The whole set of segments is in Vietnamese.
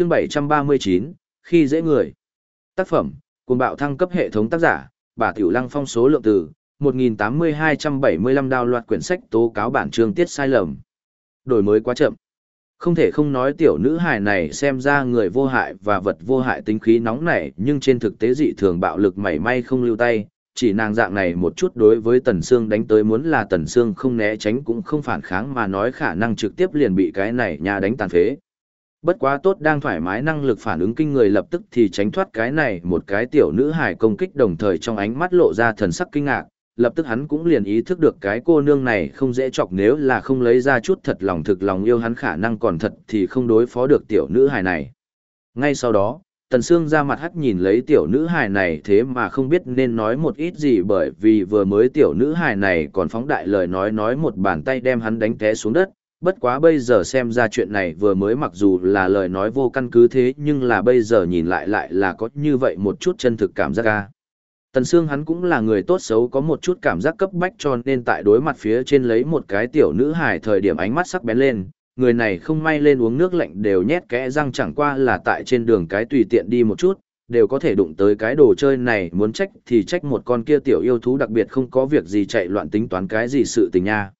chương 739, khi dễ người. Tác phẩm, cùng bạo thăng cấp hệ thống tác giả, bà Tiểu Lăng phong số lượng từ, 1.8275 đào loạt quyển sách tố cáo bản chương tiết sai lầm. Đổi mới quá chậm. Không thể không nói tiểu nữ hài này xem ra người vô hại và vật vô hại tính khí nóng nảy nhưng trên thực tế dị thường bạo lực mảy may không lưu tay, chỉ nàng dạng này một chút đối với Tần Sương đánh tới muốn là Tần Sương không né tránh cũng không phản kháng mà nói khả năng trực tiếp liền bị cái này nhà đánh tàn phế. Bất quá tốt đang thoải mái năng lực phản ứng kinh người lập tức thì tránh thoát cái này một cái tiểu nữ hài công kích đồng thời trong ánh mắt lộ ra thần sắc kinh ngạc, lập tức hắn cũng liền ý thức được cái cô nương này không dễ chọc nếu là không lấy ra chút thật lòng thực lòng yêu hắn khả năng còn thật thì không đối phó được tiểu nữ hài này. Ngay sau đó, Tần Sương ra mặt hắt nhìn lấy tiểu nữ hài này thế mà không biết nên nói một ít gì bởi vì vừa mới tiểu nữ hài này còn phóng đại lời nói nói một bàn tay đem hắn đánh té xuống đất. Bất quá bây giờ xem ra chuyện này vừa mới mặc dù là lời nói vô căn cứ thế nhưng là bây giờ nhìn lại lại là có như vậy một chút chân thực cảm giác ca. Tần Sương hắn cũng là người tốt xấu có một chút cảm giác cấp bách cho nên tại đối mặt phía trên lấy một cái tiểu nữ hài thời điểm ánh mắt sắc bén lên, người này không may lên uống nước lạnh đều nhét kẽ răng chẳng qua là tại trên đường cái tùy tiện đi một chút, đều có thể đụng tới cái đồ chơi này muốn trách thì trách một con kia tiểu yêu thú đặc biệt không có việc gì chạy loạn tính toán cái gì sự tình nha.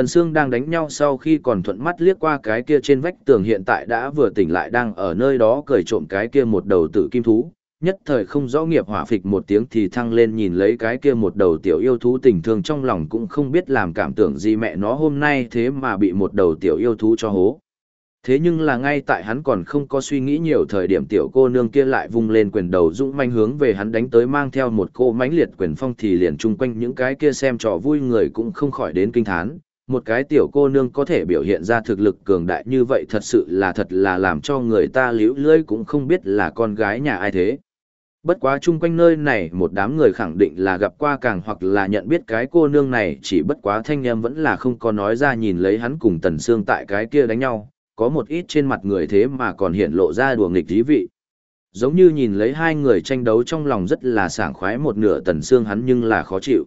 Tần Sương đang đánh nhau sau khi còn thuận mắt liếc qua cái kia trên vách tường hiện tại đã vừa tỉnh lại đang ở nơi đó cởi trộm cái kia một đầu tử kim thú, nhất thời không rõ nghiệp hỏa phịch một tiếng thì thăng lên nhìn lấy cái kia một đầu tiểu yêu thú tình thương trong lòng cũng không biết làm cảm tưởng gì mẹ nó hôm nay thế mà bị một đầu tiểu yêu thú cho hố. Thế nhưng là ngay tại hắn còn không có suy nghĩ nhiều thời điểm tiểu cô nương kia lại vung lên quyền đầu dũng manh hướng về hắn đánh tới mang theo một cô mãnh liệt quyền phong thì liền chung quanh những cái kia xem trò vui người cũng không khỏi đến kinh thán. Một cái tiểu cô nương có thể biểu hiện ra thực lực cường đại như vậy thật sự là thật là làm cho người ta liễu lưỡi cũng không biết là con gái nhà ai thế. Bất quá chung quanh nơi này một đám người khẳng định là gặp qua càng hoặc là nhận biết cái cô nương này chỉ bất quá thanh em vẫn là không có nói ra nhìn lấy hắn cùng tần xương tại cái kia đánh nhau, có một ít trên mặt người thế mà còn hiện lộ ra đùa nghịch thí vị. Giống như nhìn lấy hai người tranh đấu trong lòng rất là sảng khoái một nửa tần xương hắn nhưng là khó chịu.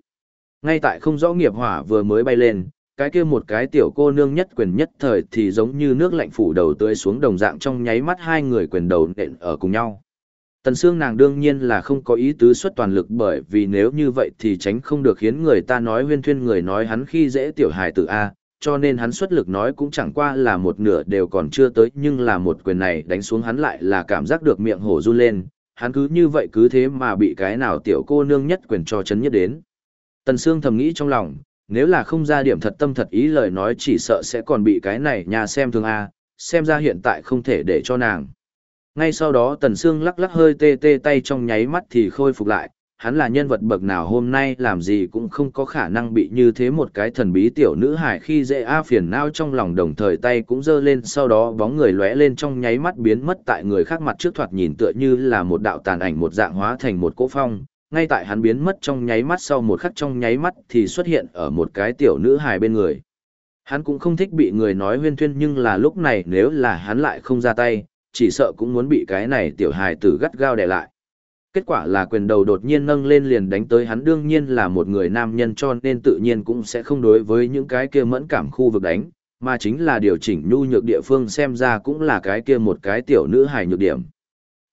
Ngay tại không rõ nghiệp hỏa vừa mới bay lên, cái kia một cái tiểu cô nương nhất quyền nhất thời thì giống như nước lạnh phủ đầu tươi xuống đồng dạng trong nháy mắt hai người quyền đầu nện ở cùng nhau. Tần Sương nàng đương nhiên là không có ý tứ xuất toàn lực bởi vì nếu như vậy thì tránh không được khiến người ta nói huyên thuyên người nói hắn khi dễ tiểu hài tử A, cho nên hắn xuất lực nói cũng chẳng qua là một nửa đều còn chưa tới nhưng là một quyền này đánh xuống hắn lại là cảm giác được miệng hổ run lên, hắn cứ như vậy cứ thế mà bị cái nào tiểu cô nương nhất quyền cho chấn nhất đến. Tần Sương thầm nghĩ trong lòng, nếu là không ra điểm thật tâm thật ý lời nói chỉ sợ sẽ còn bị cái này nhà xem thường A, xem ra hiện tại không thể để cho nàng. Ngay sau đó Tần Sương lắc lắc hơi tê tê tay trong nháy mắt thì khôi phục lại, hắn là nhân vật bậc nào hôm nay làm gì cũng không có khả năng bị như thế một cái thần bí tiểu nữ hải khi dễ a phiền não trong lòng đồng thời tay cũng giơ lên sau đó bóng người lóe lên trong nháy mắt biến mất tại người khác mặt trước thoạt nhìn tựa như là một đạo tàn ảnh một dạng hóa thành một cỗ phong, ngay tại hắn biến mất trong nháy mắt sau một khắc trong nháy mắt thì xuất hiện ở một cái tiểu nữ hài bên người. Hắn cũng không thích bị người nói huyên thuyên nhưng là lúc này nếu là hắn lại không ra tay, chỉ sợ cũng muốn bị cái này tiểu hài tử gắt gao đè lại. Kết quả là quyền đầu đột nhiên nâng lên liền đánh tới hắn đương nhiên là một người nam nhân cho nên tự nhiên cũng sẽ không đối với những cái kia mẫn cảm khu vực đánh, mà chính là điều chỉnh nhu nhược địa phương xem ra cũng là cái kia một cái tiểu nữ hài nhược điểm.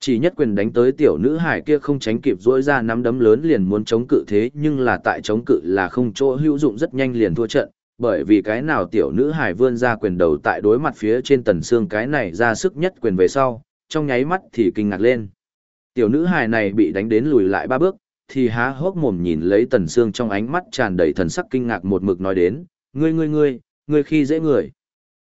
Chỉ nhất quyền đánh tới tiểu nữ hải kia không tránh kịp rỗi ra nắm đấm lớn liền muốn chống cự thế nhưng là tại chống cự là không chỗ hữu dụng rất nhanh liền thua trận, bởi vì cái nào tiểu nữ hải vươn ra quyền đầu tại đối mặt phía trên tần xương cái này ra sức nhất quyền về sau, trong nháy mắt thì kinh ngạc lên. Tiểu nữ hải này bị đánh đến lùi lại ba bước, thì há hốc mồm nhìn lấy tần xương trong ánh mắt tràn đầy thần sắc kinh ngạc một mực nói đến, ngươi ngươi ngươi, ngươi khi dễ người.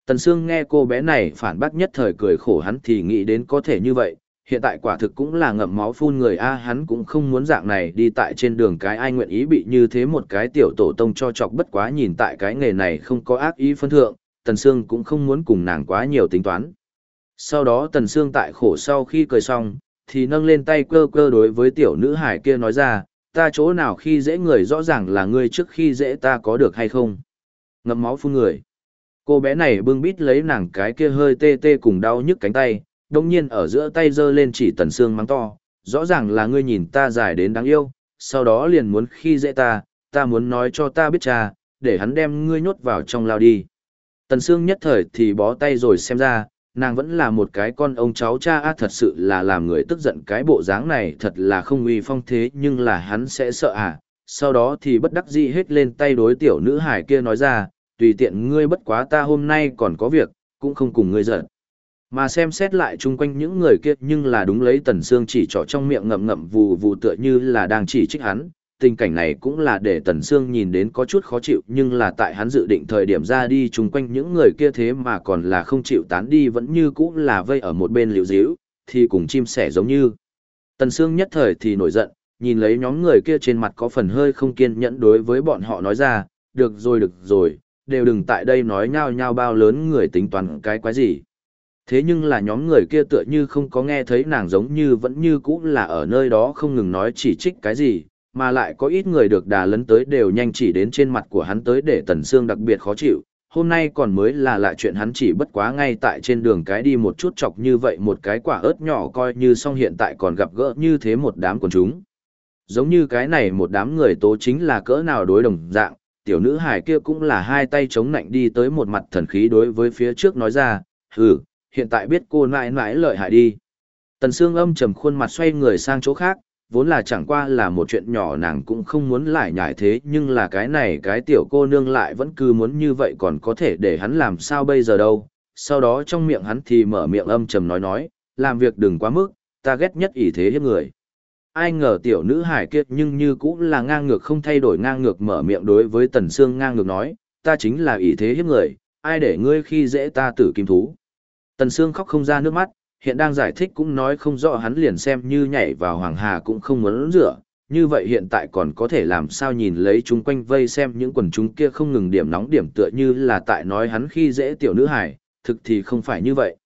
Tần xương nghe cô bé này phản bác nhất thời cười khổ hắn thì nghĩ đến có thể như vậy, hiện tại quả thực cũng là ngậm máu phun người a hắn cũng không muốn dạng này đi tại trên đường cái ai nguyện ý bị như thế một cái tiểu tổ tông cho chọc bất quá nhìn tại cái nghề này không có ác ý phân thượng, Tần Sương cũng không muốn cùng nàng quá nhiều tính toán. Sau đó Tần Sương tại khổ sau khi cười xong, thì nâng lên tay cơ cơ đối với tiểu nữ hải kia nói ra, ta chỗ nào khi dễ người rõ ràng là ngươi trước khi dễ ta có được hay không. Ngậm máu phun người. Cô bé này bưng bít lấy nàng cái kia hơi tê tê cùng đau nhức cánh tay, đông nhiên ở giữa tay giơ lên chỉ tần xương mắng to, rõ ràng là ngươi nhìn ta dài đến đáng yêu, sau đó liền muốn khi dễ ta, ta muốn nói cho ta biết cha, để hắn đem ngươi nhốt vào trong lao đi. Tần xương nhất thời thì bó tay rồi xem ra, nàng vẫn là một cái con ông cháu cha á thật sự là làm người tức giận cái bộ dáng này thật là không uy phong thế nhưng là hắn sẽ sợ à. Sau đó thì bất đắc dĩ hết lên tay đối tiểu nữ hải kia nói ra, tùy tiện ngươi bất quá ta hôm nay còn có việc, cũng không cùng ngươi giận. Mà xem xét lại chung quanh những người kia nhưng là đúng lấy tần Sương chỉ trỏ trong miệng ngậm ngậm vù vù tựa như là đang chỉ trích hắn. Tình cảnh này cũng là để tần Sương nhìn đến có chút khó chịu nhưng là tại hắn dự định thời điểm ra đi chung quanh những người kia thế mà còn là không chịu tán đi vẫn như cũ là vây ở một bên liễu díu, thì cùng chim sẻ giống như. Tần Sương nhất thời thì nổi giận, nhìn lấy nhóm người kia trên mặt có phần hơi không kiên nhẫn đối với bọn họ nói ra, được rồi được rồi, đều đừng tại đây nói nhao nhao bao lớn người tính toán cái quái gì. Thế nhưng là nhóm người kia tựa như không có nghe thấy nàng giống như vẫn như cũ là ở nơi đó không ngừng nói chỉ trích cái gì, mà lại có ít người được đà lấn tới đều nhanh chỉ đến trên mặt của hắn tới để Tần Sương đặc biệt khó chịu. Hôm nay còn mới là lại chuyện hắn chỉ bất quá ngay tại trên đường cái đi một chút chọc như vậy một cái quả ớt nhỏ coi như xong hiện tại còn gặp gỡ như thế một đám quần chúng. Giống như cái này một đám người tố chính là cỡ nào đối đồng dạng, tiểu nữ hải kia cũng là hai tay chống nạnh đi tới một mặt thần khí đối với phía trước nói ra, hừ, hiện tại biết cô nãi nãi lợi hại đi. Tần Sương âm trầm khuôn mặt xoay người sang chỗ khác, vốn là chẳng qua là một chuyện nhỏ nàng cũng không muốn lại nhải thế nhưng là cái này cái tiểu cô nương lại vẫn cứ muốn như vậy còn có thể để hắn làm sao bây giờ đâu. Sau đó trong miệng hắn thì mở miệng âm trầm nói nói, làm việc đừng quá mức, ta ghét nhất ý thế hiếp người. Ai ngờ tiểu nữ hải kiệt nhưng như cũng là ngang ngược không thay đổi ngang ngược mở miệng đối với tần sương ngang ngược nói, ta chính là ý thế hiếp người, ai để ngươi khi dễ ta tử kim thú. Tần Sương khóc không ra nước mắt, hiện đang giải thích cũng nói không rõ hắn liền xem như nhảy vào Hoàng Hà cũng không muốn rửa, như vậy hiện tại còn có thể làm sao nhìn lấy chúng quanh vây xem những quần chúng kia không ngừng điểm nóng điểm tựa như là tại nói hắn khi dễ tiểu nữ hải, thực thì không phải như vậy.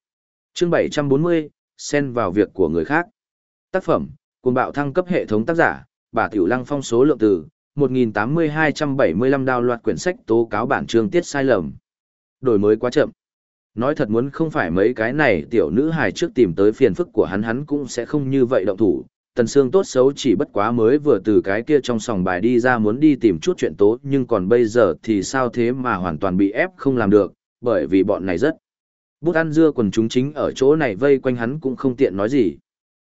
Chương 740, xen vào việc của người khác. Tác phẩm, cuồng bạo thăng cấp hệ thống tác giả, bà Tiểu Lăng phong số lượng từ, 1.8275 đào loạt quyển sách tố cáo bản chương tiết sai lầm. Đổi mới quá chậm. Nói thật muốn không phải mấy cái này tiểu nữ hài trước tìm tới phiền phức của hắn hắn cũng sẽ không như vậy động thủ. Tần Sương tốt xấu chỉ bất quá mới vừa từ cái kia trong sòng bài đi ra muốn đi tìm chút chuyện tốt nhưng còn bây giờ thì sao thế mà hoàn toàn bị ép không làm được, bởi vì bọn này rất. Bút ăn dưa quần chúng chính ở chỗ này vây quanh hắn cũng không tiện nói gì.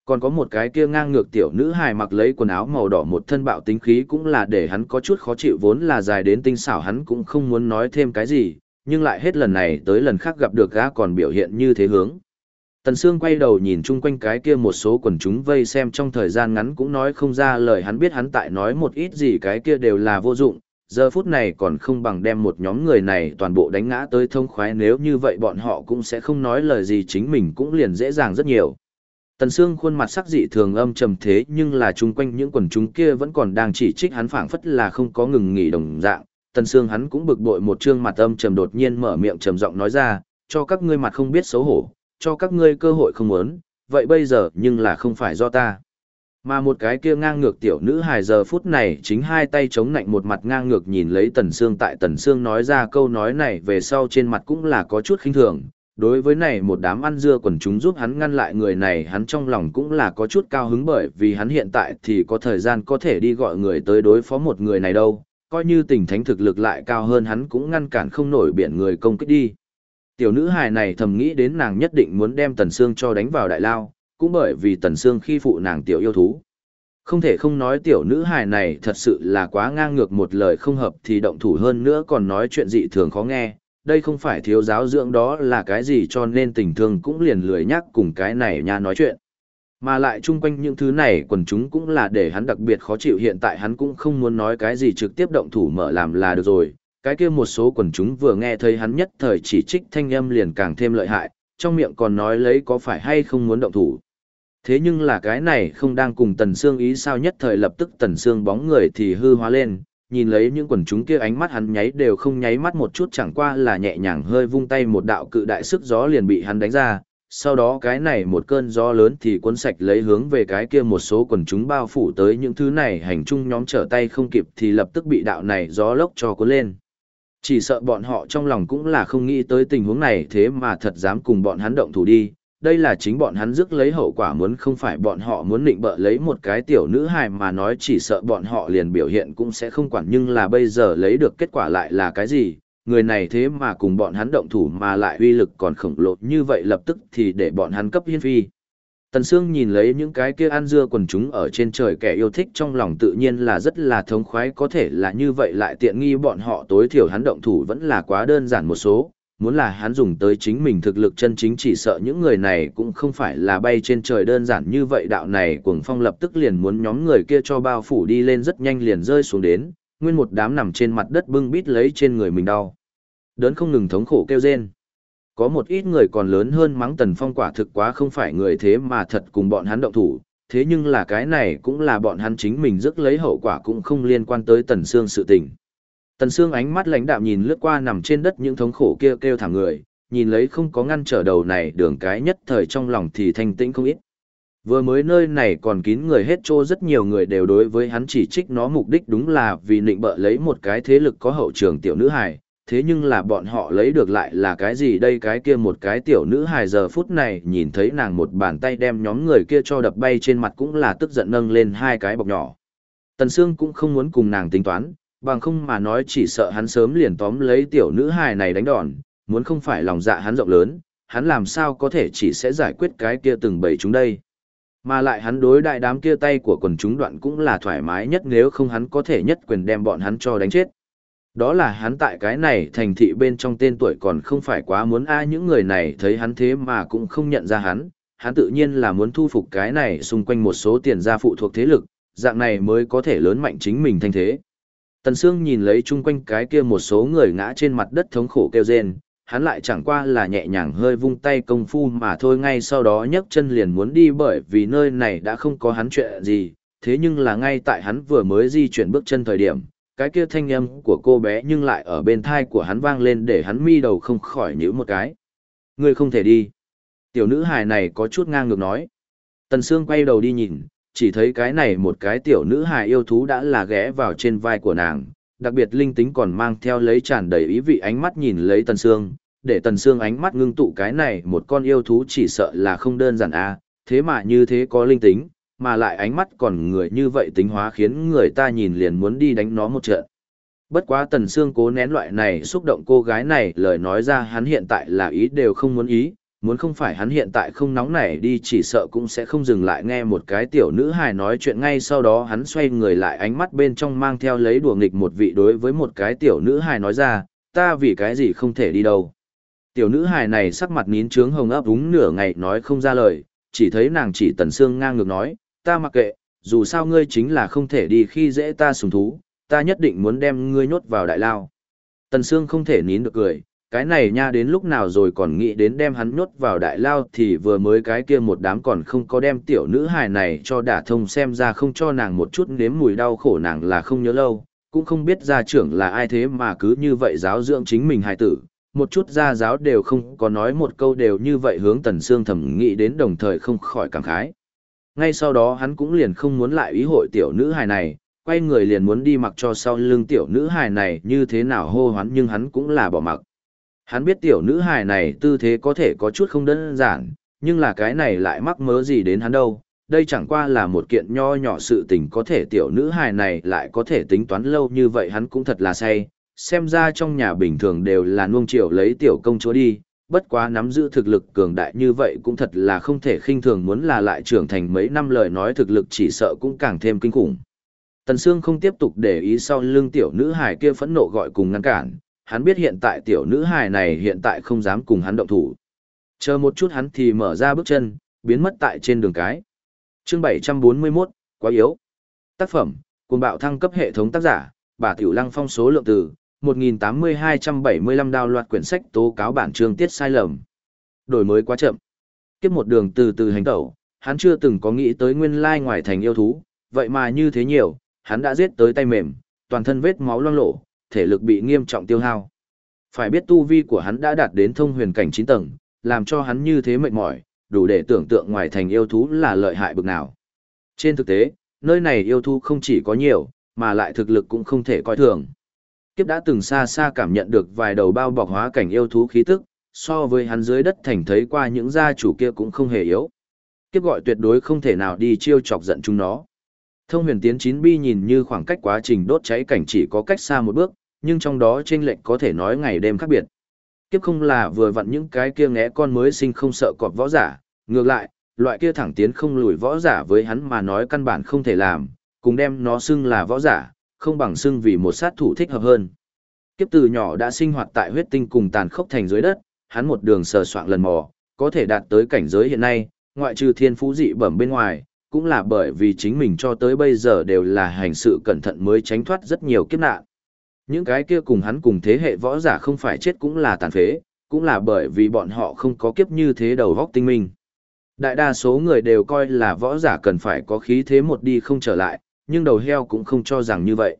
Còn có một cái kia ngang ngược tiểu nữ hài mặc lấy quần áo màu đỏ một thân bạo tính khí cũng là để hắn có chút khó chịu vốn là dài đến tinh xảo hắn cũng không muốn nói thêm cái gì, nhưng lại hết lần này tới lần khác gặp được gã còn biểu hiện như thế hướng. Tần Sương quay đầu nhìn chung quanh cái kia một số quần chúng vây xem trong thời gian ngắn cũng nói không ra lời hắn biết hắn tại nói một ít gì cái kia đều là vô dụng, giờ phút này còn không bằng đem một nhóm người này toàn bộ đánh ngã tới thông khoái nếu như vậy bọn họ cũng sẽ không nói lời gì chính mình cũng liền dễ dàng rất nhiều. Tần Sương khuôn mặt sắc dị thường âm trầm thế nhưng là chung quanh những quần chúng kia vẫn còn đang chỉ trích hắn phảng phất là không có ngừng nghỉ đồng dạng, Tần Sương hắn cũng bực bội một trương mặt âm trầm đột nhiên mở miệng trầm giọng nói ra, cho các ngươi mặt không biết xấu hổ, cho các ngươi cơ hội không muốn, vậy bây giờ nhưng là không phải do ta. Mà một cái kia ngang ngược tiểu nữ hài giờ phút này chính hai tay chống nạnh một mặt ngang ngược nhìn lấy Tần Sương tại Tần Sương nói ra câu nói này về sau trên mặt cũng là có chút khinh thường. Đối với này một đám ăn dưa quần chúng giúp hắn ngăn lại người này hắn trong lòng cũng là có chút cao hứng bởi vì hắn hiện tại thì có thời gian có thể đi gọi người tới đối phó một người này đâu, coi như tình thánh thực lực lại cao hơn hắn cũng ngăn cản không nổi biển người công kích đi. Tiểu nữ hài này thầm nghĩ đến nàng nhất định muốn đem Tần Sương cho đánh vào đại lao, cũng bởi vì Tần Sương khi phụ nàng tiểu yêu thú. Không thể không nói tiểu nữ hài này thật sự là quá ngang ngược một lời không hợp thì động thủ hơn nữa còn nói chuyện dị thường khó nghe, đây không phải thiếu giáo dưỡng đó là cái gì cho nên tình thương cũng liền lười nhắc cùng cái này nha nói chuyện. Mà lại chung quanh những thứ này quần chúng cũng là để hắn đặc biệt khó chịu hiện tại hắn cũng không muốn nói cái gì trực tiếp động thủ mở làm là được rồi. Cái kia một số quần chúng vừa nghe thấy hắn nhất thời chỉ trích thanh âm liền càng thêm lợi hại, trong miệng còn nói lấy có phải hay không muốn động thủ. Thế nhưng là cái này không đang cùng Tần xương ý sao nhất thời lập tức Tần xương bóng người thì hư hóa lên, nhìn lấy những quần chúng kia ánh mắt hắn nháy đều không nháy mắt một chút chẳng qua là nhẹ nhàng hơi vung tay một đạo cự đại sức gió liền bị hắn đánh ra, sau đó cái này một cơn gió lớn thì cuốn sạch lấy hướng về cái kia một số quần chúng bao phủ tới những thứ này hành trung nhóm trở tay không kịp thì lập tức bị đạo này gió lốc cho cuốn lên. Chỉ sợ bọn họ trong lòng cũng là không nghĩ tới tình huống này thế mà thật dám cùng bọn hắn động thủ đi. Đây là chính bọn hắn rước lấy hậu quả muốn không phải bọn họ muốn định bợ lấy một cái tiểu nữ hài mà nói chỉ sợ bọn họ liền biểu hiện cũng sẽ không quản nhưng là bây giờ lấy được kết quả lại là cái gì, người này thế mà cùng bọn hắn động thủ mà lại uy lực còn khổng lồ như vậy lập tức thì để bọn hắn cấp hiên phi. Tần Sương nhìn lấy những cái kia ăn dưa quần chúng ở trên trời kẻ yêu thích trong lòng tự nhiên là rất là thống khoái có thể là như vậy lại tiện nghi bọn họ tối thiểu hắn động thủ vẫn là quá đơn giản một số, muốn là hắn dùng tới chính mình thực lực chân chính chỉ sợ những người này cũng không phải là bay trên trời đơn giản như vậy đạo này cuồng phong lập tức liền muốn nhóm người kia cho bao phủ đi lên rất nhanh liền rơi xuống đến, nguyên một đám nằm trên mặt đất bưng bít lấy trên người mình đau. Đớn không ngừng thống khổ kêu rên. Có một ít người còn lớn hơn mắng tần phong quả thực quá không phải người thế mà thật cùng bọn hắn động thủ, thế nhưng là cái này cũng là bọn hắn chính mình rước lấy hậu quả cũng không liên quan tới tần xương sự tình. Tần xương ánh mắt lãnh đạm nhìn lướt qua nằm trên đất những thống khổ kia kêu, kêu thảm người, nhìn lấy không có ngăn trở đầu này đường cái nhất thời trong lòng thì thanh tĩnh không ít. Vừa mới nơi này còn kín người hết trô rất nhiều người đều đối với hắn chỉ trích nó mục đích đúng là vì nịnh bợ lấy một cái thế lực có hậu trường tiểu nữ hài, thế nhưng là bọn họ lấy được lại là cái gì đây cái kia một cái tiểu nữ hài giờ phút này nhìn thấy nàng một bàn tay đem nhóm người kia cho đập bay trên mặt cũng là tức giận nâng lên hai cái bọc nhỏ. Tần Sương cũng không muốn cùng nàng tính toán, bằng không mà nói chỉ sợ hắn sớm liền tóm lấy tiểu nữ hài này đánh đòn, muốn không phải lòng dạ hắn rộng lớn, hắn làm sao có thể chỉ sẽ giải quyết cái kia từng bầy chúng đây. Mà lại hắn đối đại đám kia tay của quần chúng đoạn cũng là thoải mái nhất nếu không hắn có thể nhất quyền đem bọn hắn cho đánh chết. Đó là hắn tại cái này thành thị bên trong tên tuổi còn không phải quá muốn ai những người này thấy hắn thế mà cũng không nhận ra hắn, hắn tự nhiên là muốn thu phục cái này xung quanh một số tiền gia phụ thuộc thế lực, dạng này mới có thể lớn mạnh chính mình thanh thế. Tần Sương nhìn lấy chung quanh cái kia một số người ngã trên mặt đất thống khổ kêu rên, hắn lại chẳng qua là nhẹ nhàng hơi vung tay công phu mà thôi ngay sau đó nhấc chân liền muốn đi bởi vì nơi này đã không có hắn chuyện gì, thế nhưng là ngay tại hắn vừa mới di chuyển bước chân thời điểm, cái kia thanh âm của cô bé nhưng lại ở bên thai của hắn vang lên để hắn mi đầu không khỏi nhíu một cái. Ngươi không thể đi. Tiểu nữ hài này có chút ngang ngược nói. Tần Sương quay đầu đi nhìn, chỉ thấy cái này một cái tiểu nữ hài yêu thú đã là ghé vào trên vai của nàng, đặc biệt linh tính còn mang theo lấy tràn đầy ý vị ánh mắt nhìn lấy Tần Sương, để Tần Sương ánh mắt ngưng tụ cái này một con yêu thú chỉ sợ là không đơn giản a, thế mà như thế có linh tính, mà lại ánh mắt còn người như vậy tính hóa khiến người ta nhìn liền muốn đi đánh nó một trận. Bất quá Tần Sương cố nén loại này xúc động cô gái này lời nói ra hắn hiện tại là ý đều không muốn ý, muốn không phải hắn hiện tại không nóng nảy đi chỉ sợ cũng sẽ không dừng lại nghe một cái tiểu nữ hài nói chuyện ngay sau đó hắn xoay người lại ánh mắt bên trong mang theo lấy đùa nghịch một vị đối với một cái tiểu nữ hài nói ra, ta vì cái gì không thể đi đâu. Tiểu nữ hài này sắc mặt nín trướng hồng ấp đúng nửa ngày nói không ra lời, chỉ thấy nàng chỉ Tần xương ngang ngược nói, ta mặc kệ, dù sao ngươi chính là không thể đi khi dễ ta sùng thú, ta nhất định muốn đem ngươi nhốt vào đại lao. Tần xương không thể nín được cười, cái này nha đến lúc nào rồi còn nghĩ đến đem hắn nhốt vào đại lao thì vừa mới cái kia một đám còn không có đem tiểu nữ hài này cho đả thông xem ra không cho nàng một chút nếm mùi đau khổ nàng là không nhớ lâu, cũng không biết gia trưởng là ai thế mà cứ như vậy giáo dưỡng chính mình hài tử. Một chút gia giáo đều không có nói một câu đều như vậy hướng tần xương thầm nghĩ đến đồng thời không khỏi cảm khái. Ngay sau đó hắn cũng liền không muốn lại ý hội tiểu nữ hài này, quay người liền muốn đi mặc cho sau lưng tiểu nữ hài này như thế nào hô hoán nhưng hắn cũng là bỏ mặc. Hắn biết tiểu nữ hài này tư thế có thể có chút không đơn giản, nhưng là cái này lại mắc mớ gì đến hắn đâu. Đây chẳng qua là một kiện nho nhỏ sự tình có thể tiểu nữ hài này lại có thể tính toán lâu như vậy hắn cũng thật là say. Xem ra trong nhà bình thường đều là nuông chiều lấy tiểu công chúa đi, bất quá nắm giữ thực lực cường đại như vậy cũng thật là không thể khinh thường muốn là lại trưởng thành mấy năm lời nói thực lực chỉ sợ cũng càng thêm kinh khủng. Tần Sương không tiếp tục để ý sau lưng tiểu nữ hài kia phẫn nộ gọi cùng ngăn cản, hắn biết hiện tại tiểu nữ hài này hiện tại không dám cùng hắn động thủ. Chờ một chút hắn thì mở ra bước chân, biến mất tại trên đường cái. Chương 741, quá yếu. Tác phẩm, cuồng bạo thăng cấp hệ thống tác giả, bà Tiểu Lăng phong số lượng từ, 1.8275 đào loạt quyển sách tố cáo bản chương tiết sai lầm. Đổi mới quá chậm. Kiếp một đường từ từ hành tẩu, hắn chưa từng có nghĩ tới nguyên lai ngoài thành yêu thú, vậy mà như thế nhiều, hắn đã giết tới tay mềm, toàn thân vết máu loang lổ, thể lực bị nghiêm trọng tiêu hao. Phải biết tu vi của hắn đã đạt đến thông huyền cảnh 9 tầng, làm cho hắn như thế mệt mỏi, đủ để tưởng tượng ngoài thành yêu thú là lợi hại bực nào. Trên thực tế, nơi này yêu thú không chỉ có nhiều, mà lại thực lực cũng không thể coi thường. Kiếp đã từng xa xa cảm nhận được vài đầu bao bọc hóa cảnh yêu thú khí tức, so với hắn dưới đất thành thấy qua những gia chủ kia cũng không hề yếu. Kiếp gọi tuyệt đối không thể nào đi chiêu chọc giận chúng nó. Thông huyền tiến 9 bi nhìn như khoảng cách quá trình đốt cháy cảnh chỉ có cách xa một bước, nhưng trong đó chênh lệch có thể nói ngày đêm khác biệt. Kiếp không là vừa vặn những cái kia ngẽ con mới sinh không sợ cọp võ giả, ngược lại, loại kia thẳng tiến không lùi võ giả với hắn mà nói căn bản không thể làm, cùng đem nó xưng là võ giả, không bằng xưng vì một sát thủ thích hợp hơn. Kiếp từ nhỏ đã sinh hoạt tại huyết tinh cùng tàn khốc thành dưới đất, hắn một đường sờ soạng lần mò, có thể đạt tới cảnh giới hiện nay, ngoại trừ thiên phú dị bẩm bên ngoài, cũng là bởi vì chính mình cho tới bây giờ đều là hành sự cẩn thận mới tránh thoát rất nhiều kiếp nạn. Những cái kia cùng hắn cùng thế hệ võ giả không phải chết cũng là tàn phế, cũng là bởi vì bọn họ không có kiếp như thế đầu góc tinh minh. Đại đa số người đều coi là võ giả cần phải có khí thế một đi không trở lại, nhưng đầu heo cũng không cho rằng như vậy.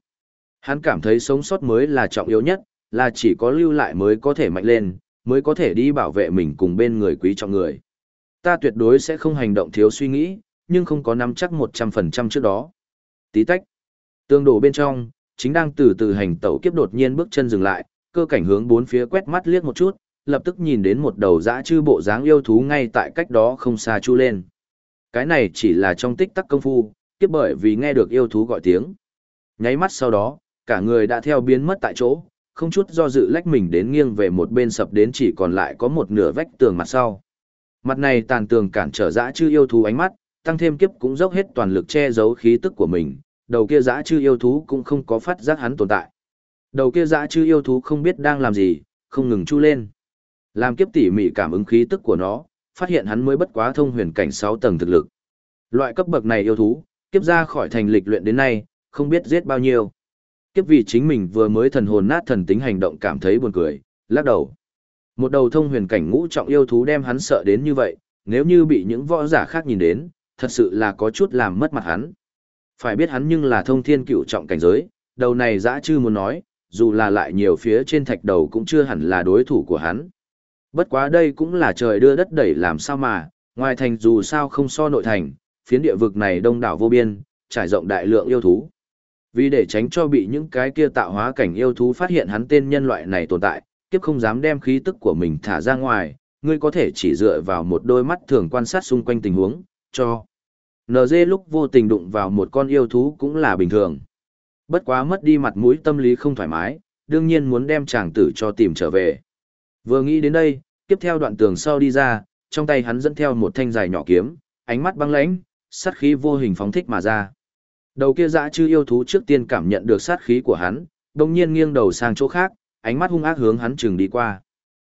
Hắn cảm thấy sống sót mới là trọng yếu nhất, là chỉ có lưu lại mới có thể mạnh lên, mới có thể đi bảo vệ mình cùng bên người quý trọng người. Ta tuyệt đối sẽ không hành động thiếu suy nghĩ, nhưng không có nắm chắc 100% trước đó. Tí tách. Tương đổ bên trong, chính đang từ từ hành tẩu kiếp đột nhiên bước chân dừng lại, cơ cảnh hướng bốn phía quét mắt liếc một chút, lập tức nhìn đến một đầu dã chư bộ dáng yêu thú ngay tại cách đó không xa chu lên. Cái này chỉ là trong tích tắc công phu, kiếp bởi vì nghe được yêu thú gọi tiếng. Nháy mắt sau đó, cả người đã theo biến mất tại chỗ, không chút do dự lách mình đến nghiêng về một bên sập đến chỉ còn lại có một nửa vách tường mặt sau. Mặt này tàn tường cản trở dã chư yêu thú ánh mắt, tăng thêm kiếp cũng dốc hết toàn lực che giấu khí tức của mình, đầu kia dã chư yêu thú cũng không có phát giác hắn tồn tại. Đầu kia dã chư yêu thú không biết đang làm gì, không ngừng chu lên. Làm kiếp tỉ mỉ cảm ứng khí tức của nó, phát hiện hắn mới bất quá thông huyền cảnh 6 tầng thực lực. Loại cấp bậc này yêu thú, kiếp ra khỏi thành lịch luyện đến nay, không biết giết bao nhiêu. Kiếp vì chính mình vừa mới thần hồn nát thần tính hành động cảm thấy buồn cười, lắc đầu. Một đầu thông huyền cảnh ngũ trọng yêu thú đem hắn sợ đến như vậy, nếu như bị những võ giả khác nhìn đến, thật sự là có chút làm mất mặt hắn. Phải biết hắn nhưng là thông thiên cựu trọng cảnh giới, đầu này dã chư muốn nói, dù là lại nhiều phía trên thạch đầu cũng chưa hẳn là đối thủ của hắn. Bất quá đây cũng là trời đưa đất đẩy làm sao mà, ngoài thành dù sao không so nội thành, phiến địa vực này đông đảo vô biên, trải rộng đại lượng yêu thú. Vì để tránh cho bị những cái kia tạo hóa cảnh yêu thú phát hiện hắn tên nhân loại này tồn tại, kiếp không dám đem khí tức của mình thả ra ngoài, ngươi có thể chỉ dựa vào một đôi mắt thường quan sát xung quanh tình huống, cho. NG lúc vô tình đụng vào một con yêu thú cũng là bình thường. Bất quá mất đi mặt mũi tâm lý không thoải mái, đương nhiên muốn đem chàng tử cho tìm trở về. Vừa nghĩ đến đây, tiếp theo đoạn tường sau đi ra, trong tay hắn dẫn theo một thanh dài nhỏ kiếm, ánh mắt băng lãnh, sát khí vô hình phóng thích mà ra. Đầu kia dã chư yêu thú trước tiên cảm nhận được sát khí của hắn, đồng nhiên nghiêng đầu sang chỗ khác, ánh mắt hung ác hướng hắn chừng đi qua.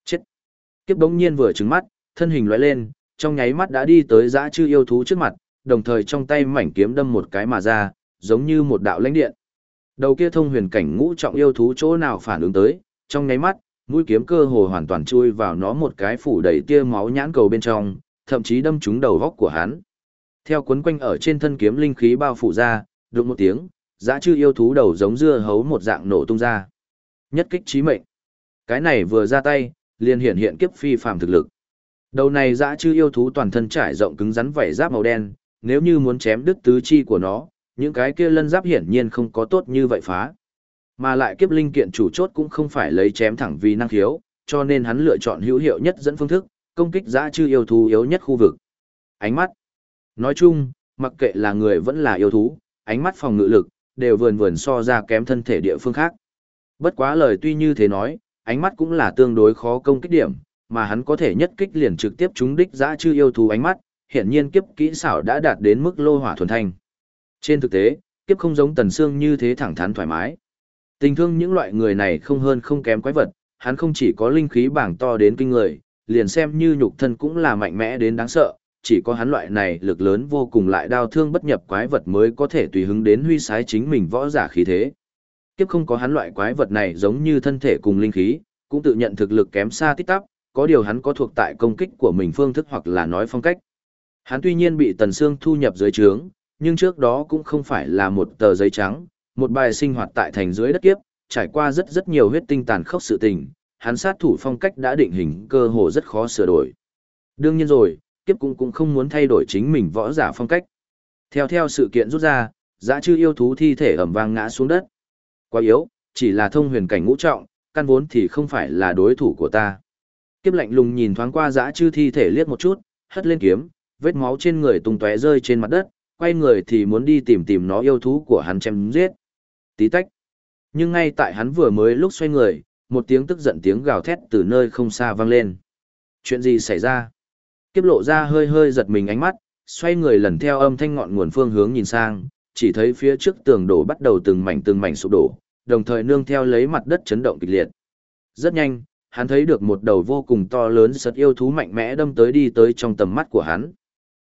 Chết! Kiếp đống nhiên vừa trừng mắt, thân hình lóe lên, trong nháy mắt đã đi tới dã chư yêu thú trước mặt, đồng thời trong tay mảnh kiếm đâm một cái mà ra, giống như một đạo lãnh điện. Đầu kia thông huyền cảnh ngũ trọng yêu thú chỗ nào phản ứng tới, trong nháy mắt, mũi kiếm cơ hồ hoàn toàn chui vào nó một cái phủ đầy tia máu nhãn cầu bên trong, thậm chí đâm trúng đầu góc của hắn. Theo cuốn quanh ở trên thân kiếm linh khí bao phủ ra, đụng một tiếng, dã chư yêu thú đầu giống dưa hấu một dạng nổ tung ra. Nhất kích chí mệnh. Cái này vừa ra tay, liền hiện hiện kiếp phi phàm thực lực. Đầu này dã chư yêu thú toàn thân trải rộng cứng rắn vảy giáp màu đen, nếu như muốn chém đứt tứ chi của nó, những cái kia lân giáp hiển nhiên không có tốt như vậy phá. Mà lại kiếp linh kiện chủ chốt cũng không phải lấy chém thẳng vì năng khiếu, cho nên hắn lựa chọn hữu hiệu nhất dẫn phương thức, công kích dã chư yêu thú yếu nhất khu vực. Ánh mắt. Nói chung, mặc kệ là người vẫn là yêu thú, ánh mắt phòng ngự lực, đều vườn vườn so ra kém thân thể địa phương khác. Bất quá lời tuy như thế nói, ánh mắt cũng là tương đối khó công kích điểm, mà hắn có thể nhất kích liền trực tiếp trúng đích dã chư yêu thú ánh mắt, hiện nhiên kiếp kỹ xảo đã đạt đến mức lô hỏa thuần thanh. Trên thực tế, kiếp không giống tần xương như thế thẳng thắn thoải mái. Tình thương những loại người này không hơn không kém quái vật, hắn không chỉ có linh khí bảng to đến kinh người, liền xem như nhục thân cũng là mạnh mẽ đến đáng sợ, chỉ có hắn loại này lực lớn vô cùng lại đau thương bất nhập quái vật mới có thể tùy hứng đến huy sái chính mình võ giả khí thế. Kiếp không có hắn loại quái vật này giống như thân thể cùng linh khí, cũng tự nhận thực lực kém xa tích tắp, có điều hắn có thuộc tại công kích của mình phương thức hoặc là nói phong cách. Hắn tuy nhiên bị Tần Sương thu nhập dưới trướng, nhưng trước đó cũng không phải là một tờ giấy trắng, một bài sinh hoạt tại thành dưới đất kiếp, trải qua rất rất nhiều huyết tinh tàn khốc sự tình, hắn sát thủ phong cách đã định hình cơ hồ rất khó sửa đổi. Đương nhiên rồi, kiếp cũng cũng không muốn thay đổi chính mình võ giả phong cách. Theo theo sự kiện rút ra, dã chư yêu thú thi thể ẩm vang ngã xuống đất. Quá yếu, chỉ là thông huyền cảnh ngũ trọng, căn vốn thì không phải là đối thủ của ta. Kiếp lạnh lùng nhìn thoáng qua dã chư thi thể liếc một chút, hất lên kiếm, vết máu trên người tung tóe rơi trên mặt đất, quay người thì muốn đi tìm tìm nó yêu thú của hắn chém giết. Tí tách. Nhưng ngay tại hắn vừa mới lúc xoay người, một tiếng tức giận tiếng gào thét từ nơi không xa vang lên. Chuyện gì xảy ra? Kiếp lộ ra hơi hơi giật mình ánh mắt, xoay người lần theo âm thanh ngọn nguồn phương hướng nhìn sang, chỉ thấy phía trước tường đổ bắt đầu từng mảnh từng mảnh sụp đổ, đồng thời nương theo lấy mặt đất chấn động kịch liệt. Rất nhanh, hắn thấy được một đầu vô cùng to lớn sật yêu thú mạnh mẽ đâm tới đi tới trong tầm mắt của hắn.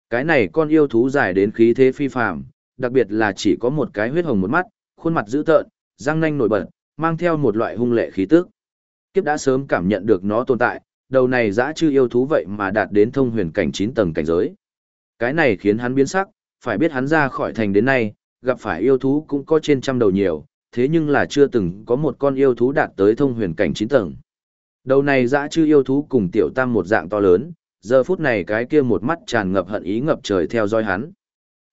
Cái này con yêu thú dài đến khí thế phi phàm, đặc biệt là chỉ có một cái huyết hồng một mắt, khuôn mặt dữ tợn, răng nanh nổi bật, mang theo một loại hung lệ khí tức. Kiếp đã sớm cảm nhận được nó tồn tại, đầu này dã chư yêu thú vậy mà đạt đến thông huyền cảnh 9 tầng cảnh giới. Cái này khiến hắn biến sắc, phải biết hắn ra khỏi thành đến nay, gặp phải yêu thú cũng có trên trăm đầu nhiều, thế nhưng là chưa từng có một con yêu thú đạt tới thông huyền cảnh 9 tầng. Đầu này dã chư yêu thú cùng tiểu tam một dạng to lớn, giờ phút này cái kia một mắt tràn ngập hận ý ngập trời theo dõi hắn.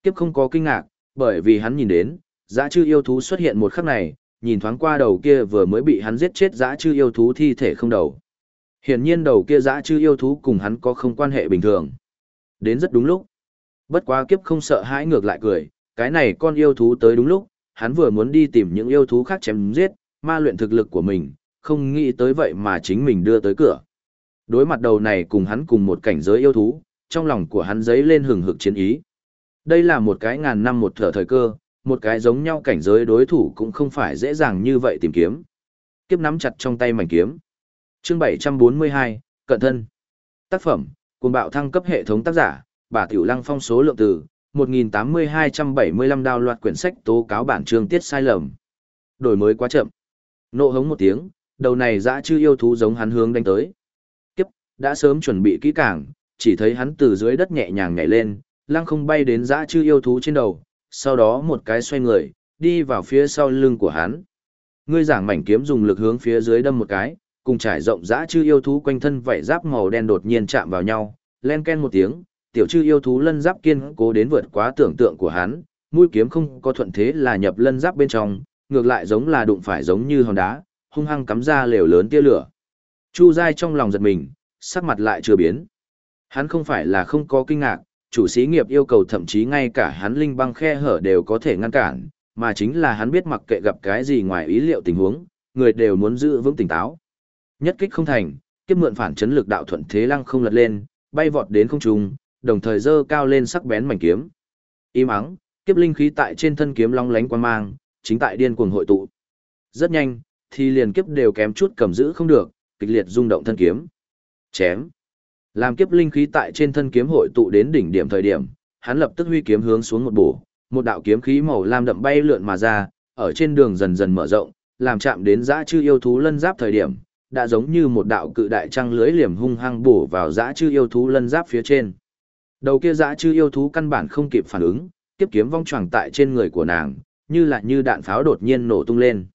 Kiếp không có kinh ngạc, bởi vì hắn nhìn đến, dã chư yêu thú xuất hiện một khắc này, nhìn thoáng qua đầu kia vừa mới bị hắn giết chết dã chư yêu thú thi thể không đầu. Hiển nhiên đầu kia dã chư yêu thú cùng hắn có không quan hệ bình thường. Đến rất đúng lúc. Bất quá kiếp không sợ hãi ngược lại cười, cái này con yêu thú tới đúng lúc, hắn vừa muốn đi tìm những yêu thú khác chém giết, ma luyện thực lực của mình, không nghĩ tới vậy mà chính mình đưa tới cửa. Đối mặt đầu này cùng hắn cùng một cảnh giới yêu thú, trong lòng của hắn dấy lên hừng hực chiến ý. Đây là một cái ngàn năm một thở thời cơ, một cái giống nhau cảnh giới đối thủ cũng không phải dễ dàng như vậy tìm kiếm. Kiếp nắm chặt trong tay mảnh kiếm. Chương 742, Cận thân. Tác phẩm, cùng bạo thăng cấp hệ thống tác giả, bà Tiểu Lăng phong số lượng từ, 1.8275 đào loạt quyển sách tố cáo bản chương tiết sai lầm. Đổi mới quá chậm. Nộ hống một tiếng, đầu này dã chư yêu thú giống hắn hướng đánh tới. Đã sớm chuẩn bị kỹ càng, chỉ thấy hắn từ dưới đất nhẹ nhàng nhảy lên, lăng không bay đến dã chư yêu thú trên đầu, sau đó một cái xoay người, đi vào phía sau lưng của hắn. Ngươi giảng mảnh kiếm dùng lực hướng phía dưới đâm một cái, cùng trải rộng dã chư yêu thú quanh thân vảy giáp màu đen đột nhiên chạm vào nhau, len ken một tiếng, tiểu chư yêu thú lân giáp kiên cố đến vượt quá tưởng tượng của hắn, mũi kiếm không có thuận thế là nhập lân giáp bên trong, ngược lại giống là đụng phải giống như hòn đá, hung hăng cắm ra lều lớn tia lửa. Chu Giai trong lòng giật mình, sắc mặt lại chưa biến. Hắn không phải là không có kinh ngạc, chủ sĩ nghiệp yêu cầu thậm chí ngay cả hắn linh băng khe hở đều có thể ngăn cản, mà chính là hắn biết mặc kệ gặp cái gì ngoài ý liệu tình huống, người đều muốn giữ vững tỉnh táo. Nhất kích không thành, kiếp mượn phản chấn lực đạo thuận thế lăng không lật lên, bay vọt đến không trung, đồng thời dơ cao lên sắc bén mảnh kiếm. Im ắng, kiếp linh khí tại trên thân kiếm long lánh quan mang, chính tại điên cuồng hội tụ. Rất nhanh, thì liền kiếp đều kém chút cầm giữ không được, kịch liệt rung động thân kiếm. Chém. Làm kiếp linh khí tại trên thân kiếm hội tụ đến đỉnh điểm thời điểm, hắn lập tức huy kiếm hướng xuống một bổ, một đạo kiếm khí màu lam đậm bay lượn mà ra, ở trên đường dần dần mở rộng, làm chạm đến dã chư yêu thú lân giáp thời điểm, đã giống như một đạo cự đại trăng lưới liềm hung hăng bổ vào dã chư yêu thú lân giáp phía trên. Đầu kia dã chư yêu thú căn bản không kịp phản ứng, tiếp kiếm vong choàng tại trên người của nàng, như là như đạn pháo đột nhiên nổ tung lên.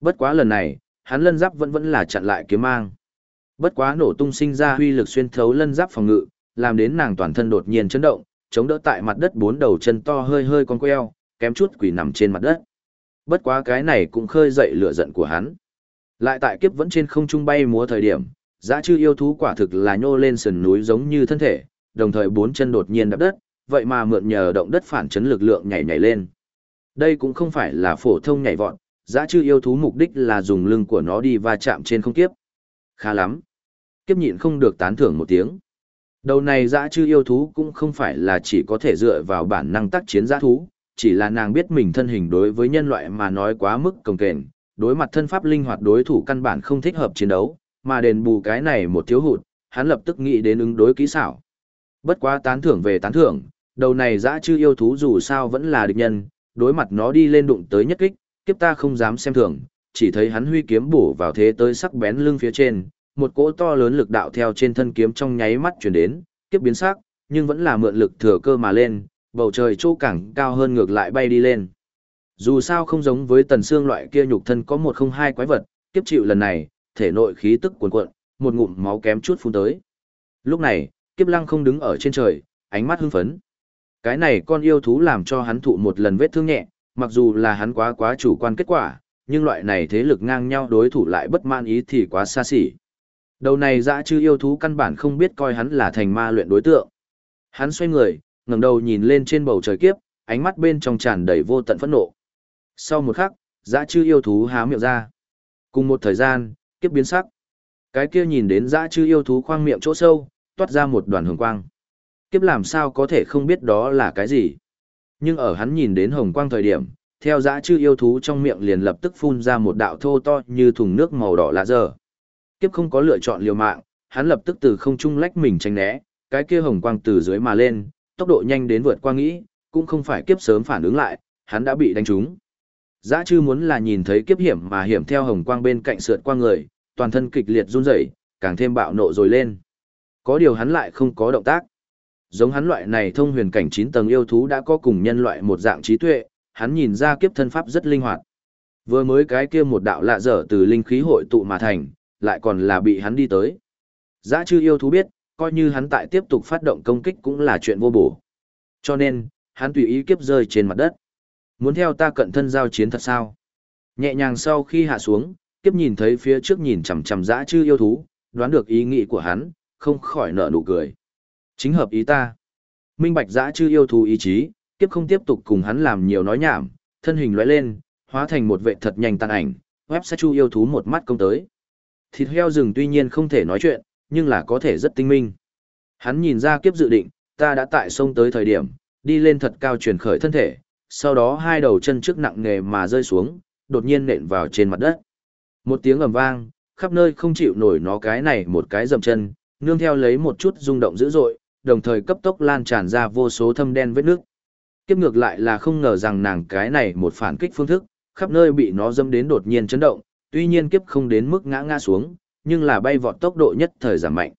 Bất quá lần này, hắn lân giáp vẫn vẫn là chặn lại kiếm mang. Bất quá nổ tung sinh ra huy lực xuyên thấu lân giáp phòng ngự, làm đến nàng toàn thân đột nhiên chấn động, chống đỡ tại mặt đất bốn đầu chân to hơi hơi con queo, kém chút quỷ nằm trên mặt đất. Bất quá cái này cũng khơi dậy lửa giận của hắn. Lại tại kiếp vẫn trên không trung bay múa thời điểm, dã chư yêu thú quả thực là nhô lên sườn núi giống như thân thể, đồng thời bốn chân đột nhiên đập đất, vậy mà mượn nhờ động đất phản chấn lực lượng nhảy nhảy lên. Đây cũng không phải là phổ thông nhảy vọt, dã chư yêu thú mục đích là dùng lưng của nó đi va chạm trên không kiếp. Khá lắm. Kiếp nhịn không được tán thưởng một tiếng. Đầu này dã chư yêu thú cũng không phải là chỉ có thể dựa vào bản năng tác chiến dã thú, chỉ là nàng biết mình thân hình đối với nhân loại mà nói quá mức cồng kềnh, đối mặt thân pháp linh hoạt đối thủ căn bản không thích hợp chiến đấu, mà đền bù cái này một thiếu hụt, hắn lập tức nghĩ đến ứng đối kỹ xảo. Bất quá tán thưởng về tán thưởng, đầu này dã chư yêu thú dù sao vẫn là địch nhân, đối mặt nó đi lên đụng tới nhất kích, kiếp ta không dám xem thường, chỉ thấy hắn huy kiếm bổ vào thế tới sắc bén lưng phía trên, một cỗ to lớn lực đạo theo trên thân kiếm trong nháy mắt chuyển đến, kiếp biến sắc, nhưng vẫn là mượn lực thừa cơ mà lên, bầu trời chỗ cảng cao hơn ngược lại bay đi lên. Dù sao không giống với tần xương loại kia nhục thân có một không hai quái vật, kiếp chịu lần này, thể nội khí tức cuồn cuộn, một ngụm máu kém chút phun tới. Lúc này, kiếp lăng không đứng ở trên trời, ánh mắt hưng phấn. Cái này con yêu thú làm cho hắn thụ một lần vết thương nhẹ, mặc dù là hắn quá quá chủ quan kết quả, nhưng loại này thế lực ngang nhau đối thủ lại bất man ý thì quá xa xỉ. Đầu này dã chư yêu thú căn bản không biết coi hắn là thành ma luyện đối tượng. Hắn xoay người, ngẩng đầu nhìn lên trên bầu trời kiếp, ánh mắt bên trong tràn đầy vô tận phẫn nộ. Sau một khắc, dã chư yêu thú há miệng ra. Cùng một thời gian, kiếp biến sắc. Cái kia nhìn đến dã chư yêu thú khoang miệng chỗ sâu, toát ra một đoàn hồng quang. Kiếp làm sao có thể không biết đó là cái gì. Nhưng ở hắn nhìn đến hồng quang thời điểm, theo dã chư yêu thú trong miệng liền lập tức phun ra một đạo thô to như thùng nước màu đỏ lạ dở. Kiếp không có lựa chọn liều mạng, hắn lập tức từ không trung lách mình tránh né, cái kia hồng quang từ dưới mà lên, tốc độ nhanh đến vượt qua nghĩ, cũng không phải kiếp sớm phản ứng lại, hắn đã bị đánh trúng. Dã chư muốn là nhìn thấy kiếp hiểm mà hiểm theo hồng quang bên cạnh sượt qua người, toàn thân kịch liệt run rẩy, càng thêm bạo nộ rồi lên. Có điều hắn lại không có động tác. Giống hắn loại này thông huyền cảnh 9 tầng yêu thú đã có cùng nhân loại một dạng trí tuệ, hắn nhìn ra kiếp thân pháp rất linh hoạt. Vừa mới cái kia một đạo lạ dở từ linh khí hội tụ mà thành, lại còn là bị hắn đi tới. Giã chư yêu thú biết, coi như hắn tại tiếp tục phát động công kích cũng là chuyện vô bổ. Cho nên, hắn tùy ý kiếp rơi trên mặt đất. Muốn theo ta cận thân giao chiến thật sao? Nhẹ nhàng sau khi hạ xuống, kiếp nhìn thấy phía trước nhìn chằm chằm dã chư yêu thú, đoán được ý nghĩ của hắn, không khỏi nở nụ cười. Chính hợp ý ta. Minh bạch dã chư yêu thú ý chí, kiếp không tiếp tục cùng hắn làm nhiều nói nhảm, thân hình lóe lên, hóa thành một vệ thật nhanh tàn ảnh, website chu yêu thú một mắt công tới. Thịt heo rừng tuy nhiên không thể nói chuyện, nhưng là có thể rất tinh minh. Hắn nhìn ra kiếp dự định, ta đã tại sông tới thời điểm, đi lên thật cao chuyển khởi thân thể, sau đó hai đầu chân trước nặng nghề mà rơi xuống, đột nhiên nện vào trên mặt đất. Một tiếng ầm vang, khắp nơi không chịu nổi nó cái này một cái dầm chân, nương theo lấy một chút rung động dữ dội, đồng thời cấp tốc lan tràn ra vô số thâm đen vết nước. Kiếp ngược lại là không ngờ rằng nàng cái này một phản kích phương thức, khắp nơi bị nó dâm đến đột nhiên chấn động, tuy nhiên kiếp không đến mức ngã ngã xuống, nhưng là bay vọt tốc độ nhất thời giảm mạnh.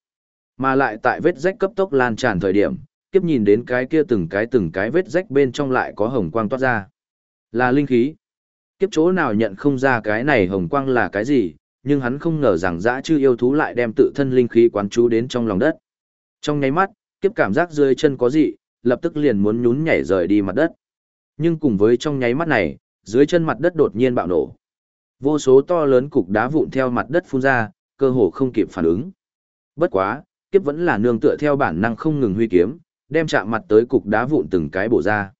Mà lại tại vết rách cấp tốc lan tràn thời điểm, kiếp nhìn đến cái kia từng cái từng cái vết rách bên trong lại có hồng quang toát ra. Là linh khí. Kiếp chỗ nào nhận không ra cái này hồng quang là cái gì, nhưng hắn không ngờ rằng dã chư yêu thú lại đem tự thân linh khí quán chú đến trong lòng đất. Trong nháy mắt, kiếp cảm giác dưới chân có gì, lập tức liền muốn nhún nhảy rời đi mặt đất. Nhưng cùng với trong nháy mắt này, dưới chân mặt đất đột nhiên bạo nổ. Vô số to lớn cục đá vụn theo mặt đất phun ra, cơ hồ không kịp phản ứng. Bất quá, kiếp vẫn là nương tựa theo bản năng không ngừng huy kiếm, đem chạm mặt tới cục đá vụn từng cái bổ ra.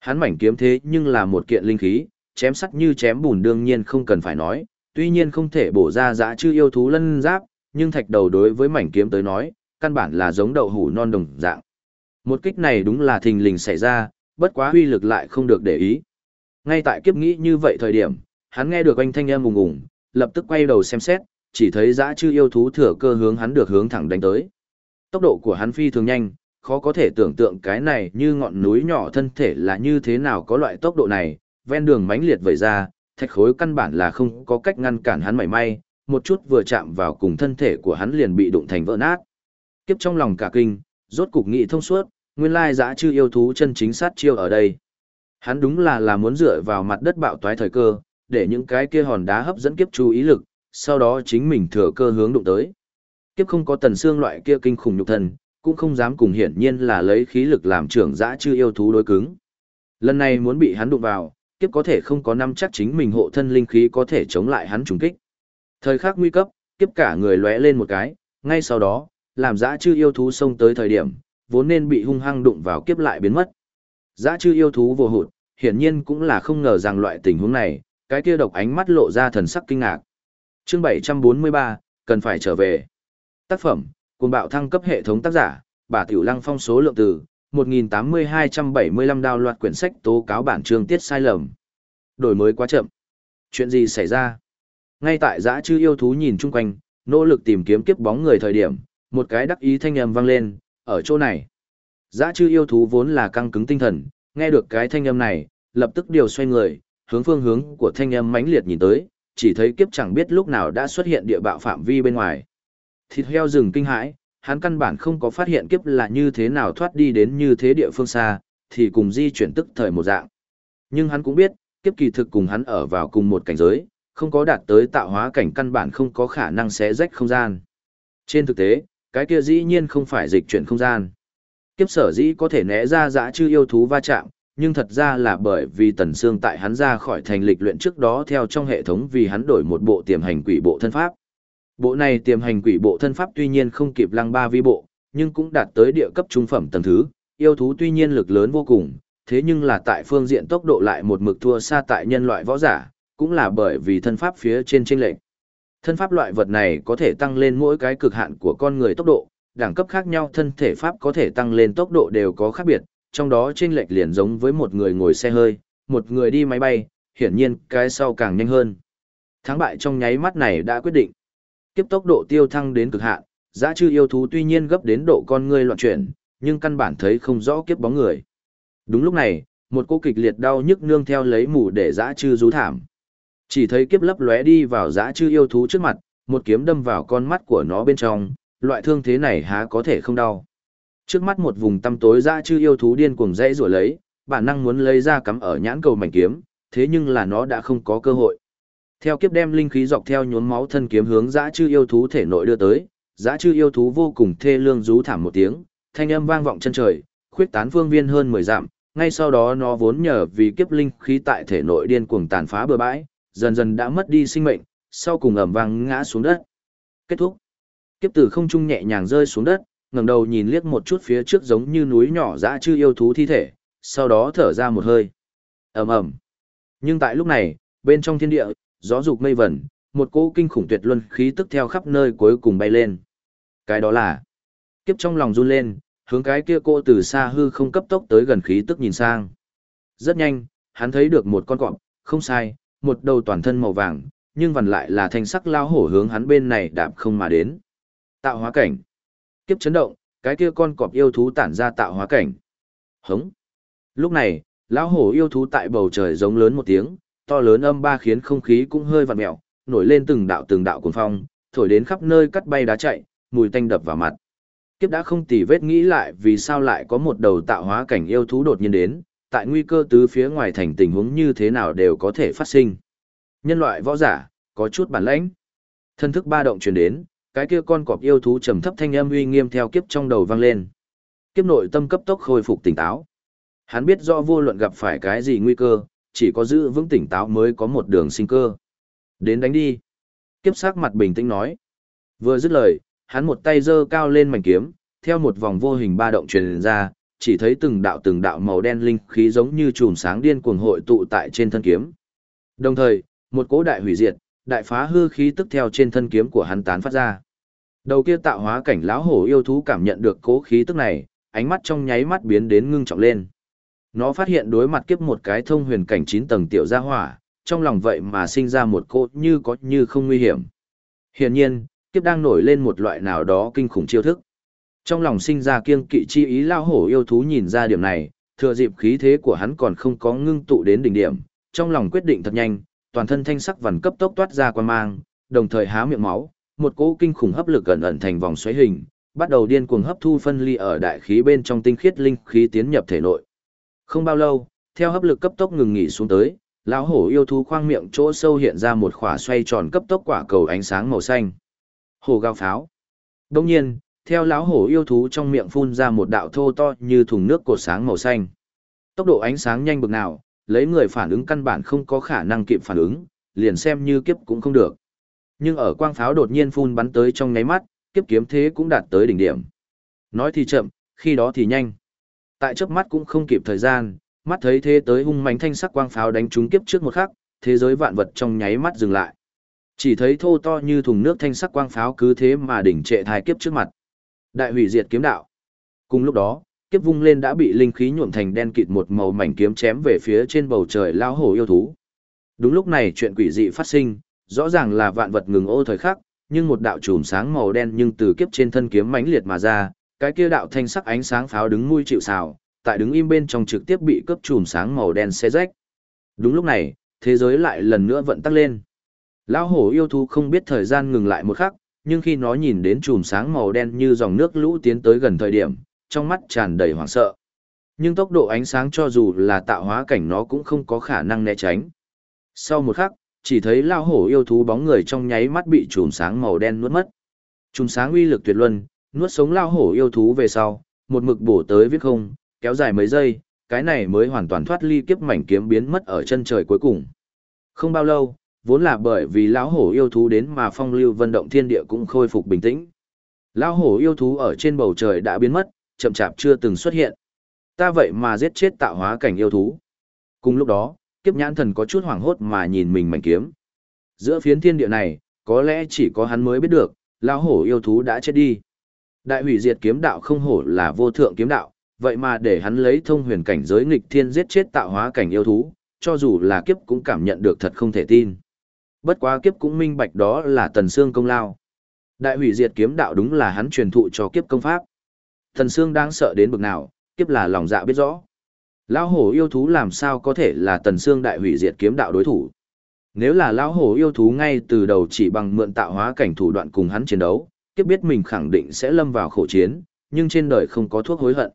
Hắn mảnh kiếm thế nhưng là một kiện linh khí, chém sắt như chém bùn đương nhiên không cần phải nói, tuy nhiên không thể bổ ra dã chư yêu thú lân giáp, nhưng thạch đầu đối với mảnh kiếm tới nói, căn bản là giống đậu hủ non đồng dạng. Một kích này đúng là thình lình xảy ra, bất quá uy lực lại không được để ý. Ngay tại kiếp nghĩ như vậy thời điểm, hắn nghe được anh thanh âm ùng ùng, lập tức quay đầu xem xét, chỉ thấy dã chư yêu thú thừa cơ hướng hắn được hướng thẳng đánh tới. Tốc độ của hắn phi thường nhanh, khó có thể tưởng tượng cái này như ngọn núi nhỏ thân thể là như thế nào có loại tốc độ này, ven đường mãnh liệt vẩy ra, thạch khối căn bản là không có cách ngăn cản hắn mảy may, một chút vừa chạm vào cùng thân thể của hắn liền bị đụng thành vỡ nát. Kiếp trong lòng cả kinh, rốt cục nghị thông suốt, nguyên lai dã chư yêu thú chân chính sát chiêu ở đây. Hắn đúng là là muốn dựa vào mặt đất bạo toái thời cơ, để những cái kia hòn đá hấp dẫn kiếp chú ý lực, sau đó chính mình thừa cơ hướng đụng tới. Kiếp không có tần xương loại kia kinh khủng nhục thần, cũng không dám cùng hiển nhiên là lấy khí lực làm trưởng dã chư yêu thú đối cứng. Lần này muốn bị hắn đụng vào, kiếp có thể không có năm chắc chính mình hộ thân linh khí có thể chống lại hắn trùng kích. Thời khắc nguy cấp, kiếp cả người lóe lên một cái, ngay sau đó, làm dã chư yêu thú xông tới thời điểm, vốn nên bị hung hăng đụng vào kiếp lại biến mất. Dã chư yêu thú vô hụt, hiển nhiên cũng là không ngờ rằng loại tình huống này, cái kia độc ánh mắt lộ ra thần sắc kinh ngạc. Chương 743, cần phải trở về. Tác phẩm, cùng bạo thăng cấp hệ thống tác giả, bà Tiểu Lăng phong số lượng từ, 1.8275 đào loạt quyển sách tố cáo bản chương tiết sai lầm. Đổi mới quá chậm. Chuyện gì xảy ra? Ngay tại giã chư yêu thú nhìn chung quanh, nỗ lực tìm kiếm kiếp bóng người thời điểm, một cái đắc ý thanh âm vang lên, ở chỗ này. Giã chư yêu thú vốn là căng cứng tinh thần, nghe được cái thanh âm này, lập tức điều xoay người, hướng phương hướng của thanh âm mãnh liệt nhìn tới, chỉ thấy kiếp chẳng biết lúc nào đã xuất hiện địa bạo phạm vi bên ngoài. Thịt heo rừng kinh hãi, hắn căn bản không có phát hiện kiếp là như thế nào thoát đi đến như thế địa phương xa, thì cùng di chuyển tức thời một dạng. Nhưng hắn cũng biết, kiếp kỳ thực cùng hắn ở vào cùng một cảnh giới, không có đạt tới tạo hóa cảnh căn bản không có khả năng xé rách không gian. Trên thực tế, cái kia dĩ nhiên không phải dịch chuyển không gian. Kiếp sở dĩ có thể né ra dã chư yêu thú va chạm, nhưng thật ra là bởi vì tần sương tại hắn ra khỏi thành lịch luyện trước đó theo trong hệ thống vì hắn đổi một bộ tiềm hành quỷ bộ thân pháp. Bộ này tiềm hành quỷ bộ thân pháp tuy nhiên không kịp lăng ba vi bộ, nhưng cũng đạt tới địa cấp trung phẩm tầng thứ, yêu thú tuy nhiên lực lớn vô cùng, thế nhưng là tại phương diện tốc độ lại một mực thua xa tại nhân loại võ giả, cũng là bởi vì thân pháp phía trên chênh lệch. Thân pháp loại vật này có thể tăng lên mỗi cái cực hạn của con người tốc độ, đẳng cấp khác nhau thân thể pháp có thể tăng lên tốc độ đều có khác biệt, trong đó chênh lệch liền giống với một người ngồi xe hơi, một người đi máy bay, hiển nhiên cái sau càng nhanh hơn. Thắng bại trong nháy mắt này đã quyết định. Kiếp tốc độ tiêu thăng đến cực hạn, giá chư yêu thú tuy nhiên gấp đến độ con người loạn chuyển, nhưng căn bản thấy không rõ kiếp bóng người. Đúng lúc này, một cô kịch liệt đau nhức nương theo lấy mù để giã chư rú thảm. Chỉ thấy kiếp lấp lóe đi vào giã chư yêu thú trước mặt, một kiếm đâm vào con mắt của nó bên trong, loại thương thế này há có thể không đau. Trước mắt một vùng tăm tối dã chư yêu thú điên cuồng dãy rủa lấy, bản năng muốn lấy ra cắm ở nhãn cầu mảnh kiếm, thế nhưng là nó đã không có cơ hội. Theo kiếp đem linh khí dọc theo nhốn máu thân kiếm hướng dã chư yêu thú thể nội đưa tới, dã chư yêu thú vô cùng thê lương rú thảm một tiếng, thanh âm vang vọng chân trời, khuyết tán phương viên hơn 10 dặm, ngay sau đó nó vốn nhờ vì kiếp linh khí tại thể nội điên cuồng tàn phá bừa bãi, dần dần đã mất đi sinh mệnh, sau cùng ầm vang ngã xuống đất. Kết thúc. Kiếp từ không trung nhẹ nhàng rơi xuống đất, ngẩng đầu nhìn liếc một chút phía trước giống như núi nhỏ dã chư yêu thú thi thể, sau đó thở ra một hơi. Ầm ầm. Nhưng tại lúc này, bên trong thiên địa, gió dục mây vẩn, một cỗ kinh khủng tuyệt luân khí tức theo khắp nơi cuối cùng bay lên. Cái đó là kiếp trong lòng run lên, hướng cái kia cô từ xa hư không cấp tốc tới gần khí tức nhìn sang. Rất nhanh, hắn thấy được một con cọp, không sai, một đầu toàn thân màu vàng, nhưng vằn lại là thanh sắc lao hổ hướng hắn bên này đạp không mà đến. Tạo hóa cảnh. Kiếp chấn động, cái kia con cọp yêu thú tản ra tạo hóa cảnh. Hống. Lúc này, lão hổ yêu thú tại bầu trời giống lớn một tiếng, to lớn âm ba khiến không khí cũng hơi vặn mèo, nổi lên từng đạo từng đạo cuồng phong, thổi đến khắp nơi cắt bay đá chạy, mùi tanh đập vào mặt. Kiếp đã không tỉ vết nghĩ lại vì sao lại có một đầu tạo hóa cảnh yêu thú đột nhiên đến, tại nguy cơ tứ phía ngoài thành tình huống như thế nào đều có thể phát sinh. Nhân loại võ giả, có chút bản lãnh. Thân thức ba động truyền đến, cái kia con cọp yêu thú trầm thấp thanh âm uy nghiêm theo kiếp trong đầu vang lên. Kiếp nội tâm cấp tốc khôi phục tỉnh táo. Hắn biết rõ vô luận gặp phải cái gì nguy cơ, chỉ có giữ vững tỉnh táo mới có một đường sinh cơ. Đến đánh đi. Kiếp sắc mặt bình tĩnh nói. Vừa dứt lời, hắn một tay giơ cao lên mảnh kiếm, theo một vòng vô hình ba động truyền ra, chỉ thấy từng đạo từng đạo màu đen linh khí giống như chùm sáng điên cuồng hội tụ tại trên thân kiếm. Đồng thời, một cỗ đại hủy diệt, đại phá hư khí tức theo trên thân kiếm của hắn tán phát ra. Đầu kia tạo hóa cảnh lão hổ yêu thú cảm nhận được cỗ khí tức này, ánh mắt trong nháy mắt biến đến ngưng trọng lên. Nó phát hiện đối mặt kiếp một cái thông huyền cảnh 9 tầng tiểu gia hỏa, trong lòng vậy mà sinh ra một cỗ như có như không nguy hiểm. Hiển nhiên, kiếp đang nổi lên một loại nào đó kinh khủng chiêu thức. Trong lòng sinh ra kiêng kỵ chi ý lao hổ yêu thú nhìn ra điểm này, thừa dịp khí thế của hắn còn không có ngưng tụ đến đỉnh điểm, trong lòng quyết định thật nhanh, toàn thân thanh sắc vằn cấp tốc toát ra quan mang, đồng thời há miệng máu, một cỗ kinh khủng hấp lực gần ẩn thành vòng xoáy hình, bắt đầu điên cuồng hấp thu phân ly ở đại khí bên trong tinh khiết linh khí tiến nhập thể nội. Không bao lâu, theo hấp lực cấp tốc ngừng nghỉ xuống tới, lão hổ yêu thú khoang miệng chỗ sâu hiện ra một khỏa xoay tròn cấp tốc quả cầu ánh sáng màu xanh. Hổ gào pháo. Đồng nhiên, theo lão hổ yêu thú trong miệng phun ra một đạo thô to như thùng nước cột sáng màu xanh. Tốc độ ánh sáng nhanh bực nào, lấy người phản ứng căn bản không có khả năng kịp phản ứng, liền xem như kiếp cũng không được. Nhưng ở quang pháo đột nhiên phun bắn tới trong nháy mắt, kiếp kiếm thế cũng đạt tới đỉnh điểm. Nói thì chậm, khi đó thì nhanh. Tại chớp mắt cũng không kịp thời gian, mắt thấy thế tới hung mãnh thanh sắc quang pháo đánh trúng kiếp trước một khắc, thế giới vạn vật trong nháy mắt dừng lại. Chỉ thấy thô to như thùng nước thanh sắc quang pháo cứ thế mà đỉnh trệ thai kiếp trước mặt. Đại hủy diệt kiếm đạo. Cùng lúc đó, kiếp vung lên đã bị linh khí nhuộm thành đen kịt một màu mảnh kiếm chém về phía trên bầu trời lao hổ yêu thú. Đúng lúc này chuyện quỷ dị phát sinh, rõ ràng là vạn vật ngừng ô thời khắc, nhưng một đạo chùm sáng màu đen nhưng từ kiếp trên thân kiếm mãnh liệt mà ra, cái kia đạo thanh sắc ánh sáng pháo đứng nuôi chịu xào, tại đứng im bên trong trực tiếp bị cướp chùm sáng màu đen xé rách. Đúng lúc này, thế giới lại lần nữa vận tắc lên. Lão hổ yêu thú không biết thời gian ngừng lại một khắc, nhưng khi nó nhìn đến chùm sáng màu đen như dòng nước lũ tiến tới gần thời điểm, trong mắt tràn đầy hoảng sợ. Nhưng tốc độ ánh sáng cho dù là tạo hóa cảnh nó cũng không có khả năng né tránh. Sau một khắc, chỉ thấy lao hổ yêu thú bóng người trong nháy mắt bị chùm sáng màu đen nuốt mất. Chùm sáng uy lực tuyệt luân, nuốt sống lao hổ yêu thú về sau, một mực bổ tới viết không, kéo dài mấy giây, cái này mới hoàn toàn thoát ly kiếp mảnh kiếm biến mất ở chân trời cuối cùng. Không bao lâu, vốn là bởi vì lão hổ yêu thú đến mà phong lưu vận động thiên địa cũng khôi phục bình tĩnh. Lão hổ yêu thú ở trên bầu trời đã biến mất, chậm chạp chưa từng xuất hiện. Ta vậy mà giết chết tạo hóa cảnh yêu thú. Cùng lúc đó, kiếp nhãn thần có chút hoảng hốt mà nhìn mình mảnh kiếm. Giữa phiến thiên địa này, có lẽ chỉ có hắn mới biết được, lão hổ yêu thú đã chết đi. Đại hủy diệt kiếm đạo không hổ là vô thượng kiếm đạo, vậy mà để hắn lấy thông huyền cảnh giới nghịch thiên giết chết tạo hóa cảnh yêu thú, cho dù là kiếp cũng cảm nhận được thật không thể tin. Bất quá kiếp cũng minh bạch đó là tần xương công lao. Đại hủy diệt kiếm đạo đúng là hắn truyền thụ cho kiếp công pháp. Thần Sương đang sợ đến bực nào, kiếp là lòng dạ biết rõ. Lão hổ yêu thú làm sao có thể là tần Sương đại hủy diệt kiếm đạo đối thủ. Nếu là lão hổ yêu thú ngay từ đầu chỉ bằng mượn tạo hóa cảnh thủ đoạn cùng hắn chiến đấu, kiếp biết mình khẳng định sẽ lâm vào khổ chiến, nhưng trên đời không có thuốc hối hận.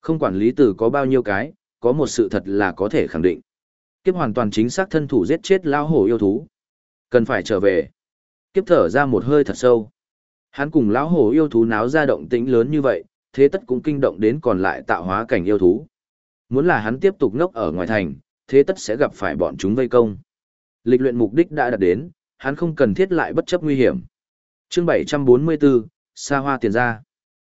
Không quản lý từ có bao nhiêu cái, có một sự thật là có thể khẳng định. Kiếp hoàn toàn chính xác thân thủ giết chết lão hổ yêu thú. Cần phải trở về. Kiếp thở ra một hơi thật sâu. Hắn cùng lão hổ yêu thú náo ra động tĩnh lớn như vậy, thế tất cũng kinh động đến còn lại tạo hóa cảnh yêu thú. Muốn là hắn tiếp tục ngốc ở ngoài thành, thế tất sẽ gặp phải bọn chúng vây công. Lịch luyện mục đích đã đạt đến, hắn không cần thiết lại bất chấp nguy hiểm. Chương 744, Sa Hoa Tiền Gia.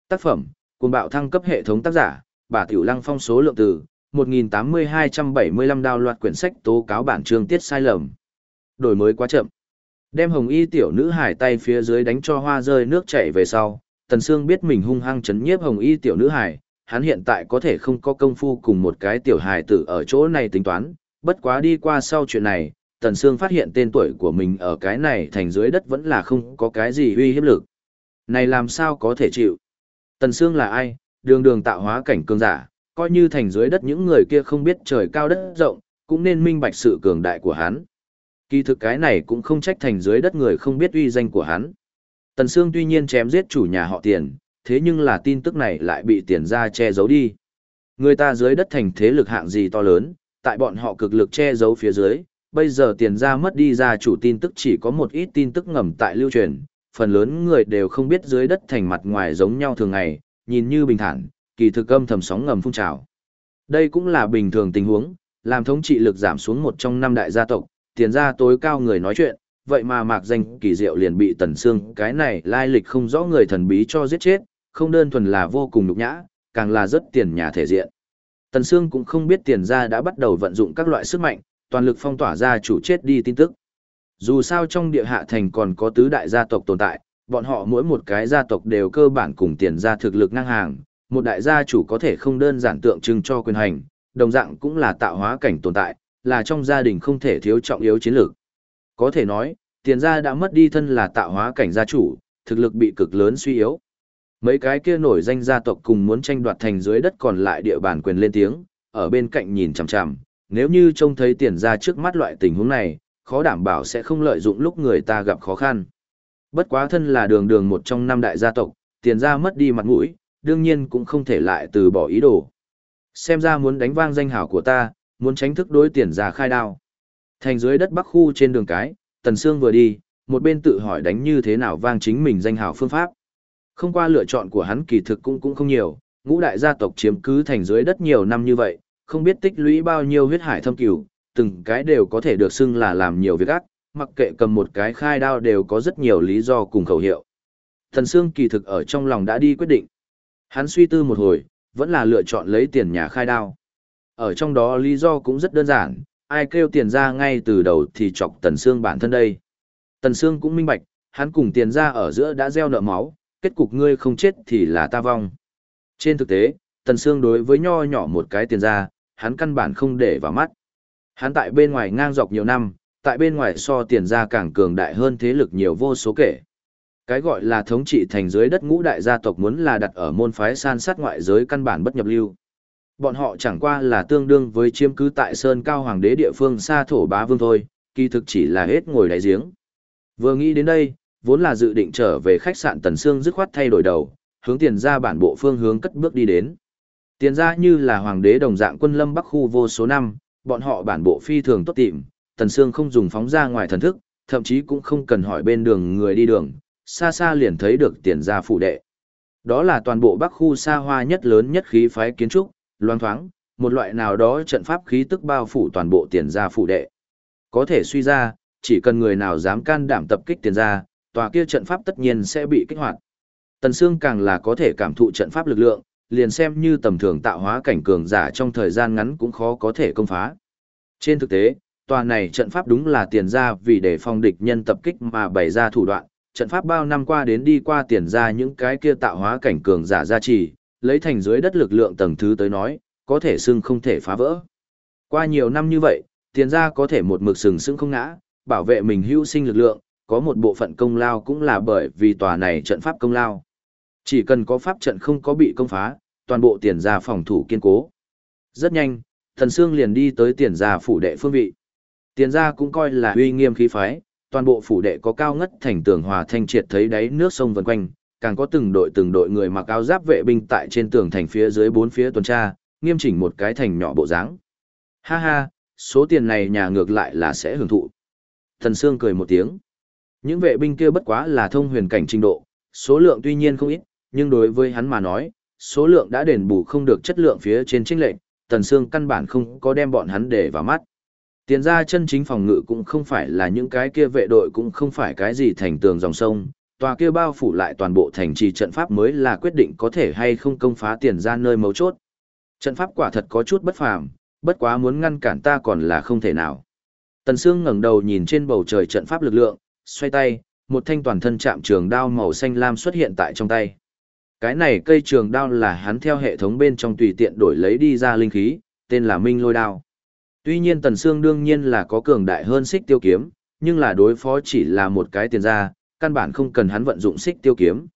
Tác phẩm, cùng bạo thăng cấp hệ thống tác giả, bà Tiểu Lăng phong số lượng từ, 1.8275 đào loạt quyển sách tố cáo bản chương tiết sai lầm. Đổi mới quá chậm. Đem hồng y tiểu nữ hải tay phía dưới đánh cho hoa rơi nước chảy về sau, Tần Sương biết mình hung hăng chấn nhiếp hồng y tiểu nữ hải, hắn hiện tại có thể không có công phu cùng một cái tiểu hài tử ở chỗ này tính toán, bất quá đi qua sau chuyện này, Tần Sương phát hiện tên tuổi của mình ở cái này thành dưới đất vẫn là không có cái gì uy hiếp lực. Này làm sao có thể chịu? Tần Sương là ai? Đường đường tạo hóa cảnh cường giả, coi như thành dưới đất những người kia không biết trời cao đất rộng, cũng nên minh bạch sự cường đại của hắn. Kỳ thực cái này cũng không trách thành dưới đất người không biết uy danh của hắn. Tần Sương tuy nhiên chém giết chủ nhà họ tiền, thế nhưng là tin tức này lại bị tiền ra che giấu đi. Người ta dưới đất thành thế lực hạng gì to lớn, tại bọn họ cực lực che giấu phía dưới, bây giờ tiền ra mất đi ra chủ tin tức chỉ có một ít tin tức ngầm tại lưu truyền, phần lớn người đều không biết dưới đất thành mặt ngoài giống nhau thường ngày, nhìn như bình thản, kỳ thực âm thầm sóng ngầm phun trào. Đây cũng là bình thường tình huống, làm thống trị lực giảm xuống một trong năm đại gia tộc, tiền ra tối cao người nói chuyện, vậy mà mạc danh kỳ diệu liền bị tần xương cái này lai lịch không rõ người thần bí cho giết chết, không đơn thuần là vô cùng nhục nhã, càng là rất tiền nhà thể diện. Tần Sương cũng không biết tiền gia đã bắt đầu vận dụng các loại sức mạnh, toàn lực phong tỏa ra chủ chết đi tin tức. Dù sao trong địa hạ thành còn có tứ đại gia tộc tồn tại, bọn họ mỗi một cái gia tộc đều cơ bản cùng tiền gia thực lực ngang hàng, một đại gia chủ có thể không đơn giản tượng trưng cho quyền hành, đồng dạng cũng là tạo hóa cảnh tồn tại, là trong gia đình không thể thiếu trọng yếu chiến lược. Có thể nói, tiền gia đã mất đi thân là tạo hóa cảnh gia chủ, thực lực bị cực lớn suy yếu. Mấy cái kia nổi danh gia tộc cùng muốn tranh đoạt thành dưới đất còn lại địa bàn quyền lên tiếng, ở bên cạnh nhìn chằm chằm, nếu như trông thấy tiền gia trước mắt loại tình huống này, khó đảm bảo sẽ không lợi dụng lúc người ta gặp khó khăn. Bất quá thân là đường đường một trong năm đại gia tộc, tiền gia mất đi mặt mũi, đương nhiên cũng không thể lại từ bỏ ý đồ. Xem ra muốn đánh vang danh hảo của ta, muốn tránh thức đối tiền gia khai đao. Thành dưới đất bắc khu trên đường cái, Tần Sương vừa đi, một bên tự hỏi đánh như thế nào vang chính mình danh hảo phương pháp. Không qua lựa chọn của hắn kỳ thực cũng cũng không nhiều, ngũ đại gia tộc chiếm cứ thành dưới đất nhiều năm như vậy, không biết tích lũy bao nhiêu huyết hải thâm cửu, từng cái đều có thể được xưng là làm nhiều việc ác, mặc kệ cầm một cái khai đao đều có rất nhiều lý do cùng khẩu hiệu. Thần Sương kỳ thực ở trong lòng đã đi quyết định. Hắn suy tư một hồi, vẫn là lựa chọn lấy tiền nhà khai đao. Ở trong đó lý do cũng rất đơn giản, ai kêu tiền ra ngay từ đầu thì chọc Tần Sương bản thân đây. Tần Sương cũng minh bạch, hắn cùng tiền ra ở giữa đã gieo nợ máu, kết cục ngươi không chết thì là ta vong. Trên thực tế, Tần Sương đối với nho nhỏ một cái tiền ra, hắn căn bản không để vào mắt. Hắn tại bên ngoài ngang dọc nhiều năm, tại bên ngoài so tiền ra càng cường đại hơn thế lực nhiều vô số kể. Cái gọi là thống trị thành dưới đất ngũ đại gia tộc muốn là đặt ở môn phái san sát ngoại giới căn bản bất nhập lưu. Bọn họ chẳng qua là tương đương với chiếm cứ tại Sơn Cao Hoàng đế địa phương xa thổ bá vương thôi, kỳ thực chỉ là hết ngồi đáy giếng. Vừa nghĩ đến đây, vốn là dự định trở về khách sạn Tần Sương dứt khoát thay đổi đầu, hướng tiền ra bản bộ phương hướng cất bước đi đến. Tiền ra như là hoàng đế đồng dạng quân lâm bắc khu vô số năm, bọn họ bản bộ phi thường tốt tìm, Tần Sương không dùng phóng ra ngoài thần thức, thậm chí cũng không cần hỏi bên đường người đi đường, xa xa liền thấy được tiền ra phủ đệ. Đó là toàn bộ bắc khu xa hoa nhất lớn nhất khí phái kiến trúc, loang thoáng, một loại nào đó trận pháp khí tức bao phủ toàn bộ tiền gia phủ đệ. Có thể suy ra, chỉ cần người nào dám can đảm tập kích tiền gia, tòa kia trận pháp tất nhiên sẽ bị kích hoạt. Tần Sương càng là có thể cảm thụ trận pháp lực lượng, liền xem như tầm thường tạo hóa cảnh cường giả trong thời gian ngắn cũng khó có thể công phá. Trên thực tế, tòa này trận pháp đúng là tiền gia vì để phòng địch nhân tập kích mà bày ra thủ đoạn, trận pháp bao năm qua đến đi qua tiền ra những cái kia tạo hóa cảnh cường giả gia trì, lấy thành dưới đất lực lượng tầng thứ tới nói, có thể xưng không thể phá vỡ. Qua nhiều năm như vậy, tiền gia có thể một mực sừng sững không ngã, bảo vệ mình hữu sinh lực lượng, có một bộ phận công lao cũng là bởi vì tòa này trận pháp công lao. Chỉ cần có pháp trận không có bị công phá, toàn bộ tiền gia phòng thủ kiên cố. Rất nhanh, thần sương liền đi tới tiền gia phủ đệ phương vị. Tiền gia cũng coi là uy nghiêm khí phái, toàn bộ phủ đệ có cao ngất thành tường hòa thanh triệt thấy đáy nước sông vần quanh, càng có từng đội từng đội người mặc áo giáp vệ binh tại trên tường thành phía dưới bốn phía tuần tra, nghiêm chỉnh một cái thành nhỏ bộ dáng. Ha ha, số tiền này nhà ngược lại là sẽ hưởng thụ. Thần Sương cười một tiếng. Những vệ binh kia bất quá là thông huyền cảnh trình độ, số lượng tuy nhiên không ít, nhưng đối với hắn mà nói, số lượng đã đền bù không được chất lượng phía trên trinh lệnh, Tần Sương căn bản không có đem bọn hắn để vào mắt. Tiền ra chân chính phòng ngự cũng không phải là những cái kia vệ đội cũng không phải cái gì thành tường dòng sông, tòa kia bao phủ lại toàn bộ thành trì trận pháp mới là quyết định có thể hay không công phá tiền ra nơi mấu chốt. Trận pháp quả thật có chút bất phàm, bất quá muốn ngăn cản ta còn là không thể nào. Tần Sương ngẩng đầu nhìn trên bầu trời trận pháp lực lượng, xoay tay, một thanh toàn thân chạm trường đao màu xanh lam xuất hiện tại trong tay. Cái này cây trường đao là hắn theo hệ thống bên trong tùy tiện đổi lấy đi ra linh khí, tên là Minh Lôi Đao. Tuy nhiên Tần Sương đương nhiên là có cường đại hơn xích tiêu kiếm, nhưng là đối phó chỉ là một cái tiền ra, căn bản không cần hắn vận dụng xích tiêu kiếm.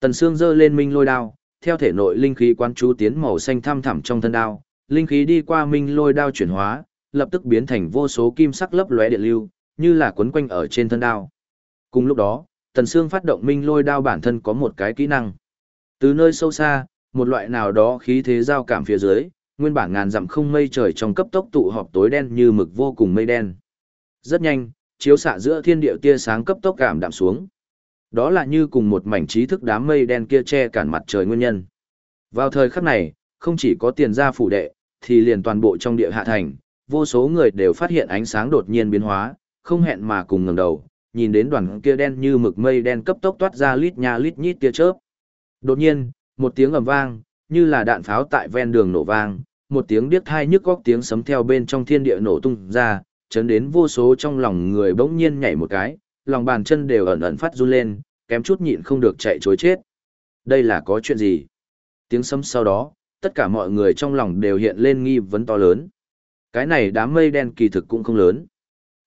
Tần Sương giơ lên Minh Lôi Đao, theo thể nội linh khí quan chú tiến màu xanh thăm thẳm trong thân đao, linh khí đi qua Minh Lôi Đao chuyển hóa, lập tức biến thành vô số kim sắc lấp lóe điện lưu, như là quấn quanh ở trên thân đao. Cùng lúc đó, Tần Sương phát động Minh Lôi Đao bản thân có một cái kỹ năng. Từ nơi sâu xa, một loại nào đó khí thế giao cảm phía dưới, nguyên bản ngàn dặm không mây trời trong cấp tốc tụ họp tối đen như mực vô cùng mây đen. Rất nhanh, chiếu xạ giữa thiên địa tia sáng cấp tốc cảm đạm xuống. Đó là như cùng một mảnh trí thức đám mây đen kia che cản mặt trời nguyên nhân. Vào thời khắc này, không chỉ có tiền gia phủ đệ, thì liền toàn bộ trong địa hạ thành, vô số người đều phát hiện ánh sáng đột nhiên biến hóa, không hẹn mà cùng ngẩng đầu, nhìn đến đoàn kia đen như mực mây đen cấp tốc toát ra lít nha lít nhít tia chớp. Đột nhiên, một tiếng ầm vang, như là đạn pháo tại ven đường nổ vang, một tiếng điếc thai nhức góc tiếng sấm theo bên trong thiên địa nổ tung ra, chấn đến vô số trong lòng người bỗng nhiên nhảy một cái, lòng bàn chân đều ẩn ẩn phát run lên, kém chút nhịn không được chạy chối chết. Đây là có chuyện gì? Tiếng sấm sau đó, tất cả mọi người trong lòng đều hiện lên nghi vấn to lớn. Cái này đám mây đen kỳ thực cũng không lớn.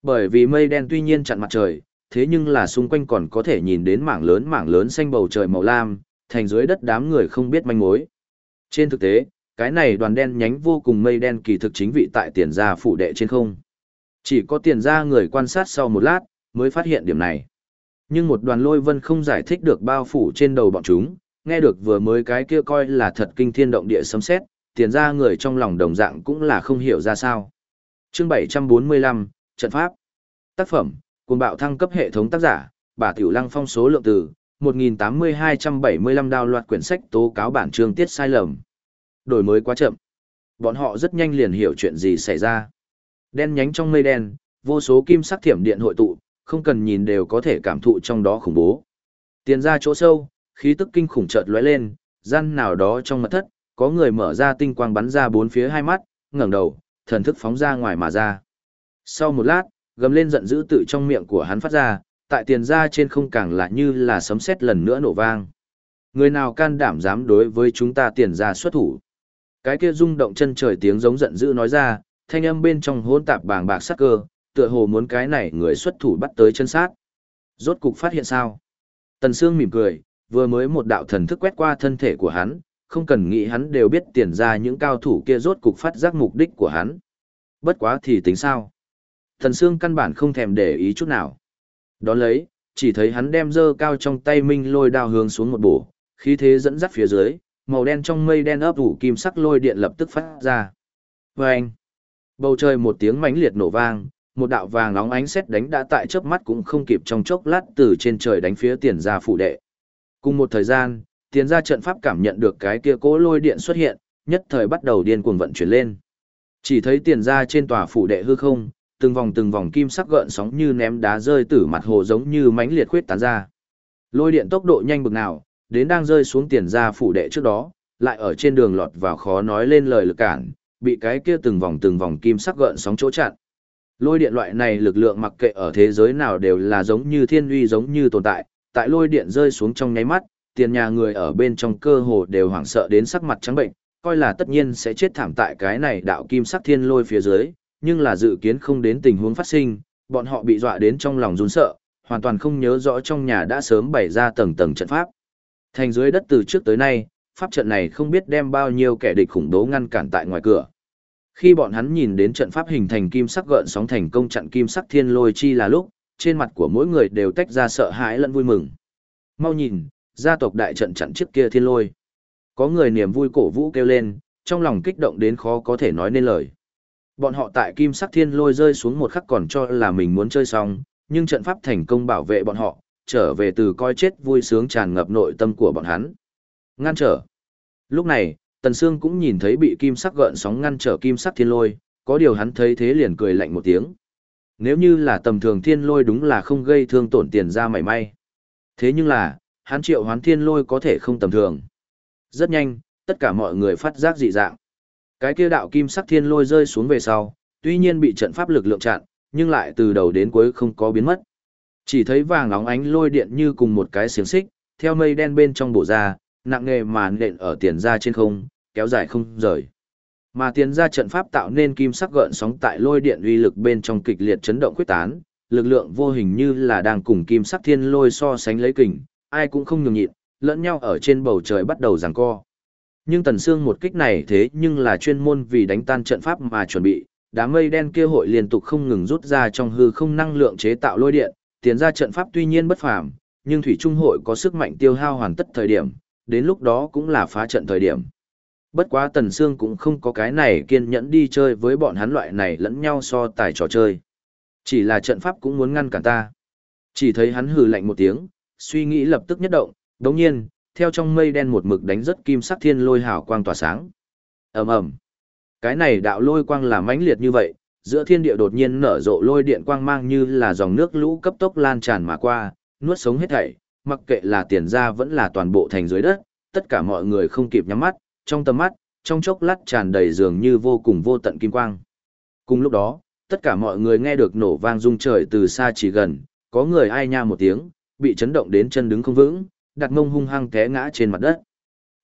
Bởi vì mây đen tuy nhiên chặn mặt trời, thế nhưng là xung quanh còn có thể nhìn đến mảng lớn mảng lớn xanh bầu trời màu lam, thành dưới đất đám người không biết manh mối. Trên thực tế, cái này đoàn đen nhánh vô cùng mây đen kỳ thực chính vị tại tiền gia phủ đệ trên không. Chỉ có tiền gia người quan sát sau một lát, mới phát hiện điểm này. Nhưng một đoàn lôi vân không giải thích được bao phủ trên đầu bọn chúng, nghe được vừa mới cái kia coi là thật kinh thiên động địa sấm xét, tiền gia người trong lòng đồng dạng cũng là không hiểu ra sao. Chương 745, Trận Pháp Tác phẩm, cùng bạo thăng cấp hệ thống tác giả, bà Tiểu Lăng phong số lượng từ, 1.8275 đào loạt quyển sách tố cáo bản chương tiết sai lầm. Đổi mới quá chậm. Bọn họ rất nhanh liền hiểu chuyện gì xảy ra. Đen nhánh trong mây đen, vô số kim sắc thiểm điện hội tụ, không cần nhìn đều có thể cảm thụ trong đó khủng bố. Tiền ra chỗ sâu, khí tức kinh khủng chợt lóe lên, gian nào đó trong mật thất, có người mở ra tinh quang bắn ra bốn phía hai mắt, ngẩng đầu, thần thức phóng ra ngoài mà ra. Sau một lát, gầm lên giận dữ tự trong miệng của hắn phát ra, tại tiền ra trên không càng lại như là sấm sét lần nữa nổ vang. Người nào can đảm dám đối với chúng ta tiền ra xuất thủ. Cái kia rung động chân trời tiếng giống giận dữ nói ra, thanh âm bên trong hỗn tạp bàng bạc sắc cơ, tựa hồ muốn cái này người xuất thủ bắt tới chân sát. Rốt cục phát hiện sao? Tần Sương mỉm cười, vừa mới một đạo thần thức quét qua thân thể của hắn, không cần nghĩ hắn đều biết tiền ra những cao thủ kia rốt cục phát giác mục đích của hắn. Bất quá thì tính sao? Tần Sương căn bản không thèm để ý chút nào. Đón lấy, chỉ thấy hắn đem dơ cao trong tay minh lôi đao hướng xuống một bổ, khí thế dẫn dắt phía dưới, màu đen trong mây đen ấp ủ kim sắc lôi điện lập tức phát ra. Vâng! Bầu trời một tiếng mãnh liệt nổ vang, một đạo vàng nóng ánh xét đánh đã tại chớp mắt cũng không kịp trong chốc lát từ trên trời đánh phía tiền gia phủ đệ. Cùng một thời gian, tiền gia trận pháp cảm nhận được cái kia cố lôi điện xuất hiện, nhất thời bắt đầu điên cuồng vận chuyển lên. Chỉ thấy tiền gia trên tòa phủ đệ hư không, từng vòng từng vòng kim sắc gợn sóng như ném đá rơi từ mặt hồ giống như mãnh liệt khuyết tán ra. Lôi điện tốc độ nhanh bực nào, đến đang rơi xuống tiền gia phủ đệ trước đó, lại ở trên đường lọt vào khó nói lên lời lực cản, bị cái kia từng vòng từng vòng kim sắc gợn sóng chỗ chặn. Lôi điện loại này lực lượng mặc kệ ở thế giới nào đều là giống như thiên uy giống như tồn tại, tại lôi điện rơi xuống trong nháy mắt, tiền nhà người ở bên trong cơ hồ đều hoảng sợ đến sắc mặt trắng bệnh, coi là tất nhiên sẽ chết thảm tại cái này đạo kim sắc thiên lôi phía dưới, nhưng là dự kiến không đến tình huống phát sinh, bọn họ bị dọa đến trong lòng run sợ, hoàn toàn không nhớ rõ trong nhà đã sớm bày ra tầng tầng trận pháp. Thành dưới đất từ trước tới nay, pháp trận này không biết đem bao nhiêu kẻ địch khủng bố ngăn cản tại ngoài cửa. Khi bọn hắn nhìn đến trận pháp hình thành kim sắc gợn sóng thành công trận kim sắc thiên lôi chi là lúc, trên mặt của mỗi người đều tách ra sợ hãi lẫn vui mừng. Mau nhìn, gia tộc đại trận chặn trước kia thiên lôi. Có người niềm vui cổ vũ kêu lên, trong lòng kích động đến khó có thể nói nên lời. Bọn họ tại kim sắc thiên lôi rơi xuống một khắc còn cho là mình muốn chơi xong, nhưng trận pháp thành công bảo vệ bọn họ, trở về từ coi chết vui sướng tràn ngập nội tâm của bọn hắn. Ngăn trở. Lúc này, Tần Sương cũng nhìn thấy bị kim sắc gợn sóng ngăn trở kim sắc thiên lôi, có điều hắn thấy thế liền cười lạnh một tiếng. Nếu như là tầm thường thiên lôi đúng là không gây thương tổn tiền ra mảy may. Thế nhưng là, hắn triệu hoán thiên lôi có thể không tầm thường. Rất nhanh, tất cả mọi người phát giác dị dạng. Cái kia đạo kim sắc thiên lôi rơi xuống về sau, tuy nhiên bị trận pháp lực lượng chặn, nhưng lại từ đầu đến cuối không có biến mất. Chỉ thấy vàng óng ánh lôi điện như cùng một cái xiềng xích, theo mây đen bên trong bổ ra, nặng nghề mà nện ở tiền ra trên không, kéo dài không rời. Mà tiền ra trận pháp tạo nên kim sắc gợn sóng tại lôi điện uy lực bên trong kịch liệt chấn động quyết tán, lực lượng vô hình như là đang cùng kim sắc thiên lôi so sánh lấy kình, ai cũng không nhường nhịn, lẫn nhau ở trên bầu trời bắt đầu giằng co. Nhưng Tần Sương một kích này thế nhưng là chuyên môn vì đánh tan trận pháp mà chuẩn bị, đám mây đen kia hội liên tục không ngừng rút ra trong hư không năng lượng chế tạo lôi điện, tiến ra trận pháp tuy nhiên bất phàm, nhưng thủy trung hội có sức mạnh tiêu hao hoàn tất thời điểm, đến lúc đó cũng là phá trận thời điểm. Bất quá Tần Sương cũng không có cái này kiên nhẫn đi chơi với bọn hắn loại này lẫn nhau so tài trò chơi. Chỉ là trận pháp cũng muốn ngăn cản ta. Chỉ thấy hắn hừ lạnh một tiếng, suy nghĩ lập tức nhất động, đồng nhiên, theo trong mây đen một mực đánh rất kim sắc thiên lôi hào quang tỏa sáng. ầm ầm, Cái này đạo lôi quang là mãnh liệt như vậy, giữa thiên địa đột nhiên nở rộ lôi điện quang mang như là dòng nước lũ cấp tốc lan tràn mà qua, nuốt sống hết thảy, mặc kệ là tiền ra vẫn là toàn bộ thành dưới đất, tất cả mọi người không kịp nhắm mắt, trong tầm mắt, trong chốc lát tràn đầy dường như vô cùng vô tận kim quang. Cùng lúc đó, tất cả mọi người nghe được nổ vang rung trời từ xa chỉ gần, có người ai nha một tiếng, bị chấn động đến chân đứng không vững, đặt mông hung hăng té ngã trên mặt đất.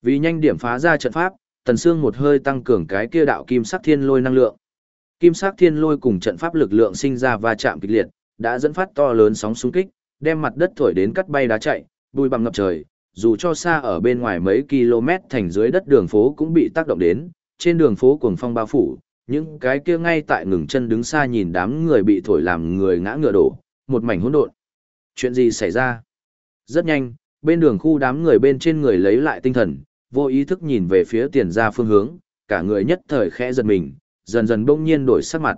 Vì nhanh điểm phá ra trận pháp, Tần Sương một hơi tăng cường cái kia đạo kim sắc thiên lôi năng lượng. Kim sắc thiên lôi cùng trận pháp lực lượng sinh ra va chạm kịch liệt, đã dẫn phát to lớn sóng xung kích, đem mặt đất thổi đến cắt bay đá chạy, bụi bằng ngập trời, dù cho xa ở bên ngoài mấy km thành dưới đất đường phố cũng bị tác động đến, trên đường phố cuồng phong bao phủ, những cái kia ngay tại ngừng chân đứng xa nhìn đám người bị thổi làm người ngã ngựa đổ, một mảnh hỗn độn. Chuyện gì xảy ra? Rất nhanh, bên đường khu đám người bên trên người lấy lại tinh thần, vô ý thức nhìn về phía tiền ra phương hướng, cả người nhất thời khẽ giật mình, dần dần bỗng nhiên đổi sắc mặt.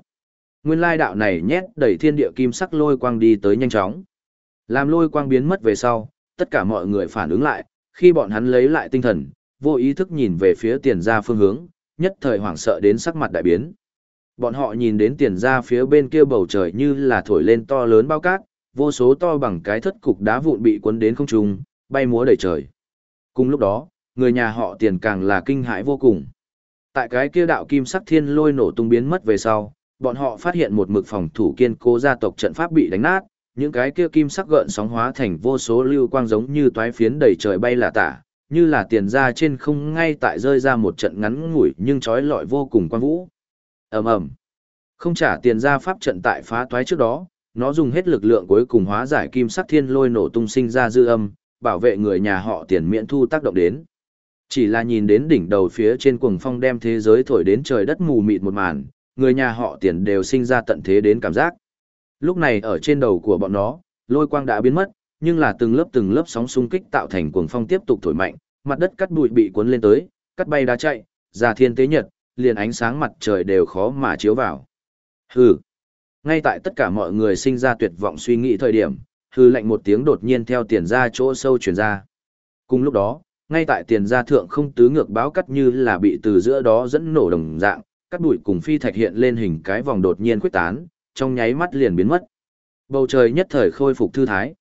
Nguyên lai đạo này nhét đẩy thiên địa kim sắc lôi quang đi tới nhanh chóng. Làm lôi quang biến mất về sau, tất cả mọi người phản ứng lại, khi bọn hắn lấy lại tinh thần, vô ý thức nhìn về phía tiền ra phương hướng, nhất thời hoảng sợ đến sắc mặt đại biến. Bọn họ nhìn đến tiền ra phía bên kia bầu trời như là thổi lên to lớn bao cát, vô số to bằng cái thất cục đá vụn bị cuốn đến không trung, bay múa đầy trời. Cùng lúc đó, người nhà họ tiền càng là kinh hãi vô cùng. Tại cái kia đạo kim sắc thiên lôi nổ tung biến mất về sau, bọn họ phát hiện một mực phòng thủ kiên cố gia tộc trận pháp bị đánh nát, những cái kia kim sắc gợn sóng hóa thành vô số lưu quang giống như toái phiến đầy trời bay là tả, như là tiền ra trên không ngay tại rơi ra một trận ngắn ngủi nhưng trói lọi vô cùng quang vũ. ầm ầm Không trả tiền ra pháp trận tại phá toái trước đó, nó dùng hết lực lượng cuối cùng hóa giải kim sắc thiên lôi nổ tung sinh ra dư âm, bảo vệ người nhà họ tiền miễn thu tác động đến. Chỉ là nhìn đến đỉnh đầu phía trên cuồng phong đem thế giới thổi đến trời đất mù mịt một màn, người nhà họ tiền đều sinh ra tận thế đến cảm giác. Lúc này ở trên đầu của bọn nó, lôi quang đã biến mất, nhưng là từng lớp từng lớp sóng xung kích tạo thành cuồng phong tiếp tục thổi mạnh, mặt đất cắt bụi bị cuốn lên tới, cắt bay đá chạy, ra thiên tế nhật, liền ánh sáng mặt trời đều khó mà chiếu vào. Hừ. Ngay tại tất cả mọi người sinh ra tuyệt vọng suy nghĩ thời điểm, hư lệnh một tiếng đột nhiên theo tiền ra chỗ sâu truyền ra. Cùng lúc đó, ngay tại tiền gia thượng không tứ ngược báo cắt như là bị từ giữa đó dẫn nổ đồng dạng, cắt bụi cùng phi thạch hiện lên hình cái vòng đột nhiên quyết tán, trong nháy mắt liền biến mất. Bầu trời nhất thời khôi phục thư thái.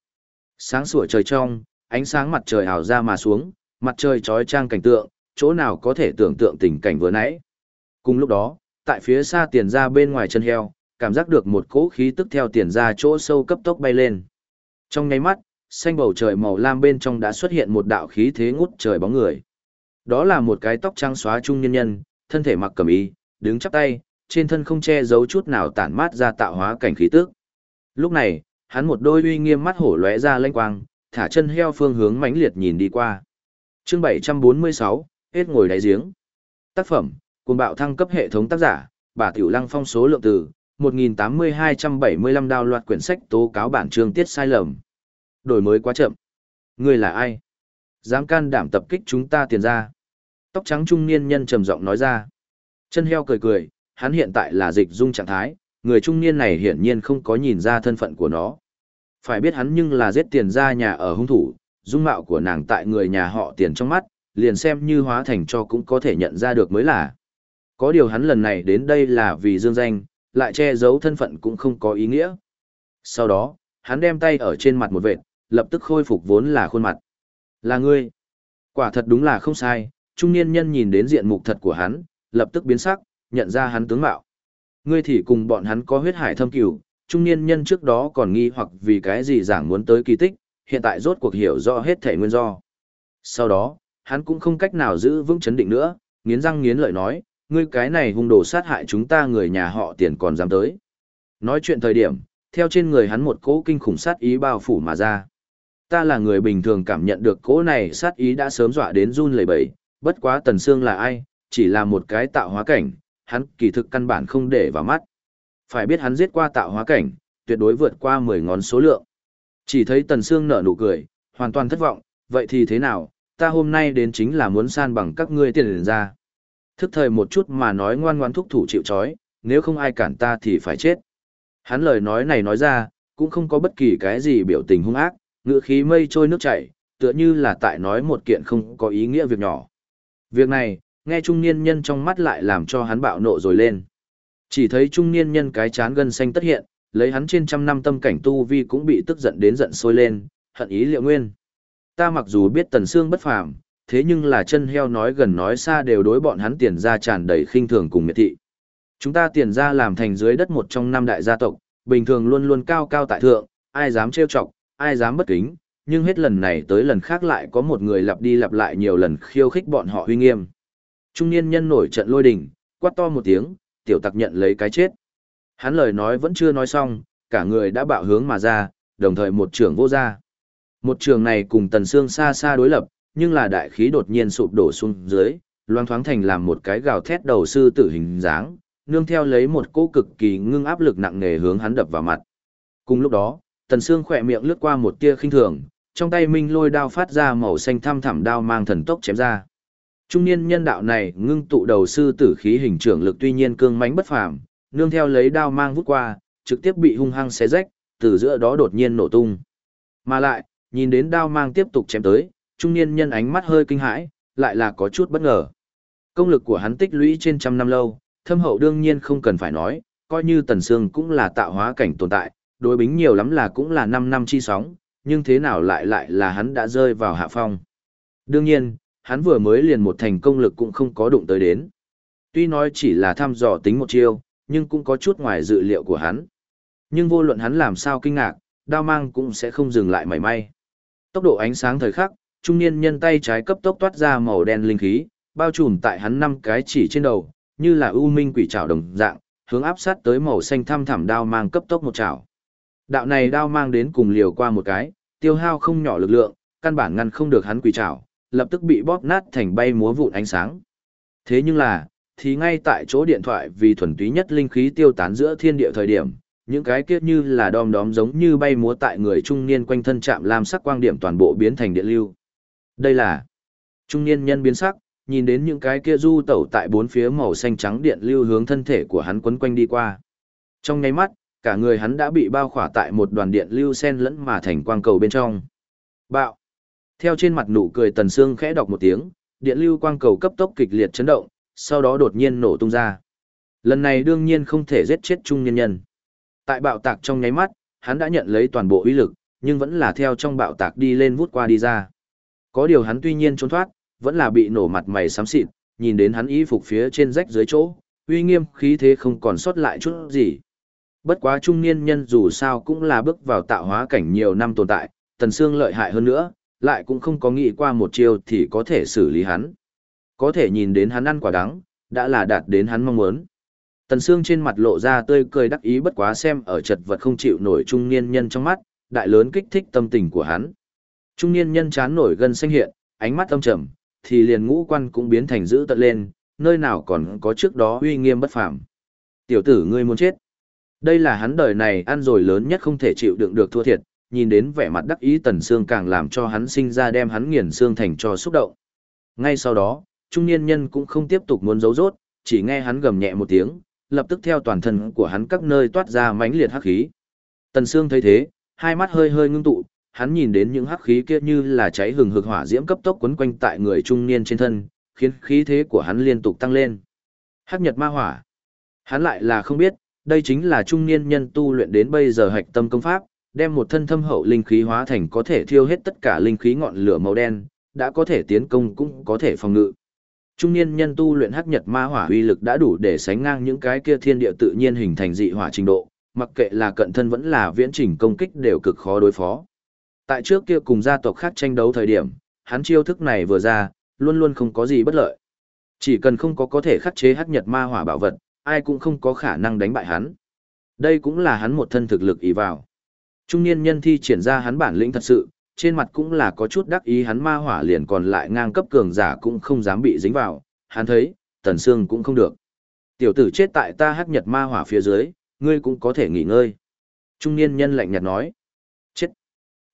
Sáng sủa trời trong, ánh sáng mặt trời ảo ra mà xuống, mặt trời trói trang cảnh tượng, chỗ nào có thể tưởng tượng tình cảnh vừa nãy. Cùng lúc đó, tại phía xa tiền ra bên ngoài chân heo, cảm giác được một cỗ khí tức theo tiền ra chỗ sâu cấp tốc bay lên. Trong nháy mắt, xanh bầu trời màu lam bên trong đã xuất hiện một đạo khí thế ngút trời bóng người. Đó là một cái tóc trắng xóa trung nhân nhân, thân thể mặc cẩm y, đứng chắp tay, trên thân không che giấu chút nào tản mát ra tạo hóa cảnh khí tức. Lúc này, hắn một đôi uy nghiêm mắt hổ lóe ra lanh quang, thả chân heo phương hướng mãnh liệt nhìn đi qua. Chương 746, hết ngồi đáy giếng. Tác phẩm, cùng bạo thăng cấp hệ thống tác giả, bà Tiểu Lăng phong số lượng từ 1.8275 đào loạt quyển sách tố cáo bản chương tiết sai lầm. Đổi mới quá chậm. Người là ai? Dám can đảm tập kích chúng ta tiền ra. Tóc trắng trung niên nhân trầm giọng nói ra. Chân heo cười cười, hắn hiện tại là dịch dung trạng thái, người trung niên này hiển nhiên không có nhìn ra thân phận của nó. Phải biết hắn nhưng là giết tiền ra nhà ở hung thủ, dung mạo của nàng tại người nhà họ tiền trong mắt, liền xem như hóa thành cho cũng có thể nhận ra được mới là. Có điều hắn lần này đến đây là vì dương danh, lại che giấu thân phận cũng không có ý nghĩa. Sau đó, hắn đem tay ở trên mặt một vệt, lập tức khôi phục vốn là khuôn mặt. Là ngươi. Quả thật đúng là không sai, trung niên nhân nhìn đến diện mục thật của hắn, lập tức biến sắc, nhận ra hắn tướng mạo. Ngươi thì cùng bọn hắn có huyết hải thâm cửu, trung niên nhân trước đó còn nghi hoặc vì cái gì giảng muốn tới kỳ tích, hiện tại rốt cuộc hiểu rõ hết thể nguyên do. Sau đó, hắn cũng không cách nào giữ vững chấn định nữa, nghiến răng nghiến lợi nói, ngươi cái này hung đồ sát hại chúng ta người nhà họ tiền còn dám tới. Nói chuyện thời điểm, theo trên người hắn một cỗ kinh khủng sát ý bao phủ mà ra. Ta là người bình thường cảm nhận được cỗ này sát ý đã sớm dọa đến run lẩy bẩy, bất quá Tần Sương là ai, chỉ là một cái tạo hóa cảnh, hắn kỳ thực căn bản không để vào mắt. Phải biết hắn giết qua tạo hóa cảnh, tuyệt đối vượt qua 10 ngón số lượng. Chỉ thấy Tần Sương nở nụ cười, hoàn toàn thất vọng, vậy thì thế nào, ta hôm nay đến chính là muốn san bằng các ngươi tiền ra. Thức thời một chút mà nói ngoan ngoan thúc thủ chịu chói, nếu không ai cản ta thì phải chết. Hắn lời nói này nói ra, cũng không có bất kỳ cái gì biểu tình hung ác, ngựa khí mây trôi nước chảy, tựa như là tại nói một kiện không có ý nghĩa việc nhỏ. Việc này, nghe trung niên nhân trong mắt lại làm cho hắn bạo nộ rồi lên. Chỉ thấy trung niên nhân cái chán gân xanh tất hiện, lấy hắn trên trăm năm tâm cảnh tu vi cũng bị tức giận đến giận sôi lên, hận ý liệu nguyên. Ta mặc dù biết tần xương bất phàm, thế nhưng là chân heo nói gần nói xa đều đối bọn hắn tiền ra tràn đầy khinh thường cùng miệt thị. Chúng ta tiền ra làm thành dưới đất một trong năm đại gia tộc, bình thường luôn luôn cao cao tại thượng, ai dám trêu chọc, ai dám bất kính, nhưng hết lần này tới lần khác lại có một người lặp đi lặp lại nhiều lần khiêu khích bọn họ huy nghiêm. Trung niên nhân nổi trận lôi đình, quát to một tiếng, tiểu tặc nhận lấy cái chết. Hắn lời nói vẫn chưa nói xong, cả người đã bạo hướng mà ra, đồng thời một trường vô ra. Một trường này cùng tần xương xa xa đối lập, nhưng là đại khí đột nhiên sụp đổ xuống dưới, loang thoáng thành làm một cái gào thét đầu sư tử hình dáng, nương theo lấy một cỗ cực kỳ ngưng áp lực nặng nề hướng hắn đập vào mặt. Cùng lúc đó, tần xương khỏe miệng lướt qua một tia khinh thường, trong tay minh lôi đao phát ra màu xanh thăm thẳm đao mang thần tốc chém ra. Trung niên nhân đạo này ngưng tụ đầu sư tử khí hình trưởng lực tuy nhiên cương mãnh bất phàm, nương theo lấy đao mang vút qua, trực tiếp bị hung hăng xé rách, từ giữa đó đột nhiên nổ tung. Mà lại, nhìn đến đao mang tiếp tục chém tới, trung niên nhân ánh mắt hơi kinh hãi, lại là có chút bất ngờ. Công lực của hắn tích lũy trên trăm năm lâu, thâm hậu đương nhiên không cần phải nói, coi như Tần Sương cũng là tạo hóa cảnh tồn tại, đối bính nhiều lắm là cũng là 5 năm chi sóng, nhưng thế nào lại lại là hắn đã rơi vào hạ phong. Đương nhiên, hắn vừa mới liền một thành công lực cũng không có đụng tới đến. Tuy nói chỉ là thăm dò tính một chiêu, nhưng cũng có chút ngoài dự liệu của hắn. Nhưng vô luận hắn làm sao kinh ngạc, đao mang cũng sẽ không dừng lại mảy may. Tốc độ ánh sáng thời khắc, trung niên nhân tay trái cấp tốc toát ra màu đen linh khí, bao trùm tại hắn năm cái chỉ trên đầu, như là u minh quỷ trảo đồng dạng, hướng áp sát tới màu xanh thăm thẳm đao mang cấp tốc một trảo. Đạo này đao mang đến cùng liều qua một cái, tiêu hao không nhỏ lực lượng, căn bản ngăn không được hắn quỷ trảo, lập tức bị bóp nát thành bay múa vụn ánh sáng. Thế nhưng là, thì ngay tại chỗ điện thoại vì thuần túy nhất linh khí tiêu tán giữa thiên địa thời điểm, những cái kiếp như là đom đóm giống như bay múa tại người trung niên quanh thân chạm làm sắc quang điểm toàn bộ biến thành điện lưu. Đây là trung niên nhân biến sắc, nhìn đến những cái kia du tẩu tại bốn phía màu xanh trắng điện lưu hướng thân thể của hắn quấn quanh đi qua. Trong nháy mắt, cả người hắn đã bị bao khỏa tại một đoàn điện lưu sen lẫn mà thành quang cầu bên trong. Bạo. Theo trên mặt nụ cười Tần Sương khẽ đọc một tiếng, điện lưu quang cầu cấp tốc kịch liệt chấn động, sau đó đột nhiên nổ tung ra. Lần này đương nhiên không thể giết chết trung nhân nhân. Tại bạo tạc trong nháy mắt, hắn đã nhận lấy toàn bộ uy lực, nhưng vẫn là theo trong bạo tạc đi lên vút qua đi ra. Có điều hắn tuy nhiên trốn thoát, vẫn là bị nổ mặt mày xám xịt, nhìn đến hắn y phục phía trên rách dưới chỗ, uy nghiêm khí thế không còn sót lại chút gì. Bất quá trung niên nhân dù sao cũng là bước vào tạo hóa cảnh nhiều năm tồn tại, Tần Sương lợi hại hơn nữa, lại cũng không có nghĩ qua một chiêu thì có thể xử lý hắn. Có thể nhìn đến hắn ăn quả đắng, đã là đạt đến hắn mong muốn. Tần Sương trên mặt lộ ra tươi cười đắc ý bất quá xem ở chật vật không chịu nổi trung niên nhân trong mắt, đại lớn kích thích tâm tình của hắn. Trung niên nhân chán nổi gân xanh hiện, ánh mắt âm trầm, thì liền ngũ quan cũng biến thành dữ tợn lên, nơi nào còn có trước đó uy nghiêm bất phàm. Tiểu tử ngươi muốn chết. Đây là hắn đời này ăn rồi lớn nhất không thể chịu đựng được thua thiệt, nhìn đến vẻ mặt đắc ý tần xương càng làm cho hắn sinh ra đem hắn nghiền xương thành cho xúc động. Ngay sau đó, trung niên nhân cũng không tiếp tục muốn giấu rốt, chỉ nghe hắn gầm nhẹ một tiếng, lập tức theo toàn thân của hắn các nơi toát ra mãnh liệt hắc khí. Tần xương thấy thế, hai mắt hơi hơi ngưng tụ, hắn nhìn đến những hắc khí kia như là cháy hừng hực hỏa diễm cấp tốc quấn quanh tại người trung niên trên thân, khiến khí thế của hắn liên tục tăng lên. Hắc nhật ma hỏa. Hắn lại là không biết, đây chính là trung niên nhân tu luyện đến bây giờ hạch tâm công pháp, đem một thân thâm hậu linh khí hóa thành có thể thiêu hết tất cả linh khí ngọn lửa màu đen, đã có thể tiến công cũng có thể phòng ngự. Trung niên nhân tu luyện hắc nhật ma hỏa uy lực đã đủ để sánh ngang những cái kia thiên địa tự nhiên hình thành dị hỏa trình độ, mặc kệ là cận thân vẫn là viễn trình công kích đều cực khó đối phó. Tại trước kia cùng gia tộc khác tranh đấu thời điểm, hắn chiêu thức này vừa ra, luôn luôn không có gì bất lợi. Chỉ cần không có có thể khắc chế hắc nhật ma hỏa bảo vật, ai cũng không có khả năng đánh bại hắn. Đây cũng là hắn một thân thực lực ý vào. Trung niên nhân thi triển ra hắn bản lĩnh thật sự, trên mặt cũng là có chút đắc ý hắn ma hỏa liền còn lại ngang cấp cường giả cũng không dám bị dính vào, hắn thấy, tần xương cũng không được. Tiểu tử chết tại ta hắc nhật ma hỏa phía dưới, ngươi cũng có thể nghỉ ngơi. Trung niên nhân lạnh nhạt nói. Chết.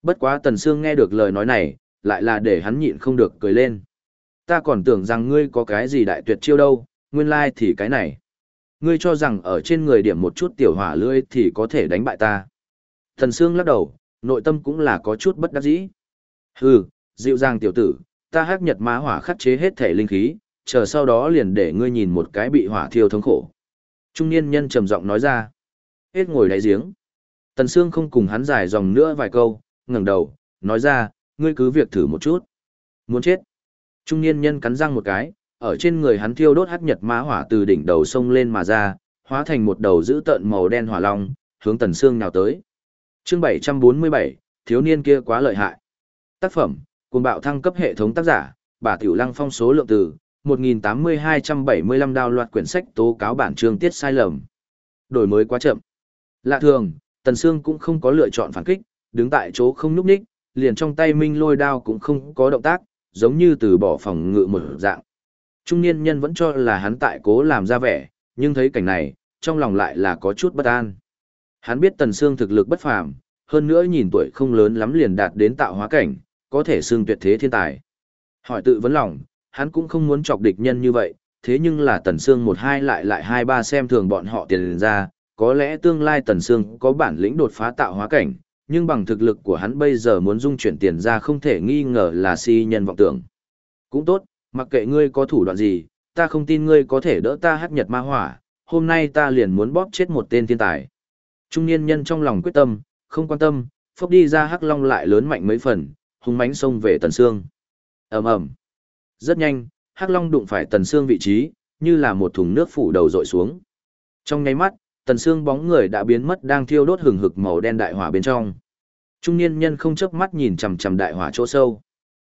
Bất quá tần xương nghe được lời nói này, lại là để hắn nhịn không được cười lên. Ta còn tưởng rằng ngươi có cái gì đại tuyệt chiêu đâu, nguyên lai thì cái này. Ngươi cho rằng ở trên người điểm một chút tiểu hỏa lưỡi thì có thể đánh bại ta. Thần Sương lắc đầu, nội tâm cũng là có chút bất đắc dĩ. Hừ, dịu dàng tiểu tử, ta hắc nhật ma hỏa khắc chế hết thể linh khí, chờ sau đó liền để ngươi nhìn một cái bị hỏa thiêu thống khổ. Trung niên nhân trầm giọng nói ra. Hết ngồi đáy giếng. Tần Sương không cùng hắn dài dòng nữa vài câu, ngẩng đầu, nói ra, ngươi cứ việc thử một chút. Muốn chết. Trung niên nhân cắn răng một cái, ở trên người hắn thiêu đốt hắc nhật ma hỏa từ đỉnh đầu sông lên mà ra, hóa thành một đầu dữ tợn màu đen hỏa long, hướng Tần Sương nhào tới. Chương 747, thiếu niên kia quá lợi hại. Tác phẩm, cùng bạo thăng cấp hệ thống tác giả, bà Tiểu Lăng phong số lượng từ 1.8275 đào loạt quyển sách tố cáo bản chương tiết sai lầm. Đổi mới quá chậm. Lạ thường, Tần Sương cũng không có lựa chọn phản kích, đứng tại chỗ không nhúc nhích, liền trong tay minh lôi đao cũng không có động tác, giống như từ bỏ phòng ngự một dạng. Trung niên nhân vẫn cho là hắn tại cố làm ra vẻ, nhưng thấy cảnh này, trong lòng lại là có chút bất an. Hắn biết Tần Sương thực lực bất phàm, hơn nữa nhìn tuổi không lớn lắm liền đạt đến tạo hóa cảnh, có thể xương tuyệt thế thiên tài. Hỏi tự vấn lòng, hắn cũng không muốn chọc địch nhân như vậy, thế nhưng là Tần Sương một hai lại lại hai ba xem thường bọn họ tiền ra, có lẽ tương lai Tần Sương có bản lĩnh đột phá tạo hóa cảnh, nhưng bằng thực lực của hắn bây giờ muốn dung chuyển tiền ra không thể nghi ngờ là si nhân vọng tưởng. Cũng tốt, mặc kệ ngươi có thủ đoạn gì, ta không tin ngươi có thể đỡ ta hát nhật ma hỏa, hôm nay ta liền muốn bóp chết một tên thiên tài. Trung niên nhân trong lòng quyết tâm, không quan tâm, phốc đi ra hắc long lại lớn mạnh mấy phần, hung mãnh xông về tần xương. ầm ầm. Rất nhanh, hắc long đụng phải tần xương vị trí, như là một thùng nước phủ đầu dội xuống. Trong nháy mắt, tần xương bóng người đã biến mất đang thiêu đốt hừng hực màu đen đại hỏa bên trong. Trung niên nhân không chớp mắt nhìn chằm chằm đại hỏa chỗ sâu.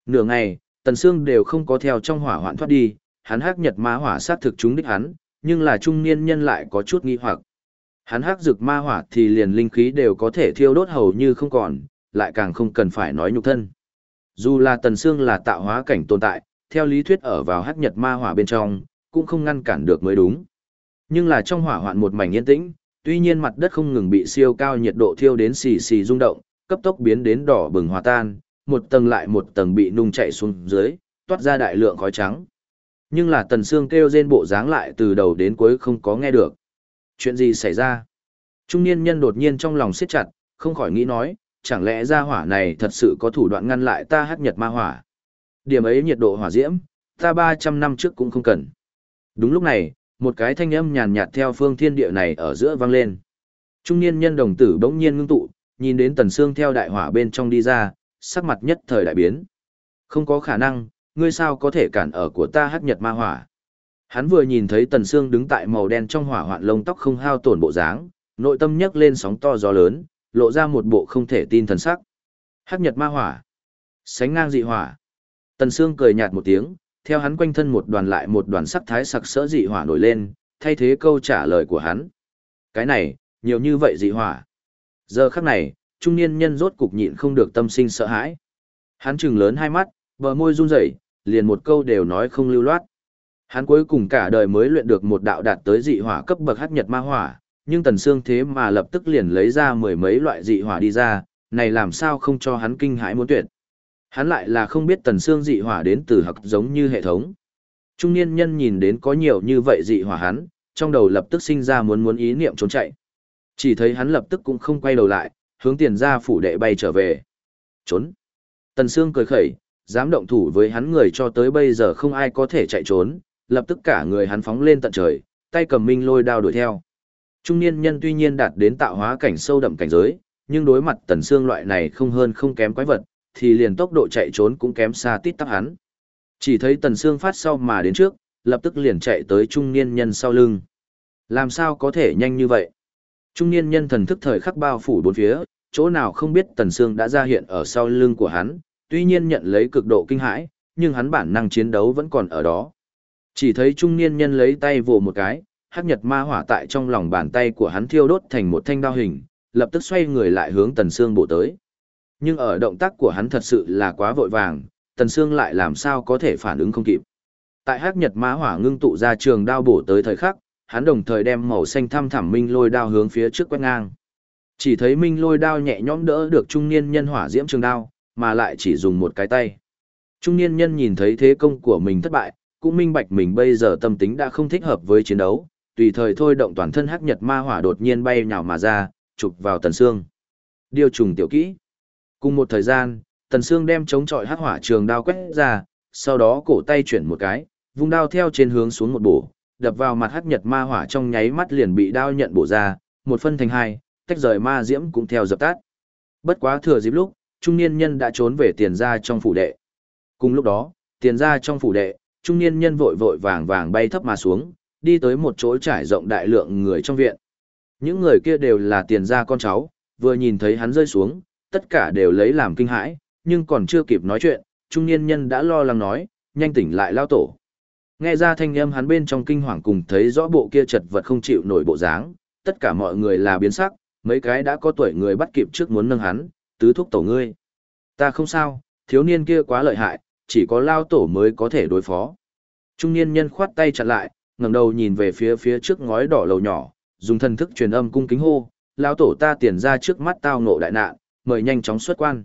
Nửa ngày, tần xương đều không có theo trong hỏa hoạn thoát đi, hắn hắc nhật ma hỏa sát thực chúng đích hắn, nhưng là trung niên nhân lại có chút nghi hoặc. Hắn hắc dược ma hỏa thì liền linh khí đều có thể thiêu đốt hầu như không còn, lại càng không cần phải nói nhục thân. Dù là tần xương là tạo hóa cảnh tồn tại, theo lý thuyết ở vào hắc nhật ma hỏa bên trong, cũng không ngăn cản được mới đúng. Nhưng là trong hỏa hoạn một mảnh yên tĩnh, tuy nhiên mặt đất không ngừng bị siêu cao nhiệt độ thiêu đến xì xì rung động, cấp tốc biến đến đỏ bừng hòa tan, một tầng lại một tầng bị nung chảy xuống dưới, toát ra đại lượng khói trắng. Nhưng là tần xương kêu rên bộ dáng lại từ đầu đến cuối không có nghe được. Chuyện gì xảy ra? Trung niên nhân đột nhiên trong lòng siết chặt, không khỏi nghĩ nói, chẳng lẽ ra hỏa này thật sự có thủ đoạn ngăn lại ta hắc nhật ma hỏa. Điểm ấy nhiệt độ hỏa diễm, ta 300 năm trước cũng không cần. Đúng lúc này, một cái thanh âm nhàn nhạt theo phương thiên địa này ở giữa vang lên. Trung niên nhân đồng tử bỗng nhiên ngưng tụ, nhìn đến tần xương theo đại hỏa bên trong đi ra, sắc mặt nhất thời đại biến. Không có khả năng, ngươi sao có thể cản ở của ta hắc nhật ma hỏa. Hắn vừa nhìn thấy Tần Sương đứng tại màu đen trong hỏa hoạn lông tóc không hao tổn bộ dáng, nội tâm nhấc lên sóng to gió lớn, lộ ra một bộ không thể tin thần sắc. Hắc Nhật Ma Hỏa, sánh ngang dị hỏa. Tần Sương cười nhạt một tiếng, theo hắn quanh thân một đoàn lại một đoàn sắc thái sặc sỡ dị hỏa nổi lên, thay thế câu trả lời của hắn. Cái này, nhiều như vậy dị hỏa. Giờ khắc này, trung niên nhân rốt cục nhịn không được tâm sinh sợ hãi. Hắn trừng lớn hai mắt, bờ môi run rẩy, liền một câu đều nói không lưu loát. Hắn cuối cùng cả đời mới luyện được một đạo đạt tới dị hỏa cấp bậc hắc nhật ma hỏa, nhưng Tần Sương thế mà lập tức liền lấy ra mười mấy loại dị hỏa đi ra, này làm sao không cho hắn kinh hãi muốn tuyệt. Hắn lại là không biết Tần Sương dị hỏa đến từ hặc giống như hệ thống. Trung niên nhân nhìn đến có nhiều như vậy dị hỏa hắn, trong đầu lập tức sinh ra muốn muốn ý niệm trốn chạy. Chỉ thấy hắn lập tức cũng không quay đầu lại, hướng tiền ra phủ đệ bay trở về. Trốn. Tần Sương cười khẩy, dám động thủ với hắn người cho tới bây giờ không ai có thể chạy trốn, lập tức cả người hắn phóng lên tận trời, tay cầm minh lôi đao đuổi theo. Trung niên nhân tuy nhiên đạt đến tạo hóa cảnh sâu đậm cảnh giới, nhưng đối mặt Tần xương loại này không hơn không kém quái vật, thì liền tốc độ chạy trốn cũng kém xa tít tắp hắn. Chỉ thấy Tần xương phát sau mà đến trước, lập tức liền chạy tới trung niên nhân sau lưng. Làm sao có thể nhanh như vậy? Trung niên nhân thần thức thời khắc bao phủ bốn phía, chỗ nào không biết Tần xương đã ra hiện ở sau lưng của hắn, tuy nhiên nhận lấy cực độ kinh hãi, nhưng hắn bản năng chiến đấu vẫn còn ở đó. Chỉ thấy trung niên nhân lấy tay vồ một cái, hắc nhật ma hỏa tại trong lòng bàn tay của hắn thiêu đốt thành một thanh đao hình, lập tức xoay người lại hướng Tần Sương bổ tới. Nhưng ở động tác của hắn thật sự là quá vội vàng, Tần Sương lại làm sao có thể phản ứng không kịp. Tại hắc nhật ma hỏa ngưng tụ ra trường đao bổ tới thời khắc, hắn đồng thời đem màu xanh thăm thẳm minh lôi đao hướng phía trước quét ngang. Chỉ thấy minh lôi đao nhẹ nhõm đỡ được trung niên nhân hỏa diễm trường đao, mà lại chỉ dùng một cái tay. Trung niên nhân nhìn thấy thế công của mình thất bại, cũng minh bạch mình bây giờ tâm tính đã không thích hợp với chiến đấu, tùy thời thôi động toàn thân hắc nhật ma hỏa đột nhiên bay nhào mà ra, chụp vào tần xương. Điều trùng tiểu kỹ. Cùng một thời gian, tần xương đem chống chọi hắc hỏa trường đao quét ra, sau đó cổ tay chuyển một cái, vung đao theo trên hướng xuống một bổ, đập vào mặt hắc nhật ma hỏa trong nháy mắt liền bị đao nhận bổ ra, một phân thành hai, tách rời ma diễm cũng theo dập tắt. Bất quá thừa dịp lúc, trung niên nhân đã trốn về tiền gia trong phủ đệ. Cùng lúc đó, tiền gia trong phủ đệ, trung niên nhân vội vội vàng vàng bay thấp mà xuống, đi tới một chỗ trải rộng đại lượng người trong viện. Những người kia đều là tiền gia con cháu, vừa nhìn thấy hắn rơi xuống, tất cả đều lấy làm kinh hãi, nhưng còn chưa kịp nói chuyện, trung niên nhân đã lo lắng nói, nhanh tỉnh lại lao tổ. Nghe ra thanh âm hắn bên trong kinh hoàng cùng thấy rõ bộ kia chật vật không chịu nổi bộ dáng, tất cả mọi người là biến sắc, mấy cái đã có tuổi người bắt kịp trước muốn nâng hắn, tứ thúc tổ ngươi. Ta không sao, thiếu niên kia quá lợi hại, chỉ có lao tổ mới có thể đối phó. Trung niên nhân khoát tay chặn lại, ngẩng đầu nhìn về phía phía trước ngói đỏ lầu nhỏ, dùng thần thức truyền âm cung kính hô, lao tổ ta tiền ra trước mắt tao ngộ đại nạn, mời nhanh chóng xuất quan.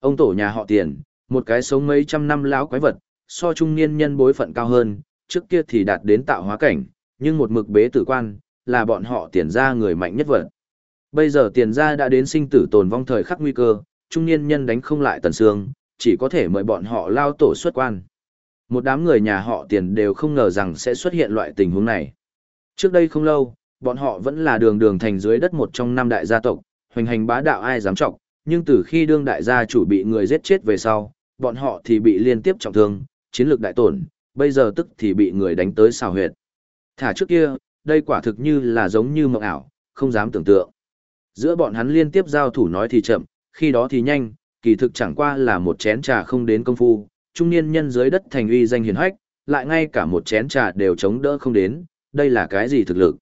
Ông tổ nhà họ tiền, một cái sống mấy trăm năm lão quái vật, so trung niên nhân bối phận cao hơn, trước kia thì đạt đến tạo hóa cảnh, nhưng một mực bế tử quan, là bọn họ tiền ra người mạnh nhất vật. Bây giờ tiền ra đã đến sinh tử tồn vong thời khắc nguy cơ, trung niên nhân đánh không lại tần sương, chỉ có thể mời bọn họ lao tổ xuất quan. Một đám người nhà họ tiền đều không ngờ rằng sẽ xuất hiện loại tình huống này. Trước đây không lâu, bọn họ vẫn là đường đường thành dưới đất một trong năm đại gia tộc, hoành hành bá đạo ai dám trọng, nhưng từ khi đương đại gia chủ bị người giết chết về sau, bọn họ thì bị liên tiếp trọng thương, chiến lược đại tổn, bây giờ tức thì bị người đánh tới xào huyệt. Thả trước kia, đây quả thực như là giống như mộng ảo, không dám tưởng tượng. Giữa bọn hắn liên tiếp giao thủ nói thì chậm, khi đó thì nhanh, kỳ thực chẳng qua là một chén trà không đến công phu, trung niên nhân dưới đất thành uy danh hiền hách, lại ngay cả một chén trà đều chống đỡ không đến, đây là cái gì thực lực?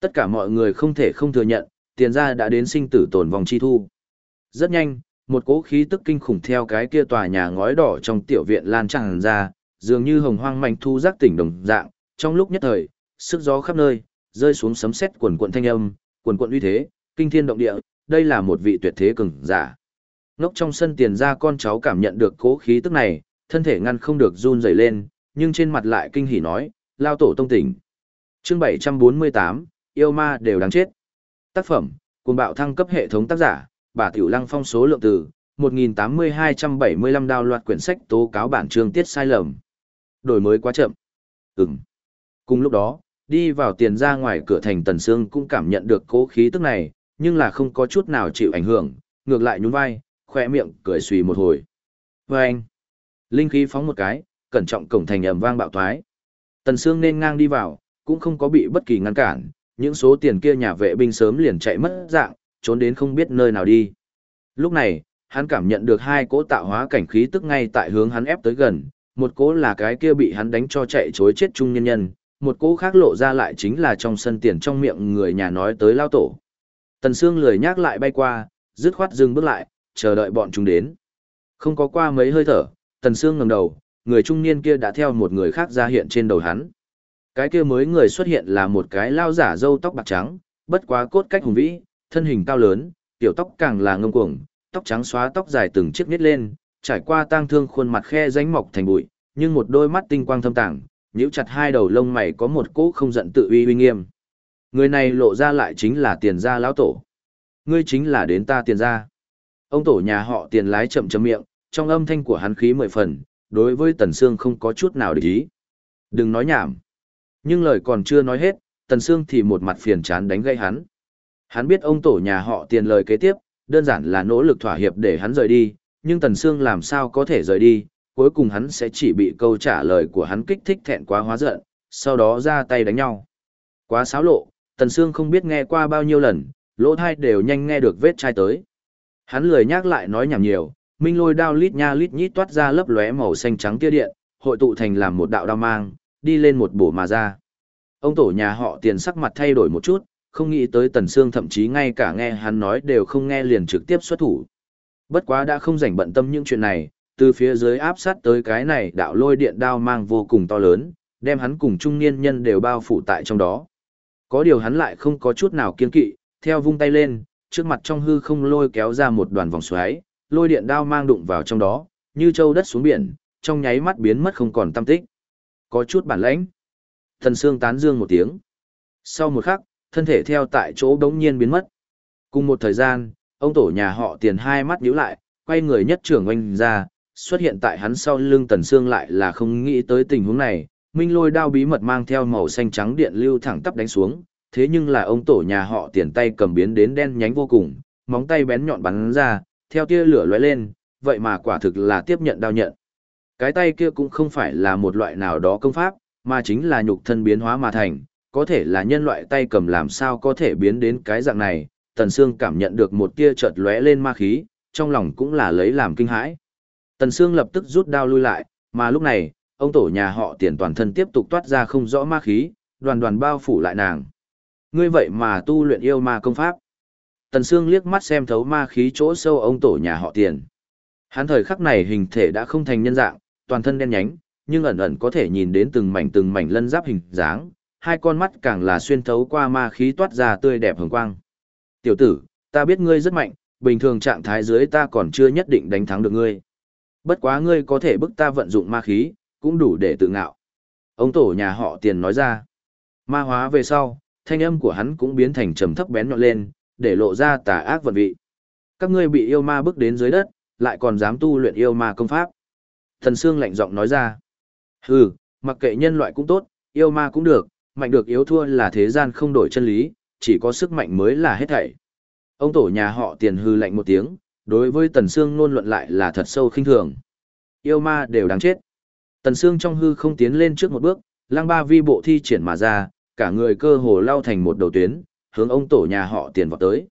Tất cả mọi người không thể không thừa nhận, tiền ra đã đến sinh tử tồn vòng chi thu. Rất nhanh, một cỗ khí tức kinh khủng theo cái kia tòa nhà ngói đỏ trong tiểu viện lan tràn ra, dường như hồng hoang mạnh thu giác tỉnh đồng dạng, trong lúc nhất thời, sức gió khắp nơi, rơi xuống sấm sét quần quần thanh âm, quần quần uy thế, kinh thiên động địa, đây là một vị tuyệt thế cường giả. Ngốc trong sân tiền ra con cháu cảm nhận được cố khí tức này, thân thể ngăn không được run rẩy lên, nhưng trên mặt lại kinh hỉ nói, lao tổ tông tỉnh. Chương 748, yêu ma đều đáng chết. Tác phẩm, cuồng bạo thăng cấp hệ thống tác giả, bà Tiểu Lăng phong số lượng từ, 1.8275 đào loạt quyển sách tố cáo bản chương tiết sai lầm. Đổi mới quá chậm. Ừm. Cùng lúc đó, đi vào tiền ra ngoài cửa thành Tần Sương cũng cảm nhận được cố khí tức này, nhưng là không có chút nào chịu ảnh hưởng, ngược lại nhún vai, khoe miệng cười xùy một hồi. Và anh, linh khí phóng một cái, cẩn trọng cổng thành ầm vang bạo thoái. Tần Sương nên ngang đi vào, cũng không có bị bất kỳ ngăn cản, những số tiền kia nhà vệ binh sớm liền chạy mất dạng, trốn đến không biết nơi nào đi. Lúc này, hắn cảm nhận được hai cỗ tạo hóa cảnh khí tức ngay tại hướng hắn ép tới gần, một cỗ là cái kia bị hắn đánh cho chạy chối chết trung nhân nhân, một cỗ khác lộ ra lại chính là trong sân tiền trong miệng người nhà nói tới lao tổ. Tần Sương lười nhác lại bay qua, dứt khoát dừng bước lại, chờ đợi bọn chúng đến. Không có qua mấy hơi thở, Tần Sương ngẩng đầu, người trung niên kia đã theo một người khác ra hiện trên đầu hắn. Cái kia mới người xuất hiện là một cái lao giả râu tóc bạc trắng, bất quá cốt cách hùng vĩ, thân hình cao lớn, tiểu tóc càng là ngông cuồng, tóc trắng xóa tóc dài từng chiếc nít lên, trải qua tang thương khuôn mặt khe rãnh mọc thành bụi, nhưng một đôi mắt tinh quang thâm tàng, nhíu chặt hai đầu lông mày có một cỗ không giận tự uy uy nghiêm. Người này lộ ra lại chính là tiền gia lão tổ. Ngươi chính là đến ta tiền gia. Ông tổ nhà họ tiền lái chậm chậm miệng, trong âm thanh của hắn khí mười phần, đối với Tần Sương không có chút nào để ý. Đừng nói nhảm. Nhưng lời còn chưa nói hết, Tần Sương thì một mặt phiền chán đánh gây hắn. Hắn biết ông tổ nhà họ tiền lời kế tiếp, đơn giản là nỗ lực thỏa hiệp để hắn rời đi, nhưng Tần Sương làm sao có thể rời đi, cuối cùng hắn sẽ chỉ bị câu trả lời của hắn kích thích thẹn quá hóa giận, sau đó ra tay đánh nhau. Quá xáo lộ, Tần Sương không biết nghe qua bao nhiêu lần, lỗ thai đều nhanh nghe được vết chai tới. Hắn lười nhắc lại nói nhảm nhiều, minh lôi đao lít nha lít nhít toát ra lấp lóe màu xanh trắng tia điện, hội tụ thành làm một đạo đao mang, đi lên một bổ mà ra. Ông tổ nhà họ tiền sắc mặt thay đổi một chút, không nghĩ tới Tần Sương thậm chí ngay cả nghe hắn nói đều không nghe liền trực tiếp xuất thủ. Bất quá đã không rảnh bận tâm những chuyện này, từ phía dưới áp sát tới cái này đạo lôi điện đao mang vô cùng to lớn, đem hắn cùng trung niên nhân đều bao phủ tại trong đó. Có điều hắn lại không có chút nào kiên kỵ, theo vung tay lên, trước mặt trong hư không lôi kéo ra một đoàn vòng xoáy, lôi điện đao mang đụng vào trong đó, như châu đất xuống biển, trong nháy mắt biến mất không còn tâm tích. Có chút bản lãnh. Thần Sương tán dương một tiếng. Sau một khắc, thân thể theo tại chỗ đống nhiên biến mất. Cùng một thời gian, ông tổ nhà họ tiền hai mắt nhíu lại, quay người nhất trưởng oanh ra, xuất hiện tại hắn sau lưng Tần Sương lại là không nghĩ tới tình huống này, minh lôi đao bí mật mang theo màu xanh trắng điện lưu thẳng tắp đánh xuống, thế nhưng là ông tổ nhà họ tiền tay cầm biến đến đen nhánh vô cùng, móng tay bén nhọn bắn ra, theo tia lửa lóe lên, vậy mà quả thực là tiếp nhận đao nhận. Cái tay kia cũng không phải là một loại nào đó công pháp, mà chính là nhục thân biến hóa mà thành, có thể là nhân loại tay cầm làm sao có thể biến đến cái dạng này, Tần Sương cảm nhận được một tia chợt lóe lên ma khí, trong lòng cũng là lấy làm kinh hãi. Tần Sương lập tức rút đao lui lại, mà lúc này, ông tổ nhà họ tiền toàn thân tiếp tục toát ra không rõ ma khí, đoàn đoàn bao phủ lại nàng. Ngươi vậy mà tu luyện yêu ma công pháp. Tần Sương liếc mắt xem thấu ma khí chỗ sâu ông tổ nhà họ tiền. Hắn thời khắc này hình thể đã không thành nhân dạng, toàn thân đen nhánh, nhưng ẩn ẩn có thể nhìn đến từng mảnh từng mảnh lân giáp hình dáng, hai con mắt càng là xuyên thấu qua ma khí toát ra tươi đẹp hồng quang. Tiểu tử, ta biết ngươi rất mạnh, bình thường trạng thái dưới ta còn chưa nhất định đánh thắng được ngươi. Bất quá ngươi có thể bức ta vận dụng ma khí, cũng đủ để tự ngạo. Ông tổ nhà họ tiền nói ra. Ma hóa về sau, thanh âm của hắn cũng biến thành trầm thấp bén nhọn lên, để lộ ra tà ác vận vị. Các ngươi bị yêu ma bức đến dưới đất, lại còn dám tu luyện yêu ma công pháp. Thần Sương lạnh giọng nói ra. Hừ, mặc kệ nhân loại cũng tốt, yêu ma cũng được, mạnh được yếu thua là thế gian không đổi chân lý, chỉ có sức mạnh mới là hết thảy. Ông tổ nhà họ tiền hư lạnh một tiếng, đối với Tần Sương nôn luận lại là thật sâu khinh thường. Yêu ma đều đáng chết. Tần Sương trong hư không tiến lên trước một bước, lang ba vi bộ thi triển mà ra, cả người cơ hồ lao thành một đầu tuyến, hướng ông tổ nhà họ tiền vọt tới.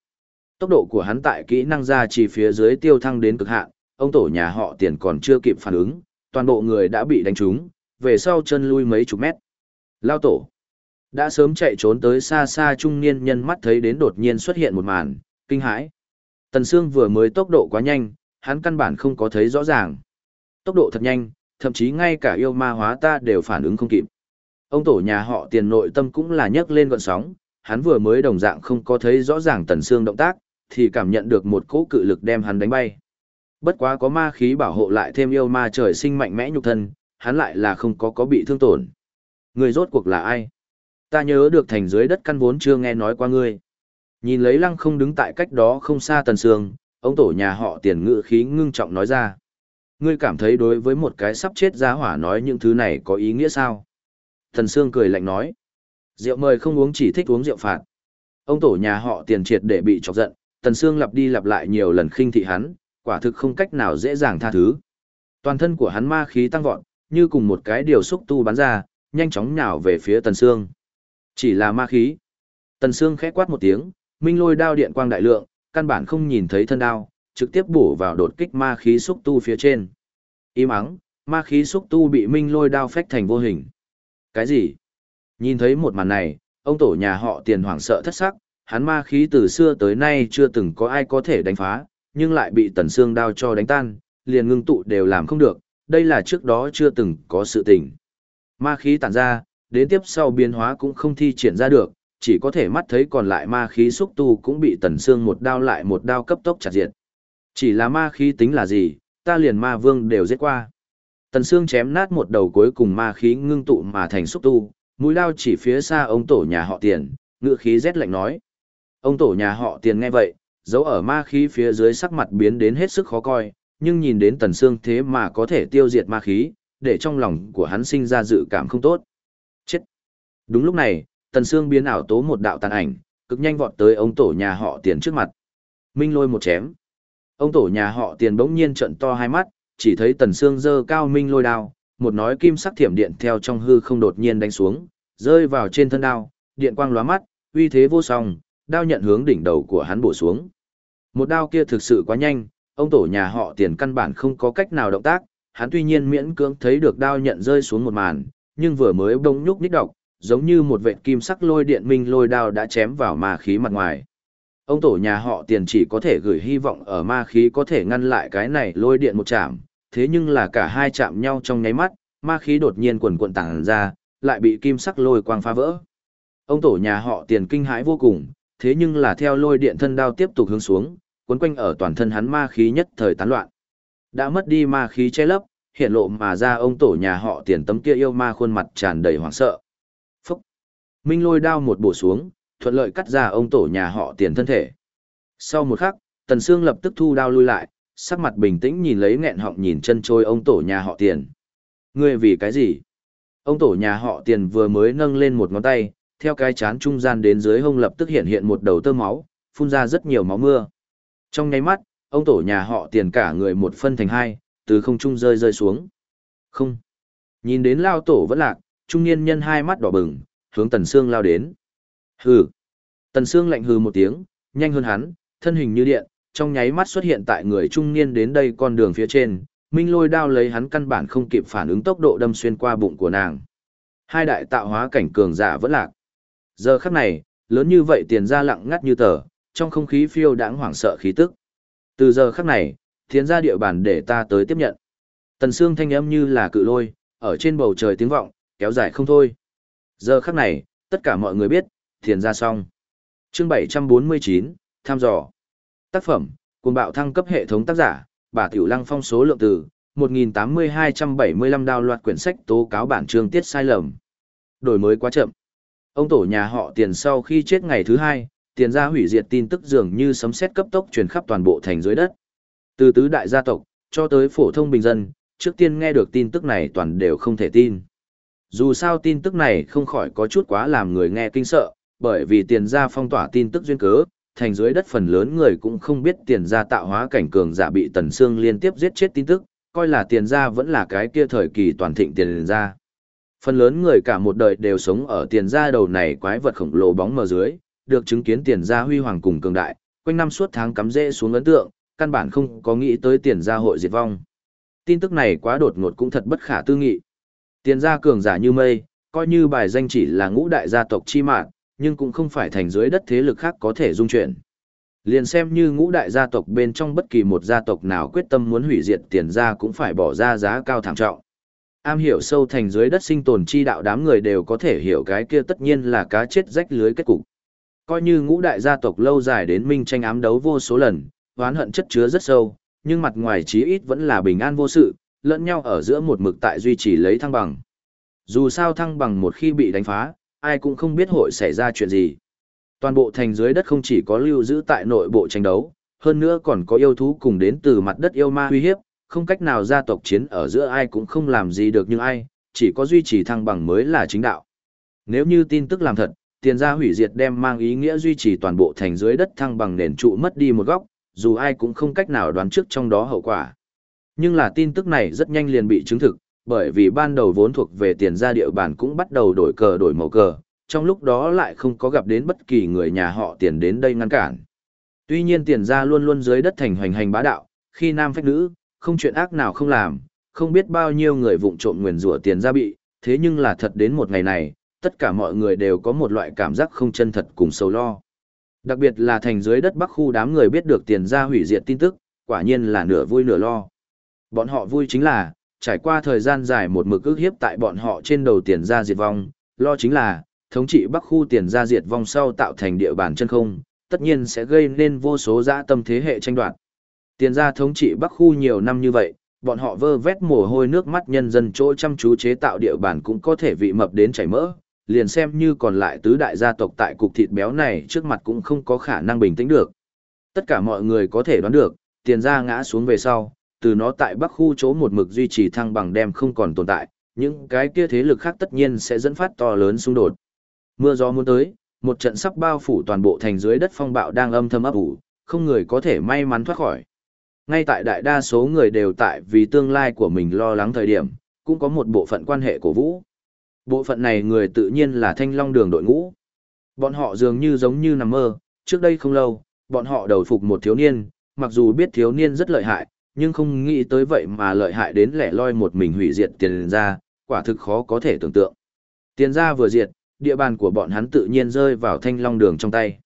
Tốc độ của hắn tại kỹ năng ra chỉ phía dưới tiêu thăng đến cực hạn, ông tổ nhà họ tiền còn chưa kịp phản ứng, toàn bộ người đã bị đánh trúng, về sau chân lui mấy chục mét. Lao tổ. Đã sớm chạy trốn tới xa xa trung niên nhân mắt thấy đến đột nhiên xuất hiện một màn, kinh hãi. Tần Sương vừa mới tốc độ quá nhanh, hắn căn bản không có thấy rõ ràng. Tốc độ thật nhanh, thậm chí ngay cả yêu ma hóa ta đều phản ứng không kịp. Ông tổ nhà họ tiền nội tâm cũng là nhấc lên gọn sóng, hắn vừa mới đồng dạng không có thấy rõ ràng Tần Sương động tác, thì cảm nhận được một cỗ cự lực đem hắn đánh bay. Bất quá có ma khí bảo hộ lại thêm yêu ma trời sinh mạnh mẽ nhục thân, hắn lại là không có có bị thương tổn. Người rốt cuộc là ai? Ta nhớ được thành dưới đất căn vốn chưa nghe nói qua ngươi. Nhìn lấy lăng không đứng tại cách đó không xa tần sương, ông tổ nhà họ tiền ngự khí ngưng trọng nói ra. Ngươi cảm thấy đối với một cái sắp chết giá hỏa nói những thứ này có ý nghĩa sao? Thần sương cười lạnh nói. Rượu mời không uống chỉ thích uống rượu phạt. Ông tổ nhà họ tiền triệt để bị chọc giận, tần sương lặp đi lặp lại nhiều lần khinh thị hắn, quả thực không cách nào dễ dàng tha thứ. Toàn thân của hắn ma khí tăng vọt, như cùng một cái điều xúc tu bắn ra, nhanh chóng nhào về phía Tần Sương. Chỉ là ma khí. Tần Sương khẽ quát một tiếng, minh lôi đao điện quang đại lượng, căn bản không nhìn thấy thân đao, trực tiếp bổ vào đột kích ma khí xúc tu phía trên. Im ắng, ma khí xúc tu bị minh lôi đao phách thành vô hình. Cái gì? Nhìn thấy một màn này, ông tổ nhà họ tiền hoảng sợ thất sắc, hắn ma khí từ xưa tới nay chưa từng có ai có thể đánh phá, nhưng lại bị tần xương đao cho đánh tan, liền ngưng tụ đều làm không được, đây là trước đó chưa từng có sự tình. Ma khí tản ra, đến tiếp sau biến hóa cũng không thi triển ra được, chỉ có thể mắt thấy còn lại ma khí xúc tu cũng bị tần xương một đao lại một đao cấp tốc chặt diệt. Chỉ là ma khí tính là gì, ta liền ma vương đều giết qua. Tần Sương chém nát một đầu cuối cùng ma khí ngưng tụ mà thành xúc tu, mũi đao chỉ phía xa ông tổ nhà họ tiền, ngựa khí rét lạnh nói. Ông tổ nhà họ tiền nghe vậy, dấu ở ma khí phía dưới sắc mặt biến đến hết sức khó coi, nhưng nhìn đến tần Sương thế mà có thể tiêu diệt ma khí, để trong lòng của hắn sinh ra dự cảm không tốt. Chết! Đúng lúc này, tần Sương biến ảo tố một đạo tàn ảnh, cực nhanh vọt tới ông tổ nhà họ tiền trước mặt. Minh lôi một chém. Ông tổ nhà họ tiền bỗng nhiên trợn to hai mắt, chỉ thấy tần xương dơ cao minh lôi đao, một nói kim sắc thiểm điện theo trong hư không đột nhiên đánh xuống, rơi vào trên thân đao, điện quang lóa mắt, uy thế vô song, đao nhận hướng đỉnh đầu của hắn bổ xuống. Một đao kia thực sự quá nhanh, ông tổ nhà họ tiền căn bản không có cách nào động tác, hắn tuy nhiên miễn cưỡng thấy được đao nhận rơi xuống một màn, nhưng vừa mới bỗng nhúc nhích độc, giống như một vệt kim sắc lôi điện minh lôi đao đã chém vào ma khí mặt ngoài. Ông tổ nhà họ tiền chỉ có thể gửi hy vọng ở ma khí có thể ngăn lại cái này lôi điện một chạm, thế nhưng là cả hai chạm nhau trong nháy mắt, ma khí đột nhiên quần cuộn tàng ra, lại bị kim sắc lôi quang phá vỡ. Ông tổ nhà họ tiền kinh hãi vô cùng, thế nhưng là theo lôi điện thân đao tiếp tục hướng xuống, cuốn quanh ở toàn thân hắn ma khí nhất thời tán loạn. Đã mất đi ma khí che lấp, hiện lộ mà ra ông tổ nhà họ tiền tấm kia yêu ma khuôn mặt tràn đầy hoảng sợ. Phúc! Minh lôi đao một bổ xuống, thuận lợi cắt ra ông tổ nhà họ tiền thân thể. Sau một khắc, Tần Sương lập tức thu đao lui lại, sắc mặt bình tĩnh nhìn lấy nghẹn họng nhìn chân trôi ông tổ nhà họ tiền. Ngươi vì cái gì? Ông tổ nhà họ tiền vừa mới nâng lên một ngón tay, theo cái chán trung gian đến dưới hông lập tức hiện hiện một đầu tơ máu, phun ra rất nhiều máu mưa. Trong nháy mắt, ông tổ nhà họ tiền cả người một phân thành hai, từ không trung rơi rơi xuống. Không. Nhìn đến lao tổ vẫn lạc, trung niên nhân hai mắt đỏ bừng, hướng Tần Sương lao đến. Hừ. Tần Sương lạnh hừ một tiếng, nhanh hơn hắn, thân hình như điện, trong nháy mắt xuất hiện tại người trung niên đến đây con đường phía trên, minh lôi đao lấy hắn căn bản không kịp phản ứng tốc độ đâm xuyên qua bụng của nàng. Hai đại tạo hóa cảnh cường giả vẫn lạc. Giờ khắc này, lớn như vậy tiền ra lặng ngắt như tờ, trong không khí phiêu đãng hoảng sợ khí tức. Từ giờ khắc này, tiến ra địa bàn để ta tới tiếp nhận. Tần xương thanh âm như là cự lôi, ở trên bầu trời tiếng vọng, kéo dài không thôi. Giờ khắc này, tất cả mọi người biết, thiền ra xong. Chương 749, tham dò. Tác phẩm, cuồng bạo thăng cấp hệ thống tác giả, bà Tiểu Lăng phong số lượng từ, 1.8275 đào loạt quyển sách tố cáo bản chương tiết sai lầm. Đổi mới quá chậm. Ông tổ nhà họ tiền sau khi chết ngày thứ hai, tiền ra hủy diệt tin tức dường như sấm sét cấp tốc truyền khắp toàn bộ thành dưới đất. Từ tứ đại gia tộc, cho tới phổ thông bình dân, trước tiên nghe được tin tức này toàn đều không thể tin. Dù sao tin tức này không khỏi có chút quá làm người nghe kinh sợ, bởi vì tiền ra phong tỏa tin tức duyên cớ, thành dưới đất phần lớn người cũng không biết tiền gia tạo hóa cảnh cường giả bị tần xương liên tiếp giết chết tin tức, coi là tiền gia vẫn là cái kia thời kỳ toàn thịnh tiền gia Phần lớn người cả một đời đều sống ở tiền gia đầu này quái vật khổng lồ bóng mờ dưới, được chứng kiến tiền gia huy hoàng cùng cường đại, quanh năm suốt tháng cắm rễ xuống ấn tượng, căn bản không có nghĩ tới tiền gia hội diệt vong. Tin tức này quá đột ngột cũng thật bất khả tư nghị. Tiền gia cường giả như mây, coi như bài danh chỉ là ngũ đại gia tộc chi mạng, nhưng cũng không phải thành dưới đất thế lực khác có thể dung chuyển. Liền xem như ngũ đại gia tộc bên trong bất kỳ một gia tộc nào quyết tâm muốn hủy diệt tiền ra cũng phải bỏ ra giá cao thảm trọng. Am hiểu sâu thành dưới đất sinh tồn chi đạo đám người đều có thể hiểu cái kia tất nhiên là cá chết rách lưới kết cục. Coi như ngũ đại gia tộc lâu dài đến minh tranh ám đấu vô số lần, oán hận chất chứa rất sâu, nhưng mặt ngoài chí ít vẫn là bình an vô sự, lẫn nhau ở giữa một mực tại duy trì lấy thăng bằng. Dù sao thăng bằng một khi bị đánh phá, ai cũng không biết hội xảy ra chuyện gì. Toàn bộ thành dưới đất không chỉ có lưu giữ tại nội bộ tranh đấu, hơn nữa còn có yêu thú cùng đến từ mặt đất yêu ma uy hiếp, không cách nào gia tộc chiến ở giữa ai cũng không làm gì được nhưng ai, chỉ có duy trì thăng bằng mới là chính đạo. Nếu như tin tức làm thật, tiền gia hủy diệt đem mang ý nghĩa duy trì toàn bộ thành dưới đất thăng bằng nền trụ mất đi một góc, dù ai cũng không cách nào đoán trước trong đó hậu quả. Nhưng là tin tức này rất nhanh liền bị chứng thực, bởi vì ban đầu vốn thuộc về tiền gia địa bàn cũng bắt đầu đổi cờ đổi màu cờ, trong lúc đó lại không có gặp đến bất kỳ người nhà họ tiền đến đây ngăn cản. Tuy nhiên tiền gia luôn luôn dưới đất thành hoành hành bá đạo, khi nam phách nữ, không chuyện ác nào không làm, không biết bao nhiêu người vụng trộm nguyền rủa tiền gia bị, thế nhưng là thật đến một ngày này, tất cả mọi người đều có một loại cảm giác không chân thật cùng sầu lo. Đặc biệt là thành dưới đất Bắc khu đám người biết được tiền gia hủy diệt tin tức, quả nhiên là nửa vui nửa lo. Bọn họ vui chính là, trải qua thời gian dài một mực ước hiếp tại bọn họ trên đầu tiền gia diệt vong, lo chính là, thống trị Bắc khu tiền gia diệt vong sau tạo thành địa bàn chân không, tất nhiên sẽ gây nên vô số dã tâm thế hệ tranh đoạt. Tiền gia thống trị Bắc khu nhiều năm như vậy, bọn họ vơ vét mồ hôi nước mắt nhân dân chỗ chăm chú chế tạo địa bàn cũng có thể vị mập đến chảy mỡ, liền xem như còn lại tứ đại gia tộc tại cục thịt béo này trước mặt cũng không có khả năng bình tĩnh được. Tất cả mọi người có thể đoán được, tiền gia ngã xuống về sau, từ nó tại bắc khu chỗ một mực duy trì thăng bằng đem không còn tồn tại, những cái kia thế lực khác tất nhiên sẽ dẫn phát to lớn xung đột. Mưa gió muốn tới, một trận sắp bao phủ toàn bộ thành dưới đất phong bạo đang âm thầm ấp ủ, không người có thể may mắn thoát khỏi. Ngay tại đại đa số người đều tại vì tương lai của mình lo lắng thời điểm, cũng có một bộ phận quan hệ cổ vũ. Bộ phận này người tự nhiên là thanh long đường đội ngũ. Bọn họ dường như giống như nằm mơ, trước đây không lâu, bọn họ đầu phục một thiếu niên, mặc dù biết thiếu niên rất lợi hại, nhưng không nghĩ tới vậy mà lợi hại đến lẻ loi một mình hủy diệt tiền ra, quả thực khó có thể tưởng tượng. Tiền ra vừa diệt, địa bàn của bọn hắn tự nhiên rơi vào thanh long đường trong tay.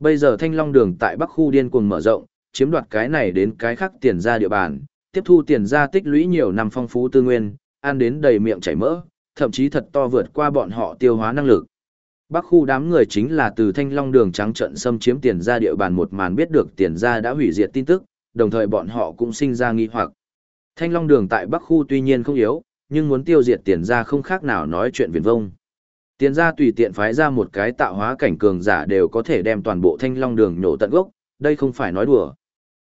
Bây giờ thanh long đường tại bắc khu điên cuồng mở rộng, chiếm đoạt cái này đến cái khác tiền ra địa bàn, tiếp thu tiền ra tích lũy nhiều năm phong phú tư nguyên, ăn đến đầy miệng chảy mỡ, thậm chí thật to vượt qua bọn họ tiêu hóa năng lực. Bắc khu đám người chính là từ thanh long đường trắng trận xâm chiếm tiền ra địa bàn một màn biết được tiền ra đã hủy diệt tin tức, đồng thời bọn họ cũng sinh ra nghi hoặc. Thanh long đường tại Bắc khu tuy nhiên không yếu, nhưng muốn tiêu diệt tiền gia không khác nào nói chuyện viển vông. Tiền gia tùy tiện phái ra một cái tạo hóa cảnh cường giả đều có thể đem toàn bộ thanh long đường nhổ tận gốc, đây không phải nói đùa.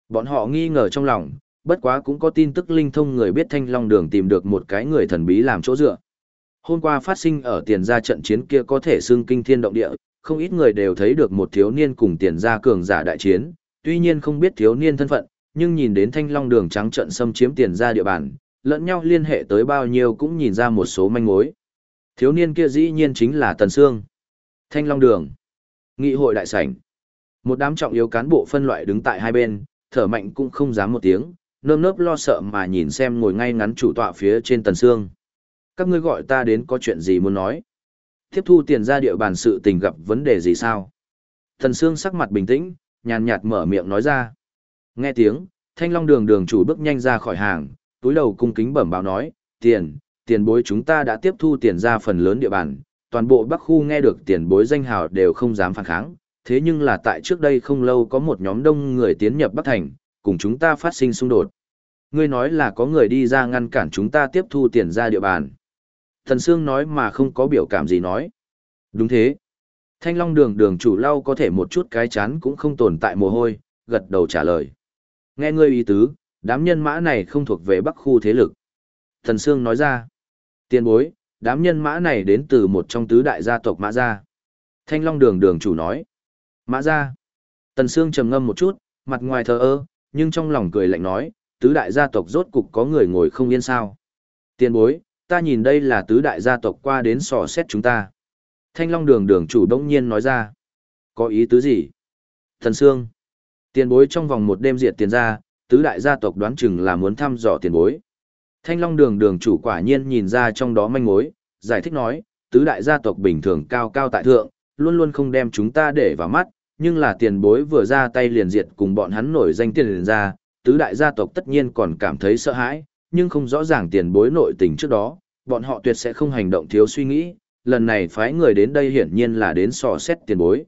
Bọn họ nghi ngờ trong lòng, bất quá cũng có tin tức linh thông người biết thanh long đường tìm được một cái người thần bí làm chỗ dựa. Hôm qua phát sinh ở tiền gia trận chiến kia có thể xưng kinh thiên động địa, không ít người đều thấy được một thiếu niên cùng tiền gia cường giả đại chiến, tuy nhiên không biết thiếu niên thân phận, nhưng nhìn đến thanh long đường trắng trận xâm chiếm tiền gia địa bàn, lẫn nhau liên hệ tới bao nhiêu cũng nhìn ra một số manh mối. Thiếu niên kia dĩ nhiên chính là Tần Sương. Thanh long đường. Nghị hội đại sảnh. Một đám trọng yếu cán bộ phân loại đứng tại hai bên, thở mạnh cũng không dám một tiếng, nơm nớp lo sợ mà nhìn xem ngồi ngay ngắn chủ tọa phía trên Tần Sương. Các ngươi gọi ta đến có chuyện gì muốn nói? Tiếp thu tiền ra địa bàn sự tình gặp vấn đề gì sao? tần Sương sắc mặt bình tĩnh, nhàn nhạt mở miệng nói ra. Nghe tiếng, thanh long đường đường chủ bước nhanh ra khỏi hàng, túi đầu cung kính bẩm báo nói, tiền, tiền bối chúng ta đã tiếp thu tiền ra phần lớn địa bàn, toàn bộ bắc khu nghe được tiền bối danh hào đều không dám phản kháng, thế nhưng là tại trước đây không lâu có một nhóm đông người tiến nhập Bắc Thành, cùng chúng ta phát sinh xung đột. Ngươi nói là có người đi ra ngăn cản chúng ta tiếp thu tiền ra địa bàn. Thần Sương nói mà không có biểu cảm gì nói. Đúng thế. Thanh Long đường đường chủ lau có thể một chút cái chán cũng không tồn tại mồ hôi, gật đầu trả lời. Nghe ngươi ý tứ, đám nhân mã này không thuộc về bắc khu thế lực. Thần Sương nói ra. Tiên bối, đám nhân mã này đến từ một trong tứ đại gia tộc mã gia. Thanh Long đường đường chủ nói. Mã gia. Tần Sương trầm ngâm một chút, mặt ngoài thờ ơ, nhưng trong lòng cười lạnh nói, tứ đại gia tộc rốt cục có người ngồi không yên sao. Tiên bối, ta nhìn đây là tứ đại gia tộc qua đến sò xét chúng ta. Thanh Long đường đường chủ đông nhiên nói ra. Có ý tứ gì? Thần Sương. Tiền bối trong vòng một đêm diệt tiền ra, tứ đại gia tộc đoán chừng là muốn thăm dò tiền bối. Thanh Long đường đường chủ quả nhiên nhìn ra trong đó manh mối, giải thích nói, tứ đại gia tộc bình thường cao cao tại thượng, luôn luôn không đem chúng ta để vào mắt, nhưng là tiền bối vừa ra tay liền diệt cùng bọn hắn nổi danh tiền liền ra, tứ đại gia tộc tất nhiên còn cảm thấy sợ hãi, nhưng không rõ ràng tiền bối nội tình trước đó, bọn họ tuyệt sẽ không hành động thiếu suy nghĩ, lần này phái người đến đây hiển nhiên là đến sò xét tiền bối.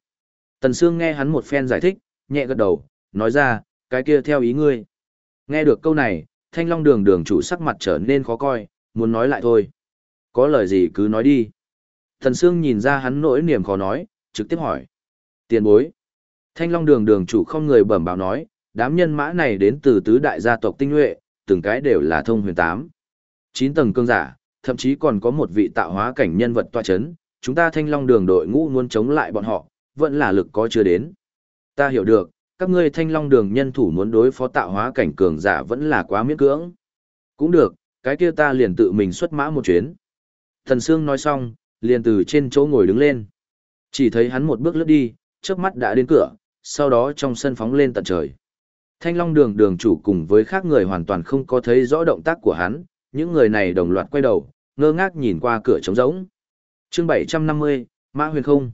Tần Sương nghe hắn một phen giải thích, nhẹ gật đầu, nói ra, cái kia theo ý ngươi. Nghe được câu này, thanh long đường đường chủ sắc mặt trở nên khó coi, muốn nói lại thôi. Có lời gì cứ nói đi. thần Sương nhìn ra hắn nỗi niềm khó nói, trực tiếp hỏi. Tiền bối. Thanh long đường đường chủ không người bẩm báo nói, đám nhân mã này đến từ tứ đại gia tộc tinh nhuệ, từng cái đều là thông huyền tám. Chín tầng cương giả, thậm chí còn có một vị tạo hóa cảnh nhân vật toa chấn, chúng ta thanh long đường đội ngũ muốn chống lại bọn họ, vẫn là lực có chưa đến. Ta hiểu được, các ngươi thanh long đường nhân thủ muốn đối phó tạo hóa cảnh cường giả vẫn là quá miễn cưỡng. Cũng được, Cái kia ta liền tự mình xuất mã một chuyến. Thần Sương nói xong, liền từ trên chỗ ngồi đứng lên. Chỉ thấy hắn một bước lướt đi, trước mắt đã đến cửa, sau đó trong sân phóng lên tận trời. Thanh Long đường đường chủ cùng với khác người hoàn toàn không có thấy rõ động tác của hắn, những người này đồng loạt quay đầu, ngơ ngác nhìn qua cửa trống rỗng. Chương 750, Mã Huyền Không.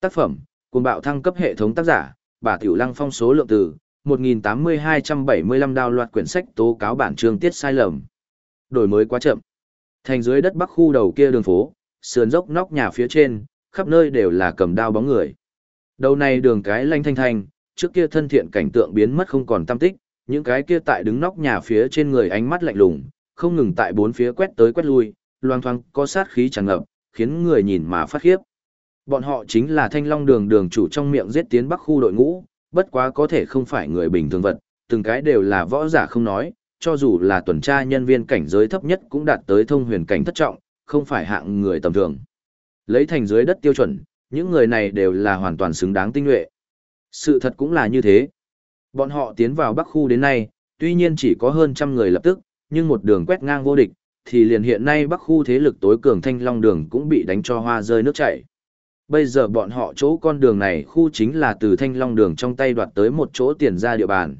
Tác phẩm, cuồng bạo thăng cấp hệ thống tác giả, bà Tiểu Lăng phong số lượng từ, 1.8275 đào loạt quyển sách tố cáo bản chương tiết sai lầm. Đổi mới quá chậm. Thành dưới đất bắc khu đầu kia đường phố, sườn dốc nóc nhà phía trên, khắp nơi đều là cầm đao bóng người. Đầu này đường cái lanh thanh thanh, trước kia thân thiện cảnh tượng biến mất không còn tâm tích, những cái kia tại đứng nóc nhà phía trên người ánh mắt lạnh lùng, không ngừng tại bốn phía quét tới quét lui, loang thoang có sát khí tràn ngập, khiến người nhìn mà phát khiếp. Bọn họ chính là Thanh Long Đường đường chủ trong miệng giết tiến Bắc khu đội ngũ, bất quá có thể không phải người bình thường vật, từng cái đều là võ giả không nói, cho dù là tuần tra nhân viên cảnh giới thấp nhất cũng đạt tới thông huyền cảnh thất trọng, không phải hạng người tầm thường. Lấy thành dưới đất tiêu chuẩn, những người này đều là hoàn toàn xứng đáng tinh nhuệ. Sự thật cũng là như thế. Bọn họ tiến vào Bắc khu đến nay, tuy nhiên chỉ có hơn trăm người lập tức, nhưng một đường quét ngang vô địch, thì liền hiện nay Bắc khu thế lực tối cường Thanh Long đường cũng bị đánh cho hoa rơi nước chảy. Bây giờ bọn họ chỗ con đường này khu chính là từ Thanh Long đường trong tay đoạt tới một chỗ tiền ra địa bàn.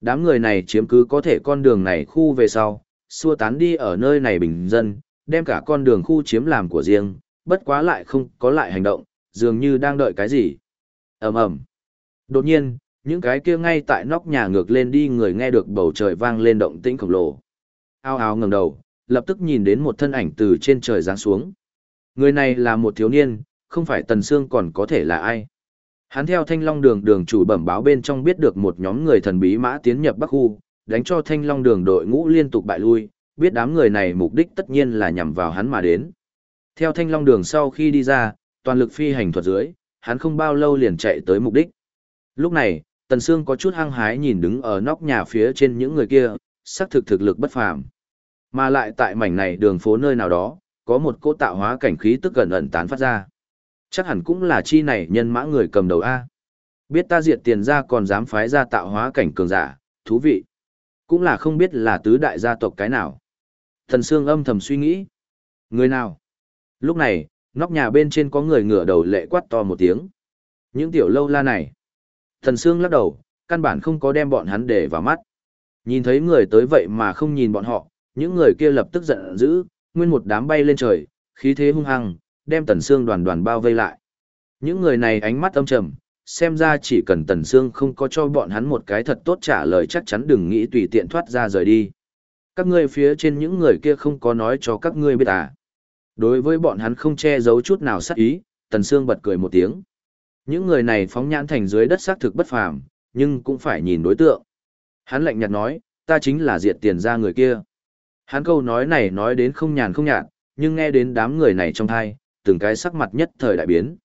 Đám người này chiếm cứ có thể con đường này khu về sau, xua tán đi ở nơi này bình dân, đem cả con đường khu chiếm làm của riêng, bất quá lại không có lại hành động, dường như đang đợi cái gì. ầm ầm Đột nhiên, những cái kia ngay tại nóc nhà ngược lên đi người nghe được bầu trời vang lên động tĩnh khổng lồ. Ao ao ngẩng đầu, lập tức nhìn đến một thân ảnh từ trên trời giáng xuống. Người này là một thiếu niên, không phải Tần Sương còn có thể là ai. Hắn theo Thanh Long Đường đường chủ bẩm báo bên trong biết được một nhóm người thần bí mã tiến nhập Bắc khu, đánh cho Thanh Long Đường đội ngũ liên tục bại lui, biết đám người này mục đích tất nhiên là nhằm vào hắn mà đến. Theo Thanh Long Đường sau khi đi ra, toàn lực phi hành thuật dưới, hắn không bao lâu liền chạy tới mục đích. Lúc này, Tần Sương có chút hăng hái nhìn đứng ở nóc nhà phía trên những người kia, xác thực thực lực bất phàm. Mà lại tại mảnh này đường phố nơi nào đó, có một cỗ tạo hóa cảnh khí tức gần ẩn tán phát ra. Chắc hẳn cũng là chi này nhân mã người cầm đầu A. Biết ta diệt tiền ra còn dám phái ra tạo hóa cảnh cường giả, thú vị. Cũng là không biết là tứ đại gia tộc cái nào. Thần Sương âm thầm suy nghĩ. Người nào? Lúc này, nóc nhà bên trên có người ngửa đầu lệ quát to một tiếng. Những tiểu lâu la này. Thần Sương lắc đầu, căn bản không có đem bọn hắn để vào mắt. Nhìn thấy người tới vậy mà không nhìn bọn họ, những người kia lập tức giận dữ, nguyên một đám bay lên trời, khí thế hung hăng, đem Tần xương đoàn đoàn bao vây lại. Những người này ánh mắt âm trầm, xem ra chỉ cần Tần xương không có cho bọn hắn một cái thật tốt trả lời chắc chắn đừng nghĩ tùy tiện thoát ra rời đi. Các ngươi phía trên những người kia không có nói cho các ngươi biết à. Đối với bọn hắn không che giấu chút nào sát ý, Tần xương bật cười một tiếng. Những người này phóng nhãn thành dưới đất xác thực bất phàm, nhưng cũng phải nhìn đối tượng. Hắn lạnh nhạt nói, ta chính là diệt tiền ra người kia. Hắn câu nói này nói đến không nhàn không nhạt, nhưng nghe đến đám người này trong thai, từng cái sắc mặt nhất thời đại biến.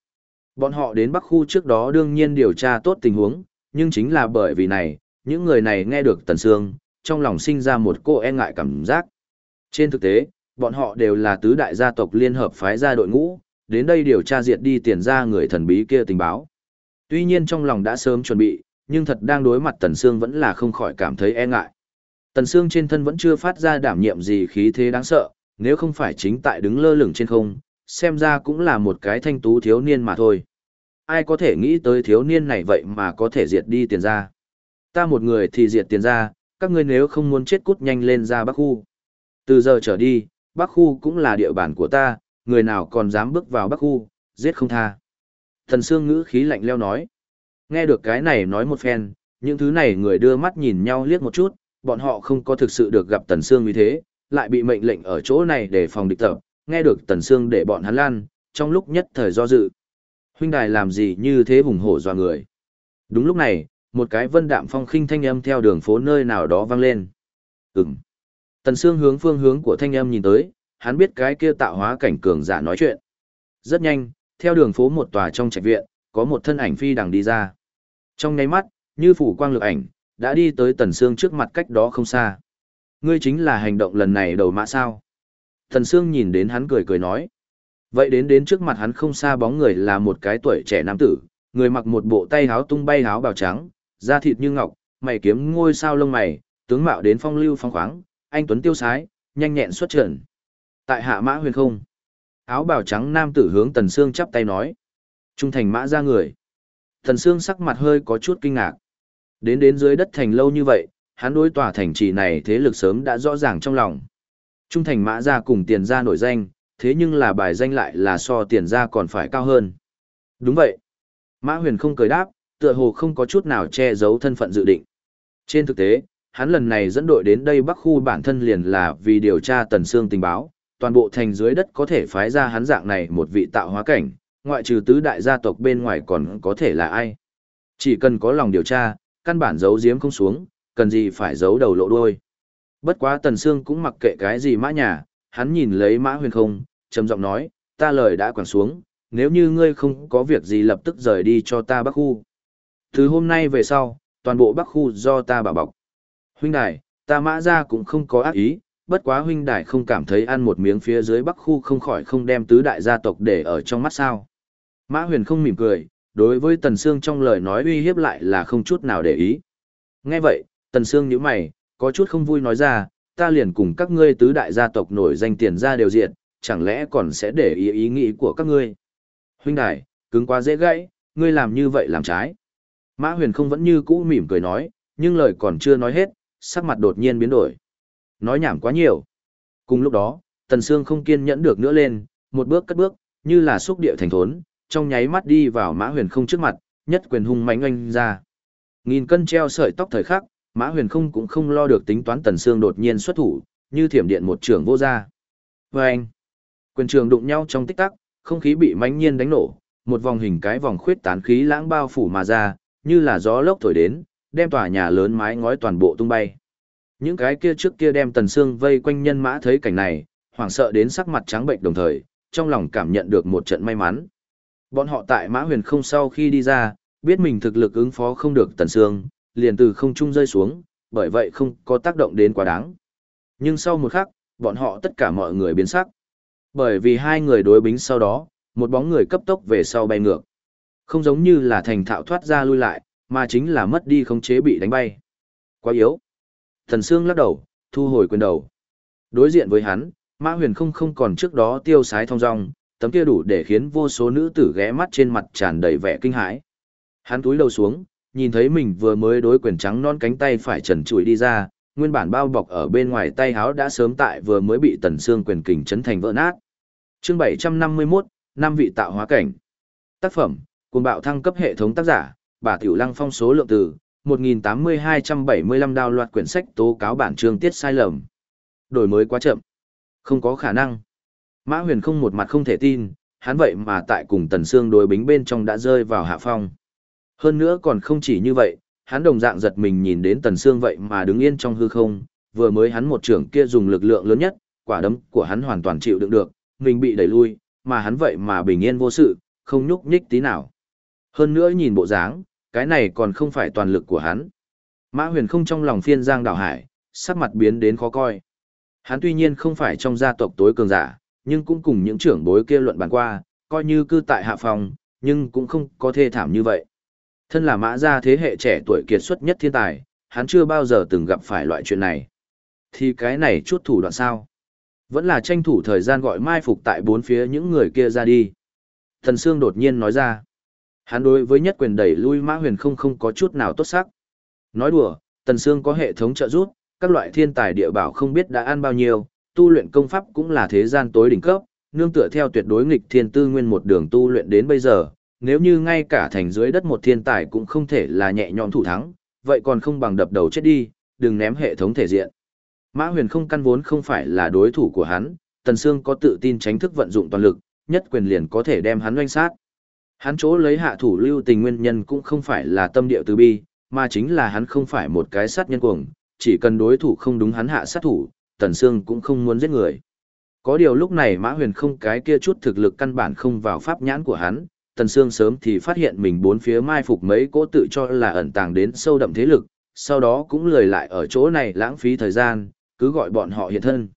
Bọn họ đến Bắc khu trước đó đương nhiên điều tra tốt tình huống, nhưng chính là bởi vì này, những người này nghe được Tần Sương, trong lòng sinh ra một cô e ngại cảm giác. Trên thực tế, bọn họ đều là tứ đại gia tộc liên hợp phái ra đội ngũ, đến đây điều tra diệt đi tiền ra người thần bí kia tình báo. Tuy nhiên trong lòng đã sớm chuẩn bị, nhưng thật đang đối mặt Tần Sương vẫn là không khỏi cảm thấy e ngại. Tần Sương trên thân vẫn chưa phát ra đảm nhiệm gì khí thế đáng sợ, nếu không phải chính tại đứng lơ lửng trên không, xem ra cũng là một cái thanh tú thiếu niên mà thôi. Ai có thể nghĩ tới thiếu niên này vậy mà có thể diệt đi tiền ra. Ta một người thì diệt tiền ra, các ngươi nếu không muốn chết cút nhanh lên ra Bắc Khu. Từ giờ trở đi, Bắc Khu cũng là địa bàn của ta, người nào còn dám bước vào Bắc Khu, giết không tha. Thần Sương ngữ khí lạnh leo nói. Nghe được cái này nói một phen, những thứ này người đưa mắt nhìn nhau liếc một chút, bọn họ không có thực sự được gặp Tần Sương như thế, lại bị mệnh lệnh ở chỗ này để phòng địch tập, nghe được Tần Sương để bọn hắn lan, trong lúc nhất thời do dự. Huynh đài làm gì như thế hùng hổ doa người. Đúng lúc này, một cái vân đạm phong khinh thanh âm theo đường phố nơi nào đó vang lên. Ừm. Tần Sương hướng phương hướng của thanh âm nhìn tới, hắn biết cái kia tạo hóa cảnh cường giả nói chuyện. Rất nhanh, theo đường phố một tòa trong trạch viện, có một thân ảnh phi đằng đi ra. Trong nháy mắt, như phủ quang lực ảnh, đã đi tới Tần Sương trước mặt cách đó không xa. Ngươi chính là hành động lần này đầu mã sao? Thần Sương nhìn đến hắn cười cười nói. Vậy đến đến trước mặt hắn không xa bóng người là một cái tuổi trẻ nam tử, người mặc một bộ tay háo tung bay háo bào trắng, da thịt như ngọc, mày kiếm ngôi sao lông mày, tướng mạo đến phong lưu phong khoáng, anh tuấn tiêu sái, nhanh nhẹn xuất trận. Tại hạ mã huyền không. Áo bào trắng nam tử hướng Tần Sương chắp tay nói. Trung thành mã ra người. Tần Sương sắc mặt hơi có chút kinh ngạc. Đến đến dưới đất thành lâu như vậy, hắn đối tòa thành trì này thế lực sớm đã rõ ràng trong lòng. Trung thành mã ra cùng tiền ra nổi danh, thế nhưng là bài danh lại là so tiền ra còn phải cao hơn. Đúng vậy. Mã huyền không cười đáp, tựa hồ không có chút nào che giấu thân phận dự định. Trên thực tế, hắn lần này dẫn đội đến đây bắc khu bản thân liền là vì điều tra tần xương tình báo, toàn bộ thành dưới đất có thể phái ra hắn dạng này một vị tạo hóa cảnh, ngoại trừ tứ đại gia tộc bên ngoài còn có thể là ai. Chỉ cần có lòng điều tra, căn bản giấu giếm không xuống, cần gì phải giấu đầu lộ đuôi. Bất quá Tần Sương cũng mặc kệ cái gì mã nhà, hắn nhìn lấy mã huyền không, trầm giọng nói, ta lời đã quẳng xuống, nếu như ngươi không có việc gì lập tức rời đi cho ta bắc khu. Từ hôm nay về sau, toàn bộ bắc khu do ta bảo bọc. Huynh đài, ta mã ra cũng không có ác ý, bất quá huynh đài không cảm thấy ăn một miếng phía dưới bắc khu không khỏi không đem tứ đại gia tộc để ở trong mắt sao. Mã huyền không mỉm cười, đối với Tần Sương trong lời nói uy hiếp lại là không chút nào để ý. Nghe vậy, Tần Sương nhíu mày, có chút không vui nói ra, ta liền cùng các ngươi tứ đại gia tộc nổi danh tiền ra đều diệt, chẳng lẽ còn sẽ để ý ý nghĩ của các ngươi. Huynh đài, cứng quá dễ gãy, ngươi làm như vậy làm trái. Mã huyền không vẫn như cũ mỉm cười nói, nhưng lời còn chưa nói hết, sắc mặt đột nhiên biến đổi. Nói nhảm quá nhiều. Cùng lúc đó, Tần Sương không kiên nhẫn được nữa lên, một bước cất bước, như là xúc địa thành thốn, trong nháy mắt đi vào Mã Huyền không trước mặt, nhất quyền hung mãnh oanh ra. Nghìn cân treo sợi tóc thời khắc, Mã Huyền không cũng không lo được tính toán Tần Sương đột nhiên xuất thủ, như thiểm điện một trường vô ra. anh Quyền trường đụng nhau trong tích tắc, không khí bị mãnh nhiên đánh nổ, một vòng hình cái vòng khuyết tán khí lãng bao phủ mà ra, như là gió lốc thổi đến, đem tòa nhà lớn mái ngói toàn bộ tung bay. Những cái kia trước kia đem Tần Sương vây quanh nhân mã thấy cảnh này, hoảng sợ đến sắc mặt trắng bệnh đồng thời, trong lòng cảm nhận được một trận may mắn. Bọn họ tại Mã Huyền không sau khi đi ra, biết mình thực lực ứng phó không được Tần Sương, liền từ không trung rơi xuống, bởi vậy không có tác động đến quá đáng. Nhưng sau một khắc, bọn họ tất cả mọi người biến sắc. Bởi vì hai người đối bính sau đó, một bóng người cấp tốc về sau bay ngược. Không giống như là thành thạo thoát ra lui lại, mà chính là mất đi khống chế bị đánh bay. Quá yếu. Thần Sương lắc đầu, thu hồi quyền đầu. Đối diện với hắn, Mã Huyền không không còn trước đó tiêu sái thong dong, tấm kia đủ để khiến vô số nữ tử ghé mắt trên mặt tràn đầy vẻ kinh hãi. Hắn túi đầu xuống, nhìn thấy mình vừa mới đối quyền trắng non cánh tay phải trần trụi đi ra, nguyên bản bao bọc ở bên ngoài tay háo đã sớm tại vừa mới bị tần xương quyền kình chấn thành vỡ nát. Chương 751, năm vị tạo hóa cảnh. Tác phẩm, cùng bạo thăng cấp hệ thống tác giả, bà Tiểu Lăng phong số lượng từ 1.8275 đào loạt quyển sách tố cáo bản chương tiết sai lầm. Đổi mới quá chậm. Không có khả năng. Mã huyền không một mặt không thể tin, hắn vậy mà tại cùng tần xương đối bính bên trong đã rơi vào hạ phong. Hơn nữa còn không chỉ như vậy, hắn đồng dạng giật mình nhìn đến tần xương vậy mà đứng yên trong hư không, vừa mới hắn một trưởng kia dùng lực lượng lớn nhất, quả đấm của hắn hoàn toàn chịu đựng được, mình bị đẩy lui, mà hắn vậy mà bình yên vô sự, không nhúc nhích tí nào. Hơn nữa nhìn bộ dáng, cái này còn không phải toàn lực của hắn. Mã huyền không trong lòng phiên giang đảo hải, sắc mặt biến đến khó coi. Hắn tuy nhiên không phải trong gia tộc tối cường giả, nhưng cũng cùng những trưởng bối kia luận bàn qua, coi như cư tại hạ phòng, nhưng cũng không có thê thảm như vậy. Thân là mã gia thế hệ trẻ tuổi kiệt xuất nhất thiên tài, hắn chưa bao giờ từng gặp phải loại chuyện này. Thì cái này chút thủ đoạn sao? Vẫn là tranh thủ thời gian gọi mai phục tại bốn phía những người kia ra đi. Thần Sương đột nhiên nói ra. Hắn đối với nhất quyền đẩy lui mã huyền không không có chút nào tốt sắc. Nói đùa, Tần Sương có hệ thống trợ giúp, các loại thiên tài địa bảo không biết đã ăn bao nhiêu, tu luyện công pháp cũng là thế gian tối đỉnh cấp, nương tựa theo tuyệt đối nghịch thiên tư nguyên một đường tu luyện đến bây giờ, nếu như ngay cả thành dưới đất một thiên tài cũng không thể là nhẹ nhõm thủ thắng, vậy còn không bằng đập đầu chết đi, đừng ném hệ thống thể diện. Mã huyền không căn vốn không phải là đối thủ của hắn, Tần Sương có tự tin tránh thức vận dụng toàn lực, nhất quyền liền có thể đem hắn oanh sát. Hắn chỗ lấy hạ thủ lưu tình nguyên nhân cũng không phải là tâm địa từ bi, mà chính là hắn không phải một cái sát nhân cuồng, chỉ cần đối thủ không đúng hắn hạ sát thủ, Tần Sương cũng không muốn giết người. Có điều lúc này Mã Huyền không cái kia chút thực lực căn bản không vào pháp nhãn của hắn, Tần Sương sớm thì phát hiện mình bốn phía mai phục mấy cỗ tự cho là ẩn tàng đến sâu đậm thế lực, sau đó cũng lười lại ở chỗ này lãng phí thời gian, cứ gọi bọn họ hiện thân.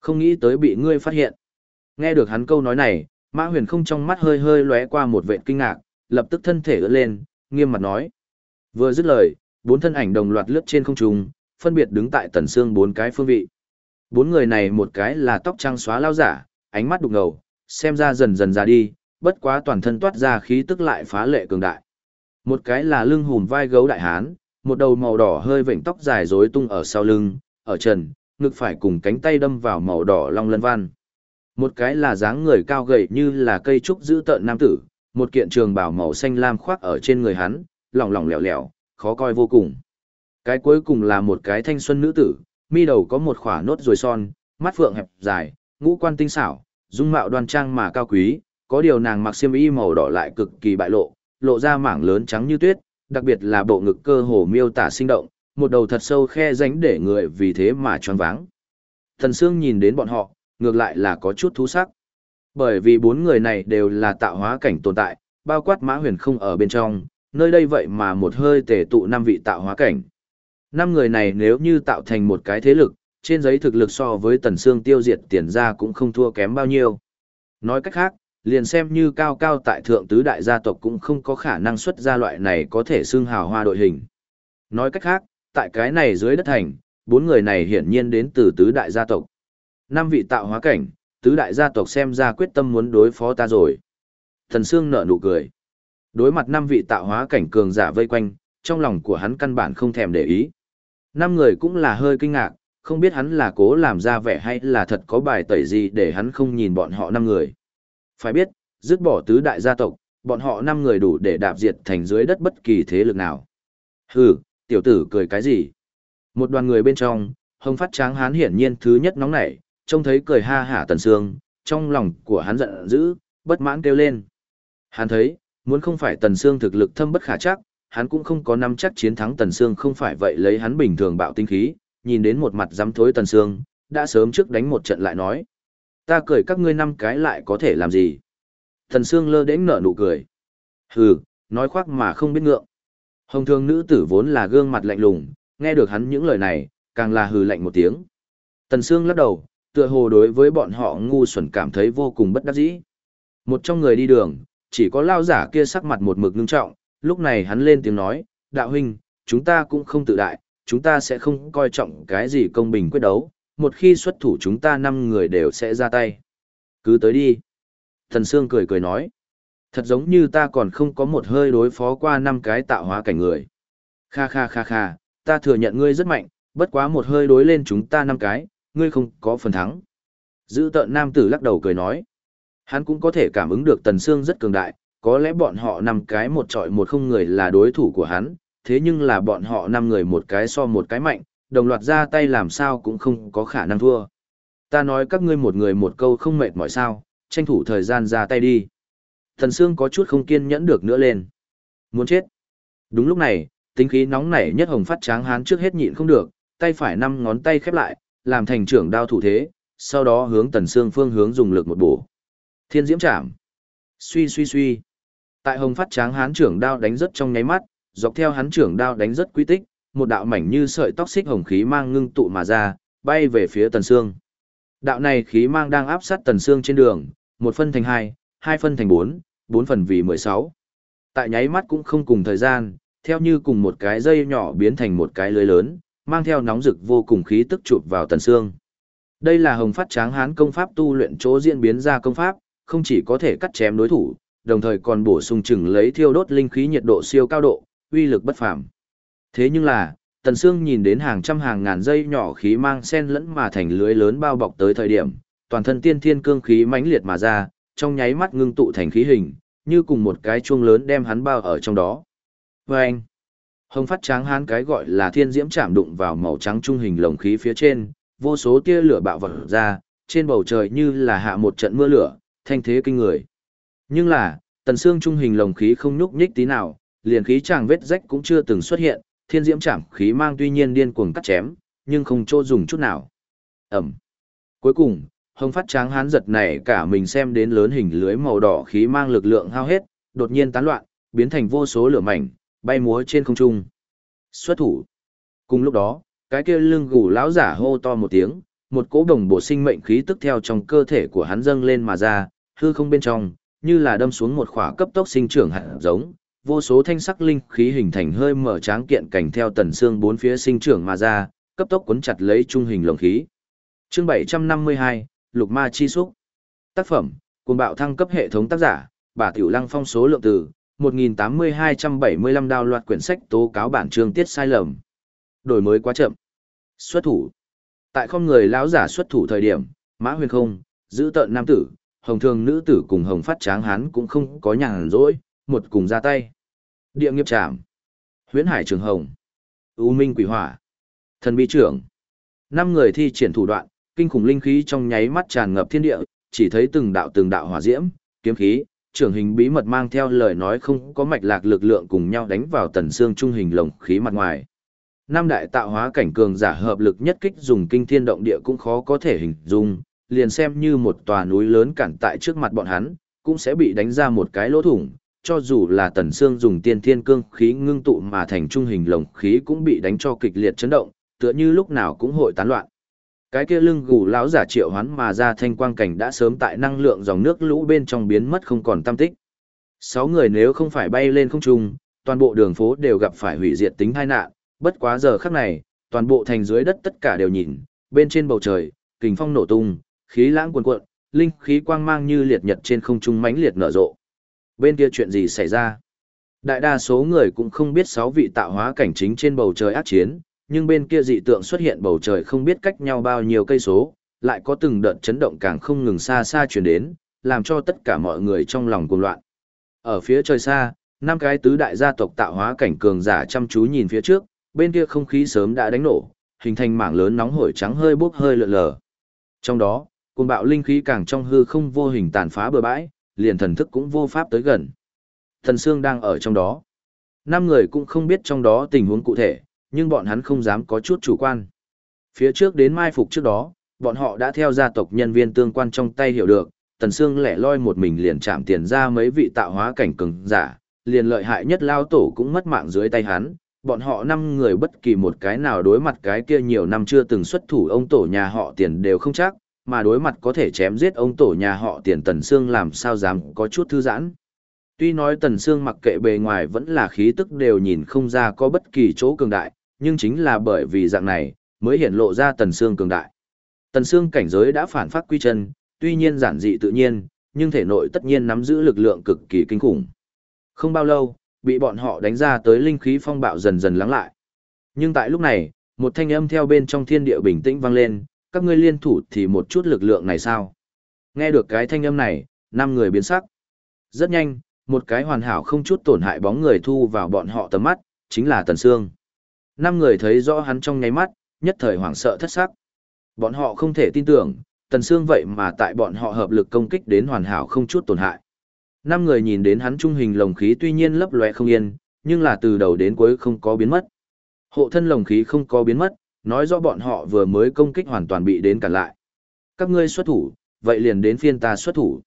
Không nghĩ tới bị ngươi phát hiện. Nghe được hắn câu nói này, Mã Huyền không trong mắt hơi hơi lóe qua một vệt kinh ngạc, lập tức thân thể ưỡn lên, nghiêm mặt nói. Vừa dứt lời, bốn thân ảnh đồng loạt lướt trên không trung, phân biệt đứng tại Tần Sương bốn cái phương vị. Bốn người này một cái là tóc trăng xóa lao giả, ánh mắt đục ngầu, xem ra dần dần ra đi, bất quá toàn thân toát ra khí tức lại phá lệ cường đại. Một cái là lưng hùm vai gấu đại hán, một đầu màu đỏ hơi vểnh tóc dài rối tung ở sau lưng, ở trần, ngực phải cùng cánh tay đâm vào màu đỏ long lân văn. Một cái là dáng người cao gầy như là cây trúc giữ tợn nam tử, một kiện trường bào màu xanh lam khoác ở trên người hắn, lỏng lỏng lẻo lẻo, khó coi vô cùng. Cái cuối cùng là một cái thanh xuân nữ tử, mi đầu có một khỏa nốt ruồi son, mắt phượng hẹp dài, ngũ quan tinh xảo, dung mạo đoan trang mà cao quý, có điều nàng mặc xiêm y màu đỏ lại cực kỳ bại lộ, lộ ra mảng lớn trắng như tuyết, đặc biệt là bộ ngực cơ hồ miêu tả sinh động, một đầu thật sâu khe rãnh để người vì thế mà choáng váng. Thần Sương nhìn đến bọn họ, ngược lại là có chút thú sắc. Bởi vì bốn người này đều là tạo hóa cảnh tồn tại, bao quát mã huyền không ở bên trong, nơi đây vậy mà một hơi tề tụ năm vị tạo hóa cảnh. Năm người này nếu như tạo thành một cái thế lực, trên giấy thực lực so với tần xương tiêu diệt tiền ra cũng không thua kém bao nhiêu. Nói cách khác, liền xem như cao cao tại thượng tứ đại gia tộc cũng không có khả năng xuất ra loại này có thể xưng hào hoa đội hình. Nói cách khác, tại cái này dưới đất thành, bốn người này hiển nhiên đến từ tứ đại gia tộc. Năm vị tạo hóa cảnh, tứ đại gia tộc xem ra quyết tâm muốn đối phó ta rồi. Thần Sương nở nụ cười. Đối mặt năm vị tạo hóa cảnh cường giả vây quanh, trong lòng của hắn căn bản không thèm để ý. Năm người cũng là hơi kinh ngạc, không biết hắn là cố làm ra vẻ hay là thật có bài tẩy gì để hắn không nhìn bọn họ năm người. Phải biết, dứt bỏ tứ đại gia tộc, bọn họ năm người đủ để đạp diệt thành dưới đất bất kỳ thế lực nào. Hừ, tiểu tử cười cái gì? Một đoàn người bên trong, hồng phát tráng hán hiển nhiên thứ nhất nóng nảy, trông thấy cười ha hả tần sương, trong lòng của hắn giận dữ, bất mãn kêu lên. Hắn thấy, muốn không phải tần sương thực lực thâm bất khả chắc, hắn cũng không có nắm chắc chiến thắng tần sương không phải vậy lấy hắn bình thường bạo tinh khí, nhìn đến một mặt dám thối tần sương, đã sớm trước đánh một trận lại nói. Ta cười các ngươi năm cái lại có thể làm gì? Thần sương lơ đễnh nở nụ cười. Hừ, nói khoác mà không biết ngượng. Hồng thương nữ tử vốn là gương mặt lạnh lùng, nghe được hắn những lời này, càng là hừ lạnh một tiếng. Tần Sương lắc đầu, tựa hồ đối với bọn họ ngu xuẩn cảm thấy vô cùng bất đắc dĩ. Một trong người đi đường, chỉ có lao giả kia sắc mặt một mực ngưng trọng, lúc này hắn lên tiếng nói, đạo huynh, chúng ta cũng không tự đại, chúng ta sẽ không coi trọng cái gì công bình quyết đấu, một khi xuất thủ chúng ta năm người đều sẽ ra tay. Cứ tới đi. Thần Sương cười cười nói, thật giống như ta còn không có một hơi đối phó qua năm cái tạo hóa cảnh người. Kha kha kha kha, ta thừa nhận ngươi rất mạnh, bất quá một hơi đối lên chúng ta năm cái, ngươi không có phần thắng. Dữ tợn nam tử lắc đầu cười nói. Hắn cũng có thể cảm ứng được tần xương rất cường đại, có lẽ bọn họ năm cái một trọi một không người là đối thủ của hắn, thế nhưng là bọn họ năm người một cái so một cái mạnh, đồng loạt ra tay làm sao cũng không có khả năng thua. Ta nói các ngươi một người một câu không mệt mỏi sao, tranh thủ thời gian ra tay đi. Thần Sương có chút không kiên nhẫn được nữa lên. Muốn chết. Đúng lúc này, tính khí nóng nảy nhất hồng phát tráng hán trước hết nhịn không được, tay phải năm ngón tay khép lại, làm thành trưởng đao thủ thế, sau đó hướng tần xương phương hướng dùng lực một bổ. Thiên diễm chạm. Suy suy suy. Tại hồng phát tráng hán trưởng đao đánh rất trong nháy mắt, dọc theo hắn trưởng đao đánh rất quy tích, một đạo mảnh như sợi tóc xích hồng khí mang ngưng tụ mà ra, bay về phía tần xương. Đạo này khí mang đang áp sát tần xương trên đường, một phân thành hai, hai phân thành bốn, bốn phần vì mười sáu. Tại nháy mắt cũng không cùng thời gian, theo như cùng một cái dây nhỏ biến thành một cái lưới lớn, mang theo nóng rực vô cùng khí tức chụp vào tần xương. Đây là hồng phát tráng hán công pháp tu luyện chỗ diễn biến ra công pháp, không chỉ có thể cắt chém đối thủ, đồng thời còn bổ sung chừng lấy thiêu đốt linh khí nhiệt độ siêu cao độ, uy lực bất phàm. Thế nhưng là, Tần Sương nhìn đến hàng trăm hàng ngàn dây nhỏ khí mang sen lẫn mà thành lưới lớn bao bọc tới thời điểm, toàn thân tiên thiên cương khí mãnh liệt mà ra, trong nháy mắt ngưng tụ thành khí hình, như cùng một cái chuông lớn đem hắn bao ở trong đó. Và anh, hồng phát tráng hán cái gọi là thiên diễm chạm đụng vào màu trắng trung hình lồng khí phía trên, vô số tia lửa bạo vật ra, trên bầu trời như là hạ một trận mưa lửa, thanh thế kinh người. Nhưng là, tần xương trung hình lồng khí không nhúc nhích tí nào, liền khí chàng vết rách cũng chưa từng xuất hiện, thiên diễm chạm khí mang tuy nhiên điên cuồng cắt chém, nhưng không chỗ dùng chút nào. Ẩm. Cuối cùng, hồng phát tráng hán giật này cả mình xem đến lớn hình lưới màu đỏ khí mang lực lượng hao hết, đột nhiên tán loạn, biến thành vô số lửa mảnh, bay múa trên không trung. Xuất thủ. Cùng lúc đó, cái kia lưng gù lão giả hô to một tiếng, một cỗ đồng bộ sinh mệnh khí tức theo trong cơ thể của hắn dâng lên mà ra, hư không bên trong, như là đâm xuống một khỏa cấp tốc sinh trưởng hạt giống, vô số thanh sắc linh khí hình thành hơi mở tráng kiện cảnh theo tần xương bốn phía sinh trưởng mà ra, cấp tốc cuốn chặt lấy trung hình lồng khí. Chương 752, Lục Ma Chi Xúc. Tác phẩm, cùng bạo thăng cấp hệ thống tác giả, bà Tiểu Lăng phong số lượng từ, 1.8275 đào loạt quyển sách tố cáo bản chương tiết sai lầm. Đổi mới quá chậm. Xuất thủ. Tại không người lão giả xuất thủ thời điểm, Mã Huyền không, giữ tợn nam tử, hồng thường nữ tử cùng hồng phát tráng hán cũng không có nhàn rỗi, một cùng ra tay. Địa nghiệp trảm. Huyễn hải trường hồng. U minh quỷ hỏa. Thần bi trưởng. Năm người thi triển thủ đoạn, kinh khủng linh khí trong nháy mắt tràn ngập thiên địa, chỉ thấy từng đạo từng đạo hỏa diễm, kiếm khí, trưởng hình bí mật mang theo lời nói không có mạch lạc lực lượng cùng nhau đánh vào tần xương trung hình lồng khí mặt ngoài. Năm đại tạo hóa cảnh cường giả hợp lực nhất kích dùng kinh thiên động địa cũng khó có thể hình dung, liền xem như một tòa núi lớn cản tại trước mặt bọn hắn, cũng sẽ bị đánh ra một cái lỗ thủng, cho dù là tần xương dùng tiên thiên cương khí ngưng tụ mà thành trung hình lồng khí cũng bị đánh cho kịch liệt chấn động, tựa như lúc nào cũng hội tán loạn. Cái kia lưng gù lão giả triệu hoán mà ra thanh quang cảnh đã sớm tại năng lượng dòng nước lũ bên trong biến mất không còn tâm tích. Sáu người nếu không phải bay lên không trung, toàn bộ đường phố đều gặp phải hủy diệt tính tai nạn, bất quá giờ khắc này, toàn bộ thành dưới đất tất cả đều nhìn, bên trên bầu trời, kình phong nổ tung, khí lãng cuồn cuộn, linh khí quang mang như liệt nhật trên không trung mãnh liệt nở rộ. Bên kia chuyện gì xảy ra? Đại đa số người cũng không biết sáu vị tạo hóa cảnh chính trên bầu trời ác chiến, nhưng bên kia dị tượng xuất hiện bầu trời không biết cách nhau bao nhiêu cây số, lại có từng đợt chấn động càng không ngừng xa xa truyền đến, làm cho tất cả mọi người trong lòng cuồng loạn. Ở phía trời xa, năm cái tứ đại gia tộc tạo hóa cảnh cường giả chăm chú nhìn phía trước, bên kia không khí sớm đã đánh nổ, hình thành mảng lớn nóng hổi trắng hơi bốc hơi lượn lờ. Trong đó, cuồng bạo linh khí càng trong hư không vô hình tàn phá bừa bãi, liền thần thức cũng vô pháp tới gần. Thần Sương đang ở trong đó. Năm người cũng không biết trong đó tình huống cụ thể, nhưng bọn hắn không dám có chút chủ quan. Phía trước đến mai phục trước đó, bọn họ đã theo gia tộc nhân viên tương quan trong tay hiểu được, Tần Sương lẻ loi một mình liền chạm tiền ra mấy vị tạo hóa cảnh cường giả, liền lợi hại nhất lao tổ cũng mất mạng dưới tay hắn, bọn họ năm người bất kỳ một cái nào đối mặt cái kia nhiều năm chưa từng xuất thủ ông tổ nhà họ tiền đều không chắc, mà đối mặt có thể chém giết ông tổ nhà họ tiền Tần Sương làm sao dám có chút thư giãn. Tuy nói Tần Sương mặc kệ bề ngoài vẫn là khí tức đều nhìn không ra có bất kỳ chỗ cường đại, nhưng chính là bởi vì dạng này, mới hiện lộ ra Tần Sương cường đại. Tần Sương cảnh giới đã phản phát quy chân, tuy nhiên giản dị tự nhiên, nhưng thể nội tất nhiên nắm giữ lực lượng cực kỳ kinh khủng. Không bao lâu, bị bọn họ đánh ra tới linh khí phong bạo dần dần lắng lại. Nhưng tại lúc này, một thanh âm theo bên trong thiên địa bình tĩnh vang lên, các ngươi liên thủ thì một chút lực lượng này sao? Nghe được cái thanh âm này, năm người biến sắc. Rất nhanh, một cái hoàn hảo không chút tổn hại bóng người thu vào bọn họ tầm mắt, chính là Tần Sương. Năm người thấy rõ hắn trong nháy mắt, nhất thời hoảng sợ thất sắc. Bọn họ không thể tin tưởng, Tần Sương vậy mà tại bọn họ hợp lực công kích đến hoàn hảo không chút tổn hại. Năm người nhìn đến hắn trung hình lồng khí tuy nhiên lấp lóe không yên, nhưng là từ đầu đến cuối không có biến mất. Hộ thân lồng khí không có biến mất, nói rõ bọn họ vừa mới công kích hoàn toàn bị đến cản lại. Các ngươi xuất thủ, vậy liền đến phiên ta xuất thủ.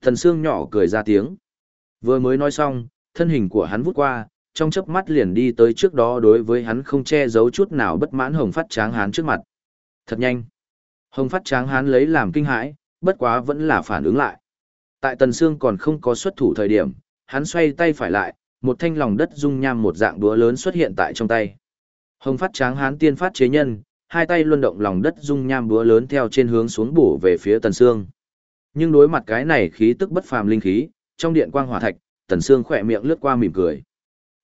Thần Sương nhỏ cười ra tiếng. Vừa mới nói xong, thân hình của hắn vút qua, trong chớp mắt liền đi tới trước đó đối với hắn không che giấu chút nào bất mãn hồng phát tráng hán trước mặt. Thật nhanh. Hồng phát tráng hán lấy làm kinh hãi, bất quá vẫn là phản ứng lại. Tại Tần Sương còn không có xuất thủ thời điểm, hắn xoay tay phải lại, một thanh lòng đất dung nham một dạng đũa lớn xuất hiện tại trong tay. Hồng phát tráng hán tiên phát chế nhân, hai tay luân động lòng đất dung nham búa lớn theo trên hướng xuống bổ về phía Tần Sương. Nhưng đối mặt cái này khí tức bất phàm linh khí, trong điện quang hỏa thạch, Tần Sương khỏe miệng lướt qua mỉm cười.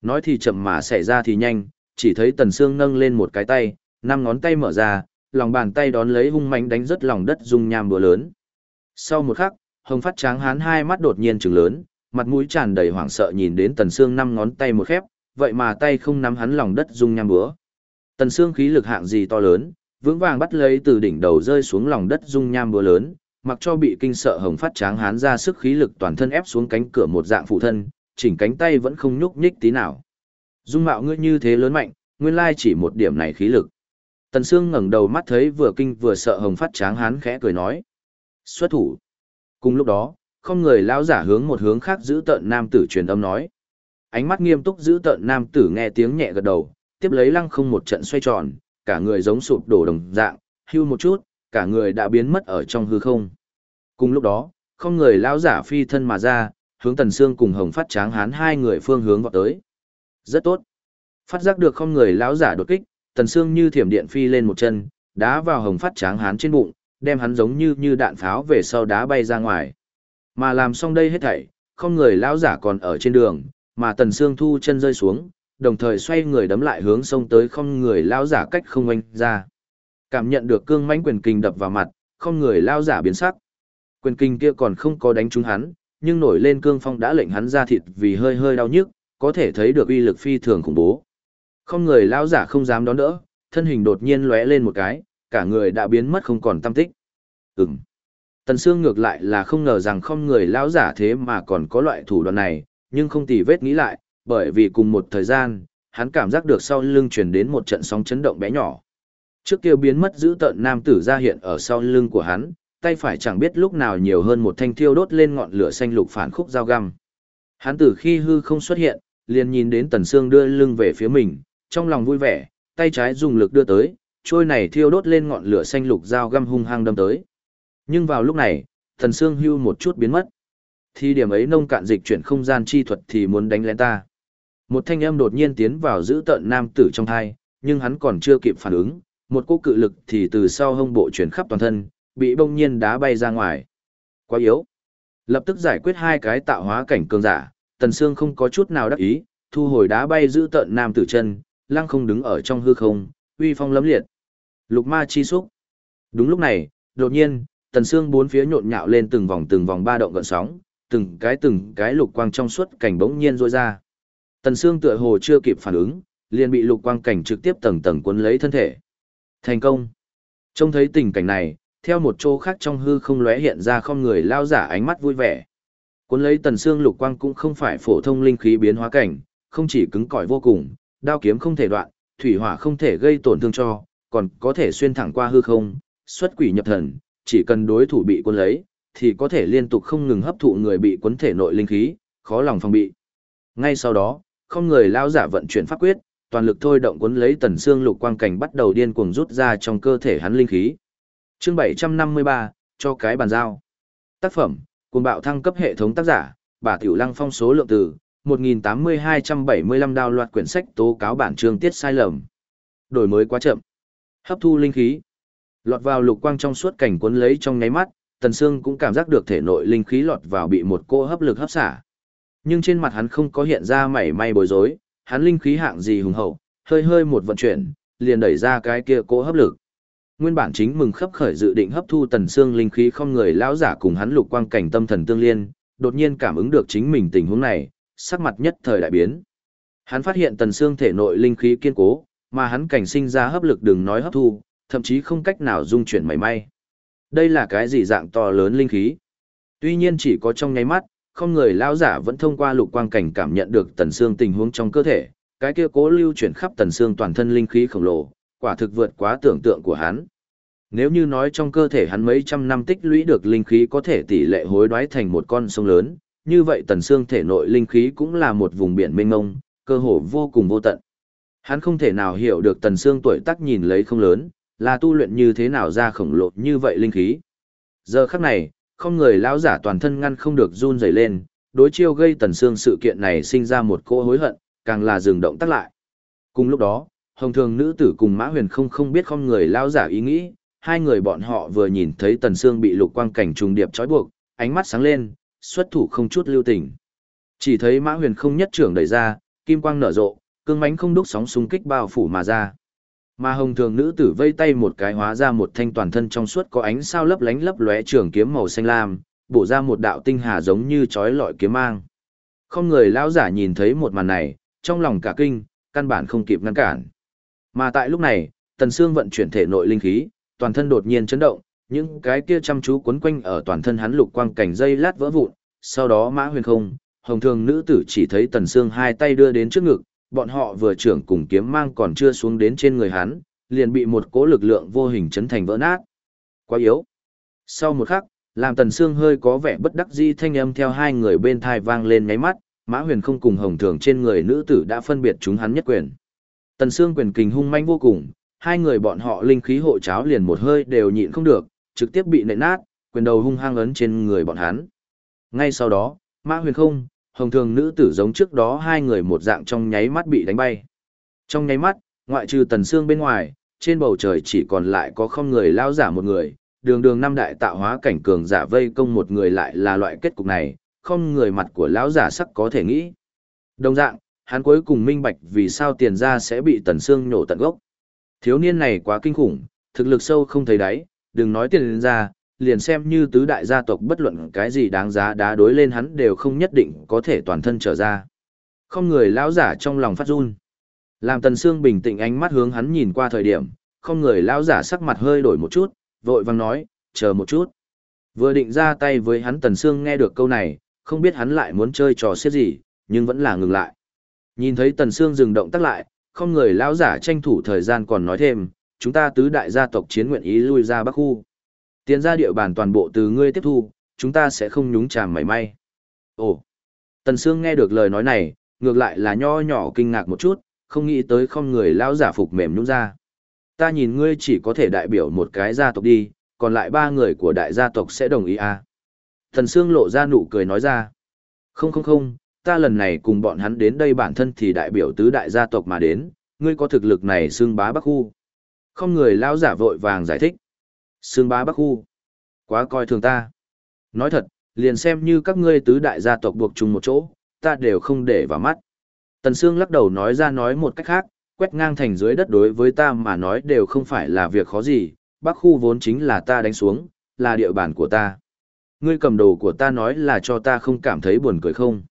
Nói thì chậm mà xảy ra thì nhanh, chỉ thấy Tần Sương nâng lên một cái tay, năm ngón tay mở ra, lòng bàn tay đón lấy hung mãnh đánh rất lòng đất dung nham búa lớn. Sau một khắc, Hồng Phát Tráng hán hai mắt đột nhiên trừng lớn, mặt mũi tràn đầy hoảng sợ nhìn đến Tần Sương năm ngón tay một khép, vậy mà tay không nắm hắn lòng đất dung nham búa. Tần xương khí lực hạng gì to lớn, vững vàng bắt lấy từ đỉnh đầu rơi xuống lòng đất dung nham búa lớn, mặc cho bị kinh sợ Hồng Phát Tráng hán ra sức khí lực toàn thân ép xuống cánh cửa một dạng phụ thân, chỉnh cánh tay vẫn không nhúc nhích tí nào. Dung mạo ngươi như thế lớn mạnh, nguyên lai chỉ một điểm này khí lực. Tần Sương ngẩng đầu mắt thấy vừa kinh vừa sợ Hồng Phát Tráng hán khẽ cười nói: "Xuất thủ." Cùng lúc đó, không người lão giả hướng một hướng khác giữ tợn nam tử truyền âm nói. Ánh mắt nghiêm túc giữ tợn nam tử nghe tiếng nhẹ gật đầu, tiếp lấy lăng không một trận xoay tròn, cả người giống sụp đổ đồng dạng, hưu một chút, cả người đã biến mất ở trong hư không. Cùng lúc đó, không người lão giả phi thân mà ra, hướng Tần Sương cùng Hồng Phát Tráng Hán hai người phương hướng vọt tới. Rất tốt. Phát giác được không người lão giả đột kích, Tần Sương như thiểm điện phi lên một chân, đá vào hồng phát tráng hán trên bụng, đem hắn giống như như đạn pháo về sau đá bay ra ngoài. Mà làm xong đây hết thảy, không người lão giả còn ở trên đường, mà Tần Sương thu chân rơi xuống, đồng thời xoay người đấm lại hướng sông tới không người lão giả cách không anh ra. Cảm nhận được cương mãnh quyền kinh đập vào mặt, không người lão giả biến sắc. Quyền kinh kia còn không có đánh trúng hắn, nhưng nổi lên cương phong đã lệnh hắn ra thịt vì hơi hơi đau nhức, có thể thấy được uy lực phi thường khủng bố. Không người lão giả không dám đón đỡ, thân hình đột nhiên lóe lên một cái, cả người đã biến mất không còn tâm tích. Ừm. Tần Sương ngược lại là không ngờ rằng không người lão giả thế mà còn có loại thủ đoạn này, nhưng không tì vết nghĩ lại, bởi vì cùng một thời gian, hắn cảm giác được sau lưng truyền đến một trận sóng chấn động bé nhỏ. Trước kia biến mất giữ tợn nam tử ra hiện ở sau lưng của hắn, tay phải chẳng biết lúc nào nhiều hơn một thanh thiêu đốt lên ngọn lửa xanh lục phản khúc dao găm. Hắn từ khi hư không xuất hiện, liền nhìn đến Tần Sương đưa lưng về phía mình, trong lòng vui vẻ, tay trái dùng lực đưa tới, trôi này thiêu đốt lên ngọn lửa xanh lục dao găm hung hăng đâm tới. Nhưng vào lúc này, Tần Sương hưu một chút biến mất. Thì điểm ấy nông cạn dịch chuyển không gian chi thuật thì muốn đánh lén ta. Một thanh âm đột nhiên tiến vào giữ tận nam tử trong thai, nhưng hắn còn chưa kịp phản ứng, một cô cự lực thì từ sau hông bộ chuyển khắp toàn thân, bị bông nhiên đá bay ra ngoài. Quá yếu. Lập tức giải quyết hai cái tạo hóa cảnh cường giả, Tần Sương không có chút nào đắc ý, thu hồi đá bay giữ tận nam tử chân, lăng không đứng ở trong hư không, uy phong lấm liệt. Lục ma chi xúc. Đúng lúc này, đột nhiên, Tần Sương bốn phía nhộn nhạo lên từng vòng từng vòng ba động gợn sóng, từng cái từng cái lục quang trong suốt cảnh bỗng nhiên rôi ra. Tần Sương tựa hồ chưa kịp phản ứng, liền bị lục quang cảnh trực tiếp tầng tầng cuốn lấy thân thể. Thành công. Trông thấy tình cảnh này, theo một chỗ khác trong hư không lóe hiện ra không người lao giả ánh mắt vui vẻ. Cuốn lấy Tần Sương lục quang cũng không phải phổ thông linh khí biến hóa cảnh, không chỉ cứng cỏi vô cùng, đao kiếm không thể đoạn, thủy hỏa không thể gây tổn thương cho, còn có thể xuyên thẳng qua hư không, xuất quỷ nhập thần, chỉ cần đối thủ bị cuốn lấy, thì có thể liên tục không ngừng hấp thụ người bị cuốn thể nội linh khí, khó lòng phòng bị. Ngay sau đó, không người lao giả vận chuyển pháp quyết, toàn lực thôi động cuốn lấy tần xương lục quang cảnh bắt đầu điên cuồng rút ra trong cơ thể hắn linh khí. Chương 753, cho cái bàn giao. Tác phẩm, cuồng bạo thăng cấp hệ thống tác giả, bà Tiểu Lăng phong số lượng từ 1.8275 đào loạt quyển sách tố cáo bản chương tiết sai lầm. Đổi mới quá chậm. Hấp thu linh khí. Lọt vào lục quang trong suốt cảnh cuốn lấy trong nháy mắt, Tần Sương cũng cảm giác được thể nội linh khí lọt vào bị một cô hấp lực hấp xả. Nhưng trên mặt hắn không có hiện ra mảy may bối rối, hắn linh khí hạng gì hùng hậu, hơi hơi một vận chuyển, liền đẩy ra cái kia cỗ hấp lực. Nguyên bản chính mừng khấp khởi dự định hấp thu Tần xương linh khí không người lão giả cùng hắn lục quang cảnh tâm thần tương liên, đột nhiên cảm ứng được chính mình tình huống này, sắc mặt nhất thời đại biến. Hắn phát hiện Tần xương thể nội linh khí kiên cố, mà hắn cảnh sinh ra hấp lực đừng nói hấp thu, thậm chí không cách nào dung chuyển mảy may. Đây là cái gì dạng to lớn linh khí? Tuy nhiên chỉ có trong nháy mắt, không người lão giả vẫn thông qua lục quang cảnh cảm nhận được tần xương tình huống trong cơ thể, cái kia cố lưu chuyển khắp tần xương toàn thân linh khí khổng lồ, quả thực vượt quá tưởng tượng của hắn. Nếu như nói trong cơ thể hắn mấy trăm năm tích lũy được linh khí có thể tỷ lệ hối đoái thành một con sông lớn, như vậy tần xương thể nội linh khí cũng là một vùng biển mênh mông, cơ hồ vô cùng vô tận. Hắn không thể nào hiểu được tần xương tuổi tác nhìn lấy không lớn, là tu luyện như thế nào ra khổng lồ như vậy linh khí. Giờ khắc này, không người lão giả toàn thân ngăn không được run rẩy lên, đối chiêu gây tần xương sự kiện này sinh ra một cỗ hối hận, càng là dừng động tác lại. Cùng lúc đó, hồng thường nữ tử cùng mã huyền không không biết không người lão giả ý nghĩ, hai người bọn họ vừa nhìn thấy tần xương bị lục quang cảnh trùng điệp trói buộc, ánh mắt sáng lên, xuất thủ không chút lưu tình. Chỉ thấy mã huyền không nhất trưởng đẩy ra, kim quang nở rộ, cương mãnh không đúc sóng xung kích bao phủ mà ra. Mà hồng thường nữ tử vây tay một cái hóa ra một thanh toàn thân trong suốt có ánh sao lấp lánh lấp lóe trường kiếm màu xanh lam, bổ ra một đạo tinh hà giống như chói lọi kiếm mang. Không người lão giả nhìn thấy một màn này, trong lòng cả kinh, căn bản không kịp ngăn cản. Mà tại lúc này, Tần Sương vận chuyển thể nội linh khí, toàn thân đột nhiên chấn động, những cái kia chăm chú quấn quanh ở toàn thân hắn lục quang cảnh dây lát vỡ vụn, sau đó Mã Huyền không, Hồng Thường nữ tử chỉ thấy Tần Sương hai tay đưa đến trước ngực, bọn họ vừa trưởng cùng kiếm mang còn chưa xuống đến trên người hắn, liền bị một cỗ lực lượng vô hình chấn thành vỡ nát. Quá yếu. Sau một khắc, làm tần xương hơi có vẻ bất đắc dĩ thanh âm theo hai người bên thai vang lên nháy mắt, mã huyền không cùng hồng thường trên người nữ tử đã phân biệt chúng hắn nhất quyền. Tần xương quyền kình hung manh vô cùng, hai người bọn họ linh khí hộ cháo liền một hơi đều nhịn không được, trực tiếp bị nện nát, quyền đầu hung hăng ấn trên người bọn hắn. Ngay sau đó, mã huyền không, hồng thường nữ tử giống trước đó hai người một dạng trong nháy mắt bị đánh bay. Trong nháy mắt, ngoại trừ tần xương bên ngoài, trên bầu trời chỉ còn lại có không người lao giả một người, đường đường năm đại tạo hóa cảnh cường giả vây công một người lại là loại kết cục này, không người mặt của lão giả sắc có thể nghĩ. Đồng dạng, hắn cuối cùng minh bạch vì sao tiền ra sẽ bị tần xương nhổ tận gốc. Thiếu niên này quá kinh khủng, thực lực sâu không thấy đáy, đừng nói tiền ra, liền xem như tứ đại gia tộc bất luận cái gì đáng giá đá đối lên hắn đều không nhất định có thể toàn thân trở ra. Không người lão giả trong lòng phát run. Làm Tần Sương bình tĩnh ánh mắt hướng hắn nhìn qua thời điểm, không người lão giả sắc mặt hơi đổi một chút, vội vàng nói, chờ một chút. Vừa định ra tay với hắn Tần Sương nghe được câu này, không biết hắn lại muốn chơi trò xiết gì, nhưng vẫn là ngừng lại. Nhìn thấy Tần Sương dừng động tác lại, không người lão giả tranh thủ thời gian còn nói thêm, chúng ta tứ đại gia tộc chiến nguyện ý lui ra Bắc khu. Tiền ra địa bàn toàn bộ từ ngươi tiếp thu, chúng ta sẽ không nhúng chàm mảy may. Ồ! Tần Sương nghe được lời nói này, ngược lại là nho nhỏ kinh ngạc một chút, không nghĩ tới không người lão giả phục mềm nhúng ra. Ta nhìn ngươi chỉ có thể đại biểu một cái gia tộc đi, còn lại ba người của đại gia tộc sẽ đồng ý à. Thần Sương lộ ra nụ cười nói ra. Không không không, ta lần này cùng bọn hắn đến đây bản thân thì đại biểu tứ đại gia tộc mà đến, ngươi có thực lực này xương bá bắc khu. Không người lão giả vội vàng giải thích. Sương bá bắc khu. Quá coi thường ta. Nói thật, liền xem như các ngươi tứ đại gia tộc buộc chung một chỗ, ta đều không để vào mắt. Tần Sương lắc đầu nói ra nói một cách khác, quét ngang thành dưới đất đối với ta mà nói đều không phải là việc khó gì, bắc khu vốn chính là ta đánh xuống, là địa bàn của ta. Ngươi cầm đồ của ta nói là cho ta không cảm thấy buồn cười không.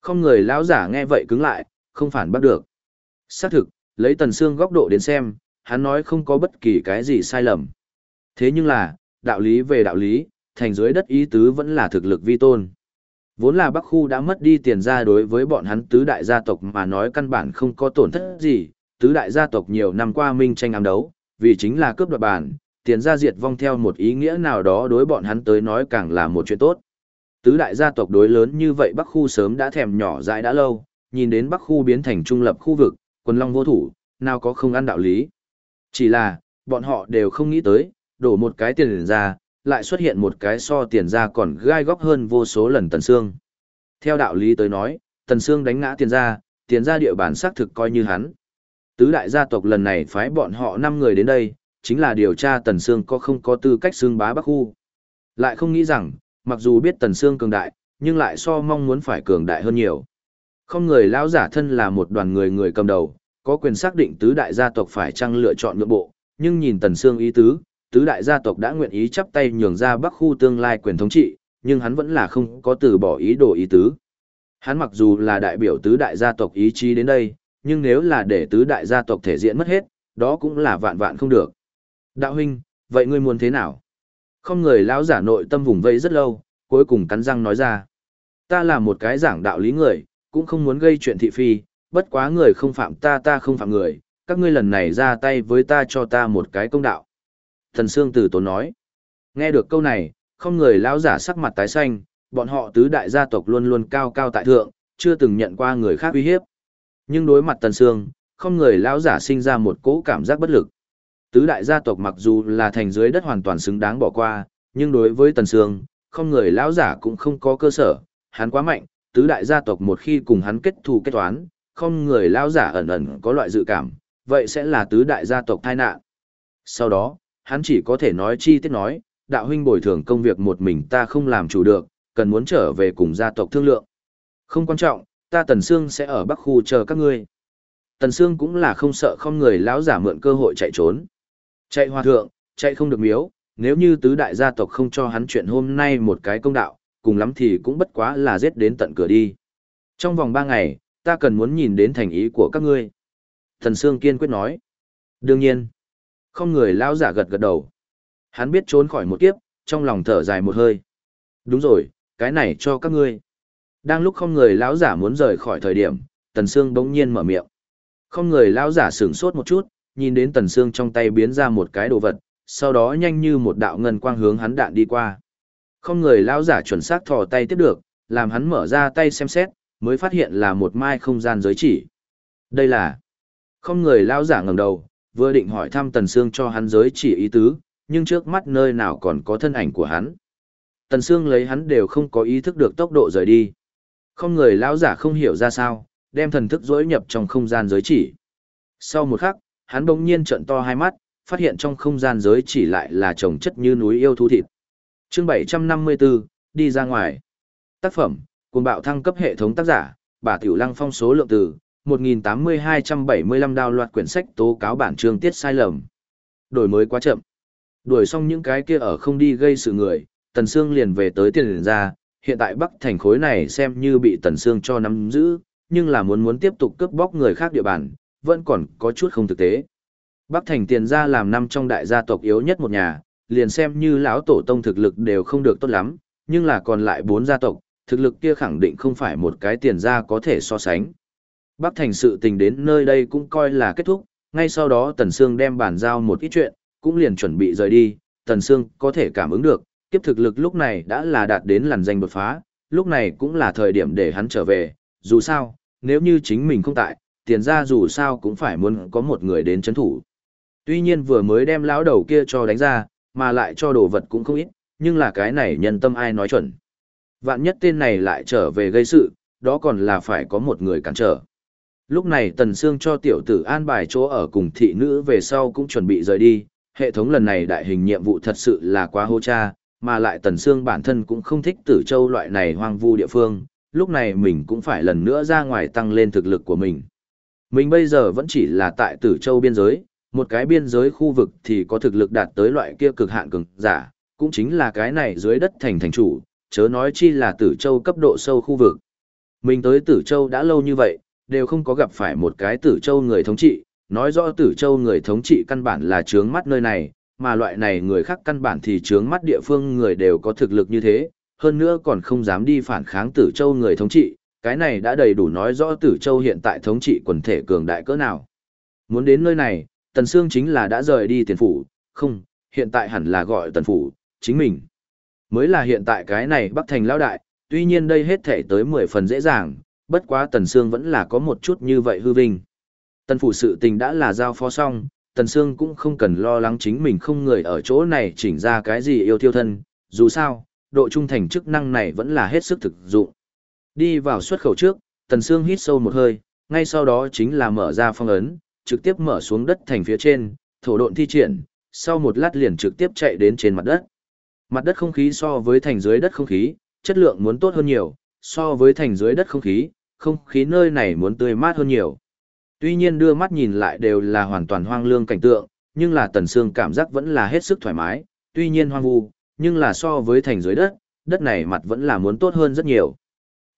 Không người lão giả nghe vậy cứng lại, không phản bắt được. Xác thực, lấy Tần Sương góc độ đến xem, hắn nói không có bất kỳ cái gì sai lầm. Thế nhưng là, đạo lý về đạo lý, thành dưới đất ý tứ vẫn là thực lực vi tôn. Vốn là Bắc Khu đã mất đi tiền ra đối với bọn hắn tứ đại gia tộc mà nói căn bản không có tổn thất gì, tứ đại gia tộc nhiều năm qua minh tranh ám đấu, vì chính là cướp đoạt bản, tiền ra diệt vong theo một ý nghĩa nào đó đối bọn hắn tới nói càng là một chuyện tốt. Tứ đại gia tộc đối lớn như vậy Bắc Khu sớm đã thèm nhỏ dãi đã lâu, nhìn đến Bắc Khu biến thành trung lập khu vực, quần long vô thủ, nào có không ăn đạo lý. Chỉ là, bọn họ đều không nghĩ tới, đổ một cái tiền ra, lại xuất hiện một cái so tiền ra còn gai góc hơn vô số lần Tần Sương. Theo đạo lý tới nói, Tần Sương đánh ngã tiền ra, tiền ra địa bàn xác thực coi như hắn. Tứ đại gia tộc lần này phái bọn họ 5 người đến đây, chính là điều tra Tần Sương có không có tư cách xương bá Bắc Khu. Lại không nghĩ rằng, mặc dù biết Tần Sương cường đại, nhưng lại so mong muốn phải cường đại hơn nhiều. Không người lão giả thân là một đoàn người người cầm đầu, có quyền xác định tứ đại gia tộc phải chăng lựa chọn nhượng bộ, nhưng nhìn Tần Sương ý tứ, tứ đại gia tộc đã nguyện ý chắp tay nhường ra Bắc khu tương lai quyền thống trị, nhưng hắn vẫn là không có từ bỏ ý đồ ý tứ. Hắn mặc dù là đại biểu tứ đại gia tộc ý chí đến đây, nhưng nếu là để tứ đại gia tộc thể diện mất hết, đó cũng là vạn vạn không được. Đạo huynh, vậy ngươi muốn thế nào? Không người lão giả nội tâm vùng vây rất lâu, cuối cùng cắn răng nói ra. Ta là một cái giảng đạo lý người, cũng không muốn gây chuyện thị phi, bất quá người không phạm ta ta không phạm người, các ngươi lần này ra tay với ta cho ta một cái công đạo. Thần Sương Tử Tốn nói. Nghe được câu này, không người lão giả sắc mặt tái xanh, bọn họ tứ đại gia tộc luôn luôn cao cao tại thượng, chưa từng nhận qua người khác uy hiếp. Nhưng đối mặt Tần Sương, không người lão giả sinh ra một cỗ cảm giác bất lực. Tứ đại gia tộc mặc dù là thành dưới đất hoàn toàn xứng đáng bỏ qua, nhưng đối với Tần Sương, không người lão giả cũng không có cơ sở, hắn quá mạnh, tứ đại gia tộc một khi cùng hắn kết thù kết toán, không người lão giả ẩn ẩn có loại dự cảm, vậy sẽ là tứ đại gia tộc tai nạn. Sau đó, hắn chỉ có thể nói chi tiết nói, đạo huynh bồi thường công việc một mình ta không làm chủ được, cần muốn trở về cùng gia tộc thương lượng. Không quan trọng, ta Tần Sương sẽ ở Bắc khu chờ các ngươi. Tần Sương cũng là không sợ không người lão giả mượn cơ hội chạy trốn. Chạy hòa thượng, chạy không được miếu, nếu như tứ đại gia tộc không cho hắn chuyện hôm nay một cái công đạo, cùng lắm thì cũng bất quá là giết đến tận cửa đi. Trong vòng ba ngày, ta cần muốn nhìn đến thành ý của các ngươi. Thần Sương kiên quyết nói. Đương nhiên. Không người lão giả gật gật đầu. Hắn biết trốn khỏi một kiếp, trong lòng thở dài một hơi. Đúng rồi, cái này cho các ngươi. Đang lúc không người lão giả muốn rời khỏi thời điểm, Tần Sương bỗng nhiên mở miệng. Không người lão giả sửng sốt một chút, nhìn đến Tần Sương trong tay biến ra một cái đồ vật, sau đó nhanh như một đạo ngân quang hướng hắn đạn đi qua. Không người lão giả chuẩn xác thò tay tiếp được, làm hắn mở ra tay xem xét, mới phát hiện là một mai không gian giới chỉ. Đây là... Không người lão giả ngẩng đầu, vừa định hỏi thăm Tần Sương cho hắn giới chỉ ý tứ, nhưng trước mắt nơi nào còn có thân ảnh của hắn. Tần Sương lấy hắn đều không có ý thức được tốc độ rời đi. Không người lão giả không hiểu ra sao, đem thần thức dối nhập trong không gian giới chỉ. Sau một khắc, hắn bỗng nhiên trợn to hai mắt, phát hiện trong không gian giới chỉ lại là trồng chất như núi yêu thú thịt. Chương 754, đi ra ngoài. Tác phẩm, cuồng bạo thăng cấp hệ thống tác giả, bà Tiểu Lăng phong số lượng từ, 1.8275 đào loạt quyển sách tố cáo bản chương tiết sai lầm. Đổi mới quá chậm. Đuổi xong những cái kia ở không đi gây sự người, Tần Sương liền về tới tiền liền ra, hiện tại Bắc thành khối này xem như bị Tần Sương cho nắm giữ, nhưng là muốn muốn tiếp tục cướp bóc người khác địa bàn, vẫn còn có chút không thực tế. Bắc thành tiền gia làm năm trong đại gia tộc yếu nhất một nhà, liền xem như lão tổ tông thực lực đều không được tốt lắm, nhưng là còn lại bốn gia tộc, thực lực kia khẳng định không phải một cái tiền gia có thể so sánh. Bắc thành sự tình đến nơi đây cũng coi là kết thúc, ngay sau đó Tần Sương đem bàn giao một ít chuyện, cũng liền chuẩn bị rời đi, Tần Sương có thể cảm ứng được, kiếp thực lực lúc này đã là đạt đến làn danh đột phá, lúc này cũng là thời điểm để hắn trở về, dù sao, nếu như chính mình không tại, tiền ra dù sao cũng phải muốn có một người đến chấn thủ. Tuy nhiên vừa mới đem lão đầu kia cho đánh ra, mà lại cho đồ vật cũng không ít, nhưng là cái này nhân tâm ai nói chuẩn. Vạn nhất tên này lại trở về gây sự, đó còn là phải có một người cản trở. Lúc này Tần Sương cho tiểu tử an bài chỗ ở cùng thị nữ về sau cũng chuẩn bị rời đi, hệ thống lần này đại hình nhiệm vụ thật sự là quá hô cha, mà lại Tần Sương bản thân cũng không thích tử châu loại này hoang vu địa phương, lúc này mình cũng phải lần nữa ra ngoài tăng lên thực lực của mình. Mình bây giờ vẫn chỉ là tại tử châu biên giới, một cái biên giới khu vực thì có thực lực đạt tới loại kia cực hạn cường giả, cũng chính là cái này dưới đất thành thành chủ, chớ nói chi là tử châu cấp độ sâu khu vực. Mình tới tử châu đã lâu như vậy, đều không có gặp phải một cái tử châu người thống trị, nói rõ tử châu người thống trị căn bản là trướng mắt nơi này, mà loại này người khác căn bản thì trướng mắt địa phương người đều có thực lực như thế, hơn nữa còn không dám đi phản kháng tử châu người thống trị, cái này đã đầy đủ nói rõ tử châu hiện tại thống trị quần thể cường đại cỡ nào. Muốn đến nơi này, Tần Sương chính là đã rời đi tiền phủ, không, hiện tại hẳn là gọi tần phủ, chính mình. Mới là hiện tại cái này bắc thành lão đại, tuy nhiên đây hết thể tới 10 phần dễ dàng, bất quá Tần Sương vẫn là có một chút như vậy hư vinh. Tần phủ sự tình đã là giao phó xong, Tần Sương cũng không cần lo lắng chính mình không người ở chỗ này chỉnh ra cái gì yêu thiêu thân, dù sao, độ trung thành chức năng này vẫn là hết sức thực dụng. Đi vào xuất khẩu trước, Tần Sương hít sâu một hơi, ngay sau đó chính là mở ra phong ấn, trực tiếp mở xuống đất thành phía trên, thổ độn thi triển, sau một lát liền trực tiếp chạy đến trên mặt đất. Mặt đất không khí so với thành dưới đất không khí, chất lượng muốn tốt hơn nhiều, so với thành dưới đất không khí, không khí nơi này muốn tươi mát hơn nhiều. Tuy nhiên đưa mắt nhìn lại đều là hoàn toàn hoang lương cảnh tượng, nhưng là Tần Sương cảm giác vẫn là hết sức thoải mái, tuy nhiên hoang vu, nhưng là so với thành dưới đất, đất này mặt vẫn là muốn tốt hơn rất nhiều.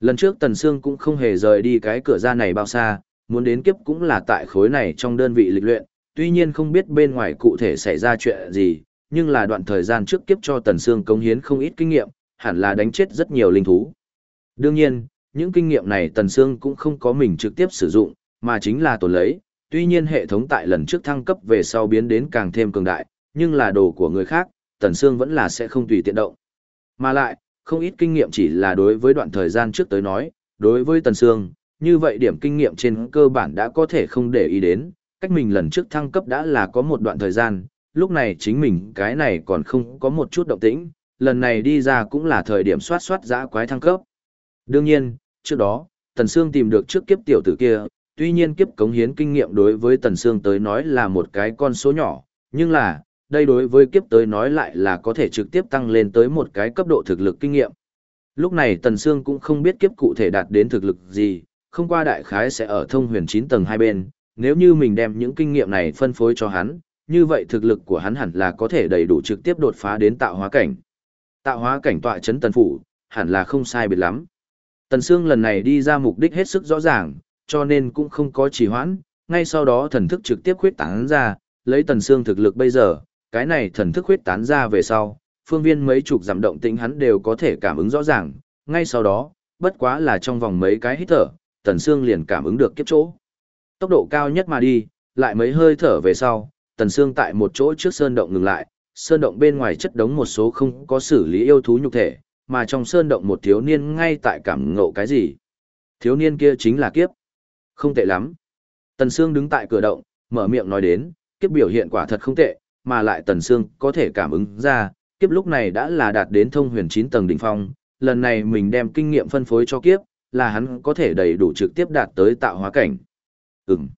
Lần trước Tần Sương cũng không hề rời đi cái cửa ra này bao xa, muốn đến kiếp cũng là tại khối này trong đơn vị lịch luyện, tuy nhiên không biết bên ngoài cụ thể xảy ra chuyện gì, nhưng là đoạn thời gian trước kiếp cho Tần Sương cống hiến không ít kinh nghiệm, hẳn là đánh chết rất nhiều linh thú. Đương nhiên, những kinh nghiệm này Tần Sương cũng không có mình trực tiếp sử dụng, mà chính là tổn lấy, tuy nhiên hệ thống tại lần trước thăng cấp về sau biến đến càng thêm cường đại, nhưng là đồ của người khác, Tần Sương vẫn là sẽ không tùy tiện động. Mà lại, không ít kinh nghiệm chỉ là đối với đoạn thời gian trước tới nói, đối với Tần Sương, như vậy điểm kinh nghiệm trên cơ bản đã có thể không để ý đến, cách mình lần trước thăng cấp đã là có một đoạn thời gian, lúc này chính mình cái này còn không có một chút động tĩnh, lần này đi ra cũng là thời điểm soát soát dã quái thăng cấp. Đương nhiên, trước đó, Tần Sương tìm được trước kiếp tiểu tử kia, tuy nhiên kiếp cống hiến kinh nghiệm đối với Tần Sương tới nói là một cái con số nhỏ, nhưng là, đây đối với kiếp tới nói lại là có thể trực tiếp tăng lên tới một cái cấp độ thực lực kinh nghiệm. Lúc này Tần Sương cũng không biết kiếp cụ thể đạt đến thực lực gì, không qua đại khái sẽ ở thông huyền 9 tầng hai bên, nếu như mình đem những kinh nghiệm này phân phối cho hắn, như vậy thực lực của hắn hẳn là có thể đầy đủ trực tiếp đột phá đến tạo hóa cảnh. Tạo hóa cảnh tọa chấn tần phủ, hẳn là không sai biệt lắm. Tần Sương lần này đi ra mục đích hết sức rõ ràng, cho nên cũng không có trì hoãn, ngay sau đó thần thức trực tiếp khuyết tán ra, lấy Tần Sương thực lực bây giờ, cái này thần thức khuyết tán ra về sau, phương viên mấy chục giảm động tĩnh hắn đều có thể cảm ứng rõ ràng, ngay sau đó, bất quá là trong vòng mấy cái hít thở, Tần Sương liền cảm ứng được kiếp chỗ. Tốc độ cao nhất mà đi, lại mấy hơi thở về sau, Tần Sương tại một chỗ trước sơn động ngừng lại, sơn động bên ngoài chất đống một số không có xử lý yêu thú nhục thể, mà trong sơn động một thiếu niên ngay tại cảm ngộ cái gì. Thiếu niên kia chính là kiếp. Không tệ lắm. Tần Sương đứng tại cửa động, mở miệng nói đến, kiếp biểu hiện quả thật không tệ, mà lại Tần Sương có thể cảm ứng ra, kiếp lúc này đã là đạt đến thông huyền 9 tầng đỉnh phong, lần này mình đem kinh nghiệm phân phối cho kiếp, là hắn có thể đầy đủ trực tiếp đạt tới tạo hóa cảnh. Ừm.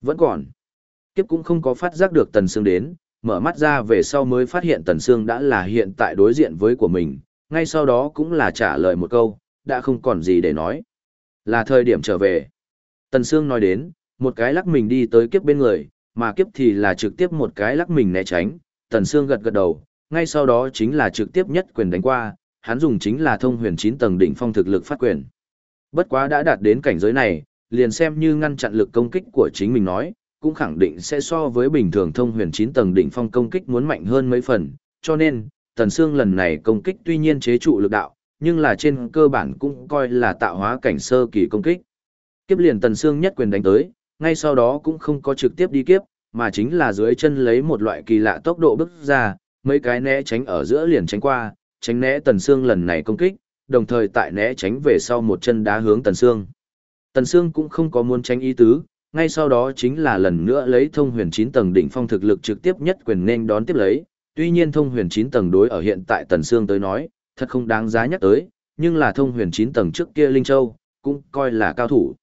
Vẫn còn. Kiếp cũng không có phát giác được Tần Sương đến, mở mắt ra về sau mới phát hiện Tần Sương đã là hiện tại đối diện với của mình, ngay sau đó cũng là trả lời một câu, đã không còn gì để nói. Là thời điểm trở về. Tần Sương nói đến, một cái lắc mình đi tới kiếp bên người, mà kiếp thì là trực tiếp một cái lắc mình né tránh, Tần Sương gật gật đầu, ngay sau đó chính là trực tiếp nhất quyền đánh qua, hắn dùng chính là thông huyền 9 tầng đỉnh phong thực lực phát quyền. Bất quá đã đạt đến cảnh giới này, liền xem như ngăn chặn lực công kích của chính mình nói, cũng khẳng định sẽ so với bình thường thông huyền 9 tầng đỉnh phong công kích muốn mạnh hơn mấy phần, cho nên, Tần Sương lần này công kích tuy nhiên chế trụ lực đạo, nhưng là trên cơ bản cũng coi là tạo hóa cảnh sơ kỳ công kích. Kiếp liền Tần Sương nhất quyền đánh tới, ngay sau đó cũng không có trực tiếp đi kiếp, mà chính là dưới chân lấy một loại kỳ lạ tốc độ bước ra, mấy cái né tránh ở giữa liền tránh qua, tránh né Tần Sương lần này công kích, đồng thời tại né tránh về sau một chân đá hướng Tần Sương. Tần Sương cũng không có muốn tránh ý tứ, ngay sau đó chính là lần nữa lấy thông huyền 9 tầng đỉnh phong thực lực trực tiếp nhất quyền nên đón tiếp lấy, tuy nhiên thông huyền 9 tầng đối ở hiện tại Tần Sương tới nói, thật không đáng giá nhắc tới, nhưng là thông huyền 9 tầng trước kia Linh Châu, cũng coi là cao thủ.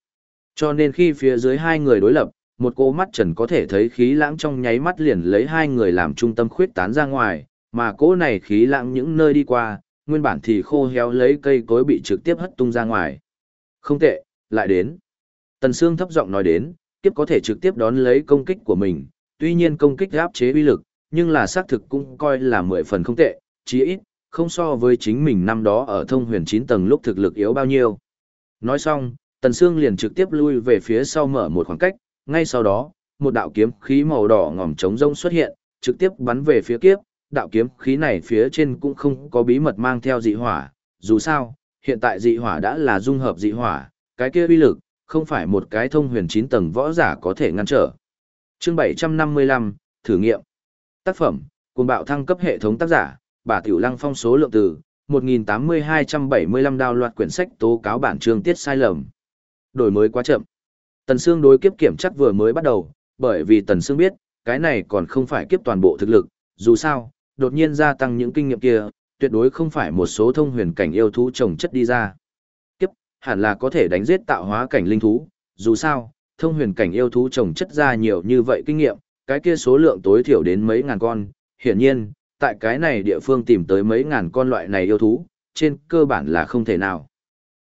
Cho nên khi phía dưới hai người đối lập, một cô mắt trần có thể thấy khí lãng trong nháy mắt liền lấy hai người làm trung tâm khuyết tán ra ngoài, mà cỗ này khí lãng những nơi đi qua, nguyên bản thì khô héo lấy cây cối bị trực tiếp hất tung ra ngoài. Không tệ, lại đến. Tần Sương thấp giọng nói đến, kiếp có thể trực tiếp đón lấy công kích của mình, tuy nhiên công kích áp chế uy lực, nhưng là xác thực cũng coi là mười phần không tệ, chí ít, không so với chính mình năm đó ở thông huyền 9 tầng lúc thực lực yếu bao nhiêu. Nói xong, Tần Sương liền trực tiếp lui về phía sau mở một khoảng cách, ngay sau đó, một đạo kiếm khí màu đỏ ngòm trống rông xuất hiện, trực tiếp bắn về phía kiếp, đạo kiếm khí này phía trên cũng không có bí mật mang theo dị hỏa, dù sao, hiện tại dị hỏa đã là dung hợp dị hỏa, cái kia uy lực, không phải một cái thông huyền 9 tầng võ giả có thể ngăn trở. Chương 755, thử nghiệm. Tác phẩm, cùng bạo thăng cấp hệ thống tác giả, bà Tiểu Lăng phong số lượng từ 1.8275 đào loạt quyển sách tố cáo bản chương tiết sai lầm. Đổi mới quá chậm. Tần Sương đối kiếp kiểm chắc vừa mới bắt đầu, bởi vì Tần Sương biết, cái này còn không phải kiếp toàn bộ thực lực, dù sao, đột nhiên gia tăng những kinh nghiệm kia, tuyệt đối không phải một số thông huyền cảnh yêu thú trồng chất đi ra. Kiếp, hẳn là có thể đánh giết tạo hóa cảnh linh thú, dù sao, thông huyền cảnh yêu thú trồng chất ra nhiều như vậy kinh nghiệm, cái kia số lượng tối thiểu đến mấy ngàn con, hiển nhiên, tại cái này địa phương tìm tới mấy ngàn con loại này yêu thú, trên cơ bản là không thể nào.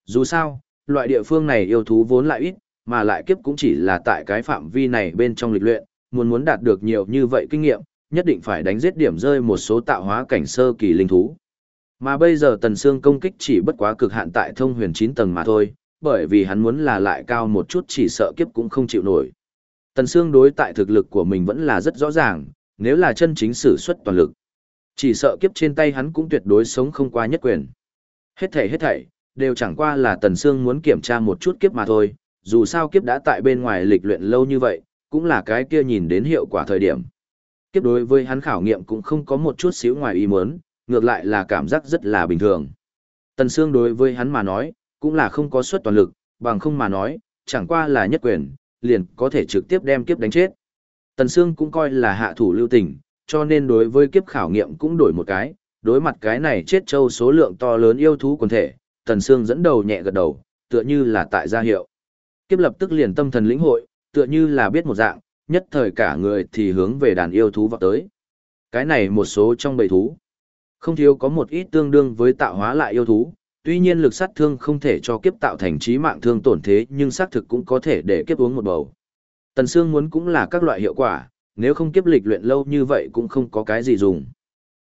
Dù sao, loại địa phương này yêu thú vốn lại ít, mà lại kiếp cũng chỉ là tại cái phạm vi này bên trong lịch luyện, muốn muốn đạt được nhiều như vậy kinh nghiệm, nhất định phải đánh giết điểm rơi một số tạo hóa cảnh sơ kỳ linh thú. Mà bây giờ Tần Sương công kích chỉ bất quá cực hạn tại thông huyền 9 tầng mà thôi, bởi vì hắn muốn là lại cao một chút chỉ sợ kiếp cũng không chịu nổi. Tần Sương đối tại thực lực của mình vẫn là rất rõ ràng, nếu là chân chính sử xuất toàn lực. Chỉ sợ kiếp trên tay hắn cũng tuyệt đối sống không qua nhất quyền. Hết thảy hết thảy, đều chẳng qua là Tần Sương muốn kiểm tra một chút kiếp mà thôi, dù sao kiếp đã tại bên ngoài lịch luyện lâu như vậy, cũng là cái kia nhìn đến hiệu quả thời điểm. Kiếp đối với hắn khảo nghiệm cũng không có một chút xíu ngoài ý muốn, ngược lại là cảm giác rất là bình thường. Tần Sương đối với hắn mà nói, cũng là không có suất toàn lực, bằng không mà nói, chẳng qua là nhất quyền, liền có thể trực tiếp đem kiếp đánh chết. Tần Sương cũng coi là hạ thủ lưu tình, cho nên đối với kiếp khảo nghiệm cũng đổi một cái, đối mặt cái này chết châu số lượng to lớn yêu thú quần thể, Tần Sương dẫn đầu nhẹ gật đầu, tựa như là tại gia hiệu. Kiếp lập tức liền tâm thần lĩnh hội, tựa như là biết một dạng, nhất thời cả người thì hướng về đàn yêu thú vọt tới. Cái này một số trong bầy thú, không thiếu có một ít tương đương với tạo hóa lại yêu thú, tuy nhiên lực sát thương không thể cho kiếp tạo thành trí mạng thương tổn thế nhưng xác thực cũng có thể để kiếp uống một bầu. Tần Sương muốn cũng là các loại hiệu quả, nếu không kiếp lịch luyện lâu như vậy cũng không có cái gì dùng.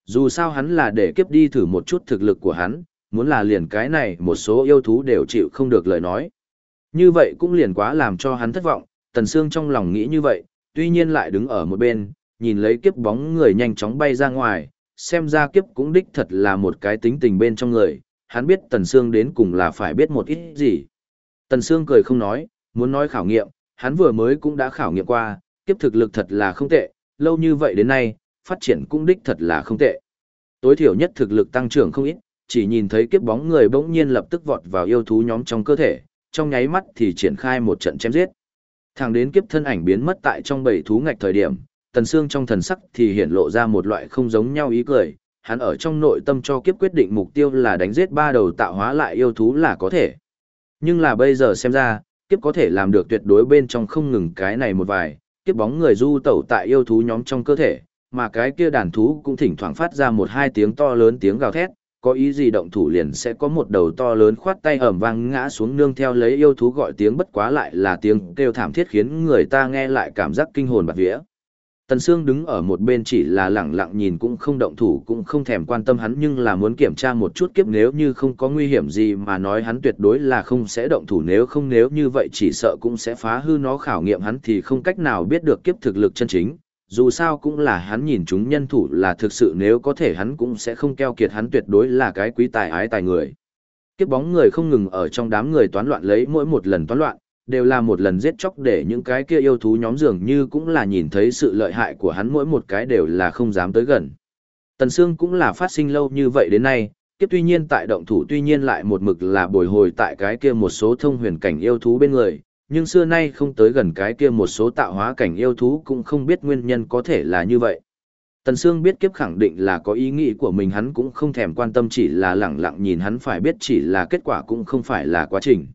Dù sao hắn là để kiếp đi thử một chút thực lực của hắn, muốn là liền cái này một số yêu thú đều chịu không được lời nói. Như vậy cũng liền quá làm cho hắn thất vọng, Tần Sương trong lòng nghĩ như vậy, tuy nhiên lại đứng ở một bên, nhìn lấy kiếp bóng người nhanh chóng bay ra ngoài, xem ra kiếp cũng đích thật là một cái tính tình bên trong người, hắn biết Tần Sương đến cùng là phải biết một ít gì. Tần Sương cười không nói, muốn nói khảo nghiệm, hắn vừa mới cũng đã khảo nghiệm qua, kiếp thực lực thật là không tệ, lâu như vậy đến nay, phát triển cũng đích thật là không tệ. Tối thiểu nhất thực lực tăng trưởng không ít, chỉ nhìn thấy kiếp bóng người bỗng nhiên lập tức vọt vào yêu thú nhóm trong cơ thể, trong nháy mắt thì triển khai một trận chém giết. Thẳng đến kiếp thân ảnh biến mất tại trong bầy thú ngạch thời điểm, tần xương trong thần sắc thì hiện lộ ra một loại không giống nhau ý cười, hắn ở trong nội tâm cho kiếp quyết định mục tiêu là đánh giết ba đầu tạo hóa lại yêu thú là có thể. Nhưng là bây giờ xem ra, kiếp có thể làm được tuyệt đối bên trong không ngừng cái này một vài, kiếp bóng người du tẩu tại yêu thú nhóm trong cơ thể, mà cái kia đàn thú cũng thỉnh thoảng phát ra một hai tiếng to lớn tiếng gào thét, có ý gì động thủ liền sẽ có một đầu to lớn khoát tay ẩm vang ngã xuống nương theo lấy yêu thú gọi tiếng bất quá lại là tiếng kêu thảm thiết khiến người ta nghe lại cảm giác kinh hồn bạt vía. Tần Sương đứng ở một bên chỉ là lẳng lặng nhìn cũng không động thủ cũng không thèm quan tâm hắn nhưng là muốn kiểm tra một chút kiếp nếu như không có nguy hiểm gì mà nói hắn tuyệt đối là không sẽ động thủ nếu không nếu như vậy chỉ sợ cũng sẽ phá hư nó khảo nghiệm hắn thì không cách nào biết được kiếp thực lực chân chính. Dù sao cũng là hắn nhìn chúng nhân thủ là thực sự nếu có thể hắn cũng sẽ không keo kiệt hắn tuyệt đối là cái quý tài ái tài người. Kiếp bóng người không ngừng ở trong đám người toán loạn lấy mỗi một lần toán loạn, đều là một lần giết chóc để những cái kia yêu thú nhóm dường như cũng là nhìn thấy sự lợi hại của hắn mỗi một cái đều là không dám tới gần. Tần Sương cũng là phát sinh lâu như vậy đến nay, kiếp tuy nhiên tại động thủ tuy nhiên lại một mực là bồi hồi tại cái kia một số thông huyền cảnh yêu thú bên người, nhưng xưa nay không tới gần cái kia một số tạo hóa cảnh yêu thú cũng không biết nguyên nhân có thể là như vậy. Tần Sương biết kiếp khẳng định là có ý nghĩ của mình hắn cũng không thèm quan tâm chỉ là lẳng lặng nhìn hắn phải biết chỉ là kết quả cũng không phải là quá trình.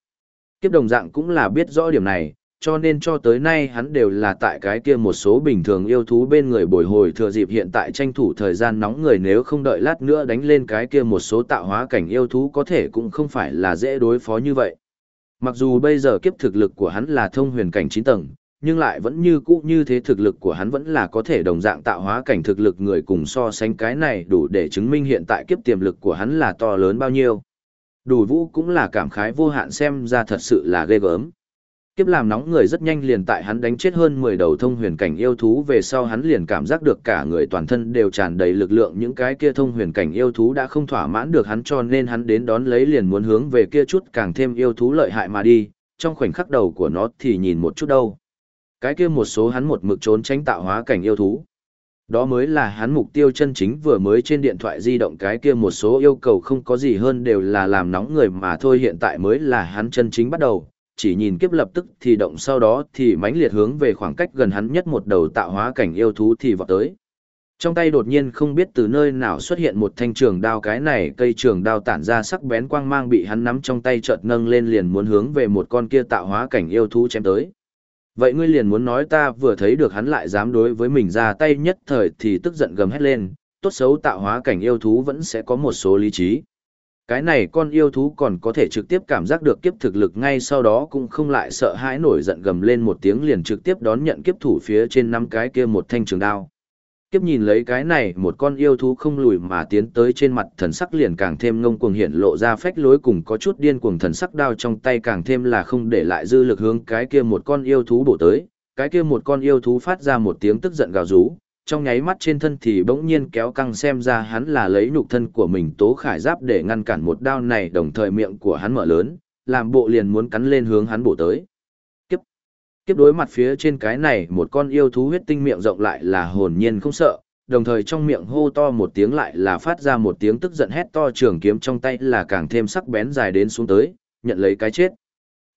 Kiếp đồng dạng cũng là biết rõ điểm này, cho nên cho tới nay hắn đều là tại cái kia một số bình thường yêu thú bên người bồi hồi thừa dịp hiện tại tranh thủ thời gian nóng người nếu không đợi lát nữa đánh lên cái kia một số tạo hóa cảnh yêu thú có thể cũng không phải là dễ đối phó như vậy. Mặc dù bây giờ kiếp thực lực của hắn là thông huyền cảnh 9 tầng, nhưng lại vẫn như cũ như thế thực lực của hắn vẫn là có thể đồng dạng tạo hóa cảnh thực lực người cùng so sánh cái này đủ để chứng minh hiện tại kiếp tiềm lực của hắn là to lớn bao nhiêu. Đủ vũ cũng là cảm khái vô hạn xem ra thật sự là ghê gớm. Kiếp làm nóng người rất nhanh liền tại hắn đánh chết hơn 10 đầu thông huyền cảnh yêu thú về sau hắn liền cảm giác được cả người toàn thân đều tràn đầy lực lượng những cái kia thông huyền cảnh yêu thú đã không thỏa mãn được hắn cho nên hắn đến đón lấy liền muốn hướng về kia chút càng thêm yêu thú lợi hại mà đi, trong khoảnh khắc đầu của nó thì nhìn một chút đâu. Cái kia một số hắn một mực trốn tránh tạo hóa cảnh yêu thú. Đó mới là hắn mục tiêu chân chính vừa mới trên điện thoại di động cái kia một số yêu cầu không có gì hơn đều là làm nóng người mà thôi hiện tại mới là hắn chân chính bắt đầu, chỉ nhìn kiếp lập tức thì động sau đó thì mãnh liệt hướng về khoảng cách gần hắn nhất một đầu tạo hóa cảnh yêu thú thì vọt tới. Trong tay đột nhiên không biết từ nơi nào xuất hiện một thanh trường đao cái này cây trường đao tản ra sắc bén quang mang bị hắn nắm trong tay chợt nâng lên liền muốn hướng về một con kia tạo hóa cảnh yêu thú chém tới. Vậy ngươi liền muốn nói ta vừa thấy được hắn lại dám đối với mình ra tay nhất thời thì tức giận gầm hét lên, tốt xấu tạo hóa cảnh yêu thú vẫn sẽ có một số lý trí. Cái này con yêu thú còn có thể trực tiếp cảm giác được kiếp thực lực ngay sau đó cũng không lại sợ hãi nổi giận gầm lên một tiếng liền trực tiếp đón nhận kiếp thủ phía trên năm cái kia một thanh trường đao. Kiếp nhìn lấy cái này một con yêu thú không lùi mà tiến tới trên mặt thần sắc liền càng thêm ngông cuồng hiện lộ ra phách lối cùng có chút điên cuồng thần sắc đao trong tay càng thêm là không để lại dư lực hướng cái kia một con yêu thú bổ tới. Cái kia một con yêu thú phát ra một tiếng tức giận gào rú, trong nháy mắt trên thân thì bỗng nhiên kéo căng xem ra hắn là lấy nhục thân của mình tố khải giáp để ngăn cản một đao này đồng thời miệng của hắn mở lớn, làm bộ liền muốn cắn lên hướng hắn bổ tới. Kiếp! Đối mặt phía trên cái này một con yêu thú huyết tinh miệng rộng lại là hồn nhiên không sợ, đồng thời trong miệng hô to một tiếng lại là phát ra một tiếng tức giận hét to trường kiếm trong tay là càng thêm sắc bén dài đến xuống tới, nhận lấy cái chết.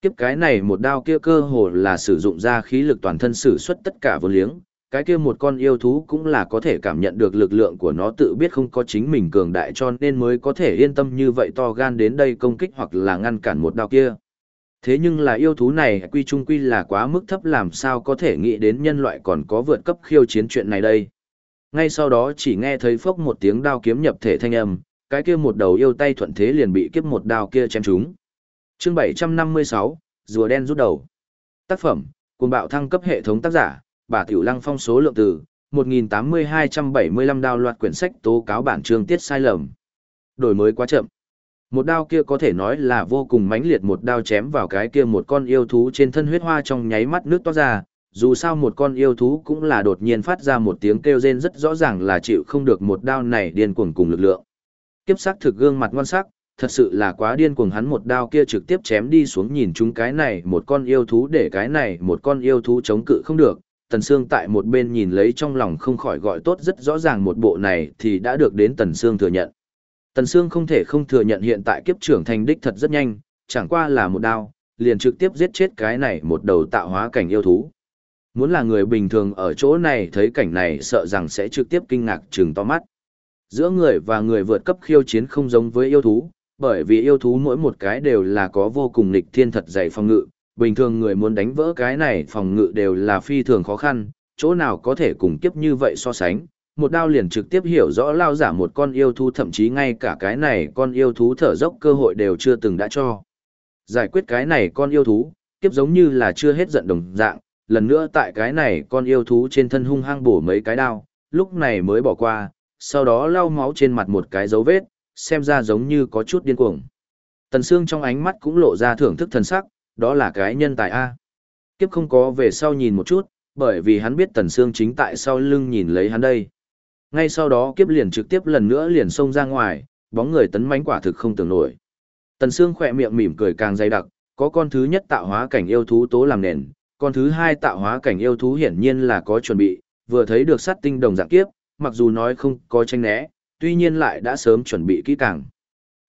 Kiếp cái này một đao kia cơ hồ là sử dụng ra khí lực toàn thân sử xuất tất cả vô liếng, cái kia một con yêu thú cũng là có thể cảm nhận được lực lượng của nó tự biết không có chính mình cường đại cho nên mới có thể yên tâm như vậy to gan đến đây công kích hoặc là ngăn cản một đao kia. Thế nhưng là yêu thú này quy trung quy là quá mức thấp làm sao có thể nghĩ đến nhân loại còn có vượt cấp khiêu chiến chuyện này đây. Ngay sau đó chỉ nghe thấy phốc một tiếng đao kiếm nhập thể thanh âm, cái kia một đầu yêu tay thuận thế liền bị kiếp một đao kia chém trúng. Chương 756, rùa đen rút đầu. Tác phẩm, cuồng bạo thăng cấp hệ thống tác giả, bà Tiểu Lăng phong số lượng từ 1.8275 đao loạt quyển sách tố cáo bản chương tiết sai lầm. Đổi mới quá chậm. Một đao kia có thể nói là vô cùng mãnh liệt một đao chém vào cái kia một con yêu thú trên thân huyết hoa trong nháy mắt nước toát ra, dù sao một con yêu thú cũng là đột nhiên phát ra một tiếng kêu rên rất rõ ràng là chịu không được một đao này điên cuồng cùng lực lượng. Kiếp sắc thực gương mặt ngoan sắc, thật sự là quá điên cuồng hắn một đao kia trực tiếp chém đi xuống nhìn chúng cái này một con yêu thú để cái này một con yêu thú chống cự không được, Tần Sương tại một bên nhìn lấy trong lòng không khỏi gọi tốt rất rõ ràng một bộ này thì đã được đến Tần Sương thừa nhận. Tần Sương không thể không thừa nhận hiện tại kiếp trưởng thành đích thật rất nhanh, chẳng qua là một đao, liền trực tiếp giết chết cái này một đầu tạo hóa cảnh yêu thú. Muốn là người bình thường ở chỗ này thấy cảnh này sợ rằng sẽ trực tiếp kinh ngạc trừng to mắt. Giữa người và người vượt cấp khiêu chiến không giống với yêu thú, bởi vì yêu thú mỗi một cái đều là có vô cùng nghịch thiên thật dày phòng ngự, bình thường người muốn đánh vỡ cái này phòng ngự đều là phi thường khó khăn, chỗ nào có thể cùng kiếp như vậy so sánh. Một đao liền trực tiếp hiểu rõ lao giả một con yêu thú thậm chí ngay cả cái này con yêu thú thở dốc cơ hội đều chưa từng đã cho. Giải quyết cái này con yêu thú, tiếp giống như là chưa hết giận đồng dạng, lần nữa tại cái này con yêu thú trên thân hung hăng bổ mấy cái đao, lúc này mới bỏ qua, sau đó lau máu trên mặt một cái dấu vết, xem ra giống như có chút điên cuồng. Tần Sương trong ánh mắt cũng lộ ra thưởng thức thần sắc, đó là cái nhân tài A. Kiếp không có về sau nhìn một chút, bởi vì hắn biết Tần Sương chính tại sau lưng nhìn lấy hắn đây. Ngay sau đó kiếp liền trực tiếp lần nữa liền xông ra ngoài, bóng người tấn mãnh quả thực không tưởng nổi. Tần Sương khỏe miệng mỉm cười càng dày đặc, có con thứ nhất tạo hóa cảnh yêu thú tố làm nền, con thứ hai tạo hóa cảnh yêu thú hiển nhiên là có chuẩn bị, vừa thấy được sát tinh đồng dạng kiếp, mặc dù nói không có tranh né, tuy nhiên lại đã sớm chuẩn bị kỹ càng.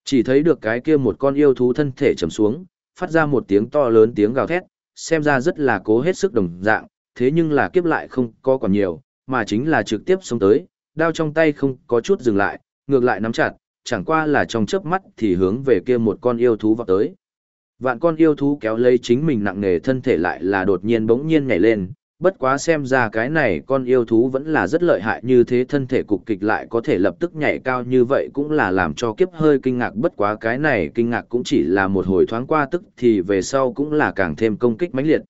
Chỉ thấy được cái kia một con yêu thú thân thể trầm xuống, phát ra một tiếng to lớn tiếng gào thét, xem ra rất là cố hết sức đồng dạng, thế nhưng là kiếp lại không có còn nhiều, mà chính là trực tiếp xông tới, đao trong tay không có chút dừng lại, ngược lại nắm chặt, chẳng qua là trong chớp mắt thì hướng về kia một con yêu thú vọt tới. Vạn con yêu thú kéo lấy chính mình nặng nề thân thể lại là đột nhiên bỗng nhiên nhảy lên, bất quá xem ra cái này con yêu thú vẫn là rất lợi hại như thế thân thể cục kịch lại có thể lập tức nhảy cao như vậy cũng là làm cho kiếp hơi kinh ngạc bất quá cái này kinh ngạc cũng chỉ là một hồi thoáng qua tức thì về sau cũng là càng thêm công kích mãnh liệt.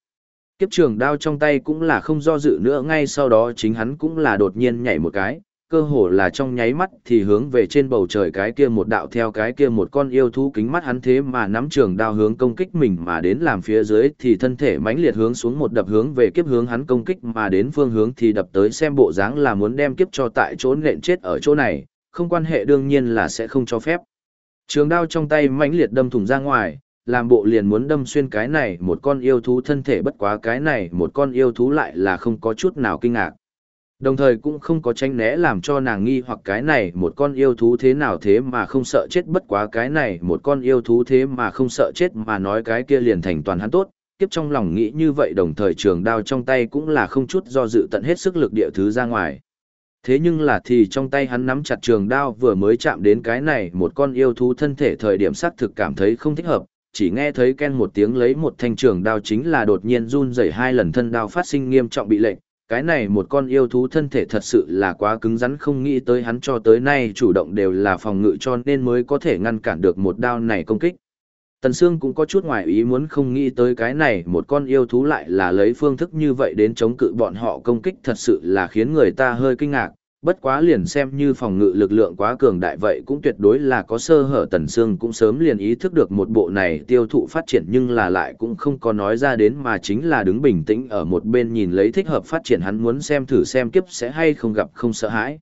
Kiếp trường đao trong tay cũng là không do dự nữa ngay sau đó chính hắn cũng là đột nhiên nhảy một cái, cơ hồ là trong nháy mắt thì hướng về trên bầu trời cái kia một đạo theo cái kia một con yêu thú kính mắt hắn thế mà nắm trường đao hướng công kích mình mà đến làm phía dưới thì thân thể mãnh liệt hướng xuống một đập hướng về kiếp hướng hắn công kích mà đến phương hướng thì đập tới xem bộ dáng là muốn đem kiếp cho tại chỗ nện chết ở chỗ này, không quan hệ đương nhiên là sẽ không cho phép. Trường đao trong tay mãnh liệt đâm thủng ra ngoài, làm bộ liền muốn đâm xuyên cái này một con yêu thú thân thể bất quá cái này một con yêu thú lại là không có chút nào kinh ngạc. Đồng thời cũng không có tránh né làm cho nàng nghi hoặc cái này một con yêu thú thế nào thế mà không sợ chết bất quá cái này một con yêu thú thế mà không sợ chết mà nói cái kia liền thành toàn hắn tốt, kiếp trong lòng nghĩ như vậy đồng thời trường đao trong tay cũng là không chút do dự tận hết sức lực địa thứ ra ngoài. Thế nhưng là thì trong tay hắn nắm chặt trường đao vừa mới chạm đến cái này một con yêu thú thân thể thời điểm xác thực cảm thấy không thích hợp, chỉ nghe thấy ken một tiếng lấy một thanh trường đao chính là đột nhiên run rẩy hai lần thân đao phát sinh nghiêm trọng bị lệnh, cái này một con yêu thú thân thể thật sự là quá cứng rắn không nghĩ tới hắn cho tới nay chủ động đều là phòng ngự cho nên mới có thể ngăn cản được một đao này công kích. Tần Sương cũng có chút ngoài ý muốn không nghĩ tới cái này một con yêu thú lại là lấy phương thức như vậy đến chống cự bọn họ công kích thật sự là khiến người ta hơi kinh ngạc, bất quá liền xem như phòng ngự lực lượng quá cường đại vậy cũng tuyệt đối là có sơ hở tần xương cũng sớm liền ý thức được một bộ này tiêu thụ phát triển nhưng là lại cũng không có nói ra đến mà chính là đứng bình tĩnh ở một bên nhìn lấy thích hợp phát triển hắn muốn xem thử xem kiếp sẽ hay không gặp không sợ hãi.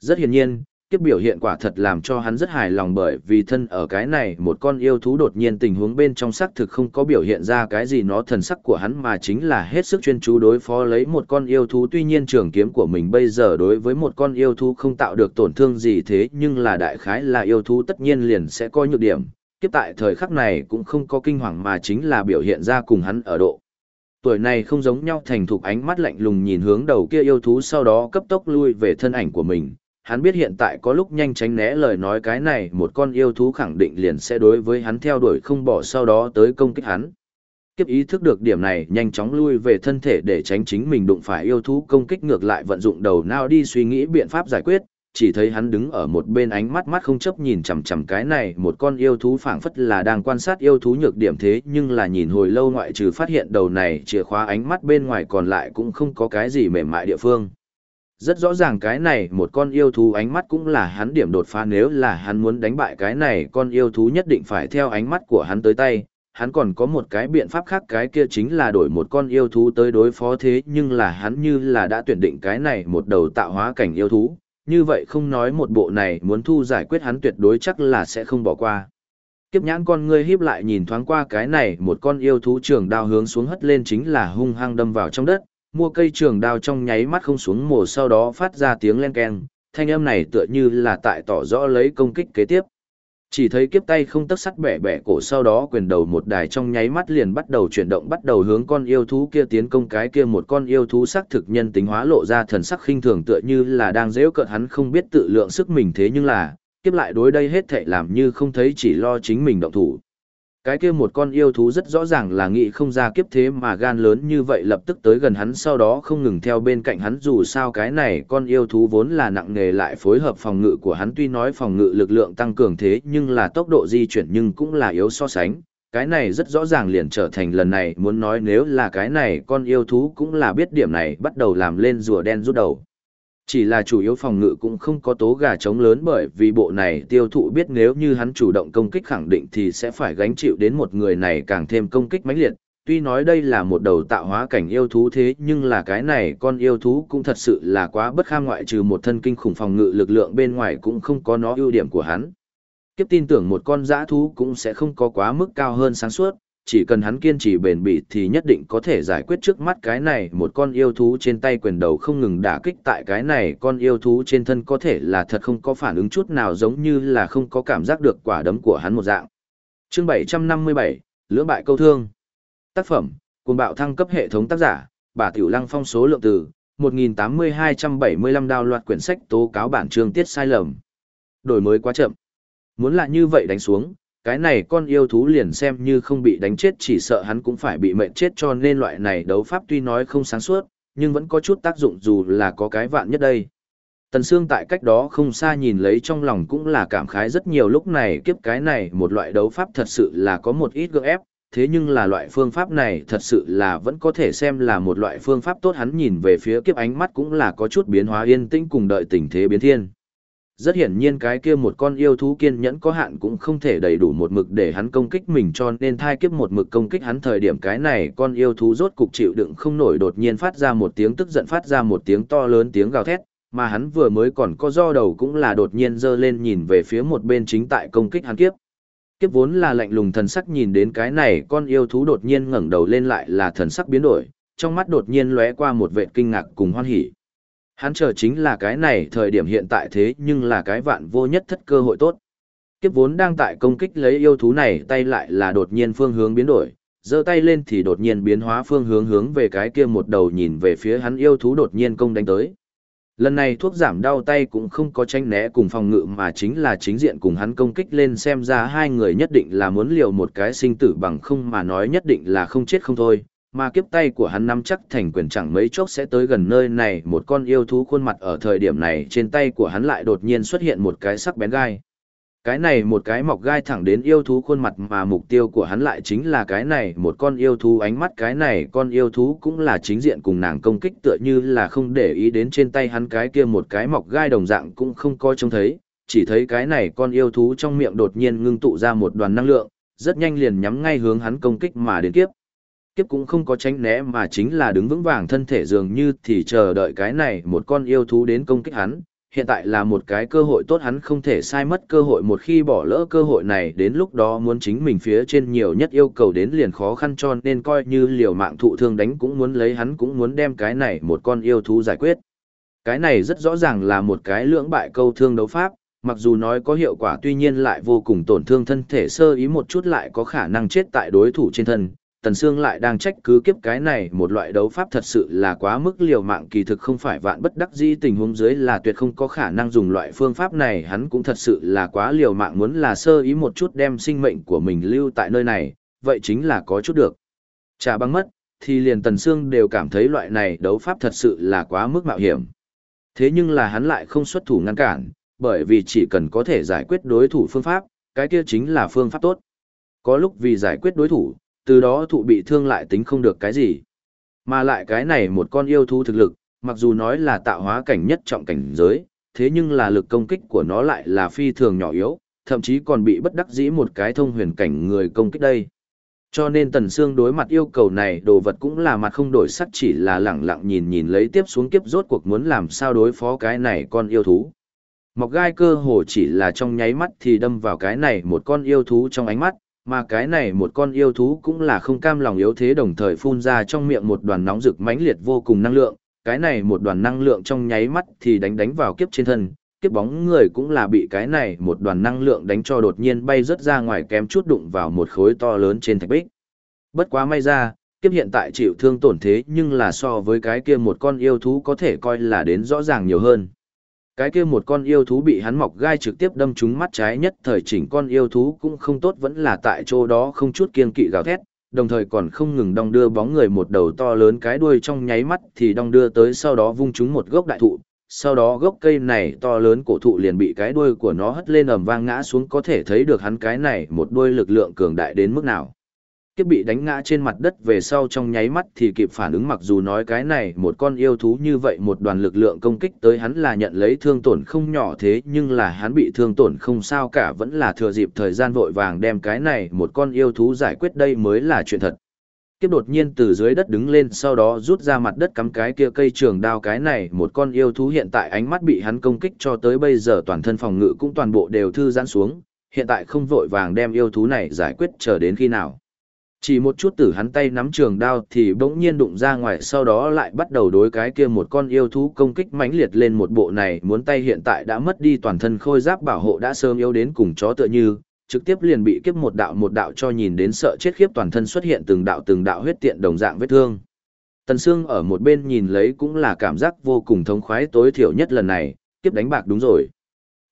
Rất hiển nhiên, kiếp biểu hiện quả thật làm cho hắn rất hài lòng bởi vì thân ở cái này, một con yêu thú đột nhiên tình huống bên trong xác thực không có biểu hiện ra cái gì nó thần sắc của hắn mà chính là hết sức chuyên chú đối phó lấy một con yêu thú. Tuy nhiên trường kiếm của mình bây giờ đối với một con yêu thú không tạo được tổn thương gì thế, nhưng là đại khái là yêu thú tất nhiên liền sẽ có nhược điểm. Kiếp tại thời khắc này cũng không có kinh hoàng mà chính là biểu hiện ra cùng hắn ở độ. Tuổi này không giống nhau, thành thục ánh mắt lạnh lùng nhìn hướng đầu kia yêu thú, sau đó cấp tốc lui về thân ảnh của mình hắn biết hiện tại có lúc nhanh tránh né lời nói cái này một con yêu thú khẳng định liền sẽ đối với hắn theo đuổi không bỏ sau đó tới công kích hắn. Kiếp ý thức được điểm này nhanh chóng lui về thân thể để tránh chính mình đụng phải yêu thú công kích ngược lại vận dụng đầu não đi suy nghĩ biện pháp giải quyết, chỉ thấy hắn đứng ở một bên ánh mắt mắt không chấp nhìn chằm chằm cái này một con yêu thú phảng phất là đang quan sát yêu thú nhược điểm thế nhưng là nhìn hồi lâu ngoại trừ phát hiện đầu này chìa khóa ánh mắt bên ngoài còn lại cũng không có cái gì mềm mại địa phương. Rất rõ ràng cái này một con yêu thú ánh mắt cũng là hắn điểm đột phá nếu là hắn muốn đánh bại cái này con yêu thú nhất định phải theo ánh mắt của hắn tới tay. Hắn còn có một cái biện pháp khác cái kia chính là đổi một con yêu thú tới đối phó thế nhưng là hắn như là đã tuyển định cái này một đầu tạo hóa cảnh yêu thú. Như vậy không nói một bộ này muốn thu giải quyết hắn tuyệt đối chắc là sẽ không bỏ qua. Kiếp nhãn con ngươi híp lại nhìn thoáng qua cái này một con yêu thú trường đao hướng xuống hất lên chính là hung hăng đâm vào trong đất, mua cây trường đao trong nháy mắt không xuống mồ sau đó phát ra tiếng len keng, thanh âm này tựa như là tại tỏ rõ lấy công kích kế tiếp. Chỉ thấy kiếp tay không tấc sắt bẻ bẻ cổ sau đó quyền đầu một đài trong nháy mắt liền bắt đầu chuyển động bắt đầu hướng con yêu thú kia tiến công cái kia một con yêu thú sắc thực nhân tính hóa lộ ra thần sắc khinh thường tựa như là đang dễu cợt hắn không biết tự lượng sức mình thế nhưng là kiếp lại đối đây hết thệ làm như không thấy chỉ lo chính mình động thủ. Cái kia một con yêu thú rất rõ ràng là nghĩ không ra kiếp thế mà gan lớn như vậy lập tức tới gần hắn sau đó không ngừng theo bên cạnh hắn dù sao cái này con yêu thú vốn là nặng nề lại phối hợp phòng ngự của hắn tuy nói phòng ngự lực lượng tăng cường thế nhưng là tốc độ di chuyển nhưng cũng là yếu so sánh. Cái này rất rõ ràng liền trở thành lần này muốn nói nếu là cái này con yêu thú cũng là biết điểm này bắt đầu làm lên rùa đen rút đầu. Chỉ là chủ yếu phòng ngự cũng không có tố gà trống lớn bởi vì bộ này tiêu thụ biết nếu như hắn chủ động công kích khẳng định thì sẽ phải gánh chịu đến một người này càng thêm công kích mãnh liệt. Tuy nói đây là một đầu tạo hóa cảnh yêu thú thế nhưng là cái này con yêu thú cũng thật sự là quá bất kham ngoại trừ một thân kinh khủng phòng ngự lực lượng bên ngoài cũng không có nó ưu điểm của hắn. Kiếp tin tưởng một con dã thú cũng sẽ không có quá mức cao hơn sáng suốt, chỉ cần hắn kiên trì bền bỉ thì nhất định có thể giải quyết trước mắt cái này một con yêu thú trên tay quyền đầu không ngừng đả kích tại cái này con yêu thú trên thân có thể là thật không có phản ứng chút nào giống như là không có cảm giác được quả đấm của hắn một dạng. Chương 757, Lưỡng bại câu thương. Tác phẩm, cuồng bạo thăng cấp hệ thống tác giả, bà Tiểu Lăng phong số lượng từ 1.8275 đào loạt quyển sách tố cáo bản chương tiết sai lầm. Đổi mới quá chậm. Muốn là như vậy đánh xuống, cái này con yêu thú liền xem như không bị đánh chết chỉ sợ hắn cũng phải bị mệnh chết cho nên loại này đấu pháp tuy nói không sáng suốt, nhưng vẫn có chút tác dụng dù là có cái vạn nhất đây. Tần Sương tại cách đó không xa nhìn lấy trong lòng cũng là cảm khái rất nhiều lúc này kiếp cái này một loại đấu pháp thật sự là có một ít gượng ép, thế nhưng là loại phương pháp này thật sự là vẫn có thể xem là một loại phương pháp tốt hắn nhìn về phía kiếp ánh mắt cũng là có chút biến hóa yên tĩnh cùng đợi tình thế biến thiên rất hiển nhiên cái kia một con yêu thú kiên nhẫn có hạn cũng không thể đầy đủ một mực để hắn công kích mình cho nên thai kiếp một mực công kích hắn thời điểm cái này con yêu thú rốt cục chịu đựng không nổi đột nhiên phát ra một tiếng tức giận, phát ra một tiếng to lớn tiếng gào thét, mà hắn vừa mới còn có do đầu cũng là đột nhiên giơ lên nhìn về phía một bên chính tại công kích hắn kiếp. Kiếp vốn là lạnh lùng thần sắc nhìn đến cái này con yêu thú đột nhiên ngẩng đầu lên lại là thần sắc biến đổi, trong mắt đột nhiên lóe qua một vệ kinh ngạc cùng hoan hỉ. Hắn chờ chính là cái này thời điểm hiện tại thế nhưng là cái vạn vô nhất thất cơ hội tốt. Kiếp vốn đang tại công kích lấy yêu thú này tay lại là đột nhiên phương hướng biến đổi, giơ tay lên thì đột nhiên biến hóa phương hướng hướng về cái kia một đầu nhìn về phía hắn yêu thú đột nhiên công đánh tới. Lần này thuốc giảm đau tay cũng không có tranh né cùng phòng ngự mà chính là chính diện cùng hắn công kích lên xem ra hai người nhất định là muốn liều một cái sinh tử bằng không mà nói nhất định là không chết không thôi, mà kiếp tay của hắn nắm chắc thành quyền chẳng mấy chốc sẽ tới gần nơi này. Một con yêu thú khuôn mặt ở thời điểm này trên tay của hắn lại đột nhiên xuất hiện một cái sắc bén gai. Cái này một cái mọc gai thẳng đến yêu thú khuôn mặt mà mục tiêu của hắn lại chính là cái này. Một con yêu thú ánh mắt cái này con yêu thú cũng là chính diện cùng nàng công kích tựa như là không để ý đến trên tay hắn cái kia một cái mọc gai đồng dạng cũng không coi trông thấy, chỉ thấy cái này con yêu thú trong miệng đột nhiên ngưng tụ ra một đoàn năng lượng, rất nhanh liền nhắm ngay hướng hắn công kích mà đến kiếp kiếp cũng không có tránh né mà chính là đứng vững vàng thân thể dường như thì chờ đợi cái này một con yêu thú đến công kích hắn. Hiện tại là một cái cơ hội tốt hắn không thể sai mất cơ hội một khi bỏ lỡ cơ hội này đến lúc đó muốn chính mình phía trên nhiều nhất yêu cầu đến liền khó khăn cho nên coi như liều mạng thụ thương đánh cũng muốn lấy hắn cũng muốn đem cái này một con yêu thú giải quyết. Cái này rất rõ ràng là một cái lưỡng bại câu thương đấu pháp, mặc dù nói có hiệu quả tuy nhiên lại vô cùng tổn thương thân thể sơ ý một chút lại có khả năng chết tại đối thủ trên thân, Tần Sương lại đang trách cứ kiếp cái này một loại đấu pháp thật sự là quá mức liều mạng kỳ thực không phải vạn bất đắc dĩ tình huống dưới là tuyệt không có khả năng dùng loại phương pháp này hắn cũng thật sự là quá liều mạng muốn là sơ ý một chút đem sinh mệnh của mình lưu tại nơi này, vậy chính là có chút được. Trả băng mất, thì liền Tần Sương đều cảm thấy loại này đấu pháp thật sự là quá mức mạo hiểm. Thế nhưng là hắn lại không xuất thủ ngăn cản, bởi vì chỉ cần có thể giải quyết đối thủ phương pháp, cái kia chính là phương pháp tốt. Có lúc vì giải quyết đối thủ, từ đó thụ bị thương lại tính không được cái gì. Mà lại cái này một con yêu thú thực lực, mặc dù nói là tạo hóa cảnh nhất trọng cảnh giới, thế nhưng là lực công kích của nó lại là phi thường nhỏ yếu, thậm chí còn bị bất đắc dĩ một cái thông huyền cảnh người công kích đây. Cho nên Tần Sương đối mặt yêu cầu này đồ vật cũng là mặt không đổi sắc chỉ là lẳng lặng nhìn nhìn lấy tiếp xuống kiếp rốt cuộc muốn làm sao đối phó cái này con yêu thú. Mọc gai cơ hồ chỉ là trong nháy mắt thì đâm vào cái này một con yêu thú trong ánh mắt, mà cái này một con yêu thú cũng là không cam lòng yếu thế đồng thời phun ra trong miệng một đoàn nóng rực mãnh liệt vô cùng năng lượng, cái này một đoàn năng lượng trong nháy mắt thì đánh đánh vào kiếp trên thân, kiếp bóng người cũng là bị cái này một đoàn năng lượng đánh cho đột nhiên bay rớt ra ngoài kém chút đụng vào một khối to lớn trên thạch bích. Bất quá may ra, kiếp hiện tại chịu thương tổn thế nhưng là so với cái kia một con yêu thú có thể coi là đến rõ ràng nhiều hơn. Cái kia một con yêu thú bị hắn mọc gai trực tiếp đâm trúng mắt trái nhất thời chỉnh con yêu thú cũng không tốt vẫn là tại chỗ đó không chút kiên kỵ gào thét, đồng thời còn không ngừng đong đưa bóng người một đầu to lớn cái đuôi trong nháy mắt thì đong đưa tới sau đó vung trúng một gốc đại thụ, sau đó gốc cây này to lớn cổ thụ liền bị cái đuôi của nó hất lên ầm vang ngã xuống có thể thấy được hắn cái này một đuôi lực lượng cường đại đến mức nào. Kiếp bị đánh ngã trên mặt đất về sau trong nháy mắt thì kịp phản ứng mặc dù nói cái này một con yêu thú như vậy một đoàn lực lượng công kích tới hắn là nhận lấy thương tổn không nhỏ thế nhưng là hắn bị thương tổn không sao cả vẫn là thừa dịp thời gian vội vàng đem cái này một con yêu thú giải quyết đây mới là chuyện thật kiếp đột nhiên từ dưới đất đứng lên sau đó rút ra mặt đất cắm cái kia cây trường đao cái này một con yêu thú hiện tại ánh mắt bị hắn công kích cho tới bây giờ toàn thân phòng ngự cũng toàn bộ đều thư giãn xuống, hiện tại không vội vàng đem yêu thú này giải quyết chờ đến khi nào. Chỉ một chút tử hắn tay nắm trường đao thì bỗng nhiên đụng ra ngoài sau đó lại bắt đầu đối cái kia một con yêu thú công kích mãnh liệt lên một bộ này muốn tay hiện tại đã mất đi toàn thân khôi giáp bảo hộ đã sớm yếu đến cùng chó tựa như, trực tiếp liền bị kiếp một đạo một đạo cho nhìn đến sợ chết khiếp toàn thân xuất hiện từng đạo từng đạo huyết tiện đồng dạng vết thương. Tần Sương ở một bên nhìn lấy cũng là cảm giác vô cùng thống khoái tối thiểu nhất lần này, kiếp đánh bạc đúng rồi.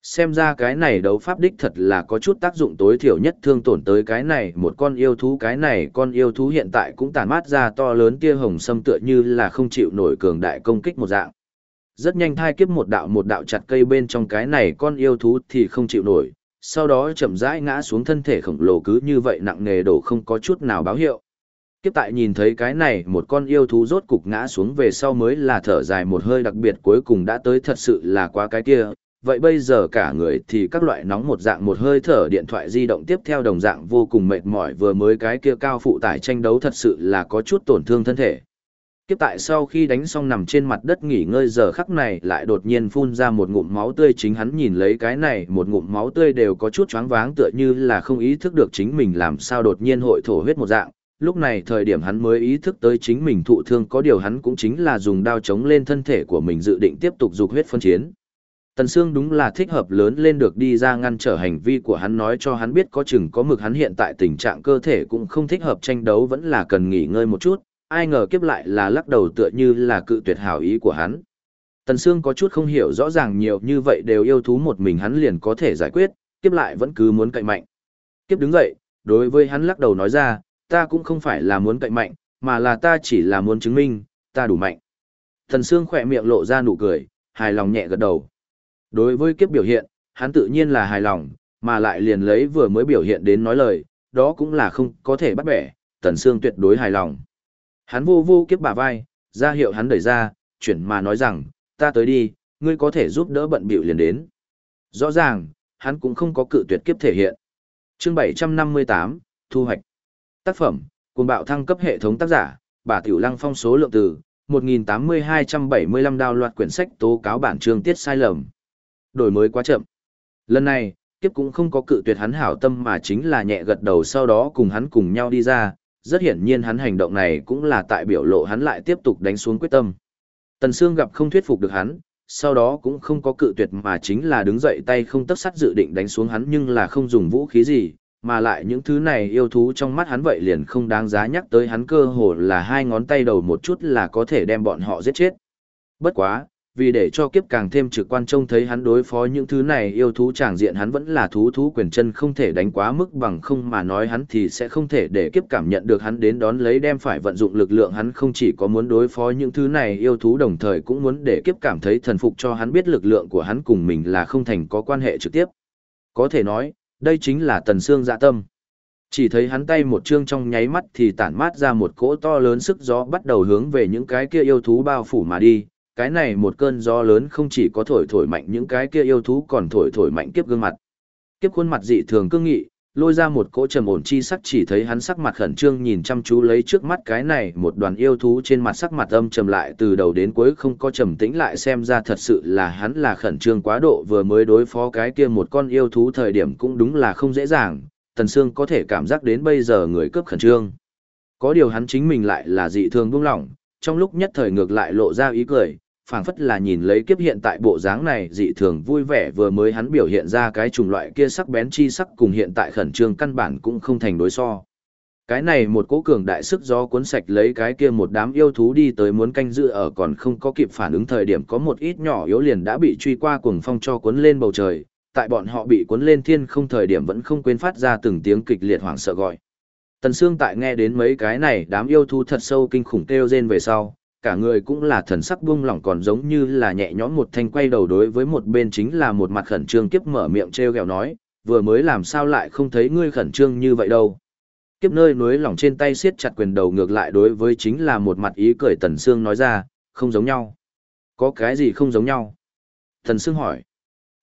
Xem ra cái này đấu pháp đích thật là có chút tác dụng tối thiểu nhất thương tổn tới cái này một con yêu thú cái này con yêu thú hiện tại cũng tàn mát ra to lớn tia hồng sâm tựa như là không chịu nổi cường đại công kích một dạng. Rất nhanh thai kiếp một đạo một đạo chặt cây bên trong cái này con yêu thú thì không chịu nổi, sau đó chậm rãi ngã xuống thân thể khổng lồ cứ như vậy nặng nề đổ không có chút nào báo hiệu. Kiếp tại nhìn thấy cái này một con yêu thú rốt cục ngã xuống về sau mới là thở dài một hơi đặc biệt cuối cùng đã tới thật sự là quá cái kia. Vậy bây giờ cả người thì các loại nóng một dạng một hơi thở điện thoại di động tiếp theo đồng dạng vô cùng mệt mỏi vừa mới cái kia cao phụ tải tranh đấu thật sự là có chút tổn thương thân thể. Kiếp tại sau khi đánh xong nằm trên mặt đất nghỉ ngơi giờ khắc này lại đột nhiên phun ra một ngụm máu tươi chính hắn nhìn lấy cái này, một ngụm máu tươi đều có chút choáng váng tựa như là không ý thức được chính mình làm sao đột nhiên hội thổ huyết một dạng. Lúc này thời điểm hắn mới ý thức tới chính mình thụ thương có điều hắn cũng chính là dùng đao chống lên thân thể của mình dự định tiếp tục dục huyết phân chiến. Tần Sương đúng là thích hợp lớn lên được đi ra ngăn trở hành vi của hắn nói cho hắn biết có chừng có mực hắn hiện tại tình trạng cơ thể cũng không thích hợp tranh đấu vẫn là cần nghỉ ngơi một chút, ai ngờ kiếp lại là lắc đầu tựa như là cự tuyệt hảo ý của hắn. Tần Sương có chút không hiểu rõ ràng nhiều như vậy đều yêu thú một mình hắn liền có thể giải quyết, kiếp lại vẫn cứ muốn cậy mạnh. Kiếp đứng dậy, đối với hắn lắc đầu nói ra, ta cũng không phải là muốn cậy mạnh, mà là ta chỉ là muốn chứng minh, ta đủ mạnh. Tần Sương khỏe miệng lộ ra nụ cười, hài lòng nhẹ gật đầu. Đối với kiếp biểu hiện, hắn tự nhiên là hài lòng, mà lại liền lấy vừa mới biểu hiện đến nói lời, đó cũng là không có thể bắt bẻ, Tần Sương tuyệt đối hài lòng. Hắn vô vô kiếp bả vai, ra hiệu hắn đẩy ra, chuyển mà nói rằng, ta tới đi, ngươi có thể giúp đỡ bận bịu liền đến. Rõ ràng, hắn cũng không có cự tuyệt kiếp thể hiện. Chương 758, Thu hoạch. Tác phẩm, cuồng bạo thăng cấp hệ thống tác giả, bà Tiểu Lăng phong số lượng từ, 1.8275 đào loạt quyển sách tố cáo bản chương tiết sai lầm. Đổi mới quá chậm. Lần này, kiếp cũng không có cự tuyệt hắn hảo tâm mà chính là nhẹ gật đầu sau đó cùng hắn cùng nhau đi ra, rất hiển nhiên hắn hành động này cũng là tại biểu lộ hắn lại tiếp tục đánh xuống quyết tâm. Tần Sương gặp không thuyết phục được hắn, sau đó cũng không có cự tuyệt mà chính là đứng dậy tay không tấc sắt dự định đánh xuống hắn nhưng là không dùng vũ khí gì, mà lại những thứ này yêu thú trong mắt hắn vậy liền không đáng giá nhắc tới hắn cơ hồ là hai ngón tay đầu một chút là có thể đem bọn họ giết chết. Bất quá, vì để cho kiếp càng thêm trực quan trông thấy hắn đối phó những thứ này yêu thú tràng diện hắn vẫn là thú thú quyền chân không thể đánh quá mức bằng không mà nói hắn thì sẽ không thể để kiếp cảm nhận được hắn đến đón lấy đem phải vận dụng lực lượng hắn không chỉ có muốn đối phó những thứ này yêu thú đồng thời cũng muốn để kiếp cảm thấy thần phục cho hắn biết lực lượng của hắn cùng mình là không thành có quan hệ trực tiếp. Có thể nói, đây chính là tần xương dạ tâm. Chỉ thấy hắn tay một chương trong nháy mắt thì tản mát ra một cỗ to lớn sức gió bắt đầu hướng về những cái kia yêu thú bao phủ mà đi, cái này một cơn gió lớn không chỉ có thổi thổi mạnh những cái kia yêu thú còn thổi thổi mạnh kiếp gương mặt. Kiếp khuôn mặt dị thường cương nghị, lôi ra một cỗ trầm ổn chi sắc chỉ thấy hắn sắc mặt khẩn trương nhìn chăm chú lấy trước mắt cái này một đoàn yêu thú trên mặt sắc mặt âm trầm lại từ đầu đến cuối không có trầm tĩnh lại xem ra thật sự là hắn là khẩn trương quá độ vừa mới đối phó cái kia một con yêu thú thời điểm cũng đúng là không dễ dàng, Tần Sương có thể cảm giác đến bây giờ người cướp khẩn trương. Có điều hắn chính mình lại là dị thường buông lỏng, trong lúc nhất thời ngược lại lộ ra ý cười, phảng phất là nhìn lấy kiếp hiện tại bộ dáng này dị thường vui vẻ vừa mới hắn biểu hiện ra cái chủng loại kia sắc bén chi sắc cùng hiện tại khẩn trương căn bản cũng không thành đối so. Cái này một cỗ cường đại sức gió cuốn sạch lấy cái kia một đám yêu thú đi tới muốn canh giữ ở còn không có kịp phản ứng thời điểm có một ít nhỏ yếu liền đã bị truy qua cuồng phong cho cuốn lên bầu trời, tại bọn họ bị cuốn lên thiên không thời điểm vẫn không quên phát ra từng tiếng kịch liệt hoảng sợ gọi. Tần Sương tại nghe đến mấy cái này đám yêu thú thật sâu kinh khủng kêu rên về sau, cả người cũng là thần sắc buông lỏng còn giống như là nhẹ nhõm một thanh quay đầu đối với một bên chính là một mặt khẩn trương kiếp mở miệng treo gẹo nói, vừa mới làm sao lại không thấy ngươi khẩn trương như vậy đâu. Kiếp nơi núi lỏng trên tay siết chặt quyền đầu ngược lại đối với chính là một mặt ý cười Tần Sương nói ra, không giống nhau. Có cái gì không giống nhau? Tần Sương hỏi.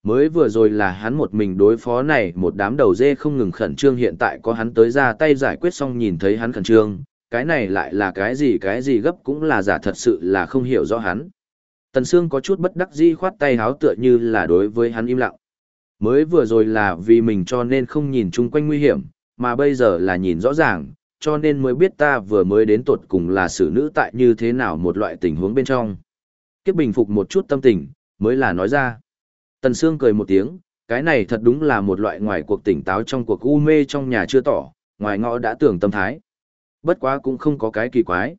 Mới vừa rồi là hắn một mình đối phó này một đám đầu dê không ngừng khẩn trương hiện tại có hắn tới ra tay giải quyết xong nhìn thấy hắn khẩn trương, cái này lại là cái gì cái gì gấp cũng là giả thật sự là không hiểu rõ hắn. Tần Sương có chút bất đắc dĩ khoát tay háo tựa như là đối với hắn im lặng. Mới vừa rồi là vì mình cho nên không nhìn chung quanh nguy hiểm, mà bây giờ là nhìn rõ ràng, cho nên mới biết ta vừa mới đến tuột cùng là xử nữ tại như thế nào một loại tình huống bên trong. Kiếp bình phục một chút tâm tình, mới là nói ra. Tần Sương cười một tiếng, cái này thật đúng là một loại ngoài cuộc tỉnh táo trong cuộc u mê trong nhà chưa tỏ, ngoài ngõ đã tưởng tâm thái. Bất quá cũng không có cái kỳ quái.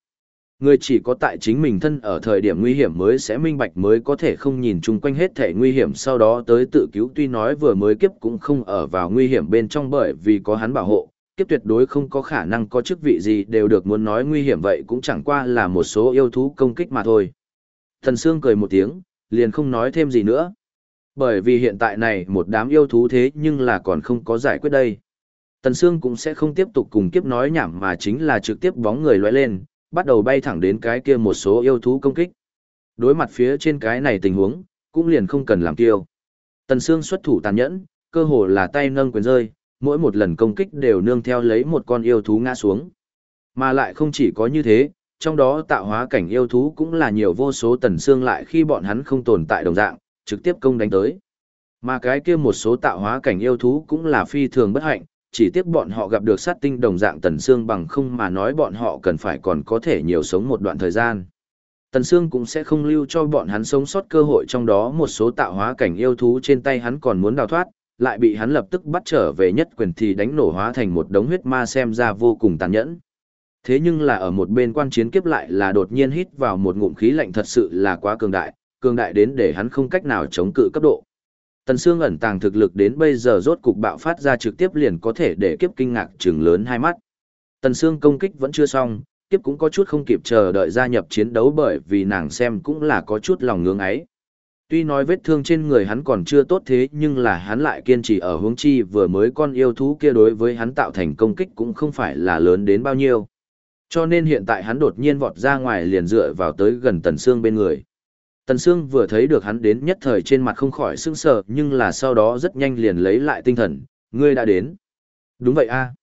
Người chỉ có tại chính mình thân ở thời điểm nguy hiểm mới sẽ minh bạch mới có thể không nhìn chung quanh hết thể nguy hiểm sau đó tới tự cứu tuy nói vừa mới kiếp cũng không ở vào nguy hiểm bên trong bởi vì có hắn bảo hộ, kiếp tuyệt đối không có khả năng có chức vị gì đều được muốn nói nguy hiểm vậy cũng chẳng qua là một số yêu thú công kích mà thôi. Thần Sương cười một tiếng, liền không nói thêm gì nữa. Bởi vì hiện tại này một đám yêu thú thế nhưng là còn không có giải quyết đây. Tần Sương cũng sẽ không tiếp tục cùng kiếp nói nhảm mà chính là trực tiếp bóng người lóe lên, bắt đầu bay thẳng đến cái kia một số yêu thú công kích. Đối mặt phía trên cái này tình huống, cũng liền không cần làm kiêu. Tần Sương xuất thủ tàn nhẫn, cơ hồ là tay nâng quyền rơi, mỗi một lần công kích đều nương theo lấy một con yêu thú ngã xuống. Mà lại không chỉ có như thế, trong đó tạo hóa cảnh yêu thú cũng là nhiều vô số tần xương lại khi bọn hắn không tồn tại đồng dạng, trực tiếp công đánh tới. Mà cái kia một số tạo hóa cảnh yêu thú cũng là phi thường bất hạnh, chỉ tiếc bọn họ gặp được sát tinh đồng dạng Tần Sương bằng không mà nói bọn họ cần phải còn có thể nhiều sống một đoạn thời gian. Tần Sương cũng sẽ không lưu cho bọn hắn sống sót cơ hội trong đó một số tạo hóa cảnh yêu thú trên tay hắn còn muốn đào thoát, lại bị hắn lập tức bắt trở về nhất quyền thì đánh nổ hóa thành một đống huyết ma xem ra vô cùng tàn nhẫn. Thế nhưng là ở một bên quan chiến kiếp lại là đột nhiên hít vào một ngụm khí lạnh thật sự là quá cường đại, cường đại đến để hắn không cách nào chống cự cấp độ. Tần Sương ẩn tàng thực lực đến bây giờ rốt cục bạo phát ra trực tiếp liền có thể để kiếp kinh ngạc trừng lớn hai mắt. Tần Sương công kích vẫn chưa xong, kiếp cũng có chút không kịp chờ đợi gia nhập chiến đấu bởi vì nàng xem cũng là có chút lòng ngưỡng ấy. Tuy nói vết thương trên người hắn còn chưa tốt thế nhưng là hắn lại kiên trì ở hướng chi vừa mới con yêu thú kia đối với hắn tạo thành công kích cũng không phải là lớn đến bao nhiêu. Cho nên hiện tại hắn đột nhiên vọt ra ngoài liền dựa vào tới gần Tần Sương bên người. Tần Sương vừa thấy được hắn đến nhất thời trên mặt không khỏi sững sờ, nhưng là sau đó rất nhanh liền lấy lại tinh thần, ngươi đã đến. Đúng vậy a.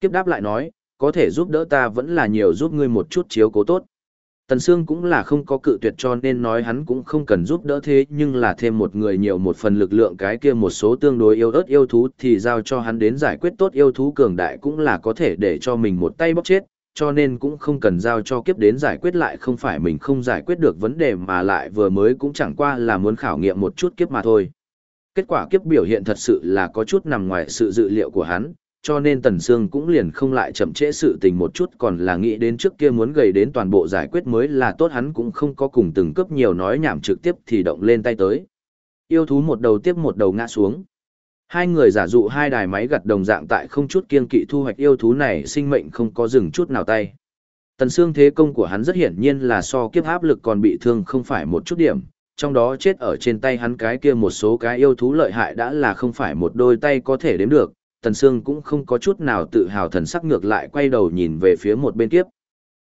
Kiếp đáp lại nói, có thể giúp đỡ ta vẫn là nhiều giúp ngươi một chút chiếu cố tốt. Tần Sương cũng là không có cự tuyệt cho nên nói hắn cũng không cần giúp đỡ thế nhưng là thêm một người nhiều một phần lực lượng cái kia một số tương đối yêu ớt yêu thú thì giao cho hắn đến giải quyết tốt yêu thú cường đại cũng là có thể để cho mình một tay bóc chết, cho nên cũng không cần giao cho kiếp đến giải quyết lại không phải mình không giải quyết được vấn đề mà lại vừa mới cũng chẳng qua là muốn khảo nghiệm một chút kiếp mà thôi. Kết quả kiếp biểu hiện thật sự là có chút nằm ngoài sự dự liệu của hắn, cho nên Tần Sương cũng liền không lại chậm trễ sự tình một chút còn là nghĩ đến trước kia muốn gầy đến toàn bộ giải quyết mới là tốt hắn cũng không có cùng từng cấp nhiều nói nhảm trực tiếp thì động lên tay tới. Yêu thú một đầu tiếp một đầu ngã xuống. Hai người giả dụ hai đài máy gặt đồng dạng tại không chút kiên kỵ thu hoạch yêu thú này sinh mệnh không có dừng chút nào tay. Tần xương thế công của hắn rất hiển nhiên là so kiếp áp lực còn bị thương không phải một chút điểm, trong đó chết ở trên tay hắn cái kia một số cái yêu thú lợi hại đã là không phải một đôi tay có thể đếm được, Tần Sương cũng không có chút nào tự hào thần sắc ngược lại quay đầu nhìn về phía một bên kiếp.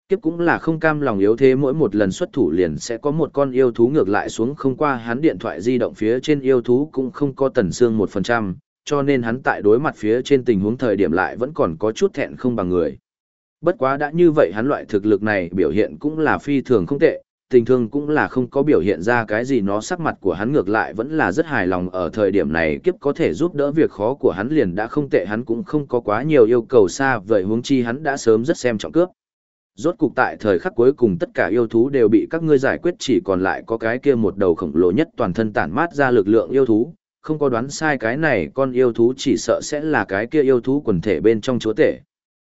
Kiếp cũng là không cam lòng yếu thế mỗi một lần xuất thủ liền sẽ có một con yêu thú ngược lại xuống không qua hắn điện thoại di động phía trên yêu thú cũng không có tần xương một phần trăm, cho nên hắn tại đối mặt phía trên tình huống thời điểm lại vẫn còn có chút thẹn không bằng người. Bất quá đã như vậy hắn loại thực lực này biểu hiện cũng là phi thường không tệ, tình thương cũng là không có biểu hiện ra cái gì nó sắc mặt của hắn ngược lại vẫn là rất hài lòng ở thời điểm này kiếp có thể giúp đỡ việc khó của hắn liền đã không tệ hắn cũng không có quá nhiều yêu cầu xa vậy huống chi hắn đã sớm rất xem trọng cướp. Rốt cục tại thời khắc cuối cùng tất cả yêu thú đều bị các ngươi giải quyết chỉ còn lại có cái kia một đầu khổng lồ nhất toàn thân tản mát ra lực lượng yêu thú, không có đoán sai cái này con yêu thú chỉ sợ sẽ là cái kia yêu thú quần thể bên trong chúa tể.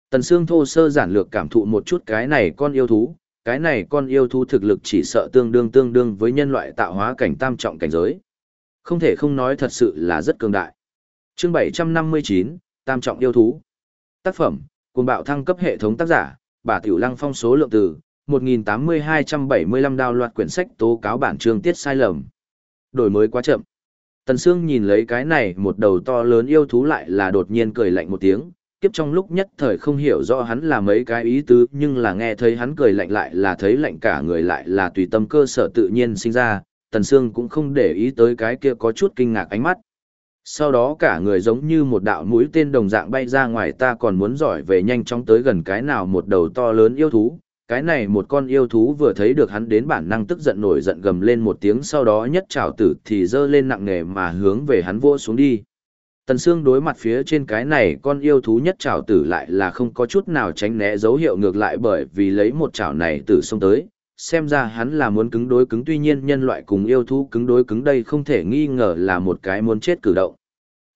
Tần Sương thô sơ giản lược cảm thụ một chút cái này con yêu thú, cái này con yêu thú thực lực chỉ sợ tương đương tương đương với nhân loại tạo hóa cảnh tam trọng cảnh giới. Không thể không nói thật sự là rất cường đại. Chương 759, Tam trọng yêu thú. Tác phẩm, cuồng bạo thăng cấp hệ thống tác giả, bà Tiểu Lăng phong số lượng từ 1.8275 đào loạt quyển sách tố cáo bản chương tiết sai lầm. Đổi mới quá chậm. Tần Sương nhìn lấy cái này một đầu to lớn yêu thú lại là đột nhiên cười lạnh một tiếng, kiếp trong lúc nhất thời không hiểu rõ hắn là mấy cái ý tứ nhưng là nghe thấy hắn cười lạnh lại là thấy lạnh cả người lại là tùy tâm cơ sở tự nhiên sinh ra, Tần Sương cũng không để ý tới cái kia có chút kinh ngạc ánh mắt. Sau đó cả người giống như một đạo mũi tên đồng dạng bay ra ngoài ta còn muốn giỏi về nhanh chóng tới gần cái nào một đầu to lớn yêu thú. Cái này một con yêu thú vừa thấy được hắn đến bản năng tức giận nổi giận gầm lên một tiếng sau đó nhất trào tử thì dơ lên nặng nề mà hướng về hắn vô xuống đi. Tần Sương đối mặt phía trên cái này con yêu thú nhất trảo tử lại là không có chút nào tránh né dấu hiệu ngược lại bởi vì lấy một trảo này tử xông tới, xem ra hắn là muốn cứng đối cứng tuy nhiên nhân loại cùng yêu thú cứng đối cứng đây không thể nghi ngờ là một cái muốn chết cử động.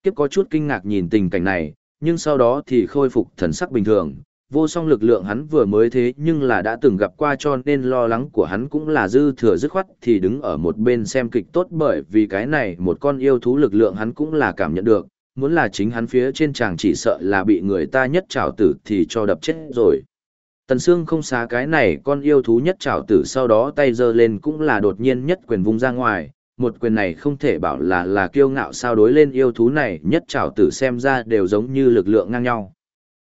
Kiếp có chút kinh ngạc nhìn tình cảnh này, nhưng sau đó thì khôi phục thần sắc bình thường, vô song lực lượng hắn vừa mới thế nhưng là đã từng gặp qua cho nên lo lắng của hắn cũng là dư thừa dứt khoát thì đứng ở một bên xem kịch tốt bởi vì cái này một con yêu thú lực lượng hắn cũng là cảm nhận được, muốn là chính hắn phía trên chàng chỉ sợ là bị người ta nhất trảo tử thì cho đập chết rồi. Tần Sương không xá cái này con yêu thú nhất trảo tử sau đó tay giơ lên cũng là đột nhiên nhất quyền vung ra ngoài, một quyền này không thể bảo là là kiêu ngạo sao đối lên yêu thú này nhất trảo tử xem ra đều giống như lực lượng ngang nhau.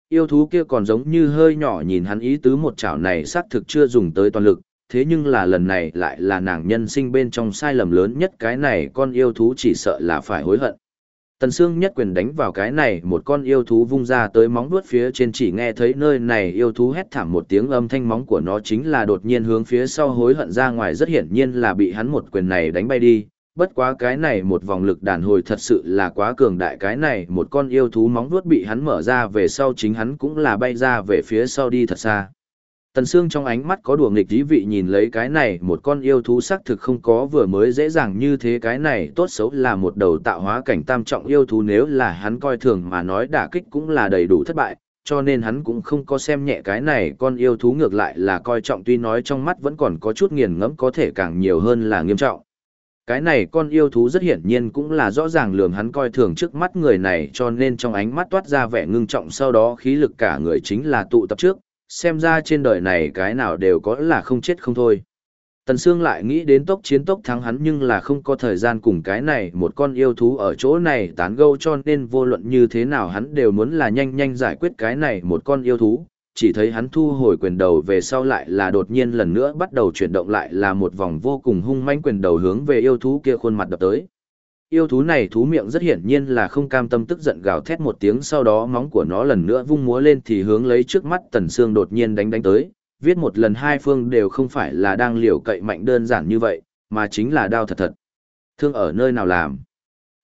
Yêu thú kia còn giống như hơi nhỏ nhìn hắn ý tứ một trảo này xác thực chưa dùng tới toàn lực, thế nhưng là lần này lại là nàng nhân sinh bên trong sai lầm lớn nhất cái này con yêu thú chỉ sợ là phải hối hận. Tần Sương nhất quyền đánh vào cái này, một con yêu thú vung ra tới móng vuốt phía trên chỉ nghe thấy nơi này yêu thú hét thảm một tiếng âm thanh móng của nó chính là đột nhiên hướng phía sau hối hận ra ngoài, rất hiển nhiên là bị hắn một quyền này đánh bay đi. Bất quá cái này một vòng lực đàn hồi thật sự là quá cường đại, cái này một con yêu thú móng vuốt bị hắn mở ra về sau chính hắn cũng là bay ra về phía sau đi thật xa. Tần Sương trong ánh mắt có đùa nghịch dí vị nhìn lấy cái này một con yêu thú sắc thực không có vừa mới dễ dàng như thế cái này tốt xấu là một đầu tạo hóa cảnh tam trọng yêu thú nếu là hắn coi thường mà nói đả kích cũng là đầy đủ thất bại, cho nên hắn cũng không có xem nhẹ cái này con yêu thú ngược lại là coi trọng tuy nói trong mắt vẫn còn có chút nghiền ngẫm có thể càng nhiều hơn là nghiêm trọng. Cái này con yêu thú rất hiển nhiên cũng là rõ ràng lường hắn coi thường trước mắt người này cho nên trong ánh mắt toát ra vẻ ngưng trọng sau đó khí lực cả người chính là tụ tập trước, xem ra trên đời này cái nào đều có là không chết không thôi. Tần Sương lại nghĩ đến tốc chiến tốc thắng hắn nhưng là không có thời gian cùng cái này một con yêu thú ở chỗ này tán gẫu cho nên vô luận như thế nào hắn đều muốn là nhanh nhanh giải quyết cái này một con yêu thú. Chỉ thấy hắn thu hồi quyền đầu về sau lại là đột nhiên lần nữa bắt đầu chuyển động lại là một vòng vô cùng hung manh quyền đầu hướng về yêu thú kia khuôn mặt đập tới yêu thú này thú miệng rất hiển nhiên là không cam tâm tức giận gào thét một tiếng sau đó móng của nó lần nữa vung múa lên thì hướng lấy trước mắt tần xương đột nhiên đánh đánh tới. Viết một lần hai phương đều không phải là đang liều cậy mạnh đơn giản như vậy, mà chính là đao thật thật. Thương ở nơi nào làm?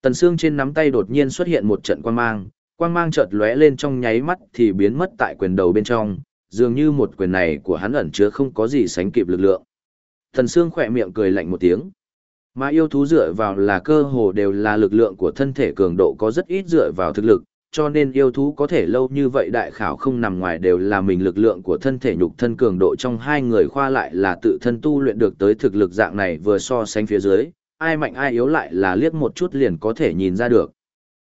Tần xương trên nắm tay đột nhiên xuất hiện một trận quang mang. Quang mang chợt lóe lên trong nháy mắt thì biến mất tại quyền đầu bên trong. Dường như một quyền này của hắn ẩn chứa không có gì sánh kịp lực lượng. Tần xương khỏe miệng cười lạnh một tiếng mà yêu thú dựa vào là cơ hồ đều là lực lượng của thân thể cường độ có rất ít dựa vào thực lực, cho nên yêu thú có thể lâu như vậy đại khảo không nằm ngoài đều là mình lực lượng của thân thể nhục thân cường độ trong hai người khoa lại là tự thân tu luyện được tới thực lực dạng này vừa so sánh phía dưới, ai mạnh ai yếu lại là liếc một chút liền có thể nhìn ra được.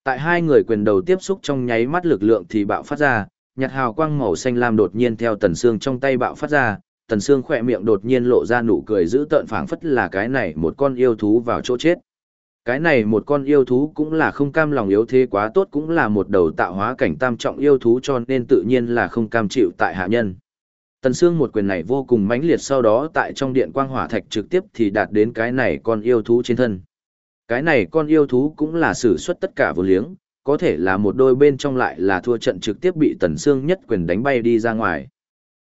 Tại hai người quyền đầu tiếp xúc trong nháy mắt lực lượng thì bạo phát ra, nhạt hào quang màu xanh lam đột nhiên theo tần xương trong tay bạo phát ra, tần Sương khỏe miệng đột nhiên lộ ra nụ cười giữ tợn phảng phất là cái này một con yêu thú vào chỗ chết. Cái này một con yêu thú cũng là không cam lòng yếu thế quá tốt cũng là một đầu tạo hóa cảnh tam trọng yêu thú cho nên tự nhiên là không cam chịu tại hạ nhân. Tần Sương một quyền này vô cùng mãnh liệt sau đó tại trong điện quang hỏa thạch trực tiếp thì đạt đến cái này con yêu thú trên thân. Cái này con yêu thú cũng là sử xuất tất cả vô liếng, có thể là một đôi bên trong lại là thua trận trực tiếp bị tần Sương nhất quyền đánh bay đi ra ngoài.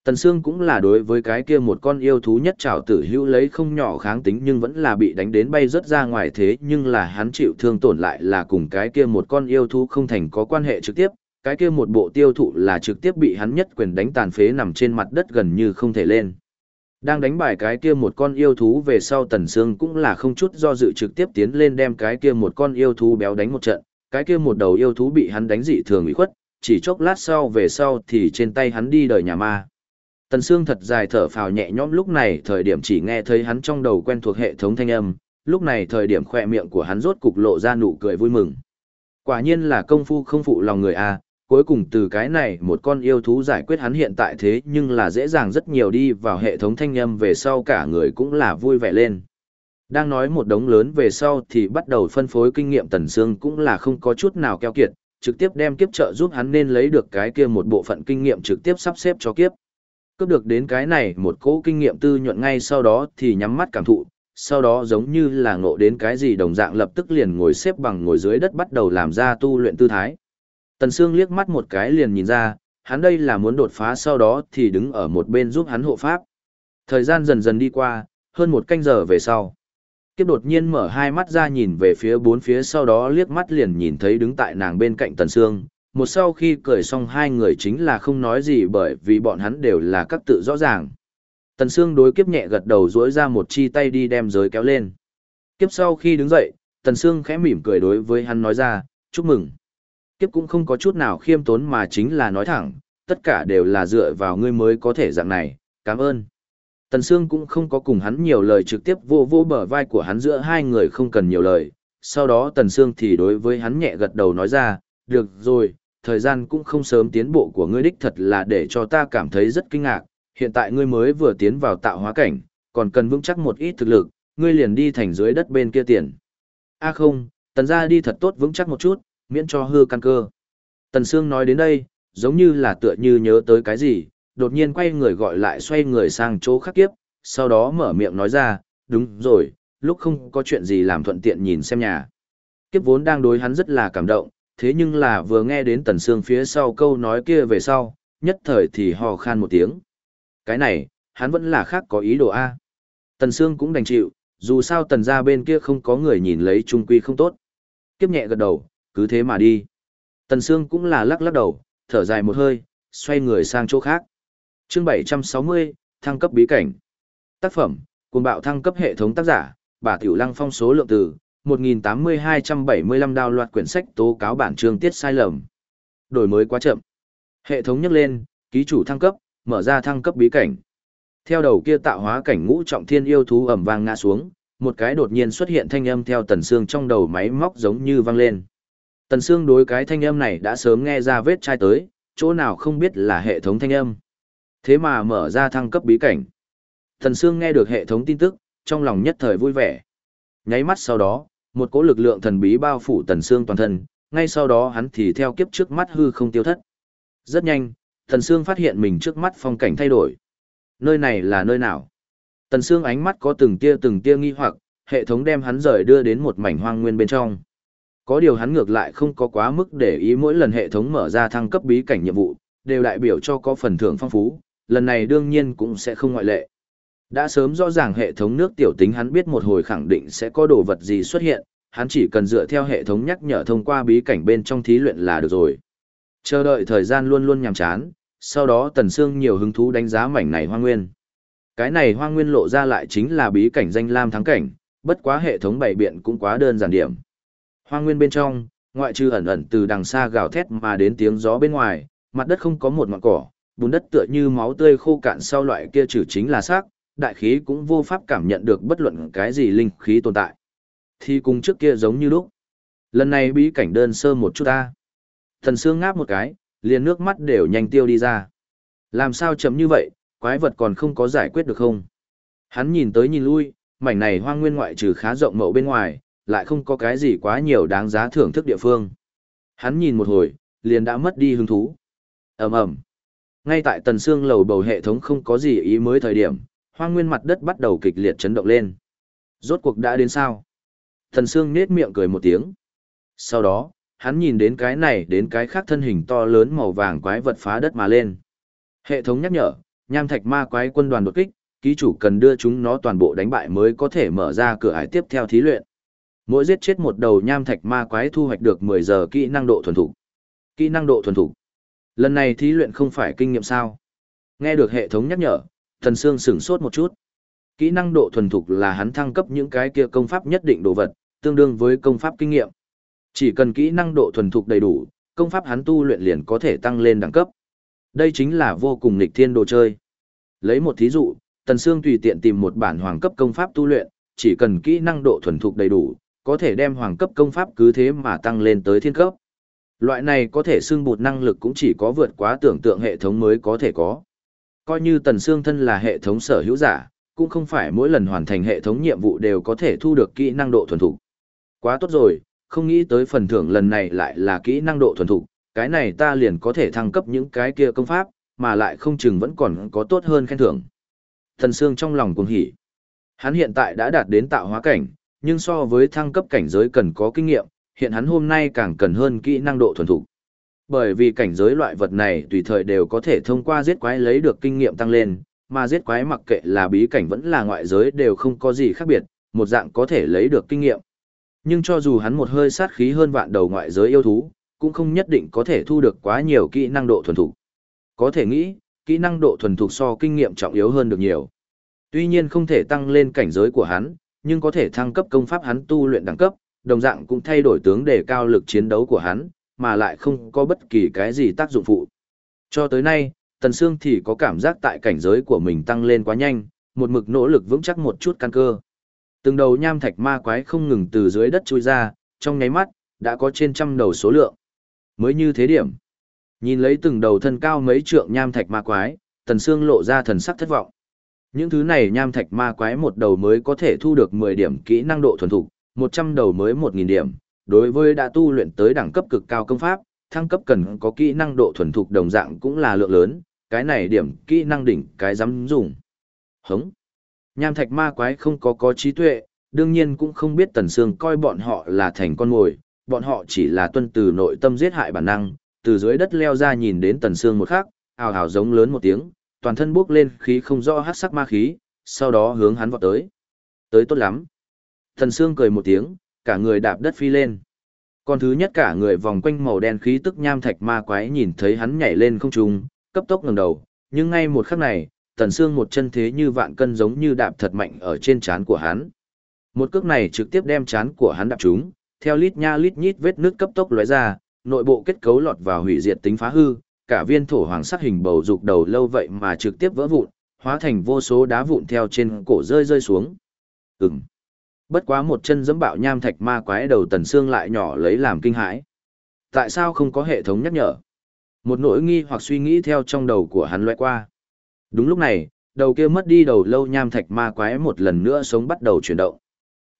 Tần Sương cũng là đối với cái kia một con yêu thú nhất trảo tử hữu lấy không nhỏ kháng tính nhưng vẫn là bị đánh đến bay rất ra ngoài thế nhưng là hắn chịu thương tổn lại là cùng cái kia một con yêu thú không thành có quan hệ trực tiếp, cái kia một bộ tiêu thụ là trực tiếp bị hắn nhất quyền đánh tàn phế nằm trên mặt đất gần như không thể lên. Đang đánh bại cái kia một con yêu thú về sau Tần Sương cũng là không chút do dự trực tiếp tiến lên đem cái kia một con yêu thú béo đánh một trận, cái kia một đầu yêu thú bị hắn đánh dị thường ủy khuất, chỉ chốc lát sau về sau thì trên tay hắn đi đời nhà ma. Tần Sương thật dài thở phào nhẹ nhõm lúc này thời điểm chỉ nghe thấy hắn trong đầu quen thuộc hệ thống thanh âm, lúc này thời điểm khỏe miệng của hắn rốt cục lộ ra nụ cười vui mừng. Quả nhiên là công phu không phụ lòng người a, cuối cùng từ cái này một con yêu thú giải quyết hắn hiện tại thế nhưng là dễ dàng rất nhiều đi vào hệ thống thanh âm về sau cả người cũng là vui vẻ lên. Đang nói một đống lớn về sau thì bắt đầu phân phối kinh nghiệm Tần Sương cũng là không có chút nào keo kiệt, trực tiếp đem kiếp trợ giúp hắn nên lấy được cái kia một bộ phận kinh nghiệm trực tiếp sắp xếp cho kiếp. Cướp được đến cái này một cỗ kinh nghiệm tư nhuận ngay sau đó thì nhắm mắt cảm thụ, sau đó giống như là ngộ đến cái gì đồng dạng lập tức liền ngồi xếp bằng ngồi dưới đất bắt đầu làm ra tu luyện tư thái. Tần Sương liếc mắt một cái liền nhìn ra, hắn đây là muốn đột phá sau đó thì đứng ở một bên giúp hắn hộ pháp. Thời gian dần dần đi qua, hơn một canh giờ về sau. Kiếp đột nhiên mở hai mắt ra nhìn về phía bốn phía sau đó liếc mắt liền nhìn thấy đứng tại nàng bên cạnh Tần Sương. Một sau khi cười xong hai người chính là không nói gì bởi vì bọn hắn đều là các tự rõ ràng. Tần Sương đối kiếp nhẹ gật đầu duỗi ra một chi tay đi đem giới kéo lên. Kiếp sau khi đứng dậy, Tần Sương khẽ mỉm cười đối với hắn nói ra, chúc mừng. Kiếp cũng không có chút nào khiêm tốn mà chính là nói thẳng, tất cả đều là dựa vào ngươi mới có thể dạng này, cảm ơn. Tần Sương cũng không có cùng hắn nhiều lời trực tiếp vô vô bờ vai của hắn giữa hai người không cần nhiều lời. Sau đó Tần Sương thì đối với hắn nhẹ gật đầu nói ra, được rồi, thời gian cũng không sớm tiến bộ của ngươi đích thật là để cho ta cảm thấy rất kinh ngạc. Hiện tại ngươi mới vừa tiến vào tạo hóa cảnh, còn cần vững chắc một ít thực lực, ngươi liền đi thành dưới đất bên kia tiền. A không, tần ra đi thật tốt vững chắc một chút, miễn cho hư căn cơ. Tần Sương nói đến đây, giống như là tựa như nhớ tới cái gì, đột nhiên quay người gọi lại xoay người sang chỗ khác kiếp, sau đó mở miệng nói ra, đúng rồi, lúc không có chuyện gì làm thuận tiện nhìn xem nhà. Kiếp vốn đang đối hắn rất là cảm động, thế nhưng là vừa nghe đến Tần Sương phía sau câu nói kia về sau, nhất thời thì hò khan một tiếng. Cái này, hắn vẫn là khác có ý đồ A. Tần Sương cũng đành chịu, dù sao tần gia bên kia không có người nhìn lấy trung quy không tốt. Kiếp nhẹ gật đầu, cứ thế mà đi. Tần Sương cũng là lắc lắc đầu, thở dài một hơi, xoay người sang chỗ khác. Chương 760, thăng cấp bí cảnh. Tác phẩm, cùng bạo thăng cấp hệ thống tác giả, bà Tiểu Lăng phong số lượng từ, 1.8275 đào loạt quyển sách tố cáo bản chương tiết sai lầm. Đổi mới quá chậm. Hệ thống nhắc lên, ký chủ thăng cấp, mở ra thăng cấp bí cảnh. Theo đầu kia tạo hóa cảnh ngũ trọng thiên yêu thú ẩm vang ngã xuống, một cái đột nhiên xuất hiện thanh âm theo tần xương trong đầu máy móc giống như vang lên. Tần xương đối cái thanh âm này đã sớm nghe ra vết chai tới, chỗ nào không biết là hệ thống thanh âm. Thế mà mở ra thăng cấp bí cảnh. Tần xương nghe được hệ thống tin tức, trong lòng nhất thời vui vẻ. Nháy mắt sau đó, một cỗ lực lượng thần bí bao phủ tần xương toàn thân, ngay sau đó hắn thì theo kiếp trước mắt hư không tiêu thất. Rất nhanh, Tần Sương phát hiện mình trước mắt phong cảnh thay đổi. Nơi này là nơi nào? Tần Sương ánh mắt có từng tia từng tia nghi hoặc, hệ thống đem hắn rời đưa đến một mảnh hoang nguyên bên trong. Có điều hắn ngược lại không có quá mức để ý mỗi lần hệ thống mở ra thăng cấp bí cảnh nhiệm vụ, đều đại biểu cho có phần thưởng phong phú, lần này đương nhiên cũng sẽ không ngoại lệ. Đã sớm rõ ràng hệ thống nước tiểu tính hắn biết một hồi khẳng định sẽ có đồ vật gì xuất hiện, hắn chỉ cần dựa theo hệ thống nhắc nhở thông qua bí cảnh bên trong thí luyện là được rồi. Chờ đợi thời gian luôn luôn nhàm chán, sau đó Tần Sương nhiều hứng thú đánh giá mảnh này hoang nguyên. Cái này hoang nguyên lộ ra lại chính là bí cảnh danh lam thắng cảnh, bất quá hệ thống bày biện cũng quá đơn giản điểm. Hoang nguyên bên trong, ngoại trừ ẩn ẩn từ đằng xa gào thét mà đến tiếng gió bên ngoài, mặt đất không có một mọn cỏ, bùn đất tựa như máu tươi khô cạn sau loại kia trừ chính là xác, đại khí cũng vô pháp cảm nhận được bất luận cái gì linh khí tồn tại. Thì cùng trước kia giống như lúc. Lần này bí cảnh đơn sơ một chút ta. Thần Sương ngáp một cái, liền nước mắt đều nhanh tiêu đi ra. Làm sao chậm như vậy, quái vật còn không có giải quyết được không? Hắn nhìn tới nhìn lui, mảnh này hoang nguyên ngoại trừ khá rộng mậu bên ngoài, lại không có cái gì quá nhiều đáng giá thưởng thức địa phương. Hắn nhìn một hồi, liền đã mất đi hứng thú. ầm ầm Ngay tại tần xương lầu bầu hệ thống không có gì ý mới thời điểm, hoang nguyên mặt đất bắt đầu kịch liệt chấn động lên. Rốt cuộc đã đến sao? Thần xương nết miệng cười một tiếng. Sau đó, hắn nhìn đến cái này đến cái khác thân hình to lớn màu vàng quái vật phá đất mà lên. Hệ thống nhắc nhở, nham thạch ma quái quân đoàn đột kích, ký chủ cần đưa chúng nó toàn bộ đánh bại mới có thể mở ra cửa ải tiếp theo thí luyện. Mỗi giết chết một đầu nham thạch ma quái thu hoạch được 10 giờ kỹ năng độ thuần thủ. Kỹ năng độ thuần thủ. Lần này thí luyện không phải kinh nghiệm sao? Nghe được hệ thống nhắc nhở, Thần Sương sửng sốt một chút. Kỹ năng độ thuần thục là hắn thăng cấp những cái kia công pháp nhất định đồ vật, tương đương với công pháp kinh nghiệm. Chỉ cần kỹ năng độ thuần thục đầy đủ, công pháp hắn tu luyện liền có thể tăng lên đẳng cấp. Đây chính là vô cùng nghịch thiên đồ chơi. Lấy một thí dụ, Tần Sương tùy tiện tìm một bản hoàng cấp công pháp tu luyện, chỉ cần kỹ năng độ thuần thục đầy đủ, có thể đem hoàng cấp công pháp cứ thế mà tăng lên tới thiên cấp. Loại này có thể xưng bột năng lực cũng chỉ có vượt quá tưởng tượng hệ thống mới có thể có. Coi như Tần Sương thân là hệ thống sở hữu giả, cũng không phải mỗi lần hoàn thành hệ thống nhiệm vụ đều có thể thu được kỹ năng độ thuần thục. Quá tốt rồi, không nghĩ tới phần thưởng lần này lại là kỹ năng độ thuần thục, cái này ta liền có thể thăng cấp những cái kia công pháp, mà lại không chừng vẫn còn có tốt hơn khen thưởng. Thần Sương trong lòng cuồng hỉ. Hắn hiện tại đã đạt đến tạo hóa cảnh, nhưng so với thăng cấp cảnh giới cần có kinh nghiệm, hiện hắn hôm nay càng cần hơn kỹ năng độ thuần thục. Bởi vì cảnh giới loại vật này tùy thời đều có thể thông qua giết quái lấy được kinh nghiệm tăng lên, mà giết quái mặc kệ là bí cảnh vẫn là ngoại giới đều không có gì khác biệt, một dạng có thể lấy được kinh nghiệm. Nhưng cho dù hắn một hơi sát khí hơn vạn đầu ngoại giới yêu thú, cũng không nhất định có thể thu được quá nhiều kỹ năng độ thuần thục. Có thể nghĩ, kỹ năng độ thuần thục so kinh nghiệm trọng yếu hơn được nhiều. Tuy nhiên không thể tăng lên cảnh giới của hắn, nhưng có thể thăng cấp công pháp hắn tu luyện đẳng cấp, đồng dạng cũng thay đổi tướng để cao lực chiến đấu của hắn, mà lại không có bất kỳ cái gì tác dụng phụ. Cho tới nay, Tần Sương thì có cảm giác tại cảnh giới của mình tăng lên quá nhanh, một mực nỗ lực vững chắc một chút căn cơ. Từng đầu nham thạch ma quái không ngừng từ dưới đất chui ra, trong nháy mắt, đã có trên trăm đầu số lượng. Mới như thế điểm. Nhìn lấy từng đầu thân cao mấy trượng nham thạch ma quái, Tần Sương lộ ra thần sắc thất vọng. Những thứ này nham thạch ma quái một đầu mới có thể thu được 10 điểm kỹ năng độ thuần thục, 100 đầu mới 1000 điểm. Đối với đã tu luyện tới đẳng cấp cực cao công pháp, thăng cấp cần có kỹ năng độ thuần thục đồng dạng cũng là lượng lớn, cái này điểm kỹ năng đỉnh cái dám dùng. Hống. Nham thạch ma quái không có có trí tuệ, đương nhiên cũng không biết Tần Sương coi bọn họ là thành con mồi, bọn họ chỉ là tuân từ nội tâm giết hại bản năng, từ dưới đất leo ra nhìn đến Tần Sương một khắc, ào ào giống lớn một tiếng, toàn thân bốc lên khí không rõ hắc sắc ma khí, sau đó hướng hắn vọt tới. Tới tốt lắm. Tần Sương cười một tiếng, cả người đạp đất phi lên. Con thứ nhất cả người vòng quanh màu đen khí tức nham thạch ma quái nhìn thấy hắn nhảy lên không trung, cấp tốc ngẩng đầu, nhưng ngay một khắc này, Tần xương một chân thế như vạn cân giống như đạp thật mạnh ở trên chán của hắn. Một cước này trực tiếp đem chán của hắn đạp trúng, theo lít nha lít nhít vết nước cấp tốc lóe ra, nội bộ kết cấu lọt vào hủy diệt tính phá hư, cả viên thổ hoàng sắc hình bầu dục đầu lâu vậy mà trực tiếp vỡ vụn, hóa thành vô số đá vụn theo trên cổ rơi rơi xuống. Ừm. Bất quá một chân giẫm bạo nham thạch ma quái đầu tần xương lại nhỏ lấy làm kinh hãi. Tại sao không có hệ thống nhắc nhở? Một nỗi nghi hoặc suy nghĩ theo trong đầu của hắn lóe qua. Đúng lúc này, đầu kia mất đi đầu lâu nham thạch ma quái một lần nữa sống bắt đầu chuyển động.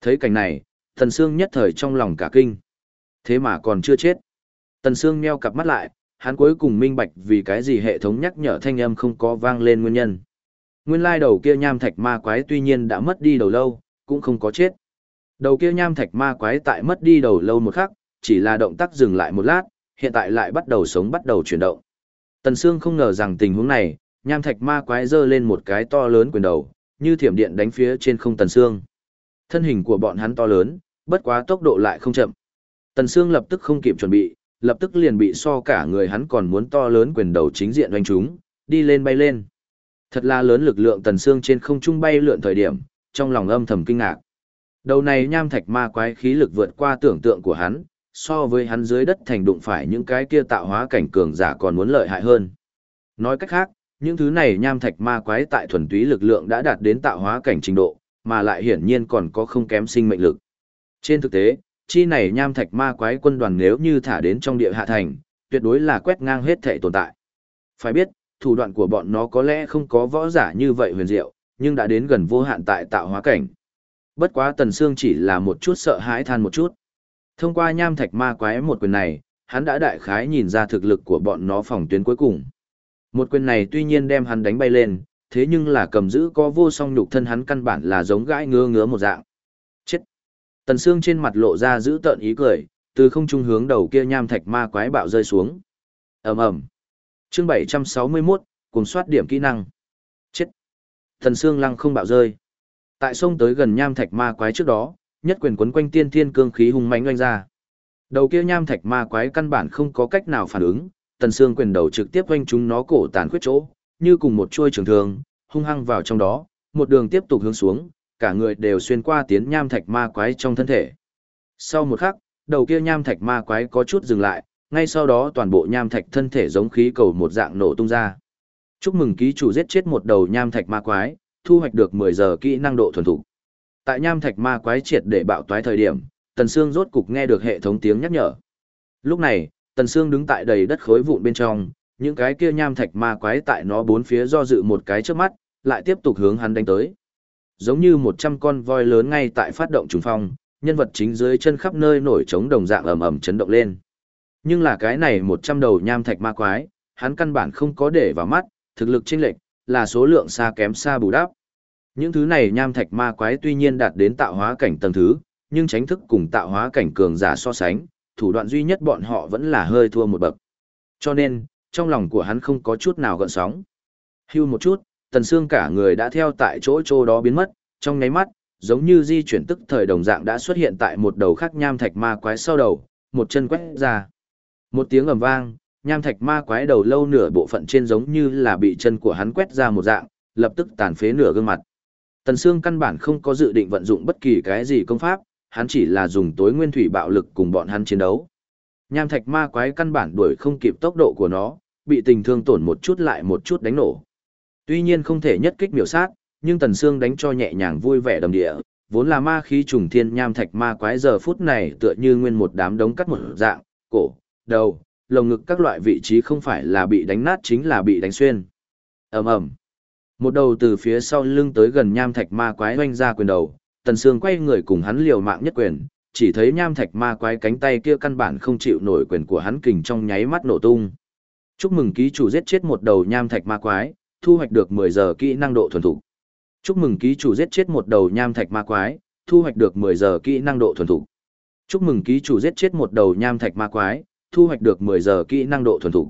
Thấy cảnh này, Tần Sương nhất thời trong lòng cả kinh. Thế mà còn chưa chết. Tần Sương meo cặp mắt lại, hắn cuối cùng minh bạch vì cái gì hệ thống nhắc nhở thanh âm không có vang lên nguyên nhân. Nguyên lai đầu kia nham thạch ma quái tuy nhiên đã mất đi đầu lâu, cũng không có chết. Đầu kia nham thạch ma quái tại mất đi đầu lâu một khắc, chỉ là động tác dừng lại một lát, hiện tại lại bắt đầu sống bắt đầu chuyển động. Tần Sương không ngờ rằng tình huống này, nham thạch ma quái giơ lên một cái to lớn quyền đầu, như thiểm điện đánh phía trên không Tần Sương. Thân hình của bọn hắn to lớn, bất quá tốc độ lại không chậm. Tần Sương lập tức không kịp chuẩn bị, lập tức liền bị so cả người hắn còn muốn to lớn quyền đầu chính diện đánh chúng, đi lên bay lên. Thật là lớn lực lượng Tần Sương trên không trung bay lượn thời điểm, trong lòng âm thầm kinh ngạc. Đầu này nham thạch ma quái khí lực vượt qua tưởng tượng của hắn, so với hắn dưới đất thành đụng phải những cái kia tạo hóa cảnh cường giả còn muốn lợi hại hơn. Nói cách khác, những thứ này nham thạch ma quái tại thuần túy lực lượng đã đạt đến tạo hóa cảnh trình độ, mà lại hiển nhiên còn có không kém sinh mệnh lực. Trên thực tế, chi này nham thạch ma quái quân đoàn nếu như thả đến trong địa hạ thành, tuyệt đối là quét ngang hết thể tồn tại. Phải biết, thủ đoạn của bọn nó có lẽ không có võ giả như vậy huyền diệu, nhưng đã đến gần vô hạn tại tạo hóa cảnh. Bất quá Tần Sương chỉ là một chút sợ hãi than một chút. Thông qua nham thạch ma quái một quyền này, hắn đã đại khái nhìn ra thực lực của bọn nó phòng tuyến cuối cùng. Một quyền này tuy nhiên đem hắn đánh bay lên, thế nhưng là cầm giữ có vô song nhục thân hắn căn bản là giống gãi ngứa ngứa một dạng. Chết! Tần Sương trên mặt lộ ra giữ tợn ý cười, từ không trung hướng đầu kia nham thạch ma quái bạo rơi xuống. ầm ầm. Chương 761, cùng soát điểm kỹ năng. Thần xương lăng không bạo rơi. Tại sông tới gần nham thạch ma quái trước đó, nhất quyền quấn quanh tiên thiên cương khí hung mãnh oanh ra. Đầu kia nham thạch ma quái căn bản không có cách nào phản ứng, tần xương quyền đầu trực tiếp quanh chúng nó cổ tàn khuyết chỗ, như cùng một chuôi trường thương, hung hăng vào trong đó, một đường tiếp tục hướng xuống, cả người đều xuyên qua tiến nham thạch ma quái trong thân thể. Sau một khắc, đầu kia nham thạch ma quái có chút dừng lại, ngay sau đó toàn bộ nham thạch thân thể giống khí cầu một dạng nổ tung ra. Chúc mừng ký chủ giết chết một đầu nham thạch ma quái, thu hoạch được 10 giờ kỹ năng độ thuần thục. Tại nham thạch ma quái triệt để bạo toái thời điểm, Tần Sương rốt cục nghe được hệ thống tiếng nhắc nhở. Lúc này, Tần Sương đứng tại đầy đất khối vụn bên trong, những cái kia nham thạch ma quái tại nó bốn phía do dự một cái trước mắt, lại tiếp tục hướng hắn đánh tới. Giống như 100 con voi lớn ngay tại phát động trùng phong, nhân vật chính dưới chân khắp nơi nổi trống đồng dạng ầm ầm chấn động lên. Nhưng là cái này 100 đầu nham thạch ma quái, hắn căn bản không có để vào mắt, thực lực chênh lệch là số lượng xa kém xa bù đắp. Những thứ này nham thạch ma quái tuy nhiên đạt đến tạo hóa cảnh tầng thứ, nhưng tránh thức cùng tạo hóa cảnh cường giả so sánh, thủ đoạn duy nhất bọn họ vẫn là hơi thua một bậc. Cho nên, trong lòng của hắn không có chút nào gợn sóng. Hưu một chút, tần xương cả người đã theo tại chỗ chỗ đó biến mất, trong nháy mắt, giống như di chuyển tức thời đồng dạng đã xuất hiện tại một đầu khắc nham thạch ma quái sau đầu, một chân quét ra. Một tiếng ầm vang, nham thạch ma quái đầu lâu nửa bộ phận trên giống như là bị chân của hắn quét ra một dạng, lập tức tàn phế nửa gương mặt. Tần Sương căn bản không có dự định vận dụng bất kỳ cái gì công pháp, hắn chỉ là dùng tối nguyên thủy bạo lực cùng bọn hắn chiến đấu. Nham thạch ma quái căn bản đuổi không kịp tốc độ của nó, bị tình thương tổn một chút lại một chút đánh nổ. Tuy nhiên không thể nhất kích miểu sát, nhưng Tần Sương đánh cho nhẹ nhàng vui vẻ đầm địa, vốn là ma khí trùng thiên nham thạch ma quái giờ phút này tựa như nguyên một đám đống cắt một dạng, cổ, đầu, lồng ngực các loại vị trí không phải là bị đánh nát chính là bị đánh xuyên. Ầm ầm. Một đầu từ phía sau lưng tới gần nham thạch ma quái hoanh ra quyền đầu, Tần Sương quay người cùng hắn liều mạng nhất quyền, chỉ thấy nham thạch ma quái cánh tay kia căn bản không chịu nổi quyền của hắn kình trong nháy mắt nổ tung. Chúc mừng ký chủ giết chết một đầu nham thạch ma quái, thu hoạch được 10 giờ kỹ năng độ thuần thục. Chúc mừng ký chủ giết chết một đầu nham thạch ma quái, thu hoạch được 10 giờ kỹ năng độ thuần thục. Chúc mừng ký chủ giết chết một đầu nham thạch ma quái, thu hoạch được 10 giờ kỹ năng độ thuần thục.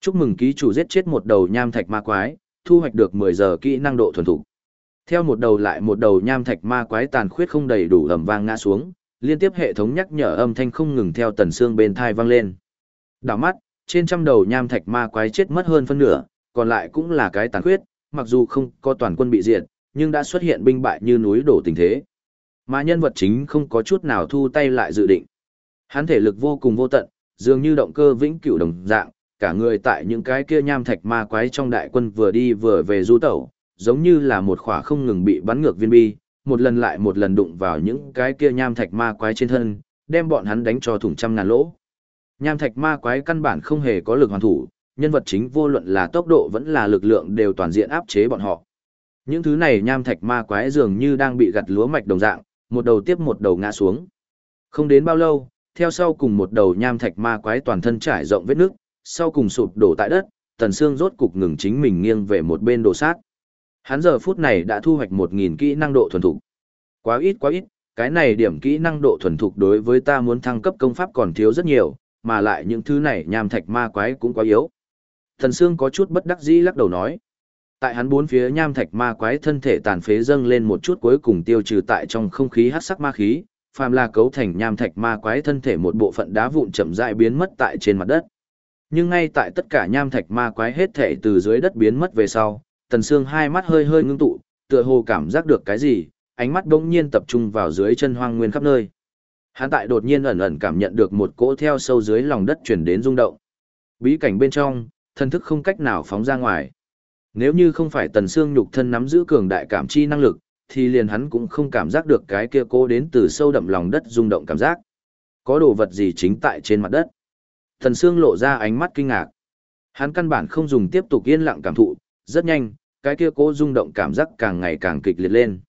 Chúc mừng ký chủ giết chết một đầu nham thạch ma quái, thu hoạch được 10 giờ kỹ năng độ thuần thục. Theo một đầu lại một đầu nham thạch ma quái tàn khuyết không đầy đủ ầm vang ngã xuống, liên tiếp hệ thống nhắc nhở âm thanh không ngừng theo tần xương bên tai vang lên. Đảo mắt, trên trăm đầu nham thạch ma quái chết mất hơn phân nửa, còn lại cũng là cái tàn khuyết, mặc dù không có toàn quân bị diệt, nhưng đã xuất hiện binh bại như núi đổ tình thế. Mà nhân vật chính không có chút nào thu tay lại dự định. Hắn thể lực vô cùng vô tận, dường như động cơ vĩnh cửu đồng dạng, cả người tại những cái kia nham thạch ma quái trong đại quân vừa đi vừa về du tẩu, giống như là một khỏa không ngừng bị bắn ngược viên bi, một lần lại một lần đụng vào những cái kia nham thạch ma quái trên thân, đem bọn hắn đánh cho thủng trăm ngàn lỗ. Nham thạch ma quái căn bản không hề có lực hoàn thủ, nhân vật chính vô luận là tốc độ vẫn là lực lượng đều toàn diện áp chế bọn họ. Những thứ này nham thạch ma quái dường như đang bị gặt lúa mạch đồng dạng, một đầu tiếp một đầu ngã xuống. Không đến bao lâu, theo sau cùng một đầu nham thạch ma quái toàn thân trải rộng vết nước, sau cùng sụp đổ tại đất, Tần Sương rốt cục ngừng chính mình nghiêng về một bên đồ sát. Hắn giờ phút này đã thu hoạch 1000 kỹ năng độ thuần thục. Quá ít quá ít, cái này điểm kỹ năng độ thuần thục đối với ta muốn thăng cấp công pháp còn thiếu rất nhiều, mà lại những thứ này nham thạch ma quái cũng quá yếu. Thần Sương có chút bất đắc dĩ lắc đầu nói. Tại hắn bốn phía nham thạch ma quái thân thể tàn phế dâng lên một chút cuối cùng tiêu trừ tại trong không khí hắc sắc ma khí, phàm là cấu thành nham thạch ma quái thân thể một bộ phận đá vụn chậm rãi biến mất tại trên mặt đất. Nhưng ngay tại tất cả nham thạch ma quái hết thể từ dưới đất biến mất về sau, Tần Sương hai mắt hơi hơi ngưng tụ, tựa hồ cảm giác được cái gì, ánh mắt bỗng nhiên tập trung vào dưới chân hoang nguyên khắp nơi. Hắn tại đột nhiên ẩn ẩn cảm nhận được một cỗ theo sâu dưới lòng đất truyền đến rung động. Bí cảnh bên trong, thân thức không cách nào phóng ra ngoài. Nếu như không phải Tần Sương nhục thân nắm giữ cường đại cảm chi năng lực, thì liền hắn cũng không cảm giác được cái kia cô đến từ sâu đậm lòng đất rung động cảm giác. Có đồ vật gì chính tại trên mặt đất. Thần Sương lộ ra ánh mắt kinh ngạc. Hắn căn bản không dùng tiếp tục yên lặng cảm thụ, rất nhanh, cái kia cố rung động cảm giác càng ngày càng kịch liệt lên.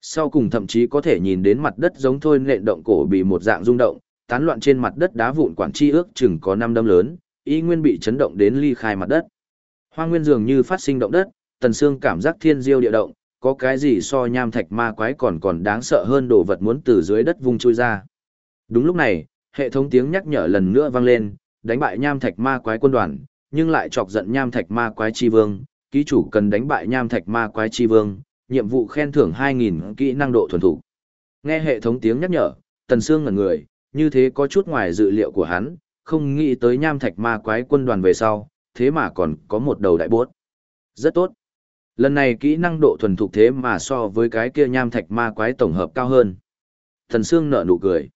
Sau cùng thậm chí có thể nhìn đến mặt đất giống thôi nện động cổ bị một dạng rung động, tán loạn trên mặt đất đá vụn quản chi ước chừng có năm đâm lớn, y nguyên bị chấn động đến ly khai mặt đất. Hoa nguyên dường như phát sinh động đất, tần xương cảm giác thiên diêu địa động, có cái gì so nham thạch ma quái còn còn đáng sợ hơn đồ vật muốn từ dưới đất vung chui ra. Đúng lúc này, hệ thống tiếng nhắc nhở lần nữa vang lên, đánh bại nham thạch ma quái quân đoàn, nhưng lại chọc giận nham thạch ma quái chi vương, ký chủ cần đánh bại nham thạch ma quái chi vương, nhiệm vụ khen thưởng 2000 kỹ năng độ thuần thủ. Nghe hệ thống tiếng nhắc nhở, Tần Sương ngẩn người, như thế có chút ngoài dự liệu của hắn, không nghĩ tới nham thạch ma quái quân đoàn về sau, thế mà còn có một đầu đại bốt. Rất tốt. Lần này kỹ năng độ thuần thục thế mà so với cái kia nham thạch ma quái tổng hợp cao hơn. Thần Sương nở nụ cười.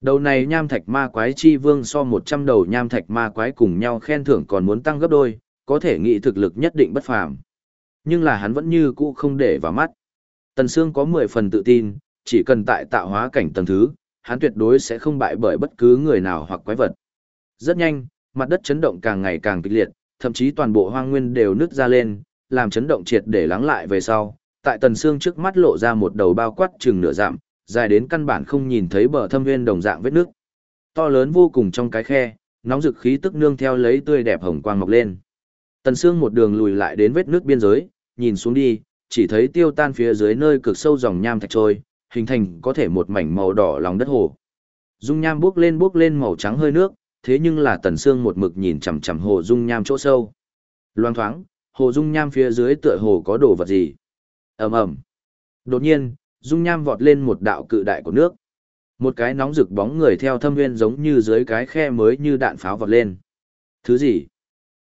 Đầu này nham thạch ma quái chi vương so 100 đầu nham thạch ma quái cùng nhau khen thưởng còn muốn tăng gấp đôi, có thể nghĩ thực lực nhất định bất phàm. Nhưng là hắn vẫn như cũ không để vào mắt. Tần Sương có 10 phần tự tin, chỉ cần tại tạo hóa cảnh tầng thứ, hắn tuyệt đối sẽ không bại bởi bất cứ người nào hoặc quái vật. Rất nhanh, mặt đất chấn động càng ngày càng kịch liệt, thậm chí toàn bộ hoang nguyên đều nứt ra lên, làm chấn động triệt để lắng lại về sau. Tại Tần xương trước mắt lộ ra một đầu bao quát chừng nửa dặm, dài đến căn bản không nhìn thấy bờ thâm nguyên đồng dạng vết nước. To lớn vô cùng trong cái khe, nóng dực khí tức nương theo lấy tươi đẹp hồng quang mọc lên. Tần xương một đường lùi lại đến vết nước biên giới, nhìn xuống đi, chỉ thấy tiêu tan phía dưới nơi cực sâu dòng nham thạch trôi, hình thành có thể một mảnh màu đỏ lòng đất hồ. Dung nham bước lên bước lên màu trắng hơi nước, thế nhưng là Tần xương một mực nhìn chằm chằm hồ dung nham chỗ sâu. loan thoáng, hồ dung nham phía dưới tựa hồ có đồ vật gì. Ầm ầm. Đột nhiên, dung nham vọt lên một đạo cự đại của nước. Một cái nóng rực bóng người theo thâm nguyên giống như dưới cái khe mới như đạn pháo vọt lên. Thứ gì?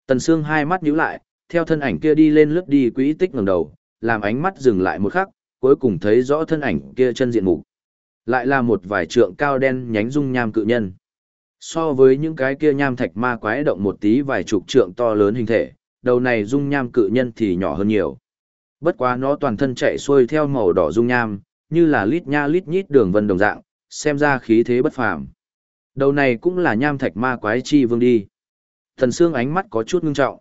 Tần Sương hai mắt nhíu lại, theo thân ảnh kia đi lên lướt đi quỹ tích ngẩng đầu, làm ánh mắt dừng lại một khắc, cuối cùng thấy rõ thân ảnh kia chân diện mục. Lại là một vài trượng cao đen nhánh dung nham cự nhân. So với những cái kia nham thạch ma quái động một tí vài chục trượng to lớn hình thể, đầu này dung nham cự nhân thì nhỏ hơn nhiều. Bất quá nó toàn thân chạy xuôi theo màu đỏ dung nham, như là lít nha lít nhít đường vân đồng dạng, xem ra khí thế bất phàm. Đầu này cũng là nham thạch ma quái chi vương đi. Thần xương ánh mắt có chút ngưng trọng.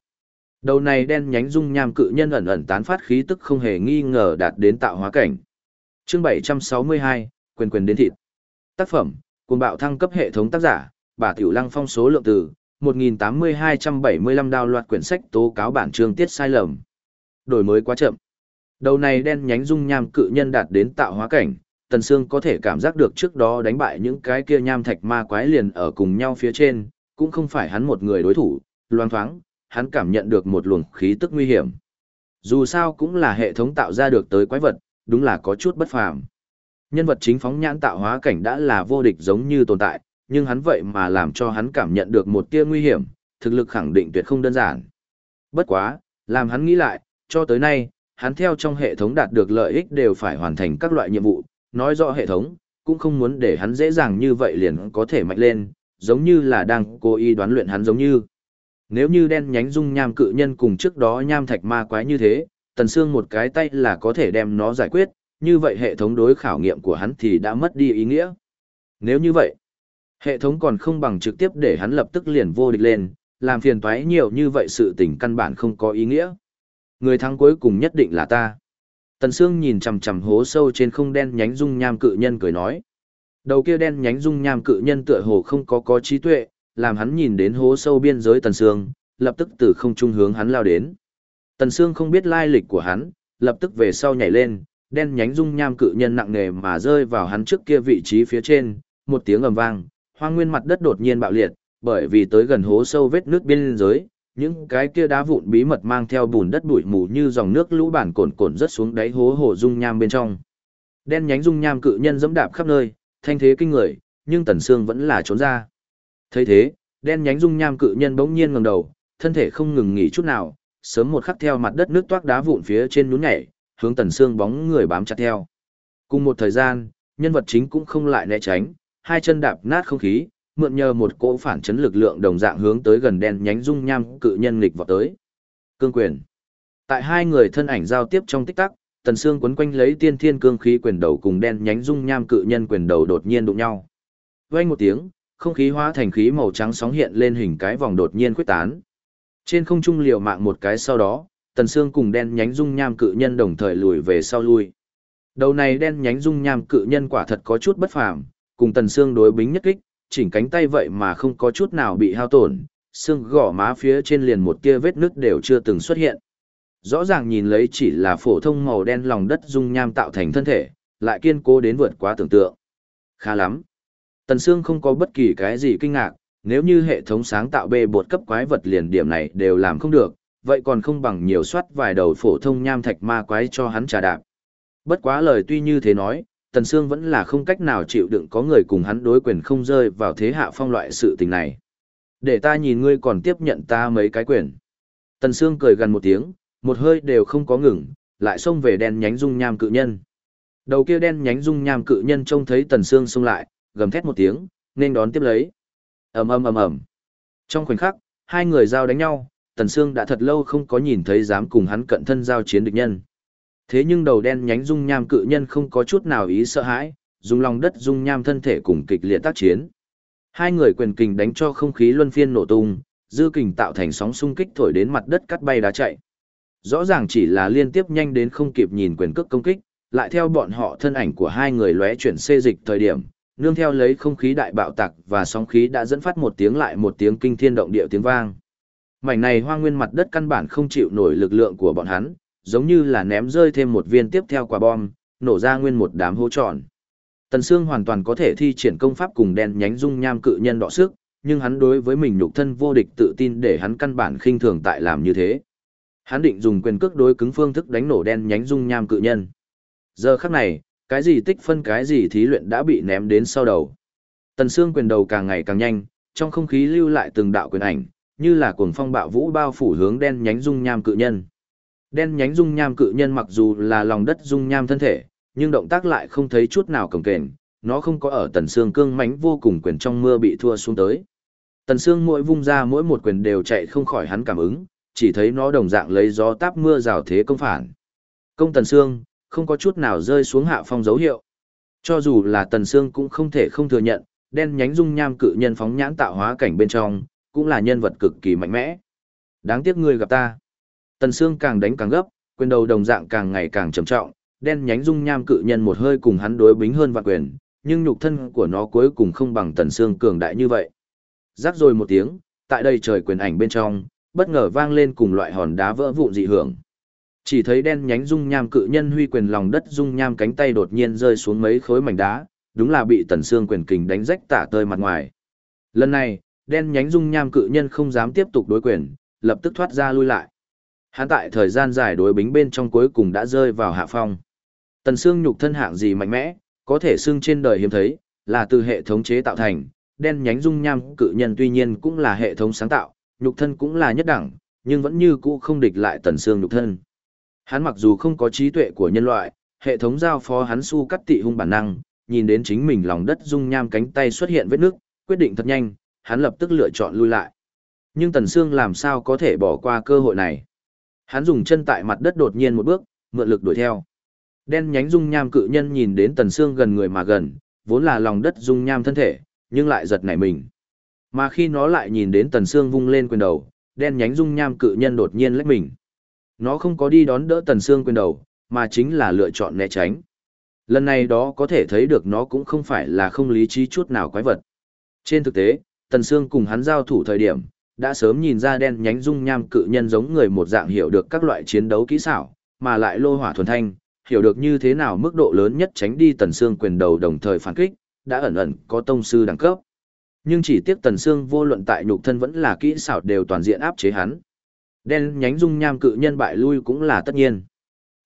Đầu này đen nhánh dung nham cự nhân ẩn ẩn tán phát khí tức không hề nghi ngờ đạt đến tạo hóa cảnh. Chương 762, quyền quyền đến thịt. Tác phẩm, cuồng bạo thăng cấp hệ thống tác giả, bà Tiểu Lăng phong số lượng từ 1.8275 đào loạt quyển sách tố cáo bản chương tiết sai lầm. Đổi mới quá chậm. Đầu này đen nhánh dung nham cự nhân đạt đến tạo hóa cảnh, Tần Sương có thể cảm giác được trước đó đánh bại những cái kia nham thạch ma quái liền ở cùng nhau phía trên, cũng không phải hắn một người đối thủ, Loan thoáng, hắn cảm nhận được một luồng khí tức nguy hiểm. Dù sao cũng là hệ thống tạo ra được tới quái vật, đúng là có chút bất phàm. Nhân vật chính phóng nhãn tạo hóa cảnh đã là vô địch giống như tồn tại, nhưng hắn vậy mà làm cho hắn cảm nhận được một tia nguy hiểm, thực lực khẳng định tuyệt không đơn giản. Bất quá, làm hắn nghĩ lại, cho tới nay, hắn theo trong hệ thống đạt được lợi ích đều phải hoàn thành các loại nhiệm vụ, nói rõ hệ thống, cũng không muốn để hắn dễ dàng như vậy liền có thể mạnh lên, giống như là đang cố ý đoán luyện hắn giống như. Nếu như đen nhánh dung nham cự nhân cùng trước đó nham thạch ma quái như thế, tần xương một cái tay là có thể đem nó giải quyết, như vậy hệ thống đối khảo nghiệm của hắn thì đã mất đi ý nghĩa. Nếu như vậy, hệ thống còn không bằng trực tiếp để hắn lập tức liền vô địch lên, làm phiền toái nhiều như vậy sự tình căn bản không có ý nghĩa. Người thắng cuối cùng nhất định là ta. Tần Sương nhìn chằm chằm hố sâu trên không đen nhánh dung nham cự nhân cười nói. Đầu kia đen nhánh dung nham cự nhân tựa hồ không có có trí tuệ, làm hắn nhìn đến hố sâu biên giới Tần Sương, lập tức từ không trung hướng hắn lao đến. Tần Sương không biết lai lịch của hắn, lập tức về sau nhảy lên, đen nhánh dung nham cự nhân nặng nề mà rơi vào hắn trước kia vị trí phía trên, một tiếng ầm vang, hoang nguyên mặt đất đột nhiên bạo liệt, bởi vì tới gần hố sâu vết nước biên giới, những cái kia đá vụn bí mật mang theo bùn đất bụi mù như dòng nước lũ bản cồn cồn rất xuống đáy hố hồ dung nham bên trong. Đen nhánh dung nham cự nhân dẫm đạp khắp nơi, thanh thế kinh người, nhưng Tần Sương vẫn là trốn ra. Thấy thế, đen nhánh dung nham cự nhân bỗng nhiên ngẩng đầu, thân thể không ngừng nghỉ chút nào, sớm một khắc theo mặt đất nước toát đá vụn phía trên nhún nhảy, hướng Tần Sương bóng người bám chặt theo. Cùng một thời gian, nhân vật chính cũng không lại né tránh, hai chân đạp nát không khí, mượn nhờ một cỗ phản chấn lực lượng đồng dạng hướng tới gần đen nhánh dung nham cự nhân nghịch vào tới. Cương quyền. Tại hai người thân ảnh giao tiếp trong tích tắc, Tần xương quấn quanh lấy tiên thiên cương khí quyền đầu cùng đen nhánh dung nham cự nhân quyền đầu đột nhiên đụng nhau. Vang một tiếng, không khí hóa thành khí màu trắng sóng hiện lên hình cái vòng đột nhiên khuếch tán. Trên không trung liều mạng một cái sau đó, Tần xương cùng đen nhánh dung nham cự nhân đồng thời lùi về sau lui. Đầu này đen nhánh dung nham cự nhân quả thật có chút bất phàm, cùng Tần xương đối bính nhất kích, chỉnh cánh tay vậy mà không có chút nào bị hao tổn, xương gỏ má phía trên liền một tia vết nứt đều chưa từng xuất hiện. Rõ ràng nhìn lấy chỉ là phổ thông màu đen lòng đất dung nham tạo thành thân thể, lại kiên cố đến vượt quá tưởng tượng. Khá lắm. Tần Sương không có bất kỳ cái gì kinh ngạc, nếu như hệ thống sáng tạo bê bột cấp quái vật liền điểm này đều làm không được, vậy còn không bằng nhiều soát vài đầu phổ thông nham thạch ma quái cho hắn trà đạp. Bất quá lời tuy như thế nói, Tần Sương vẫn là không cách nào chịu đựng có người cùng hắn đối quyền không rơi vào thế hạ phong loại sự tình này. Để ta nhìn ngươi còn tiếp nhận ta mấy cái quyền. Tần Sương cười gần một tiếng, một hơi đều không có ngừng, lại xông về đen nhánh dung nham cự nhân. Đầu kia đen nhánh dung nham cự nhân trông thấy Tần Sương xông lại, gầm thét một tiếng, nên đón tiếp lấy. ầm ầm ầm ầm. Trong khoảnh khắc, hai người giao đánh nhau, Tần Sương đã thật lâu không có nhìn thấy dám cùng hắn cận thân giao chiến địch nhân. Thế nhưng đầu đen nhánh dung nham cự nhân không có chút nào ý sợ hãi, dùng lòng đất dung nham thân thể cùng kịch liệt tác chiến. Hai người quyền kình đánh cho không khí luân phiên nổ tung, dư kình tạo thành sóng xung kích thổi đến mặt đất cắt bay đá chạy. Rõ ràng chỉ là liên tiếp nhanh đến không kịp nhìn quyền cước công kích, lại theo bọn họ thân ảnh của hai người lóe chuyển xê dịch thời điểm, nương theo lấy không khí đại bạo tạc và sóng khí đã dẫn phát một tiếng lại một tiếng kinh thiên động địa tiếng vang. Mảnh này hoang nguyên mặt đất căn bản không chịu nổi lực lượng của bọn hắn, giống như là ném rơi thêm một viên tiếp theo quả bom, nổ ra nguyên một đám hố tròn. Tần Sương hoàn toàn có thể thi triển công pháp cùng đen nhánh dung nham cự nhân đọ sức, nhưng hắn đối với mình nhục thân vô địch tự tin để hắn căn bản khinh thường tại làm như thế. Hắn định dùng quyền cước đối cứng phương thức đánh nổ đen nhánh dung nham cự nhân. Giờ khắc này, cái gì tích phân cái gì thí luyện đã bị ném đến sau đầu. Tần Sương quyền đầu càng ngày càng nhanh, trong không khí lưu lại từng đạo quyền ảnh, như là cuồng phong bạo vũ bao phủ hướng đen nhánh dung nham cự nhân. Đen nhánh dung nham cự nhân mặc dù là lòng đất dung nham thân thể, nhưng động tác lại không thấy chút nào cồng kềnh, nó không có ở tần xương cương mãnh vô cùng quyền trong mưa bị thua xuống tới. Tần xương mỗi vung ra mỗi một quyền đều chạy không khỏi hắn cảm ứng, chỉ thấy nó đồng dạng lấy gió táp mưa rào thế công phản. Công tần xương, không có chút nào rơi xuống hạ phong dấu hiệu. Cho dù là tần xương cũng không thể không thừa nhận, đen nhánh dung nham cự nhân phóng nhãn tạo hóa cảnh bên trong, cũng là nhân vật cực kỳ mạnh mẽ. Đáng tiếc ngươi gặp ta. Tần xương càng đánh càng gấp, quyền đầu đồng dạng càng ngày càng trầm trọng, đen nhánh dung nham cự nhân một hơi cùng hắn đối bính hơn vạn quyền, nhưng nhục thân của nó cuối cùng không bằng tần xương cường đại như vậy. Rắc rồi một tiếng, tại đây trời quyền ảnh bên trong, bất ngờ vang lên cùng loại hòn đá vỡ vụn dị hưởng. Chỉ thấy đen nhánh dung nham cự nhân huy quyền lòng đất dung nham cánh tay đột nhiên rơi xuống mấy khối mảnh đá, đúng là bị tần xương quyền kình đánh rách tả tơi mặt ngoài. Lần này, đen nhánh dung nham cự nhân không dám tiếp tục đối quyền, lập tức thoát ra lui lại. Hắn tại thời gian dài đối bính bên trong cuối cùng đã rơi vào hạ phong. Tần xương nhục thân hạng gì mạnh mẽ, có thể xương trên đời hiếm thấy, là từ hệ thống chế tạo thành, đen nhánh dung nham cự nhân tuy nhiên cũng là hệ thống sáng tạo, nhục thân cũng là nhất đẳng, nhưng vẫn như cũ không địch lại tần xương nhục thân. Hắn mặc dù không có trí tuệ của nhân loại, hệ thống giao phó hắn su cắt tị hung bản năng, nhìn đến chính mình lòng đất dung nham cánh tay xuất hiện vết nước, quyết định thật nhanh, hắn lập tức lựa chọn lui lại. Nhưng Tần Sương làm sao có thể bỏ qua cơ hội này? Hắn dùng chân tại mặt đất đột nhiên một bước, mượn lực đuổi theo. Đen nhánh dung nham cự nhân nhìn đến Tần Sương gần người mà gần, vốn là lòng đất dung nham thân thể, nhưng lại giật nảy mình. Mà khi nó lại nhìn đến Tần Sương vung lên quyền đầu, đen nhánh dung nham cự nhân đột nhiên lách mình. Nó không có đi đón đỡ Tần Sương quyền đầu, mà chính là lựa chọn né tránh. Lần này đó có thể thấy được nó cũng không phải là không lý trí chút nào quái vật. Trên thực tế, Tần Sương cùng hắn giao thủ thời điểm, đã sớm nhìn ra đen nhánh dung nham cự nhân giống người một dạng hiểu được các loại chiến đấu kỹ xảo, mà lại lô hỏa thuần thanh, hiểu được như thế nào mức độ lớn nhất tránh đi Tần xương quyền đầu đồng thời phản kích, đã ẩn ẩn có tông sư đẳng cấp. Nhưng chỉ tiếc Tần xương vô luận tại nhục thân vẫn là kỹ xảo đều toàn diện áp chế hắn. Đen nhánh dung nham cự nhân bại lui cũng là tất nhiên.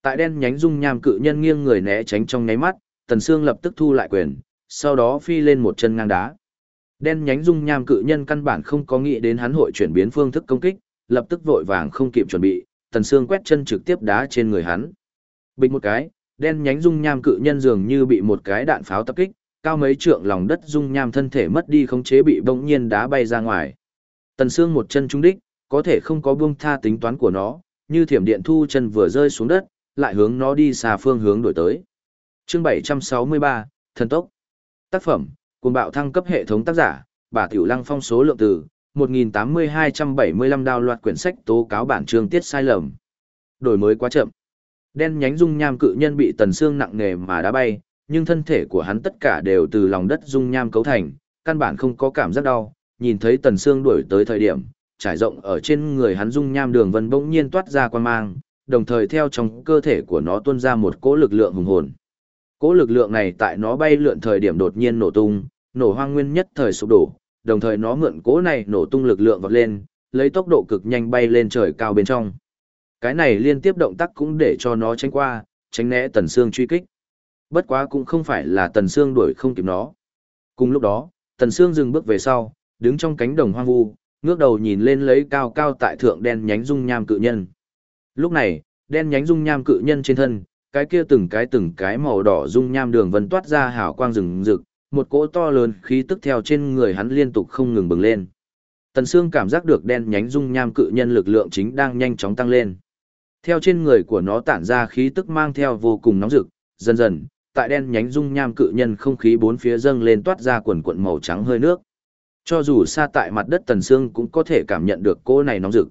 Tại đen nhánh dung nham cự nhân nghiêng người né tránh trong nháy mắt, Tần xương lập tức thu lại quyền, sau đó phi lên một chân ngang đá. Đen nhánh dung nham cự nhân căn bản không có nghĩ đến hắn hội chuyển biến phương thức công kích, lập tức vội vàng không kịp chuẩn bị, Tần xương quét chân trực tiếp đá trên người hắn. Bình một cái, đen nhánh dung nham cự nhân dường như bị một cái đạn pháo tập kích, cao mấy trượng lòng đất dung nham thân thể mất đi khống chế bị bỗng nhiên đá bay ra ngoài. Tần xương một chân trúng đích, có thể không có buông tha tính toán của nó, như thiểm điện thu chân vừa rơi xuống đất, lại hướng nó đi xa phương hướng đổi tới. Chương 763, Thần tốc. Tác phẩm: cùng bạo thăng cấp hệ thống tác giả: Bà Tiểu Lăng phong số lượng từ 1.8275 đào loạt quyển sách tố cáo bản chương tiết sai lầm. Đổi mới quá chậm. Đen nhánh dung nham cự nhân bị tần xương nặng nề mà đã bay, nhưng thân thể của hắn tất cả đều từ lòng đất dung nham cấu thành, căn bản không có cảm giác đau. Nhìn thấy tần xương đuổi tới thời điểm, trải rộng ở trên người hắn dung nham đường vân bỗng nhiên toát ra quan mang, đồng thời theo trong cơ thể của nó tuôn ra một cỗ lực lượng hùng hồn. Cỗ lực lượng này tại nó bay lượn thời điểm đột nhiên nổ tung, nổ hoang nguyên nhất thời sụp đổ, đồng thời nó mượn cỗ này nổ tung lực lượng vọt lên, lấy tốc độ cực nhanh bay lên trời cao bên trong. Cái này liên tiếp động tác cũng để cho nó tránh qua, tránh né Tần Sương truy kích. Bất quá cũng không phải là Tần Sương đuổi không kịp nó. Cùng lúc đó, Tần Sương dừng bước về sau, đứng trong cánh đồng hoang vu, ngước đầu nhìn lên lấy cao cao tại thượng đen nhánh dung nham cự nhân. Lúc này, đen nhánh dung nham cự nhân trên thân, cái kia từng cái từng cái màu đỏ dung nham đường vân toát ra hào quang rừng rực, một cỗ to lớn khí tức theo trên người hắn liên tục không ngừng bừng lên. Tần Sương cảm giác được đen nhánh dung nham cự nhân lực lượng chính đang nhanh chóng tăng lên. Theo trên người của nó tản ra khí tức mang theo vô cùng nóng rực, dần dần, tại đen nhánh dung nham cự nhân không khí bốn phía dâng lên toát ra quần quần màu trắng hơi nước. Cho dù xa tại mặt đất Tần Sương cũng có thể cảm nhận được cỗ này nóng rực.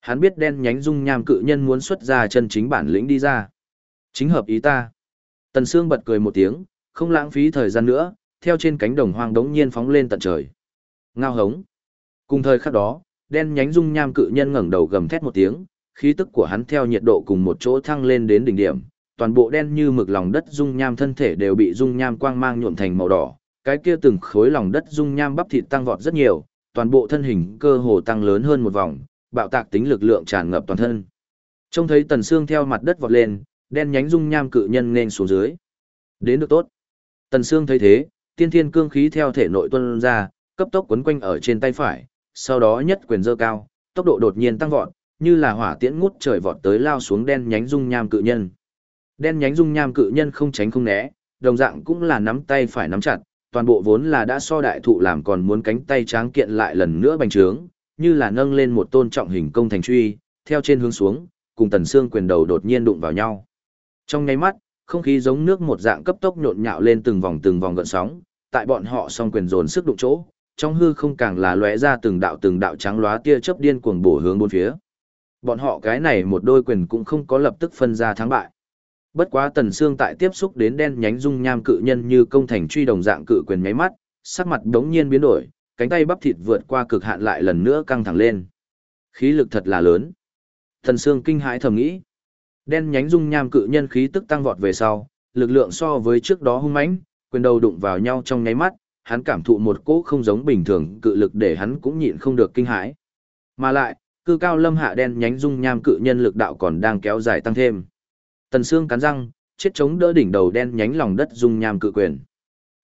Hắn biết đen nhánh dung nham cự nhân muốn xuất ra chân chính bản lĩnh đi ra. Chính hợp ý ta. Tần Sương bật cười một tiếng, không lãng phí thời gian nữa, theo trên cánh đồng hoang đống nhiên phóng lên tận trời. Ngao hống. Cùng thời khắc đó, đen nhánh dung nham cự nhân ngẩng đầu gầm thét một tiếng, khí tức của hắn theo nhiệt độ cùng một chỗ thăng lên đến đỉnh điểm, toàn bộ đen như mực lòng đất dung nham thân thể đều bị dung nham quang mang nhuộm thành màu đỏ, cái kia từng khối lòng đất dung nham bắp thịt tăng vọt rất nhiều, toàn bộ thân hình cơ hồ tăng lớn hơn một vòng, bạo tạc tính lực lượng tràn ngập toàn thân. Trông thấy tần xương theo mặt đất vọt lên, đen nhánh dung nham cự nhân nên xuống dưới. Đến được tốt. Tần xương thấy thế, tiên thiên cương khí theo thể nội tuôn ra, cấp tốc quấn quanh ở trên tay phải, sau đó nhất quyền giơ cao, tốc độ đột nhiên tăng vọt, như là hỏa tiễn ngút trời vọt tới lao xuống đen nhánh dung nham cự nhân. Đen nhánh dung nham cự nhân không tránh không né, đồng dạng cũng là nắm tay phải nắm chặt, toàn bộ vốn là đã so đại thụ làm còn muốn cánh tay tráng kiện lại lần nữa bành trướng, như là nâng lên một tôn trọng hình công thành truy, theo trên hướng xuống, cùng tần xương quyền đầu đột nhiên đụng vào nhau. Trong nháy mắt, không khí giống nước một dạng cấp tốc nhộn nhạo lên từng vòng từng vòng gợn sóng, tại bọn họ song quyền dồn sức đụng chỗ, trong hư không càng là lóe ra từng đạo từng đạo trắng lóa tia chớp điên cuồng bổ hướng bốn phía. Bọn họ cái này một đôi quyền cũng không có lập tức phân ra thắng bại. Bất quá Tần Sương tại tiếp xúc đến đen nhánh dung nham cự nhân như công thành truy đồng dạng cự quyền nháy mắt, sắc mặt đống nhiên biến đổi, cánh tay bắp thịt vượt qua cực hạn lại lần nữa căng thẳng lên. Khí lực thật là lớn. Tần Sương kinh hãi thầm nghĩ. Đen nhánh dung nham cự nhân khí tức tăng vọt về sau, lực lượng so với trước đó hung mãnh, quyền đầu đụng vào nhau trong nháy mắt, hắn cảm thụ một cỗ không giống bình thường cự lực để hắn cũng nhịn không được kinh hãi. Mà lại, cư cao lâm hạ đen nhánh dung nham cự nhân lực đạo còn đang kéo dài tăng thêm. Tần xương cắn răng, chết chống đỡ đỉnh đầu đen nhánh lòng đất dung nham cự quyền.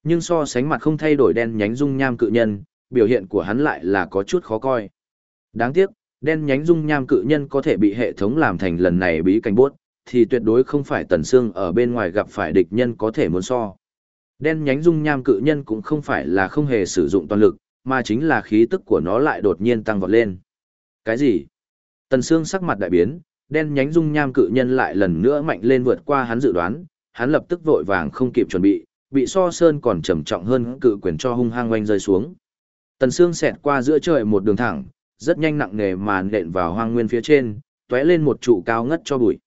Nhưng so sánh mặt không thay đổi đen nhánh dung nham cự nhân, biểu hiện của hắn lại là có chút khó coi. Đáng tiếc, đen nhánh dung nham cự nhân có thể bị hệ thống làm thành lần này bí cảnh bốt, thì tuyệt đối không phải Tần xương ở bên ngoài gặp phải địch nhân có thể muốn so. Đen nhánh dung nham cự nhân cũng không phải là không hề sử dụng toàn lực, mà chính là khí tức của nó lại đột nhiên tăng vọt lên. Cái gì? Tần xương sắc mặt đại biến, đen nhánh dung nham cự nhân lại lần nữa mạnh lên vượt qua hắn dự đoán, hắn lập tức vội vàng không kịp chuẩn bị, bị so sơn còn trầm trọng hơn cự quyền cho hung hăng oanh rơi xuống. Tần xương xẹt qua giữa trời một đường thẳng, rất nhanh nặng nề mà nện vào hoang nguyên phía trên, tóe lên một trụ cao ngất cho bụi.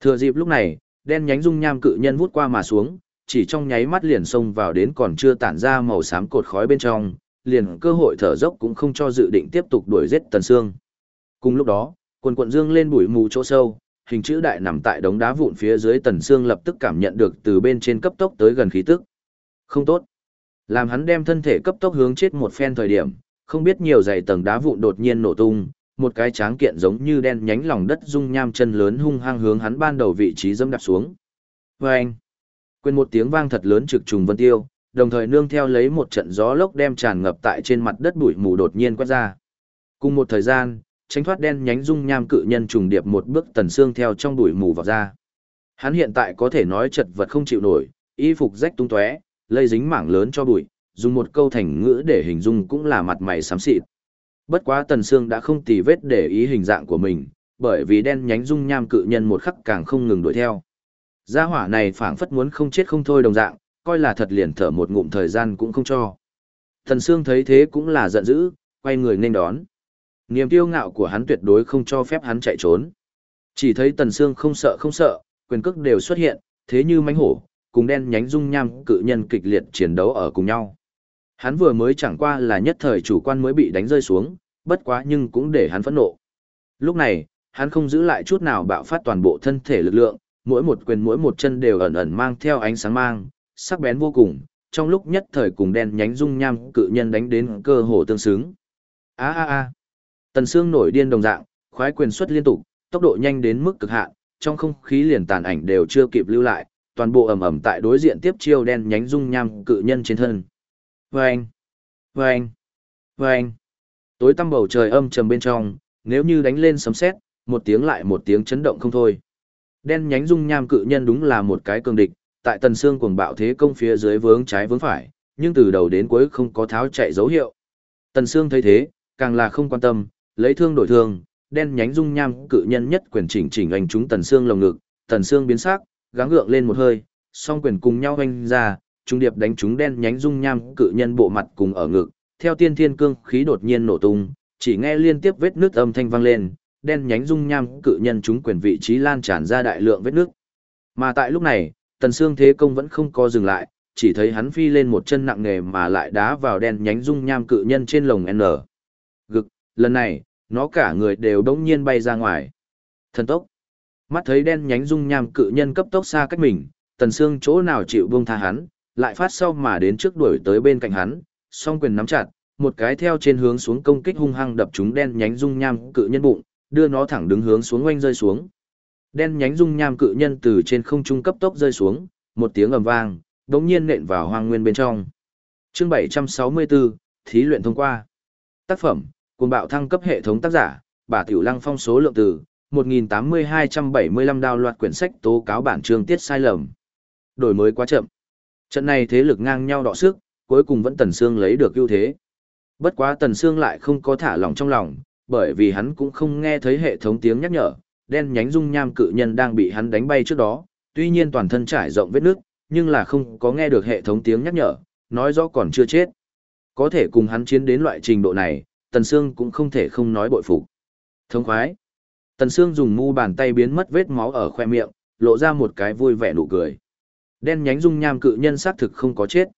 Thừa dịp lúc này, đen nhánh dung nham cự nhân vút qua mà xuống, chỉ trong nháy mắt liền xông vào đến còn chưa tản ra màu xám cột khói bên trong, liền cơ hội thở dốc cũng không cho dự định tiếp tục đuổi giết Tần Sương. Cùng lúc đó, quần quận dương lên bụi mù chỗ sâu, hình chữ đại nằm tại đống đá vụn phía dưới Tần Sương lập tức cảm nhận được từ bên trên cấp tốc tới gần khí tức. Không tốt. Làm hắn đem thân thể cấp tốc hướng chết một phen thời điểm, không biết nhiều dày tầng đá vụn đột nhiên nổ tung, một cái tráng kiện giống như đen nhánh lòng đất dung nham chân lớn hung hăng hướng hắn ban đầu vị trí dẫm đạp xuống. Vâng! Quên một tiếng vang thật lớn trực trùng vân tiêu, đồng thời nương theo lấy một trận gió lốc đem tràn ngập tại trên mặt đất bụi mù đột nhiên quét ra. Cùng một thời gian, tránh thoát đen nhánh dung nham cự nhân trùng điệp một bước tần xương theo trong bụi mù vào ra. Hắn hiện tại có thể nói chật vật không chịu nổi, y phục rách tung tóe, lây dính mảng lớn cho bụi, dùng một câu thành ngữ để hình dung cũng là mặt mày xám xịt. Bất quá tần xương đã không tì vết để ý hình dạng của mình, bởi vì đen nhánh dung nham cự nhân một khắc càng không ngừng đuổi theo. Gia hỏa này phảng phất muốn không chết không thôi đồng dạng, coi là thật liền thở một ngụm thời gian cũng không cho. tần Sương thấy thế cũng là giận dữ, quay người nên đón. Niềm tiêu ngạo của hắn tuyệt đối không cho phép hắn chạy trốn. Chỉ thấy Tần Sương không sợ không sợ, quyền cước đều xuất hiện, thế như mánh hổ, cùng đen nhánh dung nham cự nhân kịch liệt chiến đấu ở cùng nhau. Hắn vừa mới chẳng qua là nhất thời chủ quan mới bị đánh rơi xuống, bất quá nhưng cũng để hắn phẫn nộ. Lúc này, hắn không giữ lại chút nào bạo phát toàn bộ thân thể lực lượng, mỗi một quyền mỗi một chân đều ẩn ẩn mang theo ánh sáng mang, sắc bén vô cùng, trong lúc nhất thời cùng đen nhánh dung nham cự nhân đánh đến cơ hồ tương xứng. A a a. Tần Sương nổi điên đồng dạng, khoái quyền xuất liên tục, tốc độ nhanh đến mức cực hạn, trong không khí liền tàn ảnh đều chưa kịp lưu lại, toàn bộ ầm ầm tại đối diện tiếp chiêu đen nhánh dung nham cự nhân trên thân. Vâng! Vâng! Vâng! Tối tăm bầu trời âm trầm bên trong, nếu như đánh lên sấm sét, một tiếng lại một tiếng chấn động không thôi. Đen nhánh dung nham cự nhân đúng là một cái cường địch, tại tần xương cuồng bạo thế công phía dưới vướng trái vướng phải, nhưng từ đầu đến cuối không có tháo chạy dấu hiệu. Tần xương thấy thế, càng là không quan tâm, lấy thương đổi thương, đen nhánh dung nham cự nhân nhất quyền chỉnh chỉnh anh chúng Tần xương lồng ngực, Tần xương biến sắc, gắng gượng lên một hơi, song quyền cùng nhau hoành ra, trung điệp đánh Trúng đen nhánh dung nham cự nhân bộ mặt cùng ở ngực, theo tiên thiên cương khí đột nhiên nổ tung, chỉ nghe liên tiếp vết nước âm thanh vang lên, đen nhánh dung nham cự nhân chúng quyền vị trí lan tràn ra đại lượng vết nước. Mà tại lúc này, Tần Sương thế công vẫn không có dừng lại, chỉ thấy hắn phi lên một chân nặng nề mà lại đá vào đen nhánh dung nham cự nhân trên lồng N. Gực, lần này, nó cả người đều đống nhiên bay ra ngoài. Thần tốc. Mắt thấy đen nhánh dung nham cự nhân cấp tốc xa cách mình, Tần Sương chỗ nào chịu buông tha hắn, lại phát sau mà đến trước đuổi tới bên cạnh hắn, song quyền nắm chặt, một cái theo trên hướng xuống công kích hung hăng đập chúng đen nhánh dung nham cự nhân bụng, đưa nó thẳng đứng hướng xuống oanh rơi xuống. Đen nhánh dung nham cự nhân từ trên không trung cấp tốc rơi xuống, một tiếng ầm vang, đống nhiên nện vào hoang nguyên bên trong. Chương 764, thí luyện thông qua. Tác phẩm, cuồng bạo thăng cấp hệ thống tác giả, bà Tiểu Lăng phong số lượng từ, 1.8275 đào loạt quyển sách tố cáo bản chương tiết sai lầm. Đổi mới quá chậm. Trận này thế lực ngang nhau đọ sức, cuối cùng vẫn Tần Sương lấy được ưu thế. Bất quá Tần Sương lại không có thả lỏng trong lòng, bởi vì hắn cũng không nghe thấy hệ thống tiếng nhắc nhở, đen nhánh dung nham cự nhân đang bị hắn đánh bay trước đó, tuy nhiên toàn thân trải rộng vết nước, nhưng là không có nghe được hệ thống tiếng nhắc nhở, nói rõ còn chưa chết. Có thể cùng hắn chiến đến loại trình độ này, Tần Sương cũng không thể không nói bội phục. Thông khoái. Tần Sương dùng mu bàn tay biến mất vết máu ở khoe miệng, lộ ra một cái vui vẻ nụ cười. Đen nhánh dung nham cự nhân xác thực không có chết.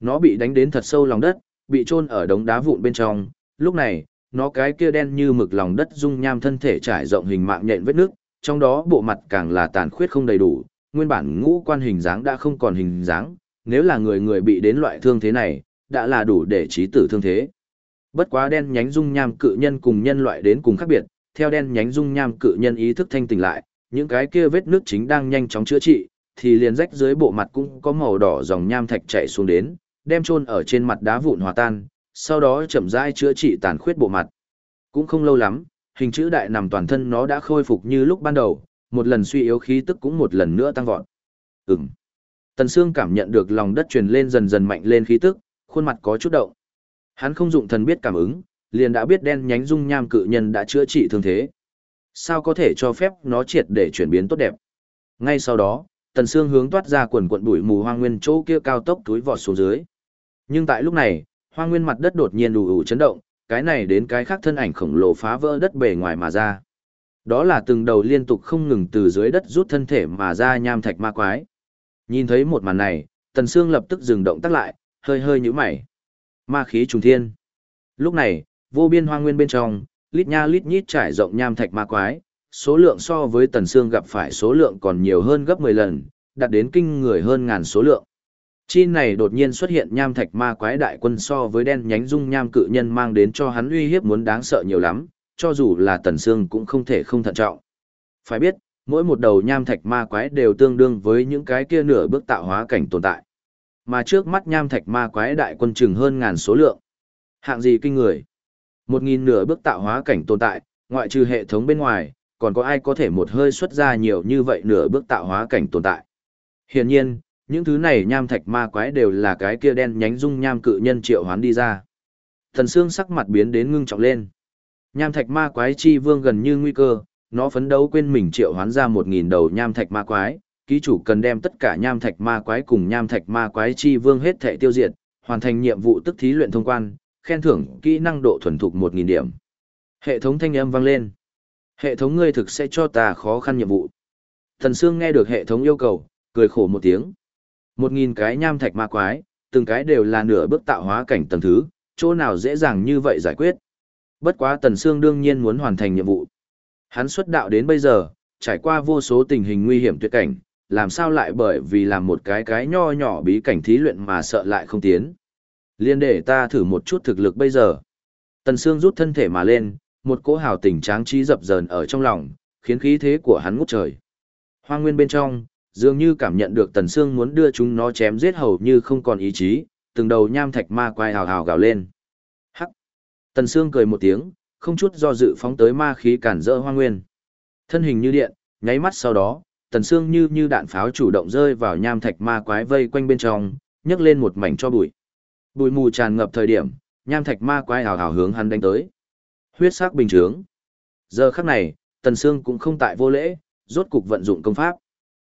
Nó bị đánh đến thật sâu lòng đất, bị chôn ở đống đá vụn bên trong, lúc này, nó cái kia đen như mực lòng đất dung nham thân thể trải rộng hình mạng nhện vết nước, trong đó bộ mặt càng là tàn khuyết không đầy đủ, nguyên bản ngũ quan hình dáng đã không còn hình dáng, nếu là người người bị đến loại thương thế này, đã là đủ để trí tử thương thế. Bất quá đen nhánh dung nham cự nhân cùng nhân loại đến cùng khác biệt, theo đen nhánh dung nham cự nhân ý thức thanh tỉnh lại, những cái kia vết nước chính đang nhanh chóng chữa trị, thì liền rách dưới bộ mặt cũng có màu đỏ dòng nham thạch chảy xuống đến, đem chôn ở trên mặt đá vụn hòa tan, sau đó chậm rãi chữa trị tàn khuyết bộ mặt. Cũng không lâu lắm, hình chữ đại nằm toàn thân nó đã khôi phục như lúc ban đầu, một lần suy yếu khí tức cũng một lần nữa tăng vọt. Ừm. Tần Sương cảm nhận được lòng đất truyền lên dần dần mạnh lên khí tức, khuôn mặt có chút động. Hắn không dụng thần biết cảm ứng, liền đã biết đen nhánh dung nham cự nhân đã chữa trị thương thế. Sao có thể cho phép nó triệt để chuyển biến tốt đẹp? Ngay sau đó, Tần Sương hướng toát ra quần quận bụi mù hoang nguyên chỗ kia cao tốc túi vọt xuống dưới. Nhưng tại lúc này, hoang nguyên mặt đất đột nhiên ù ù chấn động, cái này đến cái khác thân ảnh khổng lồ phá vỡ đất bề ngoài mà ra. Đó là từng đầu liên tục không ngừng từ dưới đất rút thân thể mà ra nham thạch ma quái. Nhìn thấy một màn này, Tần Sương lập tức dừng động tác lại, hơi hơi nhíu mày. Ma khí trùng thiên. Lúc này, vô biên hoang nguyên bên trong, lít nha lít nhít trải rộng nham thạch ma quái, số lượng so với Tần Sương gặp phải số lượng còn nhiều hơn gấp 10 lần, đạt đến kinh người hơn ngàn số lượng. Chi này đột nhiên xuất hiện nham thạch ma quái đại quân so với đen nhánh dung nham cự nhân mang đến cho hắn uy hiếp muốn đáng sợ nhiều lắm, cho dù là tần xương cũng không thể không thận trọng. Phải biết, mỗi một đầu nham thạch ma quái đều tương đương với những cái kia nửa bước tạo hóa cảnh tồn tại. Mà trước mắt nham thạch ma quái đại quân chừng hơn ngàn số lượng. Hạng gì kinh người? Một nghìn nửa bước tạo hóa cảnh tồn tại, ngoại trừ hệ thống bên ngoài, còn có ai có thể một hơi xuất ra nhiều như vậy nửa bước tạo hóa cảnh tồn tại. Hiển nhiên, những thứ này nham thạch ma quái đều là cái kia đen nhánh dung nham cự nhân triệu hoán đi ra. Thần xương sắc mặt biến đến ngưng trọng lên. Nham thạch ma quái chi vương gần như nguy cơ, nó phấn đấu quên mình triệu hoán ra một nghìn đầu nham thạch ma quái, ký chủ cần đem tất cả nham thạch ma quái cùng nham thạch ma quái chi vương hết thể tiêu diệt, hoàn thành nhiệm vụ tức thí luyện thông quan, khen thưởng kỹ năng độ thuần thục một nghìn điểm. Hệ thống thanh âm vang lên. Hệ thống ngươi thực sẽ cho ta khó khăn nhiệm vụ. Thần Sương nghe được hệ thống yêu cầu, cười khổ một tiếng. Một nghìn cái nham thạch ma quái, từng cái đều là nửa bước tạo hóa cảnh tầng thứ, chỗ nào dễ dàng như vậy giải quyết. Bất quá Tần Sương đương nhiên muốn hoàn thành nhiệm vụ. Hắn xuất đạo đến bây giờ, trải qua vô số tình hình nguy hiểm tuyệt cảnh, làm sao lại bởi vì làm một cái cái nho nhỏ bí cảnh thí luyện mà sợ lại không tiến. Liên để ta thử một chút thực lực bây giờ. Tần Sương rút thân thể mà lên, một cỗ hào tình tráng trí dập dờn ở trong lòng, khiến khí thế của hắn ngút trời. Hoang nguyên bên trong, dường như cảm nhận được Tần Sương muốn đưa chúng nó chém giết hầu như không còn ý chí, từng đầu nham thạch ma quay hào hào gào lên. Hắc! Tần Sương cười một tiếng, không chút do dự phóng tới ma khí cản rỡ hoang nguyên. Thân hình như điện, nháy mắt sau đó, Tần Sương như như đạn pháo chủ động rơi vào nham thạch ma quái vây quanh bên trong, nhấc lên một mảnh cho bụi. Bụi mù tràn ngập thời điểm, nham thạch ma quái hào hào hướng hắn đánh tới. Huyết sắc bình trướng. Giờ khắc này, Tần Sương cũng không tại vô lễ, rốt cục vận dụng công pháp.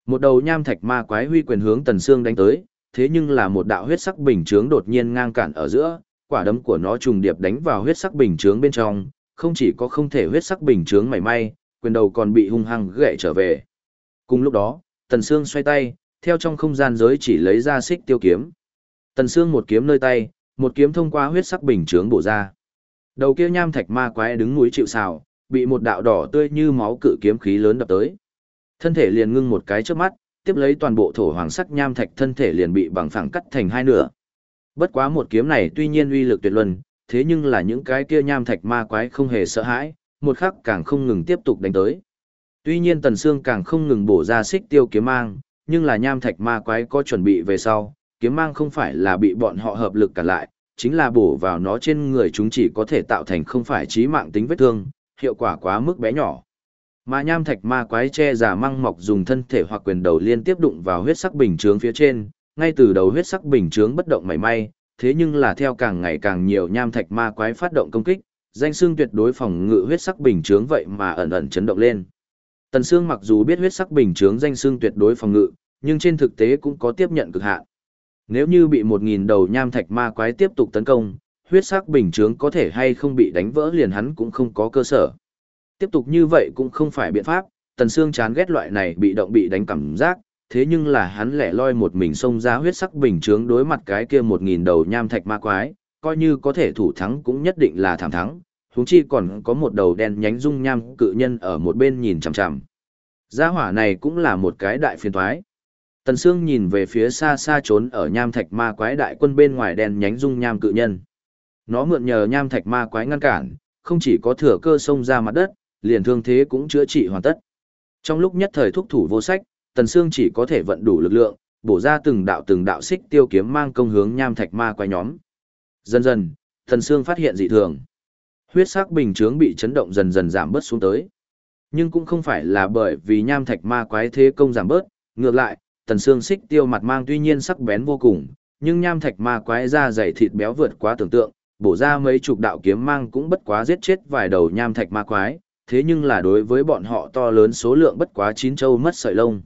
Một đầu nham thạch ma quái huy quyền hướng Tần Sương đánh tới, thế nhưng là một đạo huyết sắc bình trướng đột nhiên ngang cản ở giữa, quả đấm của nó trùng điệp đánh vào huyết sắc bình trướng bên trong, không chỉ có không thể huyết sắc bình trướng mảy may, quyền đầu còn bị hung hăng gãy trở về. Cùng lúc đó, Tần Sương xoay tay, theo trong không gian giới chỉ lấy ra xích tiêu kiếm. Tần Sương một kiếm nơi tay, một kiếm thông qua huyết sắc bình trướng bổ ra. Đầu kia nham thạch ma quái đứng núi chịu sào, bị một đạo đỏ tươi như máu cự kiếm khí lớn đập tới. Thân thể liền ngưng một cái trước mắt, tiếp lấy toàn bộ thổ hoàng sắc nham thạch thân thể liền bị bằng phẳng cắt thành hai nửa. Bất quá một kiếm này tuy nhiên uy lực tuyệt luân, thế nhưng là những cái kia nham thạch ma quái không hề sợ hãi, một khắc càng không ngừng tiếp tục đánh tới. Tuy nhiên Tần Sương càng không ngừng bổ ra xích tiêu kiếm mang, nhưng là nham thạch ma quái có chuẩn bị về sau, kiếm mang không phải là bị bọn họ hợp lực cả lại, chính là bổ vào nó trên người chúng chỉ có thể tạo thành không phải trí mạng tính vết thương, hiệu quả quá mức bé nhỏ. Mà nham thạch ma quái che giả măng mọc dùng thân thể hoặc quyền đầu liên tiếp đụng vào huyết sắc bình chướng phía trên, ngay từ đầu huyết sắc bình chướng bất động mảy may, thế nhưng là theo càng ngày càng nhiều nham thạch ma quái phát động công kích, danh xương tuyệt đối phòng ngự huyết sắc bình chướng vậy mà ẩn ẩn chấn động lên. Tần Sương mặc dù biết huyết sắc bình chướng danh xương tuyệt đối phòng ngự, nhưng trên thực tế cũng có tiếp nhận cực hạn. Nếu như bị một nghìn đầu nham thạch ma quái tiếp tục tấn công, huyết sắc bình chướng có thể hay không bị đánh vỡ liền hắn cũng không có cơ sở. Tiếp tục như vậy cũng không phải biện pháp, Tần Sương chán ghét loại này bị động bị đánh cảm giác, thế nhưng là hắn lẻ loi một mình xông ra huyết sắc bình chướng đối mặt cái kia một nghìn đầu nham thạch ma quái, coi như có thể thủ thắng cũng nhất định là thảm thắng, huống chi còn có một đầu đen nhánh dung nham cự nhân ở một bên nhìn chằm chằm. Gia hỏa này cũng là một cái đại phiền toái. Tần Sương nhìn về phía xa xa trốn ở nham thạch ma quái đại quân bên ngoài đen nhánh dung nham cự nhân. Nó mượn nhờ nham thạch ma quái ngăn cản, không chỉ có thừa cơ xông ra mặt đất, liền thương thế cũng chữa trị hoàn tất. Trong lúc nhất thời thúc thủ vô sách, Tần Sương chỉ có thể vận đủ lực lượng, bổ ra từng đạo từng đạo xích tiêu kiếm mang công hướng nham thạch ma quái nhóm. Dần dần, Tần Sương phát hiện dị thường. Huyết sắc bình chướng bị chấn động dần dần giảm bớt xuống tới. Nhưng cũng không phải là bởi vì nham thạch ma quái thế công giảm bớt, ngược lại, Tần xương xích tiêu mặt mang tuy nhiên sắc bén vô cùng, nhưng nham thạch ma quái da dày thịt béo vượt quá tưởng tượng, bổ ra mấy chục đạo kiếm mang cũng bất quá giết chết vài đầu nham thạch ma quái, thế nhưng là đối với bọn họ to lớn số lượng bất quá chín châu mất sợi lông.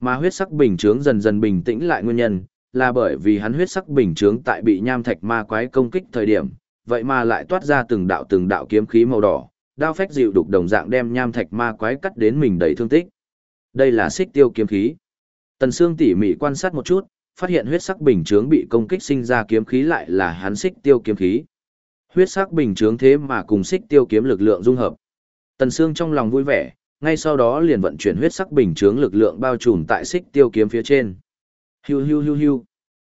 Mà huyết sắc bình trướng dần dần bình tĩnh lại nguyên nhân, là bởi vì hắn huyết sắc bình trướng tại bị nham thạch ma quái công kích thời điểm, vậy mà lại toát ra từng đạo từng đạo kiếm khí màu đỏ, đao phách dịu đục đồng dạng đem nham thạch ma quái cắt đến mình đầy thương tích. Đây là xích tiêu kiếm khí. Tần Sương tỉ mỉ quan sát một chút, phát hiện huyết sắc bình chướng bị công kích sinh ra kiếm khí lại là hắn xích tiêu kiếm khí. Huyết sắc bình chướng thế mà cùng xích tiêu kiếm lực lượng dung hợp. Tần Sương trong lòng vui vẻ, ngay sau đó liền vận chuyển huyết sắc bình chướng lực lượng bao trùm tại xích tiêu kiếm phía trên. Hiu hiu hiu hiu.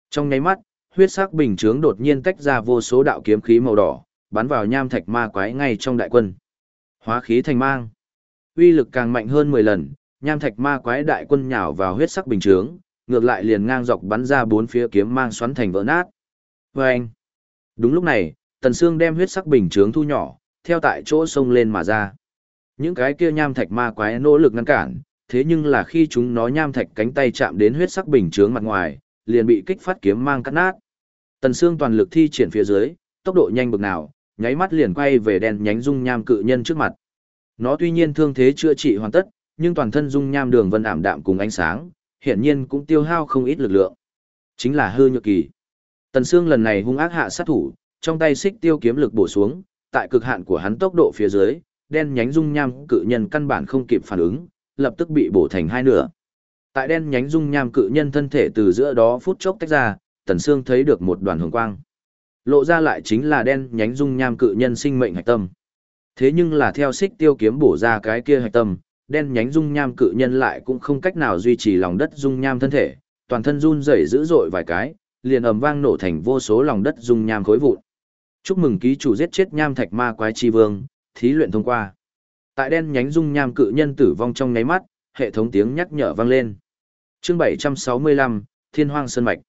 Trong nháy mắt, huyết sắc bình chướng đột nhiên tách ra vô số đạo kiếm khí màu đỏ, bắn vào nham thạch ma quái ngay trong đại quân. Hóa khí thành mang. Uy lực càng mạnh hơn 10 lần, nham thạch ma quái đại quân nhào vào huyết sắc bình chướng, ngược lại liền ngang dọc bắn ra bốn phía kiếm mang xoắn thành vỡ nát. Vâng! Đúng lúc này, Tần Sương đem huyết sắc bình chướng thu nhỏ, theo tại chỗ sông lên mà ra. Những cái kia nham thạch ma quái nỗ lực ngăn cản, thế nhưng là khi chúng nó nham thạch cánh tay chạm đến huyết sắc bình chướng mặt ngoài, liền bị kích phát kiếm mang cắt nát. Tần Sương toàn lực thi triển phía dưới, tốc độ nhanh bực nào, nháy mắt liền quay về đèn nhánh dung nham cự nhân trước mặt. Nó tuy nhiên thương thế chữa trị hoàn tất, nhưng toàn thân dung nham đường vân ảm đạm cùng ánh sáng, hiển nhiên cũng tiêu hao không ít lực lượng. Chính là hư nhược kỳ. Tần Sương lần này hung ác hạ sát thủ, trong tay xích tiêu kiếm lực bổ xuống, tại cực hạn của hắn tốc độ phía dưới, đen nhánh dung nham cự nhân căn bản không kịp phản ứng, lập tức bị bổ thành hai nửa. Tại đen nhánh dung nham cự nhân thân thể từ giữa đó phút chốc tách ra, Tần Sương thấy được một đoàn hồng quang. Lộ ra lại chính là đen nhánh dung nham cự nhân sinh mệnh hạch tâm. Thế nhưng là theo xích tiêu kiếm bổ ra cái kia hạch tâm, đen nhánh dung nham cự nhân lại cũng không cách nào duy trì lòng đất dung nham thân thể, toàn thân run rẩy dữ dội vài cái, liền ầm vang nổ thành vô số lòng đất dung nham khối vụn. Chúc mừng ký chủ giết chết nham thạch ma quái chi vương, thí luyện thông qua. Tại đen nhánh dung nham cự nhân tử vong trong nháy mắt, hệ thống tiếng nhắc nhở vang lên. Chương 765, Thiên Hoang Sơn Mạch.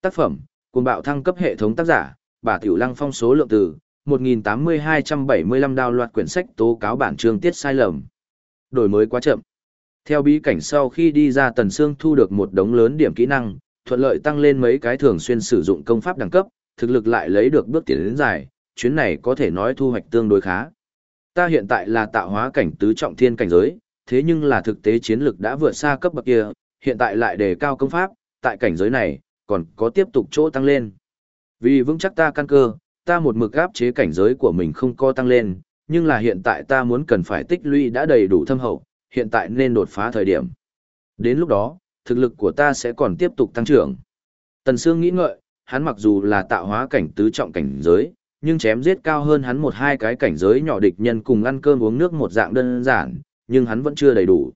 Tác phẩm, cuồng bạo thăng cấp hệ thống tác giả, bà Tiểu Lăng phong số lượng từ, 1.8275 đào loạt quyển sách tố cáo bản chương tiết sai lầm. Đổi mới quá chậm. Theo bí cảnh sau khi đi ra Tần Sương thu được một đống lớn điểm kỹ năng, thuận lợi tăng lên mấy cái thường xuyên sử dụng công pháp đẳng cấp, thực lực lại lấy được bước tiến đến dài, chuyến này có thể nói thu hoạch tương đối khá. Ta hiện tại là tạo hóa cảnh tứ trọng thiên cảnh giới, thế nhưng là thực tế chiến lực đã vượt xa cấp bậc kia, hiện tại lại đề cao công pháp, tại cảnh giới này, còn có tiếp tục chỗ tăng lên. Vì vững chắc ta căn cơ, ta một mực áp chế cảnh giới của mình không có tăng lên, nhưng là hiện tại ta muốn cần phải tích lũy đã đầy đủ thâm hậu, hiện tại nên đột phá thời điểm. Đến lúc đó, thực lực của ta sẽ còn tiếp tục tăng trưởng. Tần Sương nghĩ ngợi, hắn mặc dù là tạo hóa cảnh tứ trọng cảnh giới, nhưng chém giết cao hơn hắn một hai cái cảnh giới nhỏ địch nhân cùng ăn cơm uống nước một dạng đơn giản, nhưng hắn vẫn chưa đầy đủ.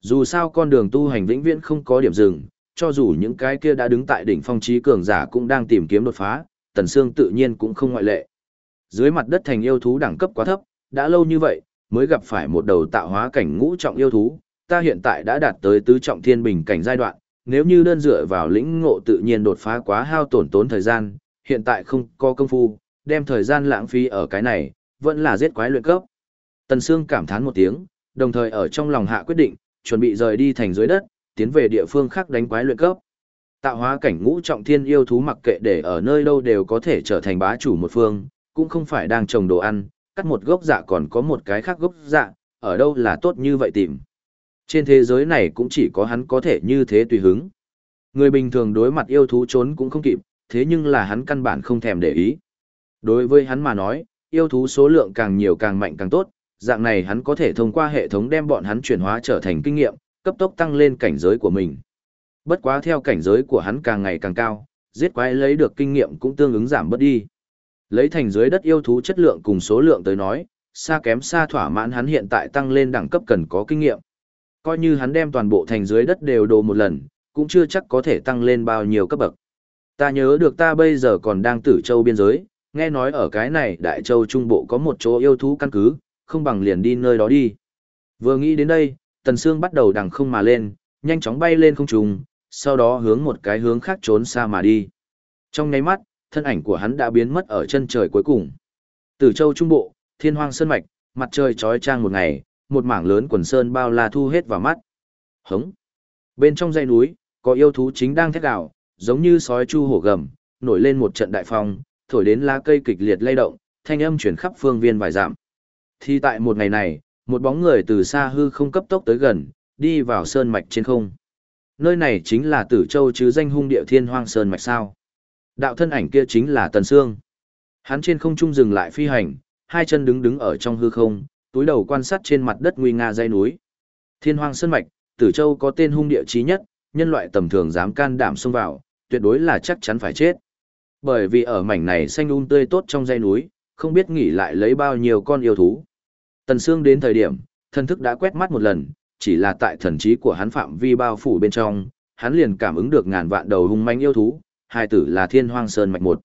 Dù sao con đường tu hành vĩnh viễn không có điểm dừng, cho dù những cái kia đã đứng tại đỉnh phong trí cường giả cũng đang tìm kiếm đột phá, Tần Sương tự nhiên cũng không ngoại lệ. Dưới mặt đất thành yêu thú đẳng cấp quá thấp, đã lâu như vậy, mới gặp phải một đầu tạo hóa cảnh ngũ trọng yêu thú, ta hiện tại đã đạt tới tứ trọng thiên bình cảnh giai đoạn, nếu như đơn dựa vào lĩnh ngộ tự nhiên đột phá quá hao tổn tốn thời gian, hiện tại không có công phu, đem thời gian lãng phí ở cái này, vẫn là giết quái luyện cấp. Tần Sương cảm thán một tiếng, đồng thời ở trong lòng hạ quyết định, chuẩn bị rời đi thành dưới đất, tiến về địa phương khác đánh quái luyện cấp. Tạo hóa cảnh ngũ trọng thiên yêu thú mặc kệ để ở nơi đâu đều có thể trở thành bá chủ một phương, cũng không phải đang trồng đồ ăn, cắt một gốc dạ còn có một cái khác gốc dạ, ở đâu là tốt như vậy tìm. Trên thế giới này cũng chỉ có hắn có thể như thế tùy hứng. Người bình thường đối mặt yêu thú trốn cũng không kịp, thế nhưng là hắn căn bản không thèm để ý. Đối với hắn mà nói, yêu thú số lượng càng nhiều càng mạnh càng tốt, dạng này hắn có thể thông qua hệ thống đem bọn hắn chuyển hóa trở thành kinh nghiệm, cấp tốc tăng lên cảnh giới của mình. Bất quá theo cảnh giới của hắn càng ngày càng cao, giết quái lấy được kinh nghiệm cũng tương ứng giảm bớt đi. Lấy thành dưới đất yêu thú chất lượng cùng số lượng tới nói, xa kém xa thỏa mãn hắn hiện tại tăng lên đẳng cấp cần có kinh nghiệm. Coi như hắn đem toàn bộ thành dưới đất đều đồ một lần, cũng chưa chắc có thể tăng lên bao nhiêu cấp bậc. Ta nhớ được ta bây giờ còn đang tử châu biên giới, nghe nói ở cái này đại châu trung bộ có một chỗ yêu thú căn cứ, không bằng liền đi nơi đó đi. Vừa nghĩ đến đây, Tần xương bắt đầu đằng không mà lên, nhanh chóng bay lên không trung, sau đó hướng một cái hướng khác trốn xa mà đi. Trong nháy mắt, thân ảnh của hắn đã biến mất ở chân trời cuối cùng. Tử Châu Trung Bộ, Thiên Hoang Sơn Mạch, mặt trời trói trang một ngày, một mảng lớn quần sơn bao la thu hết vào mắt. Hống! Bên trong dãy núi, có yêu thú chính đang thét đảo, giống như sói chu hổ gầm, nổi lên một trận đại phong, thổi đến lá cây kịch liệt lay động, thanh âm chuyển khắp phương viên vài dặm. Thì tại một ngày này, một bóng người từ xa hư không cấp tốc tới gần, đi vào sơn mạch trên không. Nơi này chính là Tử Châu chứ danh hung địa thiên hoang sơn mạch sao. Đạo thân ảnh kia chính là Tần Sương. Hắn trên không trung dừng lại phi hành, hai chân đứng đứng ở trong hư không, túi đầu quan sát trên mặt đất nguy nga dãy núi. Thiên hoang sơn mạch, Tử Châu có tên hung địa chí nhất, nhân loại tầm thường dám can đảm xông vào, tuyệt đối là chắc chắn phải chết. Bởi vì ở mảnh này xanh um tươi tốt trong dãy núi, không biết nghỉ lại lấy bao nhiêu con yêu thú. Tần Sương đến thời điểm, thần thức đã quét mắt một lần, chỉ là tại thần trí của hắn phạm vi bao phủ bên trong, hắn liền cảm ứng được ngàn vạn đầu hung manh yêu thú, hai tử là thiên hoang sơn mạch một.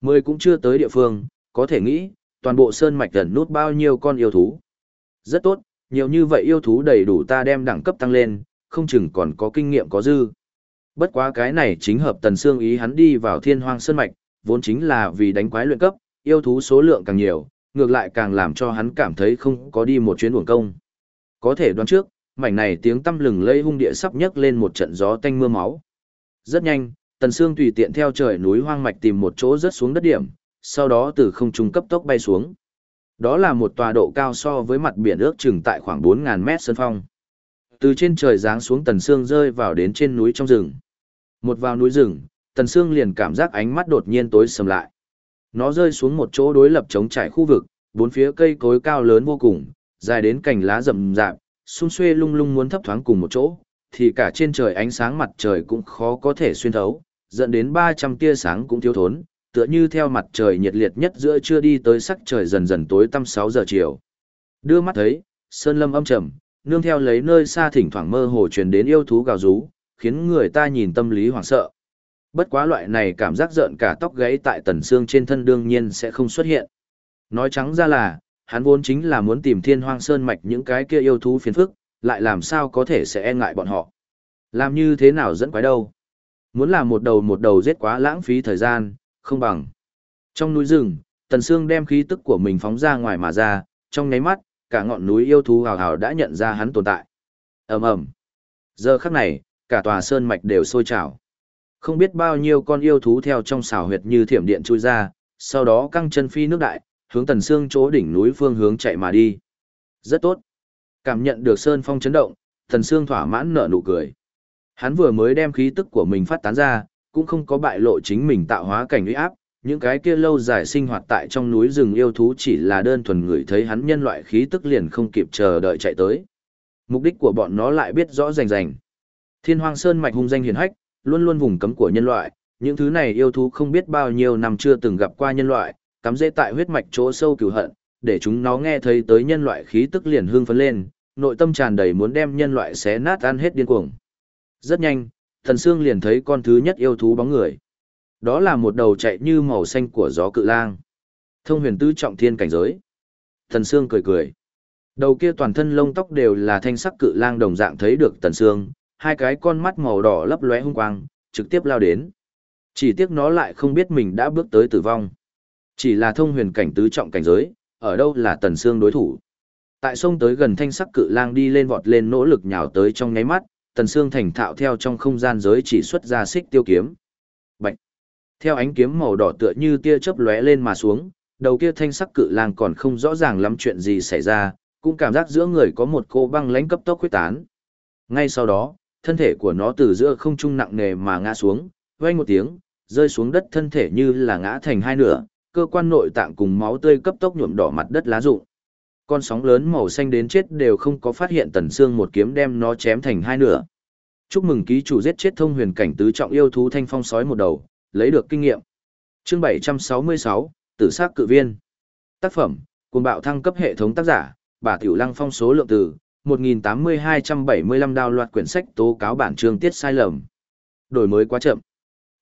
Mười cũng chưa tới địa phương, có thể nghĩ, toàn bộ sơn mạch gần nút bao nhiêu con yêu thú. Rất tốt, nhiều như vậy yêu thú đầy đủ ta đem đẳng cấp tăng lên, không chừng còn có kinh nghiệm có dư. Bất quá cái này chính hợp tần xương ý hắn đi vào thiên hoang sơn mạch, vốn chính là vì đánh quái luyện cấp, yêu thú số lượng càng nhiều, ngược lại càng làm cho hắn cảm thấy không có đi một chuyến uổng công. Có thể đoán trước, mảnh này tiếng tâm lừng lây hung địa sắp nhấc lên một trận gió tanh mưa máu. Rất nhanh, Tần Sương tùy tiện theo trời núi hoang mạch tìm một chỗ rớt xuống đất điểm, sau đó từ không trung cấp tốc bay xuống. Đó là một tòa độ cao so với mặt biển ước chừng tại khoảng 4.000 mét sơn phong. Từ trên trời giáng xuống Tần Sương rơi vào đến trên núi trong rừng. Một vào núi rừng, Tần Sương liền cảm giác ánh mắt đột nhiên tối sầm lại. Nó rơi xuống một chỗ đối lập chống trải khu vực, bốn phía cây cối cao lớn vô cùng, dài đến cành lá rậm rạp, xung xuê lung lung muốn thấp thoáng cùng một chỗ, thì cả trên trời ánh sáng mặt trời cũng khó có thể xuyên thấu, dẫn đến 300 tia sáng cũng thiếu thốn, tựa như theo mặt trời nhiệt liệt nhất giữa trưa đi tới sắc trời dần dần tối tăm 6 giờ chiều. Đưa mắt thấy, sơn lâm âm trầm, nương theo lấy nơi xa thỉnh thoảng mơ hồ truyền đến yêu thú gào rú, khiến người ta nhìn tâm lý hoảng sợ. Bất quá loại này cảm giác giận cả tóc gáy tại tần xương trên thân đương nhiên sẽ không xuất hiện. Nói trắng ra là, hắn vốn chính là muốn tìm thiên hoang sơn mạch những cái kia yêu thú phiền phức, lại làm sao có thể sẽ e ngại bọn họ. Làm như thế nào dẫn quái đâu. Muốn làm một đầu một đầu giết quá lãng phí thời gian, không bằng. Trong núi rừng, Tần Sương đem khí tức của mình phóng ra ngoài mà ra, trong nháy mắt, cả ngọn núi yêu thú hào hào đã nhận ra hắn tồn tại. ầm ầm Giờ khắc này, cả tòa sơn mạch đều sôi trào. Không biết bao nhiêu con yêu thú theo trong xào huyệt như thiểm điện chui ra, sau đó căng chân phi nước đại, hướng tần sương chỗ đỉnh núi phương hướng chạy mà đi. Rất tốt. Cảm nhận được sơn phong chấn động, tần sương thỏa mãn nở nụ cười. Hắn vừa mới đem khí tức của mình phát tán ra, cũng không có bại lộ chính mình tạo hóa cảnh uy áp, những cái kia lâu dài sinh hoạt tại trong núi rừng yêu thú chỉ là đơn thuần người thấy hắn nhân loại khí tức liền không kịp chờ đợi chạy tới. Mục đích của bọn nó lại biết rõ rành rành. Thiên Hoang Sơn mạch hung danh hiển hách, luôn luôn vùng cấm của nhân loại, những thứ này yêu thú không biết bao nhiêu năm chưa từng gặp qua nhân loại, cắm rễ tại huyết mạch chỗ sâu cửu hận, để chúng nó nghe thấy tới nhân loại khí tức liền hương phấn lên, nội tâm tràn đầy muốn đem nhân loại xé nát ăn hết điên cuồng. Rất nhanh, Thần Sương liền thấy con thứ nhất yêu thú bóng người. Đó là một đầu chạy như màu xanh của gió cự lang. Thông huyền tứ trọng thiên cảnh giới. Thần Sương cười cười. Đầu kia toàn thân lông tóc đều là thanh sắc cự lang đồng dạng thấy được Tần Sương, hai cái con mắt màu đỏ lấp lóe hung quang, trực tiếp lao đến. Chỉ tiếc nó lại không biết mình đã bước tới tử vong. Chỉ là thông huyền cảnh tứ trọng cảnh giới, ở đâu là Tần Sương đối thủ. Tại sông tới gần thanh sắc cự lang đi lên vọt lên nỗ lực nhào tới trong nháy mắt, Tần Sương thành thạo theo trong không gian giới chỉ xuất ra xích tiêu kiếm. Bạch! Theo ánh kiếm màu đỏ tựa như tia chớp lóe lên mà xuống, đầu kia thanh sắc cự lang còn không rõ ràng lắm chuyện gì xảy ra, cũng cảm giác giữa người có một cô băng lãnh cấp tốc huyết tán. Ngay sau đó, thân thể của nó từ giữa không trung nặng nề mà ngã xuống, vang một tiếng, rơi xuống đất thân thể như là ngã thành hai nửa, cơ quan nội tạng cùng máu tươi cấp tốc nhuộm đỏ mặt đất lá rụng. Con sóng lớn màu xanh đến chết đều không có phát hiện tần xương một kiếm đem nó chém thành hai nửa. Chúc mừng ký chủ giết chết thông huyền cảnh tứ trọng yêu thú thanh phong sói một đầu, lấy được kinh nghiệm. Chương 766, Tử sắc cự viên. Tác phẩm, cuồng bạo thăng cấp hệ thống tác giả, bà Tiểu Lăng phong số lượng từ 1.8275 đào loạt quyển sách tố cáo bản chương tiết sai lầm. Đổi mới quá chậm.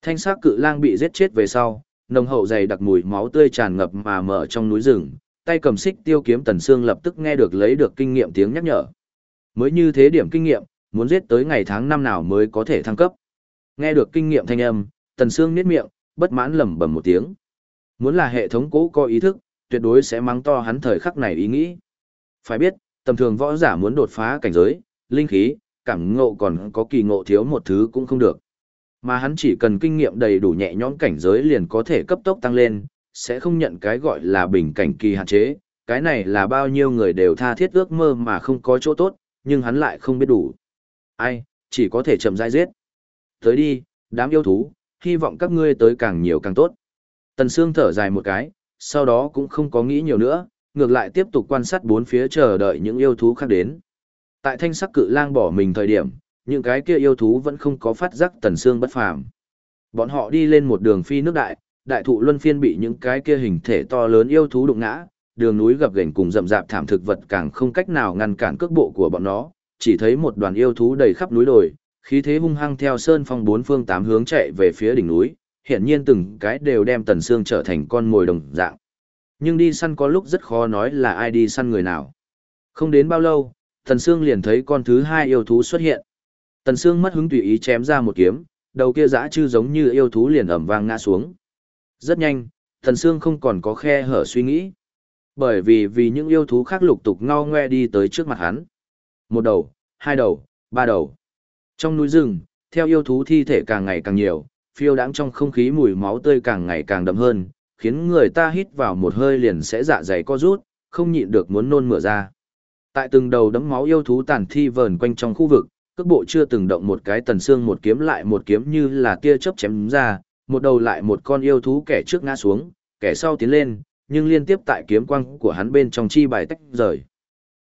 Thanh sắc cự lang bị giết chết về sau, nồng hậu dày đặc mùi máu tươi tràn ngập mà mở trong núi rừng, tay cầm xích tiêu kiếm tần xương lập tức nghe được lấy được kinh nghiệm tiếng nhắc nhở. Mới như thế điểm kinh nghiệm, muốn giết tới ngày tháng năm nào mới có thể thăng cấp. Nghe được kinh nghiệm thanh âm, tần xương niết miệng, bất mãn lẩm bẩm một tiếng. Muốn là hệ thống cố có ý thức, tuyệt đối sẽ mắng to hắn thời khắc này ý nghĩ. Phải biết, tầm thường võ giả muốn đột phá cảnh giới, linh khí, cảm ngộ còn có kỳ ngộ thiếu một thứ cũng không được. Mà hắn chỉ cần kinh nghiệm đầy đủ nhẹ nhõm cảnh giới liền có thể cấp tốc tăng lên, sẽ không nhận cái gọi là bình cảnh kỳ hạn chế, cái này là bao nhiêu người đều tha thiết ước mơ mà không có chỗ tốt, nhưng hắn lại không biết đủ. Ai, chỉ có thể chậm rãi giết. Tới đi, đám yêu thú, hy vọng các ngươi tới càng nhiều càng tốt. Tần Sương thở dài một cái, sau đó cũng không có nghĩ nhiều nữa, ngược lại tiếp tục quan sát bốn phía chờ đợi những yêu thú khác đến. Tại thanh sắc cự lang bỏ mình thời điểm, những cái kia yêu thú vẫn không có phát giác Tần Sương bất phàm. Bọn họ đi lên một đường phi nước đại, đại thụ luân phiên bị những cái kia hình thể to lớn yêu thú đụng ngã, đường núi gập ghềnh cùng rậm rạp thảm thực vật càng không cách nào ngăn cản cước bộ của bọn nó, chỉ thấy một đoàn yêu thú đầy khắp núi đồi, khí thế hung hăng theo sơn phong bốn phương tám hướng chạy về phía đỉnh núi, hiển nhiên từng cái đều đem Tần Sương trở thành con mồi đồng dạng. Nhưng đi săn có lúc rất khó nói là ai đi săn người nào. Không đến bao lâu, Tần Sương liền thấy con thứ hai yêu thú xuất hiện. Tần Sương mất hứng tùy ý chém ra một kiếm, đầu kia dã chư giống như yêu thú liền ầm vang ngã xuống. Rất nhanh, thần Sương không còn có khe hở suy nghĩ. Bởi vì vì những yêu thú khác lục tục ngao ngoe đi tới trước mặt hắn. Một đầu, hai đầu, ba đầu. Trong núi rừng, theo yêu thú thi thể càng ngày càng nhiều, phiêu đãng trong không khí mùi máu tươi càng ngày càng đậm hơn, khiến người ta hít vào một hơi liền sẽ dạ dày co rút, không nhịn được muốn nôn mửa ra. Tại từng đầu đấm máu yêu thú tàn thi vờn quanh trong khu vực, cước bộ chưa từng động một cái tần xương một kiếm lại một kiếm như là tia chớp chém ra, một đầu lại một con yêu thú kẻ trước ngã xuống, kẻ sau tiến lên, nhưng liên tiếp tại kiếm quang của hắn bên trong chi bài tách rời.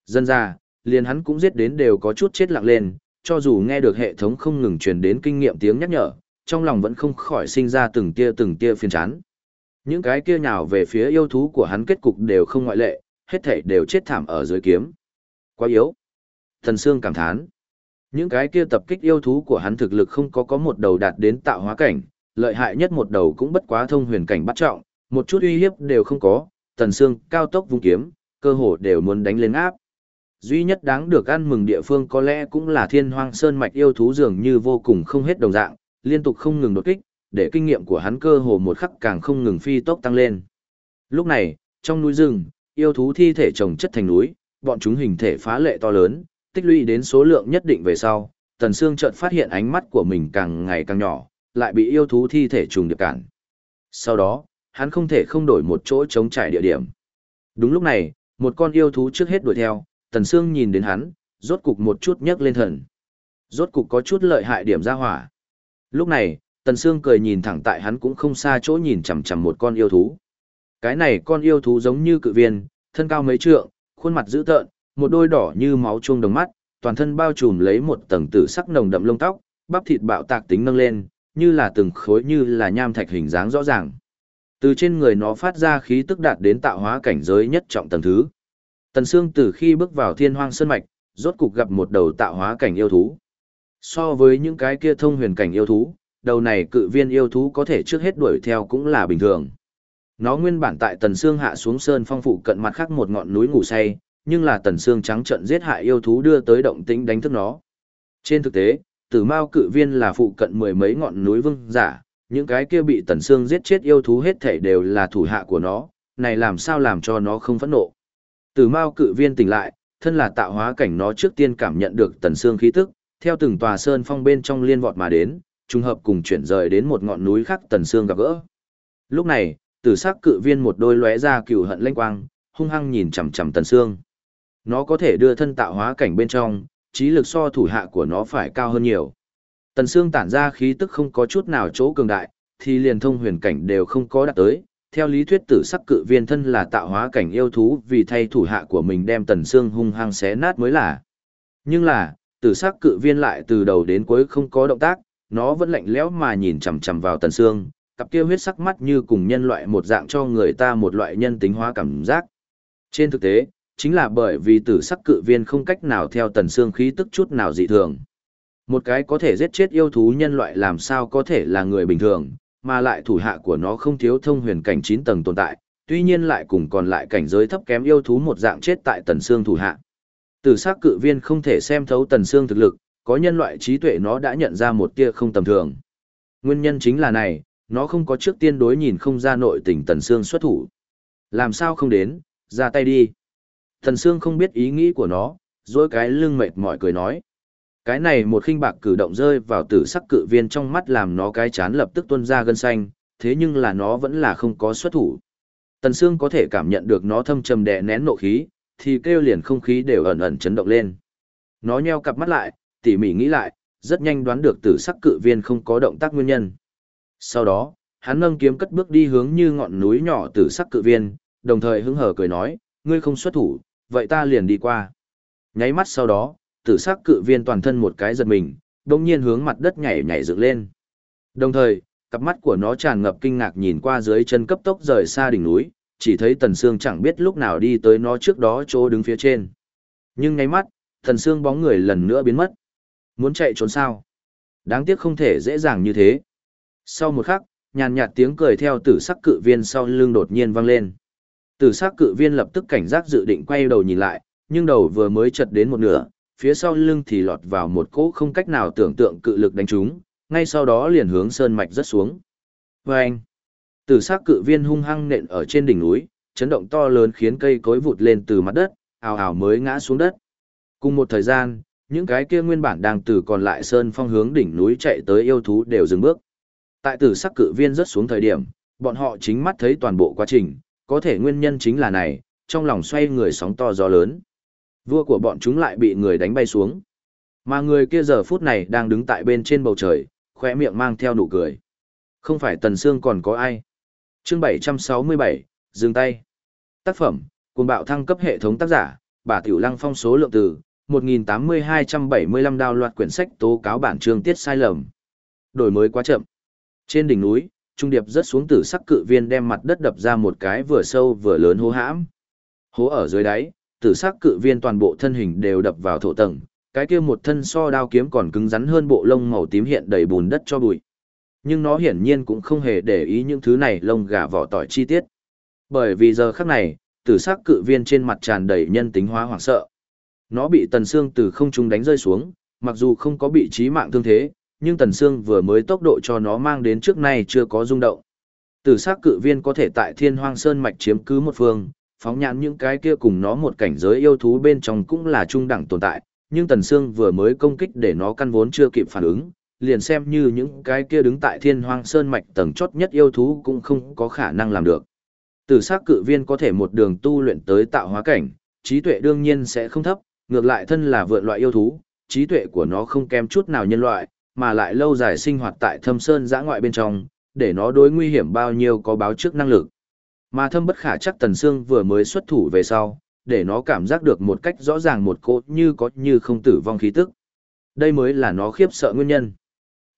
Dân ra, liền hắn cũng giết đến đều có chút chết lặng lên, cho dù nghe được hệ thống không ngừng truyền đến kinh nghiệm tiếng nhắc nhở, trong lòng vẫn không khỏi sinh ra từng tia từng tia phiền chán. Những cái kia nhào về phía yêu thú của hắn kết cục đều không ngoại lệ, hết thảy đều chết thảm ở dưới kiếm. Quá yếu. Thần Sương cảm thán. Những cái kia tập kích yêu thú của hắn thực lực không có có một đầu đạt đến tạo hóa cảnh, lợi hại nhất một đầu cũng bất quá thông huyền cảnh bắt trọng, một chút uy hiếp đều không có, Tần Sương cao tốc vung kiếm, cơ hồ đều muốn đánh lên áp. Duy nhất đáng được ăn mừng địa phương có lẽ cũng là thiên hoang sơn mạch yêu thú dường như vô cùng không hết đồng dạng, liên tục không ngừng đột kích, để kinh nghiệm của hắn cơ hồ một khắc càng không ngừng phi tốc tăng lên. Lúc này, trong núi rừng, yêu thú thi thể chồng chất thành núi, bọn chúng hình thể phá lệ to lớn, tích lũy đến số lượng nhất định về sau, Tần Sương chợt phát hiện ánh mắt của mình càng ngày càng nhỏ, lại bị yêu thú thi thể trùng điệp cản. Sau đó, hắn không thể không đổi một chỗ chống trải địa điểm. Đúng lúc này, một con yêu thú trước hết đuổi theo, Tần Sương nhìn đến hắn, rốt cục một chút nhấc lên thần. Rốt cục có chút lợi hại điểm ra hỏa. Lúc này, Tần Sương cười nhìn thẳng tại hắn cũng không xa chỗ nhìn chằm chằm một con yêu thú. Cái này con yêu thú giống như cự viên, thân cao mấy trượng, khuôn mặt dữ tợn, một đôi đỏ như máu chuông đồng mắt, toàn thân bao trùm lấy một tầng tử sắc nồng đậm lông tóc, bắp thịt bạo tạc tính nâng lên, như là từng khối như là nham thạch hình dáng rõ ràng. Từ trên người nó phát ra khí tức đạt đến tạo hóa cảnh giới nhất trọng tầng thứ. Tần Sương từ khi bước vào Thiên Hoang Sơn mạch, rốt cục gặp một đầu tạo hóa cảnh yêu thú. So với những cái kia thông huyền cảnh yêu thú, đầu này cự viên yêu thú có thể trước hết đuổi theo cũng là bình thường. Nó nguyên bản tại Tần Sương hạ xuống sơn phong phụ cận mặt khác một ngọn núi ngủ say, nhưng là Tần Sương trắng trợn giết hại yêu thú đưa tới động tĩnh đánh thức nó. Trên thực tế, Tử Mao cự viên là phụ cận mười mấy ngọn núi vương giả, những cái kia bị Tần Sương giết chết yêu thú hết thảy đều là thủ hạ của nó, này làm sao làm cho nó không phẫn nộ. Tử Mao cự viên tỉnh lại, thân là tạo hóa cảnh nó trước tiên cảm nhận được Tần Sương khí tức, theo từng tòa sơn phong bên trong liên vọt mà đến, trùng hợp cùng chuyển rời đến một ngọn núi khác Tần Sương gặp gỡ. Lúc này, tử sắc cự viên một đôi lóe ra cừu hận lanh quang, hung hăng nhìn chằm chằm Tần Sương. Nó có thể đưa thân tạo hóa cảnh bên trong, trí lực so thủ hạ của nó phải cao hơn nhiều. Tần Sương tản ra khí tức không có chút nào chỗ cường đại, thì liền thông huyền cảnh đều không có đạt tới. Theo lý thuyết tử sắc cự viên thân là tạo hóa cảnh yêu thú vì thay thủ hạ của mình đem Tần Sương hung hăng xé nát mới là. Nhưng là, tử sắc cự viên lại từ đầu đến cuối không có động tác, nó vẫn lạnh lẽo mà nhìn chằm chằm vào Tần Sương, cặp kia huyết sắc mắt như cùng nhân loại một dạng cho người ta một loại nhân tính hóa cảm giác. Trên thực tế, chính là bởi vì tử sắc cự viên không cách nào theo Tần xương khí tức chút nào dị thường. Một cái có thể giết chết yêu thú nhân loại làm sao có thể là người bình thường, mà lại thủ hạ của nó không thiếu thông huyền cảnh 9 tầng tồn tại, tuy nhiên lại cùng còn lại cảnh giới thấp kém yêu thú một dạng chết tại Tần xương thủ hạ. Tử sắc cự viên không thể xem thấu Tần xương thực lực, có nhân loại trí tuệ nó đã nhận ra một tia không tầm thường. Nguyên nhân chính là này, nó không có trước tiên đối nhìn không ra nội tình Tần xương xuất thủ. Làm sao không đến, ra tay đi. Thần Sương không biết ý nghĩ của nó, dối cái lưng mệt mỏi cười nói. Cái này một khinh bạc cử động rơi vào tử sắc cự viên trong mắt làm nó cái chán lập tức tuôn ra gân xanh, thế nhưng là nó vẫn là không có xuất thủ. Tần Sương có thể cảm nhận được nó thâm trầm đè nén nộ khí, thì kêu liền không khí đều ẩn ẩn chấn động lên. Nó nheo cặp mắt lại, tỉ mỉ nghĩ lại, rất nhanh đoán được tử sắc cự viên không có động tác nguyên nhân. Sau đó, hắn nâng kiếm cất bước đi hướng như ngọn núi nhỏ tử sắc cự viên, đồng thời hứng hở cười nói, ngươi không xuất thủ, vậy ta liền đi qua. Nháy mắt sau đó, tử sắc cự viên toàn thân một cái giật mình, đồng nhiên hướng mặt đất nhảy nhảy dựng lên. Đồng thời, cặp mắt của nó tràn ngập kinh ngạc nhìn qua dưới chân cấp tốc rời xa đỉnh núi, chỉ thấy Tần Sương chẳng biết lúc nào đi tới nó trước đó chỗ đứng phía trên. Nhưng ngay mắt, Tần Sương bóng người lần nữa biến mất. Muốn chạy trốn sao? Đáng tiếc không thể dễ dàng như thế. Sau một khắc, nhàn nhạt tiếng cười theo tử sắc cự viên sau lưng đột nhiên vang lên. Tử sắc cự viên lập tức cảnh giác dự định quay đầu nhìn lại, nhưng đầu vừa mới chật đến một nửa, phía sau lưng thì lọt vào một cỗ không cách nào tưởng tượng cự lực đánh trúng, ngay sau đó liền hướng sơn mạch rất xuống. Vâng! Tử sắc cự viên hung hăng nện ở trên đỉnh núi, chấn động to lớn khiến cây cối vụt lên từ mặt đất, ào ào mới ngã xuống đất. Cùng một thời gian, những cái kia nguyên bản đang từ còn lại sơn phong hướng đỉnh núi chạy tới yêu thú đều dừng bước. Tại tử sắc cự viên rất xuống thời điểm, bọn họ chính mắt thấy toàn bộ quá trình, có thể nguyên nhân chính là này, trong lòng xoay người sóng to gió lớn. Vua của bọn chúng lại bị người đánh bay xuống. Mà người kia giờ phút này đang đứng tại bên trên bầu trời, khỏe miệng mang theo nụ cười. Không phải Tần Sương còn có ai. chương 767, dừng tay. Tác phẩm, cùng bạo thăng cấp hệ thống tác giả, bà Tiểu Lăng phong số lượng từ, 1.8275 đào loạt quyển sách tố cáo bản chương tiết sai lầm. Đổi mới quá chậm. Trên đỉnh núi, trung điệp rớt xuống tử sắc cự viên đem mặt đất đập ra một cái vừa sâu vừa lớn hố hãm. Hố ở dưới đáy, tử sắc cự viên toàn bộ thân hình đều đập vào thổ tầng, cái kia một thân so đao kiếm còn cứng rắn hơn bộ lông màu tím hiện đầy bùn đất cho bụi. Nhưng nó hiển nhiên cũng không hề để ý những thứ này lông gà vỏ tỏi chi tiết. Bởi vì giờ khắc này, tử sắc cự viên trên mặt tràn đầy nhân tính hóa hoảng sợ. Nó bị tần xương từ không trung đánh rơi xuống, mặc dù không có bị chí mạng thương thế, nhưng tần sương vừa mới tốc độ cho nó mang đến trước nay chưa có rung động. Tử sắc cự viên có thể tại thiên hoang sơn mạch chiếm cứ một phương, phóng nhãn những cái kia cùng nó một cảnh giới yêu thú bên trong cũng là trung đẳng tồn tại, nhưng Tần Sương vừa mới công kích để nó căn vốn chưa kịp phản ứng, liền xem như những cái kia đứng tại thiên hoang sơn mạch tầng chót nhất yêu thú cũng không có khả năng làm được. Tử sắc cự viên có thể một đường tu luyện tới tạo hóa cảnh, trí tuệ đương nhiên sẽ không thấp, ngược lại thân là vượn loại yêu thú, trí tuệ của nó không kém chút nào nhân loại, mà lại lâu dài sinh hoạt tại thâm sơn giã ngoại bên trong, để nó đối nguy hiểm bao nhiêu có báo trước năng lực. Mà thâm bất khả chắc Tần Sương vừa mới xuất thủ về sau, để nó cảm giác được một cách rõ ràng một cốt như có như không tử vong khí tức. Đây mới là nó khiếp sợ nguyên nhân.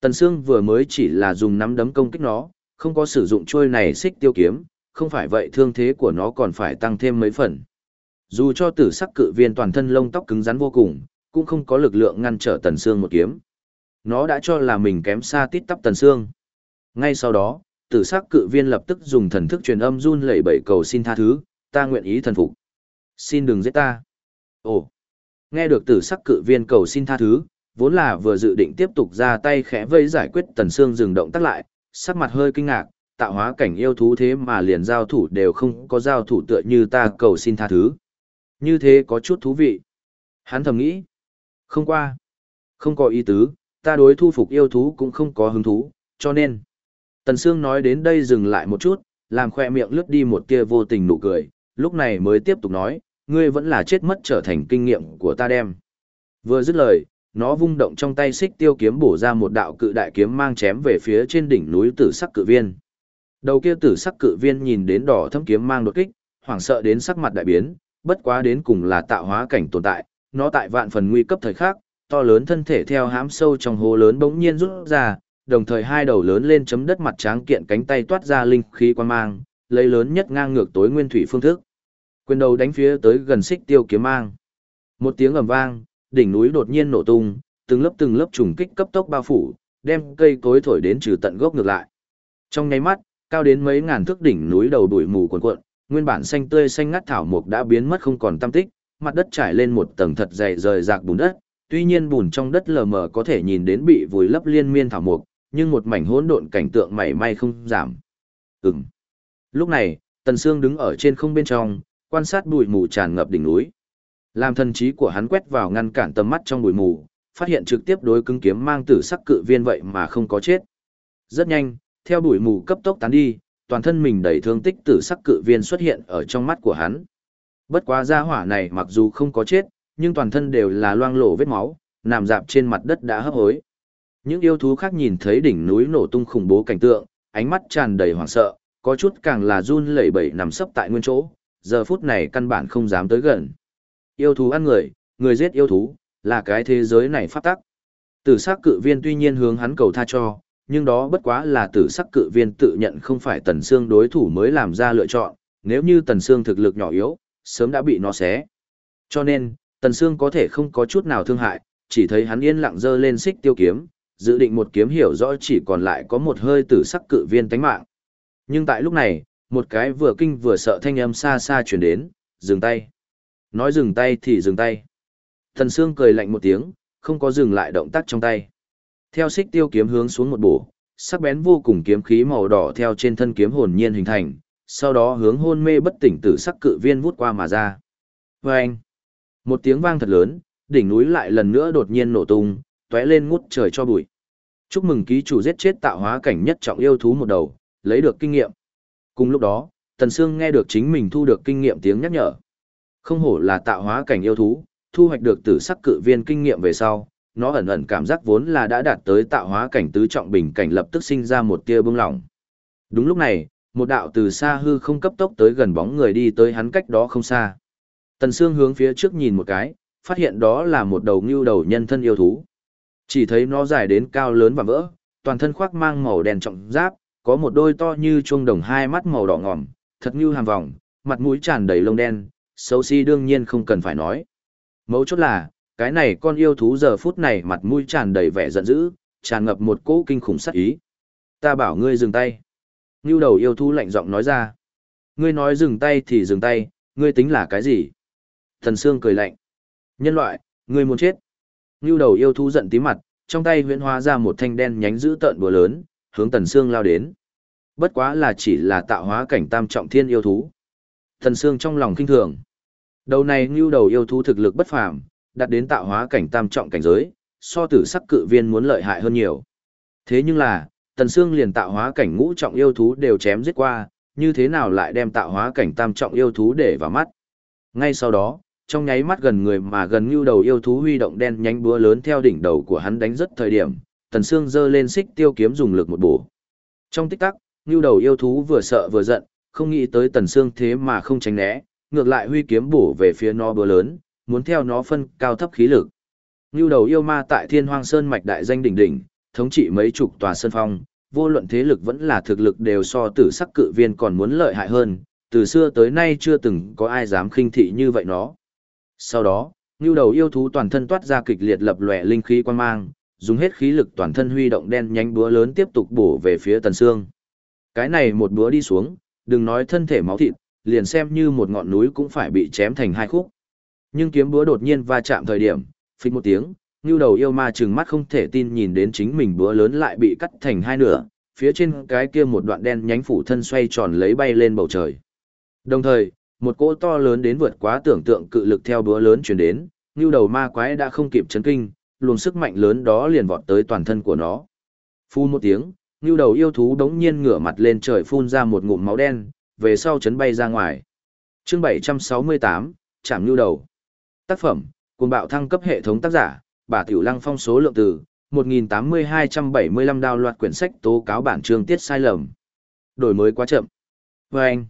Tần Sương vừa mới chỉ là dùng nắm đấm công kích nó, không có sử dụng trôi này xích tiêu kiếm, không phải vậy thương thế của nó còn phải tăng thêm mấy phần. Dù cho tử sắc cự viên toàn thân lông tóc cứng rắn vô cùng, cũng không có lực lượng ngăn trở Tần Sương một kiếm. Nó đã cho là mình kém xa tít tắp Tần xương Ngay sau đó, tử sắc cự viên lập tức dùng thần thức truyền âm run lẩy bẩy cầu xin tha thứ, ta nguyện ý thần phục. Xin đừng giết ta. Ồ, nghe được tử sắc cự viên cầu xin tha thứ, vốn là vừa dự định tiếp tục ra tay khẽ vây giải quyết tần xương dừng động tác lại, sắc mặt hơi kinh ngạc, tạo hóa cảnh yêu thú thế mà liền giao thủ đều không có giao thủ tựa như ta cầu xin tha thứ. Như thế có chút thú vị. Hắn thầm nghĩ. Không qua. Không có ý tứ, ta đối thu phục yêu thú cũng không có hứng thú, cho nên. Tần Sương nói đến đây dừng lại một chút, làm khoe miệng lướt đi một tia vô tình nụ cười, lúc này mới tiếp tục nói, ngươi vẫn là chết mất trở thành kinh nghiệm của ta đem. Vừa dứt lời, nó vung động trong tay xích tiêu kiếm bổ ra một đạo cự đại kiếm mang chém về phía trên đỉnh núi tử sắc cự viên. Đầu kia tử sắc cự viên nhìn đến đỏ thâm kiếm mang đột kích, hoảng sợ đến sắc mặt đại biến, bất quá đến cùng là tạo hóa cảnh tồn tại, nó tại vạn phần nguy cấp thời khắc, to lớn thân thể theo hám sâu trong hố lớn bỗng nhiên rút ra, đồng thời hai đầu lớn lên chấm đất mặt tráng kiện cánh tay toát ra linh khí quan mang, lấy lớn nhất ngang ngược tối nguyên thủy phương thức. Quyền đầu đánh phía tới gần xích tiêu kiếm mang. Một tiếng ầm vang, đỉnh núi đột nhiên nổ tung, từng lớp từng lớp trùng kích cấp tốc bao phủ, đem cây cối thổi đến trừ tận gốc ngược lại. Trong nháy mắt, cao đến mấy ngàn thước đỉnh núi đầu đuổi mù cuồn cuộn, nguyên bản xanh tươi xanh ngắt thảo mục đã biến mất không còn tăm tích, mặt đất trải lên một tầng thật dày rời rạc bùn đất, tuy nhiên bùn trong đất lờ mờ có thể nhìn đến bị vùi lấp liên miên thảo mục, nhưng một mảnh hỗn độn cảnh tượng mảy may không giảm. Ừm. Lúc này, Tần Sương đứng ở trên không bên trong, quan sát bụi mù tràn ngập đỉnh núi. Làm thần trí của hắn quét vào ngăn cản tầm mắt trong bụi mù, phát hiện trực tiếp đối cứng kiếm mang tử sắc cự viên vậy mà không có chết. Rất nhanh, theo bụi mù cấp tốc tán đi, toàn thân mình đầy thương tích tử sắc cự viên xuất hiện ở trong mắt của hắn. Bất quá gia hỏa này mặc dù không có chết, nhưng toàn thân đều là loang lổ vết máu, nằm dạp trên mặt đất đã hấp hối. Những yêu thú khác nhìn thấy đỉnh núi nổ tung khủng bố cảnh tượng, ánh mắt tràn đầy hoảng sợ, có chút càng là run lẩy bẩy nằm sấp tại nguyên chỗ, giờ phút này căn bản không dám tới gần. Yêu thú ăn người, người giết yêu thú, là cái thế giới này phát tắc. Tử sắc cự viên tuy nhiên hướng hắn cầu tha cho, nhưng đó bất quá là tử sắc cự viên tự nhận không phải tần xương đối thủ mới làm ra lựa chọn, nếu như tần xương thực lực nhỏ yếu, sớm đã bị nó xé. Cho nên, tần Sương có thể không có chút nào thương hại, chỉ thấy hắn yên lặng giơ lên xích tiêu kiếm, dự định một kiếm hiểu rõ chỉ còn lại có một hơi tử sắc cự viên tánh mạng. Nhưng tại lúc này, một cái vừa kinh vừa sợ thanh âm xa xa truyền đến, dừng tay. Nói dừng tay thì dừng tay. Tần Sương cười lạnh một tiếng, không có dừng lại động tác trong tay. Theo xích tiêu kiếm hướng xuống một bổ, sắc bén vô cùng kiếm khí màu đỏ theo trên thân kiếm hồn nhiên hình thành, sau đó hướng hôn mê bất tỉnh tử sắc cự viên vút qua mà ra. Vâng! anh, một tiếng vang thật lớn, đỉnh núi lại lần nữa đột nhiên nổ tung, tóe lên ngút trời cho bụi. Chúc mừng ký chủ giết chết tạo hóa cảnh nhất trọng yêu thú một đầu, lấy được kinh nghiệm. Cùng lúc đó, Tần Sương nghe được chính mình thu được kinh nghiệm tiếng nhắc nhở. Không hổ là tạo hóa cảnh yêu thú, thu hoạch được tử sắc cự viên kinh nghiệm về sau, nó ẩn ẩn cảm giác vốn là đã đạt tới tạo hóa cảnh tứ trọng bình cảnh lập tức sinh ra một tia bưng lỏng. Đúng lúc này, một đạo từ xa hư không cấp tốc tới gần bóng người đi tới hắn cách đó không xa. Tần Sương hướng phía trước nhìn một cái, phát hiện đó là một đầu ngưu đầu nhân thân yêu thú. Chỉ thấy nó dài đến cao lớn và vỡ, toàn thân khoác mang màu đen trọng giáp, có một đôi to như chuông đồng hai mắt màu đỏ ngòm, thật như hàm vòng, mặt mũi tràn đầy lông đen, xấu xí đương nhiên không cần phải nói. Mấu chốt là, cái này con yêu thú giờ phút này mặt mũi tràn đầy vẻ giận dữ, tràn ngập một cỗ kinh khủng sát ý. Ta bảo ngươi dừng tay. Ngưu đầu yêu thú lạnh giọng nói ra. Ngươi nói dừng tay thì dừng tay, ngươi tính là cái gì? Thần Sương cười lạnh. Nhân loại, ngươi muốn chết. Ngưu đầu yêu thú giận tí mặt, trong tay huyễn hóa ra một thanh đen nhánh dữ tợn búa lớn, hướng Tần Sương lao đến. Bất quá là chỉ là tạo hóa cảnh tam trọng thiên yêu thú. Tần Sương trong lòng kinh thường. Đầu này ngưu đầu yêu thú thực lực bất phàm, đạt đến tạo hóa cảnh tam trọng cảnh giới, so tử sắc cự viên muốn lợi hại hơn nhiều. Thế nhưng là, Tần Sương liền tạo hóa cảnh ngũ trọng yêu thú đều chém giết qua, như thế nào lại đem tạo hóa cảnh tam trọng yêu thú để vào mắt. Ngay sau đó, trong nháy mắt gần người mà gần như đầu yêu thú huy động đen nhánh búa lớn theo đỉnh đầu của hắn đánh rất thời điểm, Tần Sương giơ lên xích tiêu kiếm dùng lực một bổ. Trong tích tắc, như đầu yêu thú vừa sợ vừa giận, không nghĩ tới Tần Sương thế mà không tránh né, ngược lại huy kiếm bổ về phía nó búa lớn, muốn theo nó phân cao thấp khí lực. Như đầu yêu ma tại Thiên Hoang Sơn mạch đại danh đỉnh đỉnh, thống trị mấy chục tòa sơn phong, vô luận thế lực vẫn là thực lực đều so tử sắc cự viên còn muốn lợi hại hơn, từ xưa tới nay chưa từng có ai dám khinh thị như vậy nó. Sau đó, ngưu đầu yêu thú toàn thân toát ra kịch liệt lập lòe linh khí quan mang, dùng hết khí lực toàn thân huy động đen nhánh búa lớn tiếp tục bổ về phía tần xương. Cái này một búa đi xuống, đừng nói thân thể máu thịt, liền xem như một ngọn núi cũng phải bị chém thành hai khúc. Nhưng kiếm búa đột nhiên va chạm thời điểm, phịch một tiếng, như đầu yêu ma trừng mắt không thể tin nhìn đến chính mình búa lớn lại bị cắt thành hai nửa, phía trên cái kia một đoạn đen nhánh phủ thân xoay tròn lấy bay lên bầu trời. Đồng thời, một cỗ to lớn đến vượt quá tưởng tượng cự lực theo búa lớn chuyển đến, như đầu ma quái đã không kịp chấn kinh, luồng sức mạnh lớn đó liền vọt tới toàn thân của nó. Phun một tiếng, như đầu yêu thú đống nhiên ngửa mặt lên trời phun ra một ngụm máu đen, về sau chấn bay ra ngoài. Chương 768, chạm như đầu. Tác phẩm, cùng bạo thăng cấp hệ thống tác giả, bà Tiểu Lăng phong số lượng từ 1.8275 đào loạt quyển sách tố cáo bản chương tiết sai lầm. Đổi mới quá chậm. Vâng anh,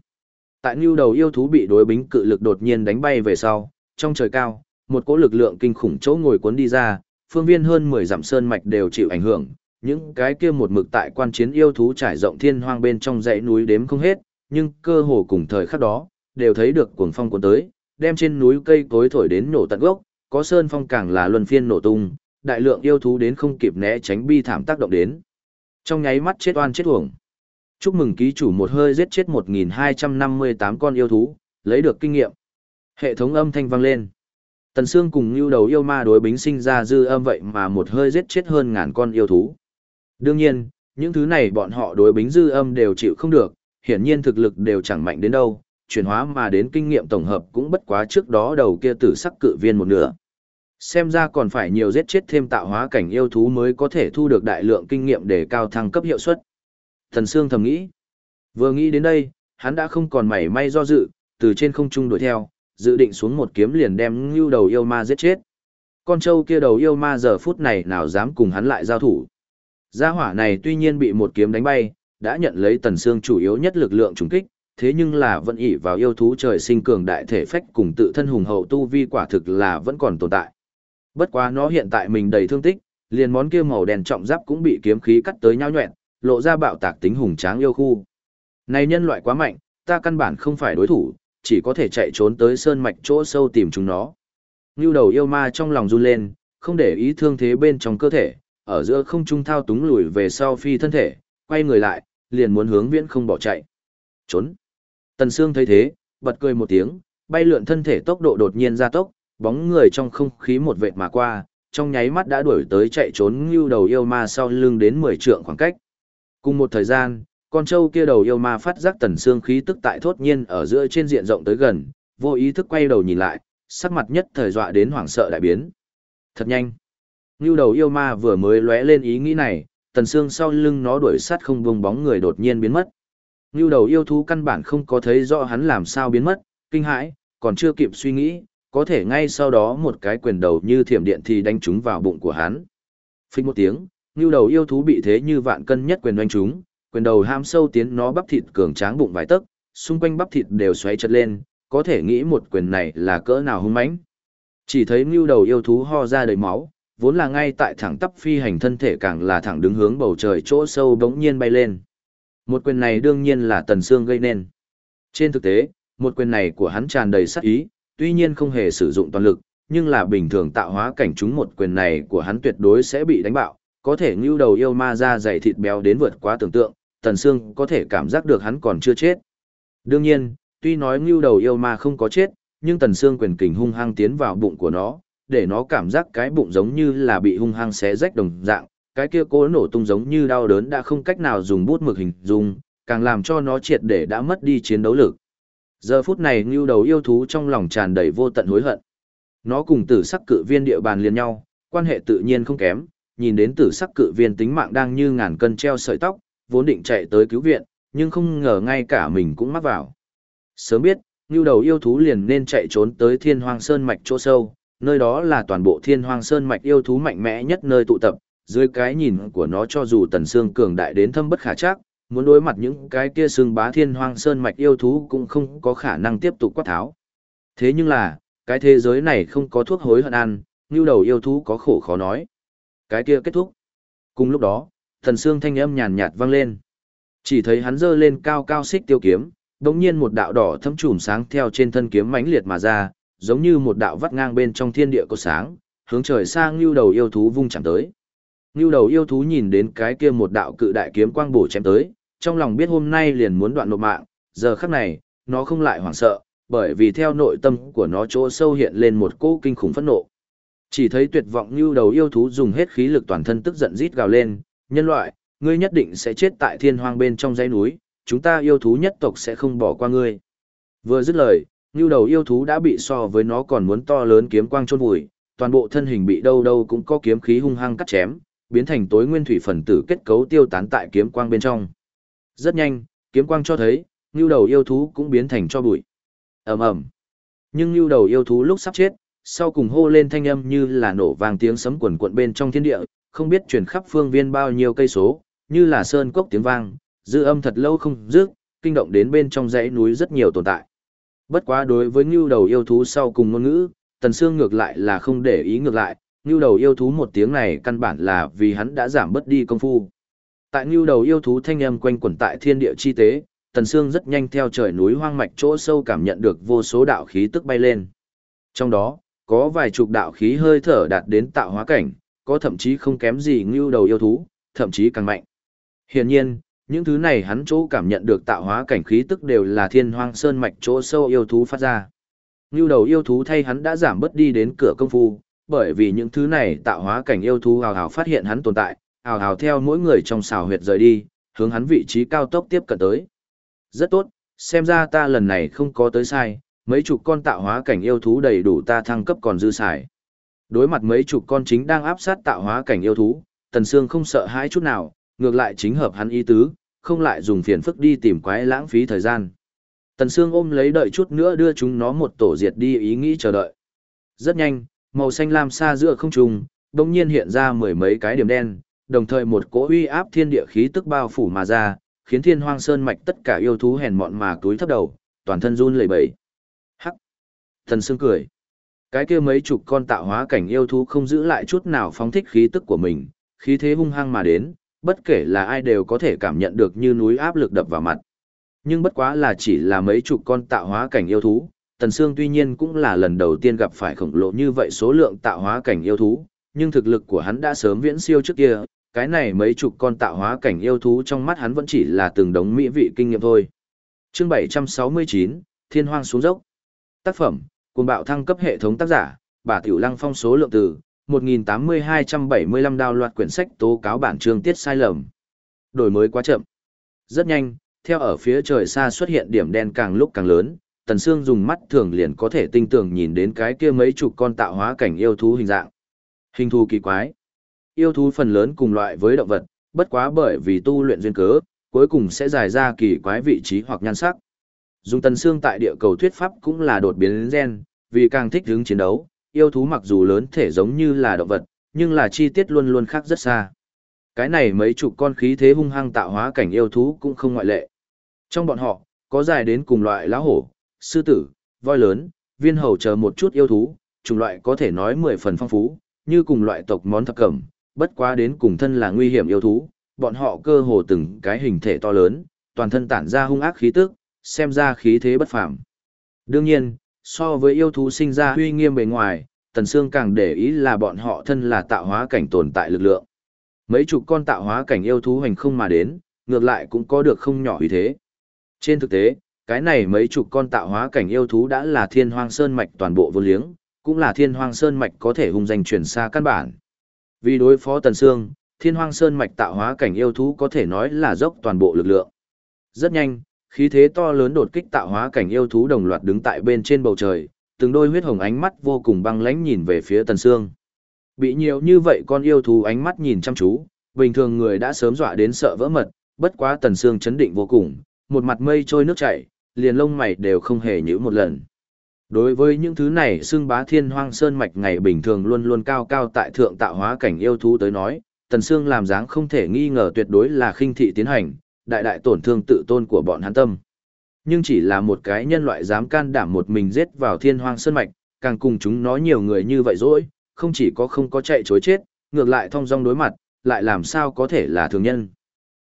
tại ngưu đầu yêu thú bị đối bính cự lực đột nhiên đánh bay về sau, trong trời cao, một cỗ lực lượng kinh khủng chỗ ngồi cuốn đi ra, phương viên hơn 10 dặm sơn mạch đều chịu ảnh hưởng. Những cái kia một mực tại quan chiến yêu thú trải rộng thiên hoang bên trong dãy núi đếm không hết, nhưng cơ hồ cùng thời khắc đó, đều thấy được cuồng phong cuốn tới, đem trên núi cây cối thổi đến nổ tận gốc, có sơn phong càng là luân phiên nổ tung, đại lượng yêu thú đến không kịp né tránh bi thảm tác động đến. Trong nháy mắt chết oan chết uổng. Chúc mừng ký chủ một hơi giết chết 1.258 con yêu thú, lấy được kinh nghiệm. Hệ thống âm thanh vang lên. Tần Sương cùng Nưu Đầu yêu ma đối bính sinh ra dư âm vậy mà một hơi giết chết hơn ngàn con yêu thú. Đương nhiên, những thứ này bọn họ đối bính dư âm đều chịu không được, hiển nhiên thực lực đều chẳng mạnh đến đâu, chuyển hóa mà đến kinh nghiệm tổng hợp cũng bất quá trước đó đầu kia tử sắc cự viên một nửa. Xem ra còn phải nhiều giết chết thêm tạo hóa cảnh yêu thú mới có thể thu được đại lượng kinh nghiệm để cao thăng cấp hiệu suất. Thần Sương thầm nghĩ. Vừa nghĩ đến đây, hắn đã không còn mảy may do dự, từ trên không trung đuổi theo, dự định xuống một kiếm liền đem ngưu đầu yêu ma giết chết. Con trâu kia đầu yêu ma giờ phút này nào dám cùng hắn lại giao thủ. Gia hỏa này tuy nhiên bị một kiếm đánh bay, đã nhận lấy tần xương chủ yếu nhất lực lượng trùng kích, thế nhưng là vẫn ỷ vào yêu thú trời sinh cường đại thể phách cùng tự thân hùng hậu tu vi quả thực là vẫn còn tồn tại. Bất quá nó hiện tại mình đầy thương tích, liền món kia màu đen trọng giáp cũng bị kiếm khí cắt tới nhau nhuẹn, lộ ra bạo tạc tính hùng tráng yêu khu. Này nhân loại quá mạnh, ta căn bản không phải đối thủ, chỉ có thể chạy trốn tới sơn mạch chỗ sâu tìm chúng nó. Ngưu đầu yêu ma trong lòng run lên, không để ý thương thế bên trong cơ thể, ở giữa không trung thao túng lùi về sau phi thân thể, quay người lại, liền muốn hướng viễn không bỏ chạy. Trốn. Tần Sương thấy thế, bật cười một tiếng, bay lượn thân thể tốc độ đột nhiên gia tốc, bóng người trong không khí một vệt mà qua, trong nháy mắt đã đuổi tới chạy trốn như đầu yêu ma sau lưng đến 10 trượng khoảng cách. Cùng một thời gian, con trâu kia đầu yêu ma phát giác tần xương khí tức tại thốt nhiên ở giữa trên diện rộng tới gần, vô ý thức quay đầu nhìn lại, sắc mặt nhất thời dọa đến hoảng sợ đại biến. Thật nhanh. Như đầu yêu ma vừa mới lóe lên ý nghĩ này, tần xương sau lưng nó đuổi sát không buông bóng người đột nhiên biến mất. Như đầu yêu thú căn bản không có thấy rõ hắn làm sao biến mất, kinh hãi, còn chưa kịp suy nghĩ, có thể ngay sau đó một cái quyền đầu như thiểm điện thì đánh trúng vào bụng của hắn. Phích một tiếng, như đầu yêu thú bị thế như vạn cân nhất quyền đánh chúng, quyền đầu ham sâu tiến nó bắp thịt cường tráng bụng vài tấc, xung quanh bắp thịt đều xoáy chật lên, có thể nghĩ một quyền này là cỡ nào hung mãnh. Chỉ thấy như đầu yêu thú ho ra đầy máu, vốn là ngay tại thẳng tắp phi hành thân thể càng là thẳng đứng hướng bầu trời chỗ sâu bỗng nhiên bay lên. Một quyền này đương nhiên là tần xương gây nên. Trên thực tế, một quyền này của hắn tràn đầy sát ý, tuy nhiên không hề sử dụng toàn lực, nhưng là bình thường tạo hóa cảnh chúng một quyền này của hắn tuyệt đối sẽ bị đánh bạo, có thể ngưu đầu yêu ma ra dày thịt béo đến vượt quá tưởng tượng, Tần Sương có thể cảm giác được hắn còn chưa chết. Đương nhiên, tuy nói ngưu đầu yêu ma không có chết, nhưng Tần Sương quyền kình hung hăng tiến vào bụng của nó, để nó cảm giác cái bụng giống như là bị hung hăng xé rách đồng dạng, cái kia cố nổ tung giống như đau đớn đã không cách nào dùng bút mực hình dung, càng làm cho nó triệt để đã mất đi chiến đấu lực. Giờ phút này ngưu đầu yêu thú trong lòng tràn đầy vô tận hối hận. Nó cùng tử sắc cự viên địa bàn liền nhau, quan hệ tự nhiên không kém, nhìn đến tử sắc cự viên tính mạng đang như ngàn cân treo sợi tóc, vốn định chạy tới cứu viện, nhưng không ngờ ngay cả mình cũng mắc vào. Sớm biết, như đầu yêu thú liền nên chạy trốn tới thiên hoang sơn mạch chỗ sâu, nơi đó là toàn bộ thiên hoang sơn mạch yêu thú mạnh mẽ nhất nơi tụ tập, dưới cái nhìn của nó cho dù tần xương cường đại đến thâm bất khả chắc, muốn đối mặt những cái kia xương bá thiên hoang sơn mạch yêu thú cũng không có khả năng tiếp tục quát tháo. Thế nhưng là, cái thế giới này không có thuốc hối hận ăn, như đầu yêu thú có khổ khó nói. Cái kia kết thúc. Cùng lúc đó, thần xương thanh âm nhàn nhạt vang lên. Chỉ thấy hắn giơ lên cao cao xích tiêu kiếm, đống nhiên một đạo đỏ thâm trùm sáng theo trên thân kiếm mãnh liệt mà ra, giống như một đạo vắt ngang bên trong thiên địa có sáng, hướng trời sang như đầu yêu thú vung chạm tới. Như đầu yêu thú nhìn đến cái kia một đạo cự đại kiếm quang bổ chém tới, trong lòng biết hôm nay liền muốn đoạn nộp mạng, giờ khắc này, nó không lại hoảng sợ, bởi vì theo nội tâm của nó chỗ sâu hiện lên một cỗ kinh khủng phẫn nộ. Chỉ thấy tuyệt vọng như đầu yêu thú dùng hết khí lực toàn thân tức giận rít gào lên, nhân loại, ngươi nhất định sẽ chết tại thiên hoang bên trong dãy núi, chúng ta yêu thú nhất tộc sẽ không bỏ qua ngươi. Vừa dứt lời, như đầu yêu thú đã bị so với nó còn muốn to lớn kiếm quang chôn vùi, toàn bộ thân hình bị đâu đâu cũng có kiếm khí hung hăng cắt chém, biến thành tối nguyên thủy phần tử kết cấu tiêu tán tại kiếm quang bên trong. Rất nhanh, kiếm quang cho thấy, như đầu yêu thú cũng biến thành cho bụi. ầm ầm. Nhưng như đầu yêu thú lúc sắp chết, sau cùng hô lên thanh âm như là nổ vang tiếng sấm quần quận bên trong thiên địa, không biết truyền khắp phương viên bao nhiêu cây số, như là sơn cốc tiếng vang, dư âm thật lâu không dứt, kinh động đến bên trong dãy núi rất nhiều tồn tại. Bất quá đối với ngưu đầu yêu thú sau cùng ngôn ngữ, Tần Sương ngược lại là không để ý ngược lại, ngưu đầu yêu thú một tiếng này căn bản là vì hắn đã giảm bớt đi công phu. Tại ngưu đầu yêu thú thanh âm quanh quẩn tại thiên địa chi tế, Tần Sương rất nhanh theo trời núi hoang mạch chỗ sâu cảm nhận được vô số đạo khí tức bay lên. Trong đó, có vài chục đạo khí hơi thở đạt đến tạo hóa cảnh, có thậm chí không kém gì ngưu đầu yêu thú, thậm chí càng mạnh. Hiển nhiên, những thứ này hắn chỗ cảm nhận được tạo hóa cảnh khí tức đều là thiên hoang sơn mạch chỗ sâu yêu thú phát ra. Ngưu đầu yêu thú thay hắn đã giảm bớt đi đến cửa công phu, bởi vì những thứ này tạo hóa cảnh yêu thú hào hào phát hiện hắn tồn tại, hào hào theo mỗi người trong xào huyệt rời đi, hướng hắn vị trí cao tốc tiếp cận tới. Rất tốt, xem ra ta lần này không có tới sai, mấy chục con tạo hóa cảnh yêu thú đầy đủ ta thăng cấp còn dư xài. Đối mặt mấy chục con chính đang áp sát tạo hóa cảnh yêu thú, Tần Sương không sợ hãi chút nào, ngược lại chính hợp hắn ý tứ, không lại dùng phiền phức đi tìm quái lãng phí thời gian. Tần Sương ôm lấy đợi chút nữa đưa chúng nó một tổ diệt đi ý nghĩ chờ đợi. Rất nhanh, màu xanh lam xa giữa không trung, đột nhiên hiện ra mười mấy cái điểm đen, đồng thời một cỗ uy áp thiên địa khí tức bao phủ mà ra, khiến Thiên Hoang Sơn mạch tất cả yêu thú hèn mọn mà cúi thấp đầu, toàn thân run lẩy bẩy. Thần Tần Sương cười. Cái kia mấy chục con tạo hóa cảnh yêu thú không giữ lại chút nào phóng thích khí tức của mình, khí thế hung hăng mà đến, bất kể là ai đều có thể cảm nhận được như núi áp lực đập vào mặt. Nhưng bất quá là chỉ là mấy chục con tạo hóa cảnh yêu thú, Tần Sương tuy nhiên cũng là lần đầu tiên gặp phải khổng lồ như vậy số lượng tạo hóa cảnh yêu thú, nhưng thực lực của hắn đã sớm viễn siêu trước kia, cái này mấy chục con tạo hóa cảnh yêu thú trong mắt hắn vẫn chỉ là từng đống mỹ vị kinh nghiệm thôi. Chương 769, Thiên Hoang xuống dốc. Tác phẩm, cùng bạo thăng cấp hệ thống tác giả, bà Tiểu Lăng phong số lượng từ 1.8275 đào loạt quyển sách tố cáo bản chương tiết sai lầm. Đổi mới quá chậm. Rất nhanh, theo ở phía trời xa xuất hiện điểm đen càng lúc càng lớn, Tần Sương dùng mắt thường liền có thể tinh tường nhìn đến cái kia mấy chục con tạo hóa cảnh yêu thú hình dạng. Hình thù kỳ quái. Yêu thú phần lớn cùng loại với động vật, bất quá bởi vì tu luyện duyên cớ, cuối cùng sẽ dài ra kỳ quái vị trí hoặc nhan sắc. Dùng Tần xương tại địa cầu thuyết pháp cũng là đột biến gen, vì càng thích hướng chiến đấu, yêu thú mặc dù lớn thể giống như là động vật, nhưng là chi tiết luôn luôn khác rất xa. Cái này mấy chục con khí thế hung hăng tạo hóa cảnh yêu thú cũng không ngoại lệ. Trong bọn họ, có dài đến cùng loại lá hổ, sư tử, voi lớn, viên hầu chờ một chút yêu thú, chủng loại có thể nói mười phần phong phú, như cùng loại tộc món thập cẩm, bất quá đến cùng thân là nguy hiểm yêu thú, bọn họ cơ hồ từng cái hình thể to lớn, toàn thân tản ra hung ác khí tức, xem ra khí thế bất phàm. Đương nhiên, so với yêu thú sinh ra uy nghiêm bề ngoài, Tần Sương càng để ý là bọn họ thân là tạo hóa cảnh tồn tại lực lượng. Mấy chục con tạo hóa cảnh yêu thú hành không mà đến, ngược lại cũng có được không nhỏ uy thế. Trên thực tế, cái này mấy chục con tạo hóa cảnh yêu thú đã là thiên hoang sơn mạch toàn bộ vô liếng, cũng là thiên hoang sơn mạch có thể hung danh truyền xa căn bản. Vì đối phó Tần Sương, thiên hoang sơn mạch tạo hóa cảnh yêu thú có thể nói là dốc toàn bộ lực lượng. Rất nhanh, khí thế to lớn đột kích tạo hóa cảnh yêu thú đồng loạt đứng tại bên trên bầu trời, từng đôi huyết hồng ánh mắt vô cùng băng lãnh nhìn về phía Tần Sương. Bị nhiều như vậy con yêu thú ánh mắt nhìn chăm chú, bình thường người đã sớm dọa đến sợ vỡ mật, bất quá Tần Sương chấn định vô cùng, một mặt mây trôi nước chảy, liền lông mày đều không hề nhíu một lần. Đối với những thứ này xương bá thiên hoang sơn mạch ngày bình thường luôn luôn cao cao tại thượng tạo hóa cảnh yêu thú tới nói, Tần Sương làm dáng không thể nghi ngờ tuyệt đối là khinh thị tiến hành, đại đại tổn thương tự tôn của bọn hắn tâm. Nhưng chỉ là một cái nhân loại dám can đảm một mình giết vào thiên hoang sơn mạch, càng cùng chúng nói nhiều người như vậy rồi, không chỉ có không có chạy chối chết, ngược lại thông dong đối mặt, lại làm sao có thể là thường nhân.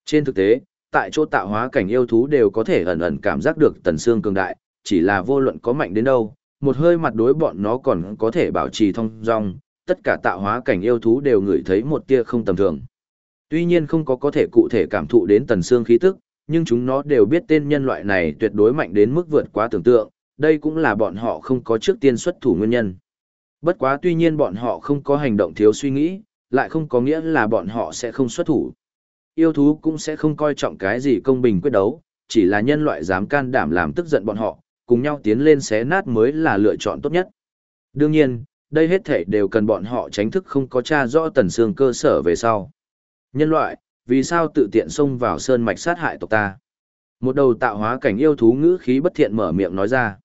Trên thực tế, tại chỗ tạo hóa cảnh yêu thú đều có thể ẩn ẩn cảm giác được tần xương cường đại, chỉ là vô luận có mạnh đến đâu, một hơi mặt đối bọn nó còn có thể bảo trì thông dong, tất cả tạo hóa cảnh yêu thú đều ngửi thấy một tia không tầm thường. Tuy nhiên không có có thể cụ thể cảm thụ đến tần xương khí tức, nhưng chúng nó đều biết tên nhân loại này tuyệt đối mạnh đến mức vượt quá tưởng tượng, đây cũng là bọn họ không có trước tiên xuất thủ nguyên nhân. Bất quá tuy nhiên bọn họ không có hành động thiếu suy nghĩ, lại không có nghĩa là bọn họ sẽ không xuất thủ. Yêu thú cũng sẽ không coi trọng cái gì công bình quyết đấu, chỉ là nhân loại dám can đảm làm tức giận bọn họ, cùng nhau tiến lên xé nát mới là lựa chọn tốt nhất. Đương nhiên, đây hết thể đều cần bọn họ tránh thức không có tra rõ tần xương cơ sở về sau. Nhân loại, vì sao tự tiện xông vào sơn mạch sát hại tộc ta? Một đầu tạo hóa cảnh yêu thú ngữ khí bất thiện mở miệng nói ra.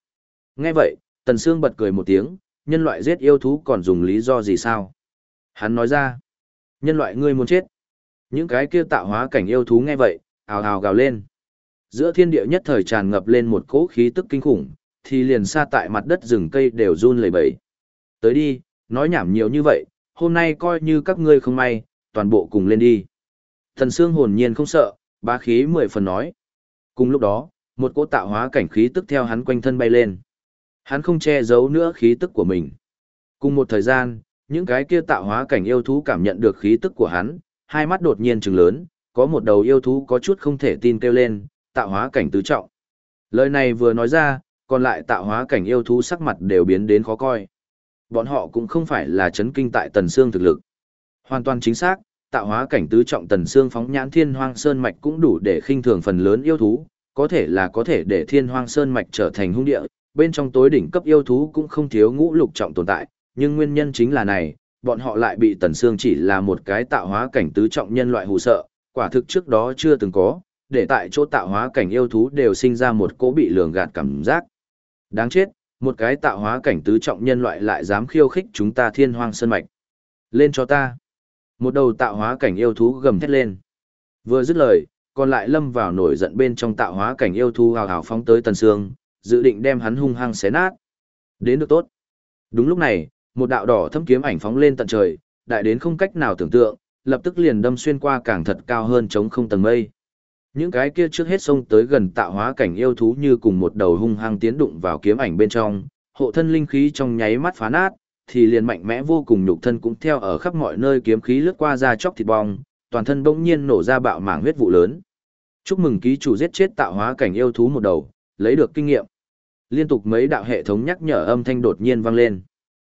Nghe vậy, tần xương bật cười một tiếng, nhân loại giết yêu thú còn dùng lý do gì sao? Hắn nói ra, nhân loại ngươi muốn chết. Những cái kia tạo hóa cảnh yêu thú nghe vậy, ào ào gào lên. Giữa thiên địa nhất thời tràn ngập lên một cỗ khí tức kinh khủng, thì liền xa tại mặt đất rừng cây đều run lẩy bẩy. Tới đi, nói nhảm nhiều như vậy, hôm nay coi như các ngươi không may, toàn bộ cùng lên đi. Thần Sương hồn nhiên không sợ, bá khí mười phần nói. Cùng lúc đó, một cỗ tạo hóa cảnh khí tức theo hắn quanh thân bay lên. Hắn không che giấu nữa khí tức của mình. Cùng một thời gian, những cái kia tạo hóa cảnh yêu thú cảm nhận được khí tức của hắn, hai mắt đột nhiên trừng lớn, có một đầu yêu thú có chút không thể tin kêu lên, tạo hóa cảnh tứ trọng. Lời này vừa nói ra, còn lại tạo hóa cảnh yêu thú sắc mặt đều biến đến khó coi. Bọn họ cũng không phải là chấn kinh tại tần xương thực lực. Hoàn toàn chính xác, tạo hóa cảnh tứ trọng tần xương phóng nhãn thiên hoang sơn mạch cũng đủ để khinh thường phần lớn yêu thú, có thể là có thể để thiên hoang sơn mạch trở thành hung địa, bên trong tối đỉnh cấp yêu thú cũng không thiếu ngũ lục trọng tồn tại, nhưng nguyên nhân chính là này, bọn họ lại bị Tần xương chỉ là một cái tạo hóa cảnh tứ trọng nhân loại hù sợ, quả thực trước đó chưa từng có, để tại chỗ tạo hóa cảnh yêu thú đều sinh ra một cỗ bị lường gạt cảm giác. Đáng chết, một cái tạo hóa cảnh tứ trọng nhân loại lại dám khiêu khích chúng ta thiên hoang sơn mạch. Lên cho ta. Một đầu tạo hóa cảnh yêu thú gầm thét lên. Vừa dứt lời, còn lại lâm vào nổi giận bên trong tạo hóa cảnh yêu thú hào hào phóng tới Tần Sương, dự định đem hắn hung hăng xé nát. Đến được tốt. Đúng lúc này, một đạo đỏ thâm kiếm ảnh phóng lên tận trời, đại đến không cách nào tưởng tượng, lập tức liền đâm xuyên qua càng thật cao hơn chống không tầng mây. Những cái kia trước hết xông tới gần tạo hóa cảnh yêu thú như cùng một đầu hung hăng tiến đụng vào kiếm ảnh bên trong, hộ thân linh khí trong nháy mắt phá nát, thì liền mạnh mẽ vô cùng nhục thân cũng theo ở khắp mọi nơi kiếm khí lướt qua ra chóc thịt bong, toàn thân bỗng nhiên nổ ra bạo mảng huyết vụ lớn. Chúc mừng ký chủ giết chết tạo hóa cảnh yêu thú một đầu, lấy được kinh nghiệm. Liên tục mấy đạo hệ thống nhắc nhở âm thanh đột nhiên vang lên.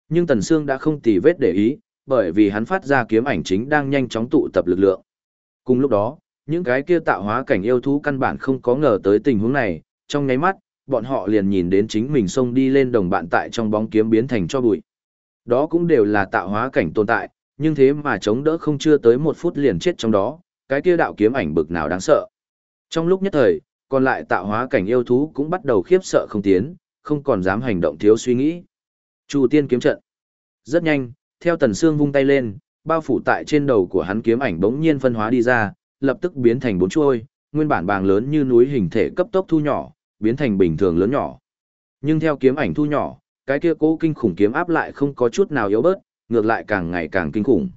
Nhưng Tần Sương đã không tì vết để ý, bởi vì hắn phát ra kiếm ảnh chính đang nhanh chóng tụ tập lực lượng. Cùng lúc đó, những cái kia tạo hóa cảnh yêu thú căn bản không có ngờ tới tình huống này, trong nháy mắt, bọn họ liền nhìn đến chính mình xông đi lên đồng bạn tại trong bóng kiếm biến thành cho bụi. Đó cũng đều là tạo hóa cảnh tồn tại, nhưng thế mà chống đỡ không chưa tới một phút liền chết trong đó, cái kia đạo kiếm ảnh bực nào đáng sợ. Trong lúc nhất thời, còn lại tạo hóa cảnh yêu thú cũng bắt đầu khiếp sợ không tiến, không còn dám hành động thiếu suy nghĩ. Chu tiên kiếm trận. Rất nhanh, theo tần xương vung tay lên, bao phủ tại trên đầu của hắn kiếm ảnh bỗng nhiên phân hóa đi ra, lập tức biến thành bốn chuôi, nguyên bản bàng lớn như núi hình thể cấp tốc thu nhỏ, biến thành bình thường lớn nhỏ. Nhưng theo kiếm ảnh thu nhỏ, cái kia cố kinh khủng kiếm áp lại không có chút nào yếu bớt, ngược lại càng ngày càng kinh khủng.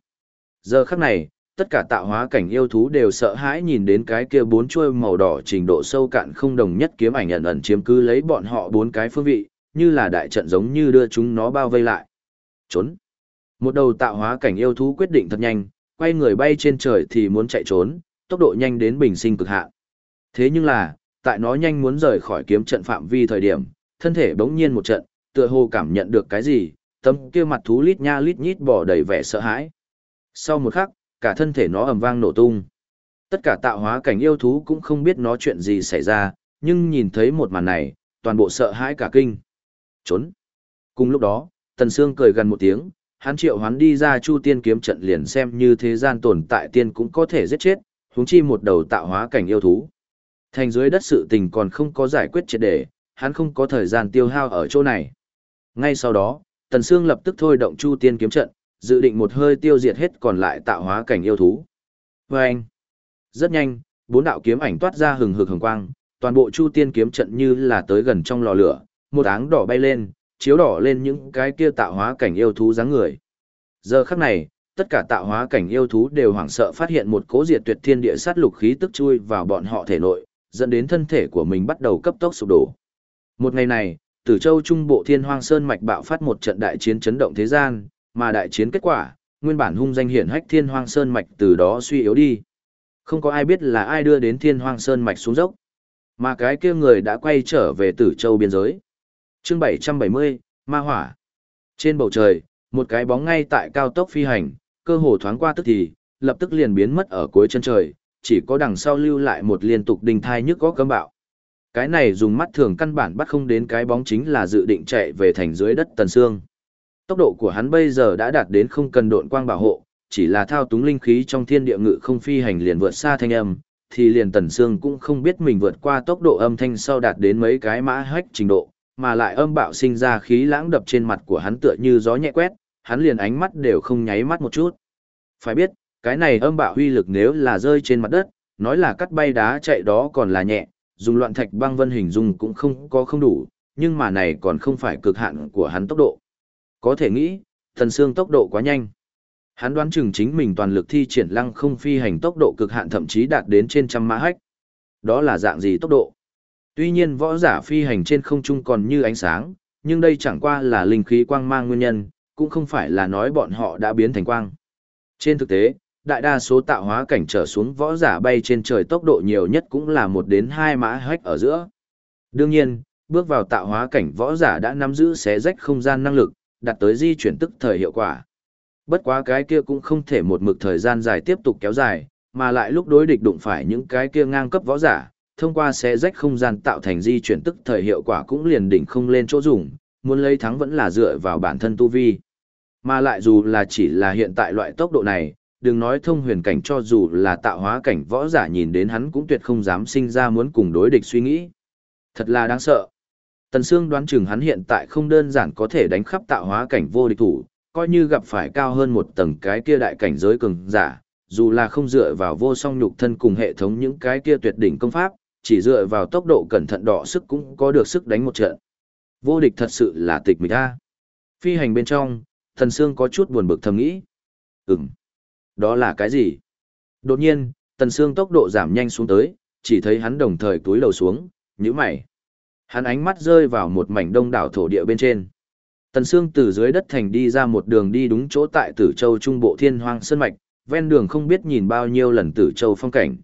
Giờ khắc này, tất cả tạo hóa cảnh yêu thú đều sợ hãi nhìn đến cái kia bốn chuôi màu đỏ trình độ sâu cạn không đồng nhất kiếm ảnh ẩn ẩn chiếm cứ lấy bọn họ bốn cái phương vị, như là đại trận giống như đưa chúng nó bao vây lại. Trốn. Một đầu tạo hóa cảnh yêu thú quyết định thật nhanh, quay người bay trên trời thì muốn chạy trốn, tốc độ nhanh đến bình sinh cực hạn. Thế nhưng là, tại nó nhanh muốn rời khỏi kiếm trận phạm vi thời điểm, thân thể bỗng nhiên một trận, tựa hồ cảm nhận được cái gì, tấm kia mặt thú lít nha lít nhít bỏ đầy vẻ sợ hãi. Sau một khắc, cả thân thể nó ầm vang nổ tung. Tất cả tạo hóa cảnh yêu thú cũng không biết nó chuyện gì xảy ra, nhưng nhìn thấy một màn này, toàn bộ sợ hãi cả kinh. Trốn. Cùng lúc đó, Tần Sương cười gần một tiếng, hắn triệu hoán đi ra chu tiên kiếm trận liền xem như thế gian tồn tại tiên cũng có thể giết chết, huống chi một đầu tạo hóa cảnh yêu thú. Thành dưới đất sự tình còn không có giải quyết triệt để, hắn không có thời gian tiêu hao ở chỗ này. Ngay sau đó, Tần Sương lập tức thôi động chu tiên kiếm trận, dự định một hơi tiêu diệt hết còn lại tạo hóa cảnh yêu thú. Vâng! rất nhanh, bốn đạo kiếm ảnh toát ra hừng hực hừng quang, toàn bộ chu tiên kiếm trận như là tới gần trong lò lửa, một áng đỏ bay lên, chiếu đỏ lên những cái kia tạo hóa cảnh yêu thú dáng người. Giờ khắc này, tất cả tạo hóa cảnh yêu thú đều hoảng sợ phát hiện một cố diệt tuyệt thiên địa sát lục khí tức chui vào bọn họ thể nội, dẫn đến thân thể của mình bắt đầu cấp tốc sụp đổ. Một ngày này, Tử Châu Trung Bộ Thiên Hoang Sơn mạch bạo phát một trận đại chiến chấn động thế gian, mà đại chiến kết quả, nguyên bản hung danh hiển hách Thiên Hoang Sơn mạch từ đó suy yếu đi. Không có ai biết là ai đưa đến Thiên Hoang Sơn mạch xuống dốc. Mà cái kia người đã quay trở về Tử Châu biên giới. Chương 770, Ma Hỏa. Trên bầu trời, một cái bóng ngay tại cao tốc phi hành, cơ hồ thoáng qua tức thì, lập tức liền biến mất ở cuối chân trời, chỉ có đằng sau lưu lại một liên tục đình thai nhức có cấm bạo. Cái này dùng mắt thường căn bản bắt không đến cái bóng chính là dự định chạy về thành dưới đất tần Sương. Tốc độ của hắn bây giờ đã đạt đến không cần độn quang bảo hộ, chỉ là thao túng linh khí trong thiên địa ngự không phi hành liền vượt xa thanh âm, thì liền tần Sương cũng không biết mình vượt qua tốc độ âm thanh sau đạt đến mấy cái mã hách trình độ, mà lại âm bạo sinh ra khí lãng đập trên mặt của hắn tựa như gió nhẹ quét, hắn liền ánh mắt đều không nháy mắt một chút. Phải biết, cái này âm bạo huy lực nếu là rơi trên mặt đất, nói là cắt bay đá chạy đó còn là nhẹ, dùng loạn thạch băng vân hình dung cũng không có không đủ, nhưng mà này còn không phải cực hạn của hắn tốc độ. Có thể nghĩ, thần xương tốc độ quá nhanh. Hắn đoán chừng chính mình toàn lực thi triển lăng không phi hành tốc độ cực hạn thậm chí đạt đến trên trăm mã hách. Đó là dạng gì tốc độ? Tuy nhiên võ giả phi hành trên không trung còn như ánh sáng, nhưng đây chẳng qua là linh khí quang mang nguyên nhân, cũng không phải là nói bọn họ đã biến thành quang. Trên thực tế, đại đa số tạo hóa cảnh trở xuống võ giả bay trên trời tốc độ nhiều nhất cũng là một đến hai mã hách ở giữa. Đương nhiên, bước vào tạo hóa cảnh võ giả đã nắm giữ xé rách không gian năng lực, đạt tới di chuyển tức thời hiệu quả. Bất quá cái kia cũng không thể một mực thời gian dài tiếp tục kéo dài, mà lại lúc đối địch đụng phải những cái kia ngang cấp võ giả, thông qua xé rách không gian tạo thành di chuyển tức thời hiệu quả cũng liền đỉnh không lên chỗ dùng, muốn lấy thắng vẫn là dựa vào bản thân tu vi. Mà lại dù là chỉ là hiện tại loại tốc độ này, đừng nói thông huyền cảnh cho dù là tạo hóa cảnh võ giả nhìn đến hắn cũng tuyệt không dám sinh ra muốn cùng đối địch suy nghĩ. Thật là đáng sợ. Tần Sương đoán chừng hắn hiện tại không đơn giản có thể đánh khắp tạo hóa cảnh vô địch thủ, coi như gặp phải cao hơn một tầng cái kia đại cảnh giới cường giả, dù là không dựa vào vô song nhục thân cùng hệ thống những cái kia tuyệt đỉnh công pháp, chỉ dựa vào tốc độ cẩn thận đỏ sức cũng có được sức đánh một trận. Vô địch thật sự là tịch mịch a. Phi hành bên trong, Thần Sương có chút buồn bực thầm nghĩ. Ừm. Đó là cái gì? Đột nhiên, Tần Sương tốc độ giảm nhanh xuống tới, chỉ thấy hắn đồng thời túi lầu xuống, nhíu mày. Hắn ánh mắt rơi vào một mảnh đông đảo thổ địa bên trên. Tần Sương từ dưới đất thành đi ra một đường đi đúng chỗ tại Tử Châu Trung Bộ Thiên Hoang Sơn Mạch, ven đường không biết nhìn bao nhiêu lần Tử Châu phong cảnh.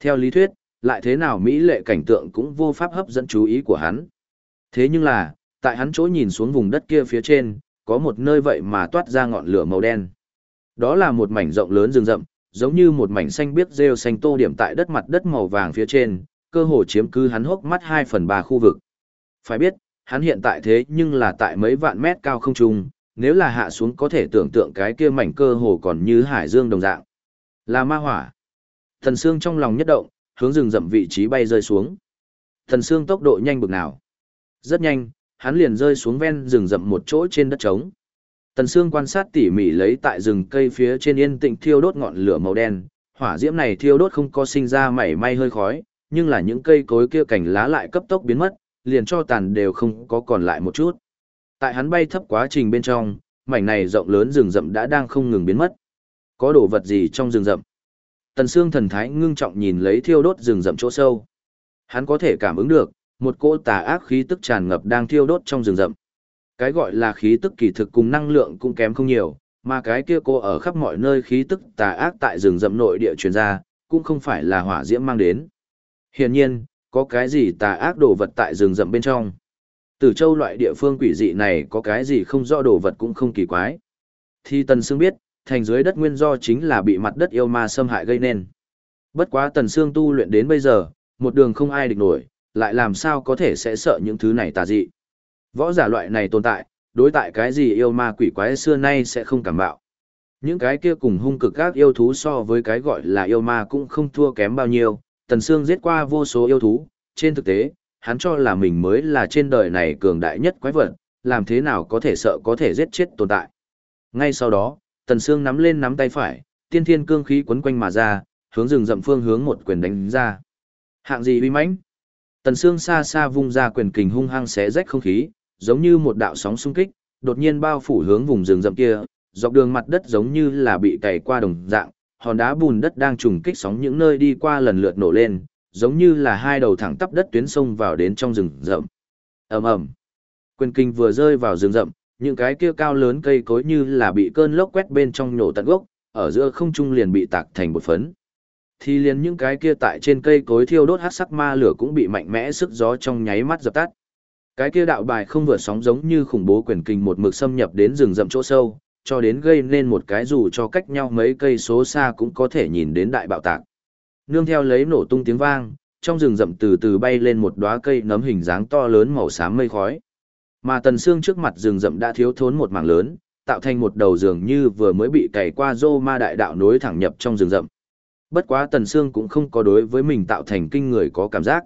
Theo lý thuyết, lại thế nào Mỹ lệ cảnh tượng cũng vô pháp hấp dẫn chú ý của hắn. Thế nhưng là, tại hắn chỗ nhìn xuống vùng đất kia phía trên, có một nơi vậy mà toát ra ngọn lửa màu đen. Đó là một mảnh rộng lớn rừng rậm, giống như một mảnh xanh biếc rêu xanh tô điểm tại đất mặt đất màu vàng phía trên, cơ hồ chiếm cứ hắn hốc mắt 2 phần 3 khu vực. Phải biết, hắn hiện tại thế nhưng là tại mấy vạn mét cao không trung, nếu là hạ xuống có thể tưởng tượng cái kia mảnh cơ hồ còn như hải dương đồng dạng. Là ma hỏa. Thần xương trong lòng nhất động, hướng rừng rậm vị trí bay rơi xuống. Thần xương tốc độ nhanh bực nào. Rất nhanh, hắn liền rơi xuống ven rừng rậm một chỗ trên đất trống. Tần Sương quan sát tỉ mỉ lấy tại rừng cây phía trên yên tĩnh thiêu đốt ngọn lửa màu đen, hỏa diễm này thiêu đốt không có sinh ra mảy may hơi khói, nhưng là những cây cối kia cảnh lá lại cấp tốc biến mất, liền cho tàn đều không có còn lại một chút. Tại hắn bay thấp quá trình bên trong, mảnh này rộng lớn rừng rậm đã đang không ngừng biến mất. Có đồ vật gì trong rừng rậm? Tần Sương thần thái ngưng trọng nhìn lấy thiêu đốt rừng rậm chỗ sâu. Hắn có thể cảm ứng được, một cỗ tà ác khí tức tràn ngập đang thiêu đốt trong rừng rậm. Cái gọi là khí tức kỳ thực cùng năng lượng cũng kém không nhiều, mà cái kia cô ở khắp mọi nơi khí tức tà ác tại rừng rậm nội địa truyền ra, cũng không phải là hỏa diễm mang đến. Hiển nhiên, có cái gì tà ác đồ vật tại rừng rậm bên trong. từ châu loại địa phương quỷ dị này có cái gì không rõ đồ vật cũng không kỳ quái. Thì Tần Sương biết, thành dưới đất nguyên do chính là bị mặt đất yêu ma xâm hại gây nên. Bất quá Tần Sương tu luyện đến bây giờ, một đường không ai địch nổi, lại làm sao có thể sẽ sợ những thứ này tà dị. Võ giả loại này tồn tại, đối tại cái gì yêu ma quỷ quái xưa nay sẽ không cảm bạo. Những cái kia cùng hung cực các yêu thú so với cái gọi là yêu ma cũng không thua kém bao nhiêu, Tần Sương giết qua vô số yêu thú, trên thực tế, hắn cho là mình mới là trên đời này cường đại nhất quái vật, làm thế nào có thể sợ có thể giết chết tồn tại. Ngay sau đó, Tần Sương nắm lên nắm tay phải, tiên thiên cương khí quấn quanh mà ra, hướng rừng rậm phương hướng một quyền đánh ra. Hạng gì uy mãnh? Tần Sương xa xa vung ra quyền kình hung hăng xé rách không khí, giống như một đạo sóng xung kích, đột nhiên bao phủ hướng vùng rừng rậm kia, dọc đường mặt đất giống như là bị cày qua đồng dạng, hòn đá bùn đất đang trùng kích sóng những nơi đi qua lần lượt nổ lên, giống như là hai đầu thẳng tắp đất tuyến sông vào đến trong rừng rậm. Ầm ầm. Quyền kinh vừa rơi vào rừng rậm, những cái kia cao lớn cây cối như là bị cơn lốc quét bên trong nổ tận gốc, ở giữa không trung liền bị tạc thành bột phấn. Thì liền những cái kia tại trên cây cối thiêu đốt hắc sắc ma lửa cũng bị mạnh mẽ sức gió trong nháy mắt dập tắt. Cái kia đạo bài không vừa sóng giống như khủng bố quyền kinh một mực xâm nhập đến rừng rậm chỗ sâu, cho đến gây nên một cái dù cho cách nhau mấy cây số xa cũng có thể nhìn đến đại bạo tạc. Nương theo lấy nổ tung tiếng vang, trong rừng rậm từ từ bay lên một đóa cây nấm hình dáng to lớn màu xám mây khói. Mà tần xương trước mặt rừng rậm đã thiếu thốn một mảng lớn, tạo thành một đầu giường như vừa mới bị cày qua rô ma đại đạo nối thẳng nhập trong rừng rậm. Bất quá tần xương cũng không có đối với mình tạo thành kinh người có cảm giác.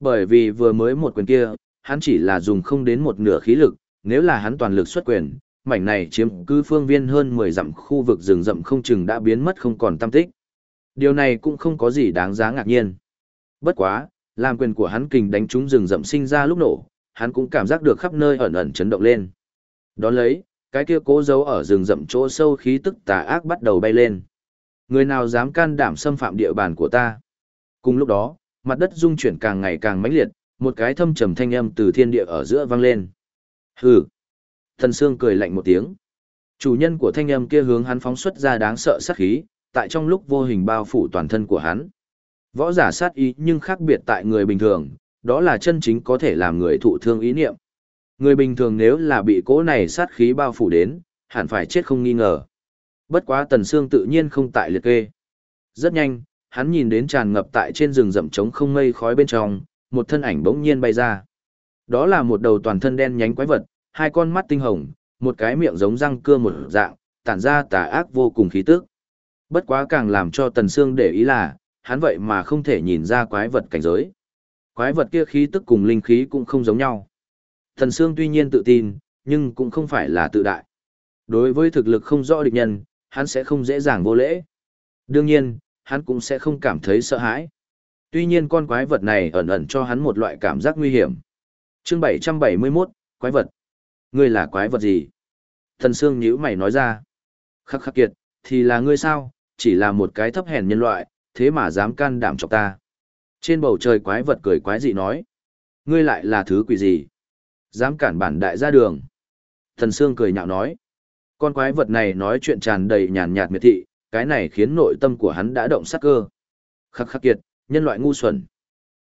Bởi vì vừa mới một quyền kia, hắn chỉ là dùng không đến một nửa khí lực, nếu là hắn toàn lực xuất quyền, mảnh này chiếm cứ phương viên hơn 10 dặm khu vực rừng rậm không chừng đã biến mất không còn tâm tích. Điều này cũng không có gì đáng giá ngạc nhiên. Bất quá, làm quyền của hắn kình đánh trúng rừng rậm sinh ra lúc nổ, hắn cũng cảm giác được khắp nơi ẩn ẩn chấn động lên. Đón lấy, cái kia cố giấu ở rừng rậm chỗ sâu khí tức tà ác bắt đầu bay lên. Người nào dám can đảm xâm phạm địa bàn của ta? Cùng lúc đó, mặt đất rung chuyển càng ngày càng mãnh liệt, một cái thâm trầm thanh âm từ thiên địa ở giữa vang lên. Hừ. Thần Sương cười lạnh một tiếng. Chủ nhân của thanh âm kia hướng hắn phóng xuất ra đáng sợ sát khí, tại trong lúc vô hình bao phủ toàn thân của hắn. Võ giả sát ý nhưng khác biệt tại người bình thường, đó là chân chính có thể làm người thụ thương ý niệm. Người bình thường nếu là bị cỗ này sát khí bao phủ đến, hẳn phải chết không nghi ngờ. Bất quá Tần Sương tự nhiên không tại liệt kê. Rất nhanh, hắn nhìn đến tràn ngập tại trên rừng rậm trống không mây khói bên trong, một thân ảnh bỗng nhiên bay ra. Đó là một đầu toàn thân đen nhánh quái vật, hai con mắt tinh hồng, một cái miệng giống răng cưa một dạng, tản ra tà ác vô cùng khí tức. Bất quá càng làm cho Tần Sương để ý là, hắn vậy mà không thể nhìn ra quái vật cảnh giới. Quái vật kia khí tức cùng linh khí cũng không giống nhau. Tần Sương tuy nhiên tự tin, nhưng cũng không phải là tự đại. Đối với thực lực không rõ địch nhân, hắn sẽ không dễ dàng vô lễ. Đương nhiên, hắn cũng sẽ không cảm thấy sợ hãi. Tuy nhiên con quái vật này ẩn ẩn cho hắn một loại cảm giác nguy hiểm. Chương 771, quái vật. Ngươi là quái vật gì? Thần Sương nhíu mày nói ra. Khắc khắc kiệt, thì là ngươi sao, chỉ là một cái thấp hèn nhân loại, thế mà dám can đảm chọc ta. Trên bầu trời quái vật cười quái dị nói. Ngươi lại là thứ quỷ gì? Dám cản bản đại ra đường. Thần Sương cười nhạo nói. Con quái vật này nói chuyện tràn đầy nhàn nhạt miệt thị, cái này khiến nội tâm của hắn đã động sắc cơ. Khắc khắc kiệt, nhân loại ngu xuẩn.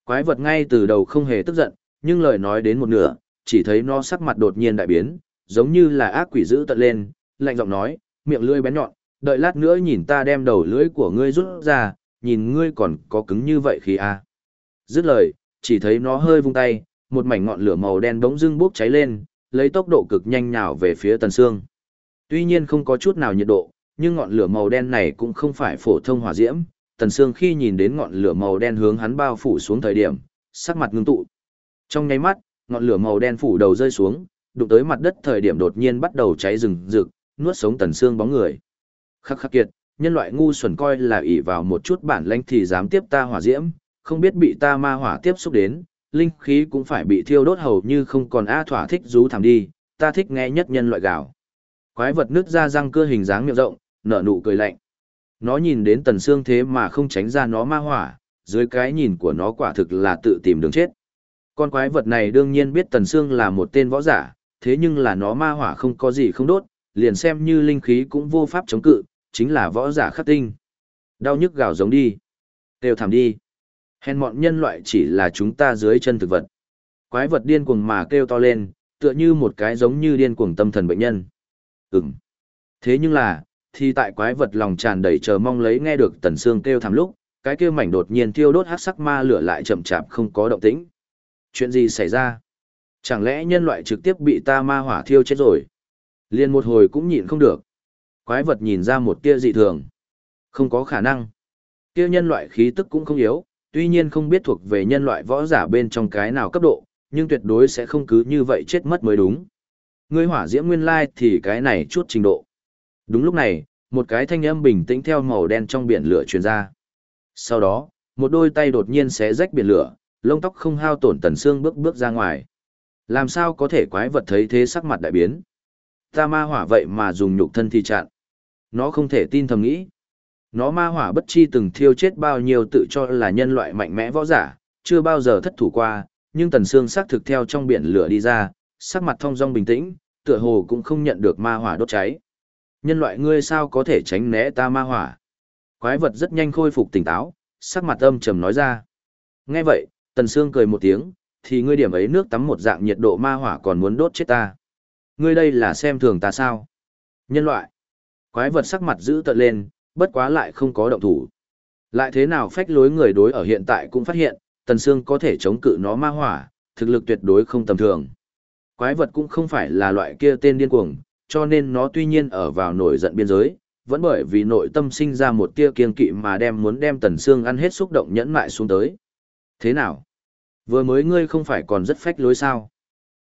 Quái vật ngay từ đầu không hề tức giận, nhưng lời nói đến một nửa, chỉ thấy nó sắc mặt đột nhiên đại biến, giống như là ác quỷ dữ tận lên, lạnh giọng nói, miệng lưỡi bén nhọn, đợi lát nữa nhìn ta đem đầu lưỡi của ngươi rút ra, nhìn ngươi còn có cứng như vậy khi a. À. Dứt lời, chỉ thấy nó hơi vung tay, một mảnh ngọn lửa màu đen bỗng dưng bốc cháy lên, lấy tốc độ cực nhanh nhào về phía Tần Sương. Tuy nhiên không có chút nào nhiệt độ, nhưng ngọn lửa màu đen này cũng không phải phổ thông hỏa diễm. Tần Sương khi nhìn đến ngọn lửa màu đen hướng hắn bao phủ xuống thời điểm, sắc mặt ngưng tụ. Trong nháy mắt, ngọn lửa màu đen phủ đầu rơi xuống, đụng tới mặt đất thời điểm đột nhiên bắt đầu cháy rừng rực, nuốt sống Tần Sương bóng người. Khắc khắc kiệt, nhân loại ngu xuẩn coi là ỷ vào một chút bản lãnh thì dám tiếp ta hỏa diễm, không biết bị ta ma hỏa tiếp xúc đến, linh khí cũng phải bị thiêu đốt hầu như không còn a thỏa thích rú thảm đi, ta thích nghe nhất nhân loại gạo. Quái vật nứt ra răng cưa hình dáng miệng rộng, nở nụ cười lạnh. Nó nhìn đến tần xương thế mà không tránh ra nó ma hỏa, dưới cái nhìn của nó quả thực là tự tìm đường chết. Con quái vật này đương nhiên biết tần xương là một tên võ giả, thế nhưng là nó ma hỏa không có gì không đốt, liền xem như linh khí cũng vô pháp chống cự, chính là võ giả khắc tinh. Đau nhức gào giống đi. Đều thảm đi. Hèn mọn nhân loại chỉ là chúng ta dưới chân thực vật. Quái vật điên cuồng mà kêu to lên, tựa như một cái giống như điên cuồng tâm thần bệnh nhân. Ừm. Thế nhưng là, thì tại quái vật lòng tràn đầy chờ mong lấy nghe được tần xương kêu thảm lúc, cái kia mảnh đột nhiên thiêu đốt hắc sắc ma lửa lại chậm chạp không có động tĩnh. Chuyện gì xảy ra? Chẳng lẽ nhân loại trực tiếp bị ta ma hỏa thiêu chết rồi? Liên một hồi cũng nhịn không được. Quái vật nhìn ra một tia dị thường. Không có khả năng. Kia nhân loại khí tức cũng không yếu, tuy nhiên không biết thuộc về nhân loại võ giả bên trong cái nào cấp độ, nhưng tuyệt đối sẽ không cứ như vậy chết mất mới đúng. Ngươi hỏa diễm nguyên lai thì cái này chút trình độ. Đúng lúc này, một cái thanh âm bình tĩnh theo màu đen trong biển lửa truyền ra. Sau đó, một đôi tay đột nhiên xé rách biển lửa, lông tóc không hao tổn tần xương bước bước ra ngoài. Làm sao có thể quái vật thấy thế sắc mặt đại biến? Ta ma hỏa vậy mà dùng nhục thân thi chặn. Nó không thể tin thầm nghĩ. Nó ma hỏa bất chi từng thiêu chết bao nhiêu tự cho là nhân loại mạnh mẽ võ giả, chưa bao giờ thất thủ qua, nhưng tần xương sắc thực theo trong biển lửa đi ra, sắc mặt thông dong bình tĩnh, tựa hồ cũng không nhận được ma hỏa đốt cháy. Nhân loại ngươi sao có thể tránh né ta ma hỏa? Quái vật rất nhanh khôi phục tỉnh táo, sắc mặt âm trầm nói ra. Nghe vậy, tần xương cười một tiếng, thì ngươi điểm ấy nước tắm một dạng nhiệt độ ma hỏa còn muốn đốt chết ta. Ngươi đây là xem thường ta sao? Nhân loại. Quái vật sắc mặt giữ tợn lên, bất quá lại không có động thủ. Lại thế nào phách lối người đối ở hiện tại cũng phát hiện, Tần Sương có thể chống cự nó ma hỏa, thực lực tuyệt đối không tầm thường. Quái vật cũng không phải là loại kia tên điên cuồng, cho nên nó tuy nhiên ở vào nổi giận biên giới, vẫn bởi vì nội tâm sinh ra một tia kiên kỵ mà đem muốn đem Tần Sương ăn hết xúc động nhẫn mại xuống tới. Thế nào? Vừa mới ngươi không phải còn rất phách lối sao?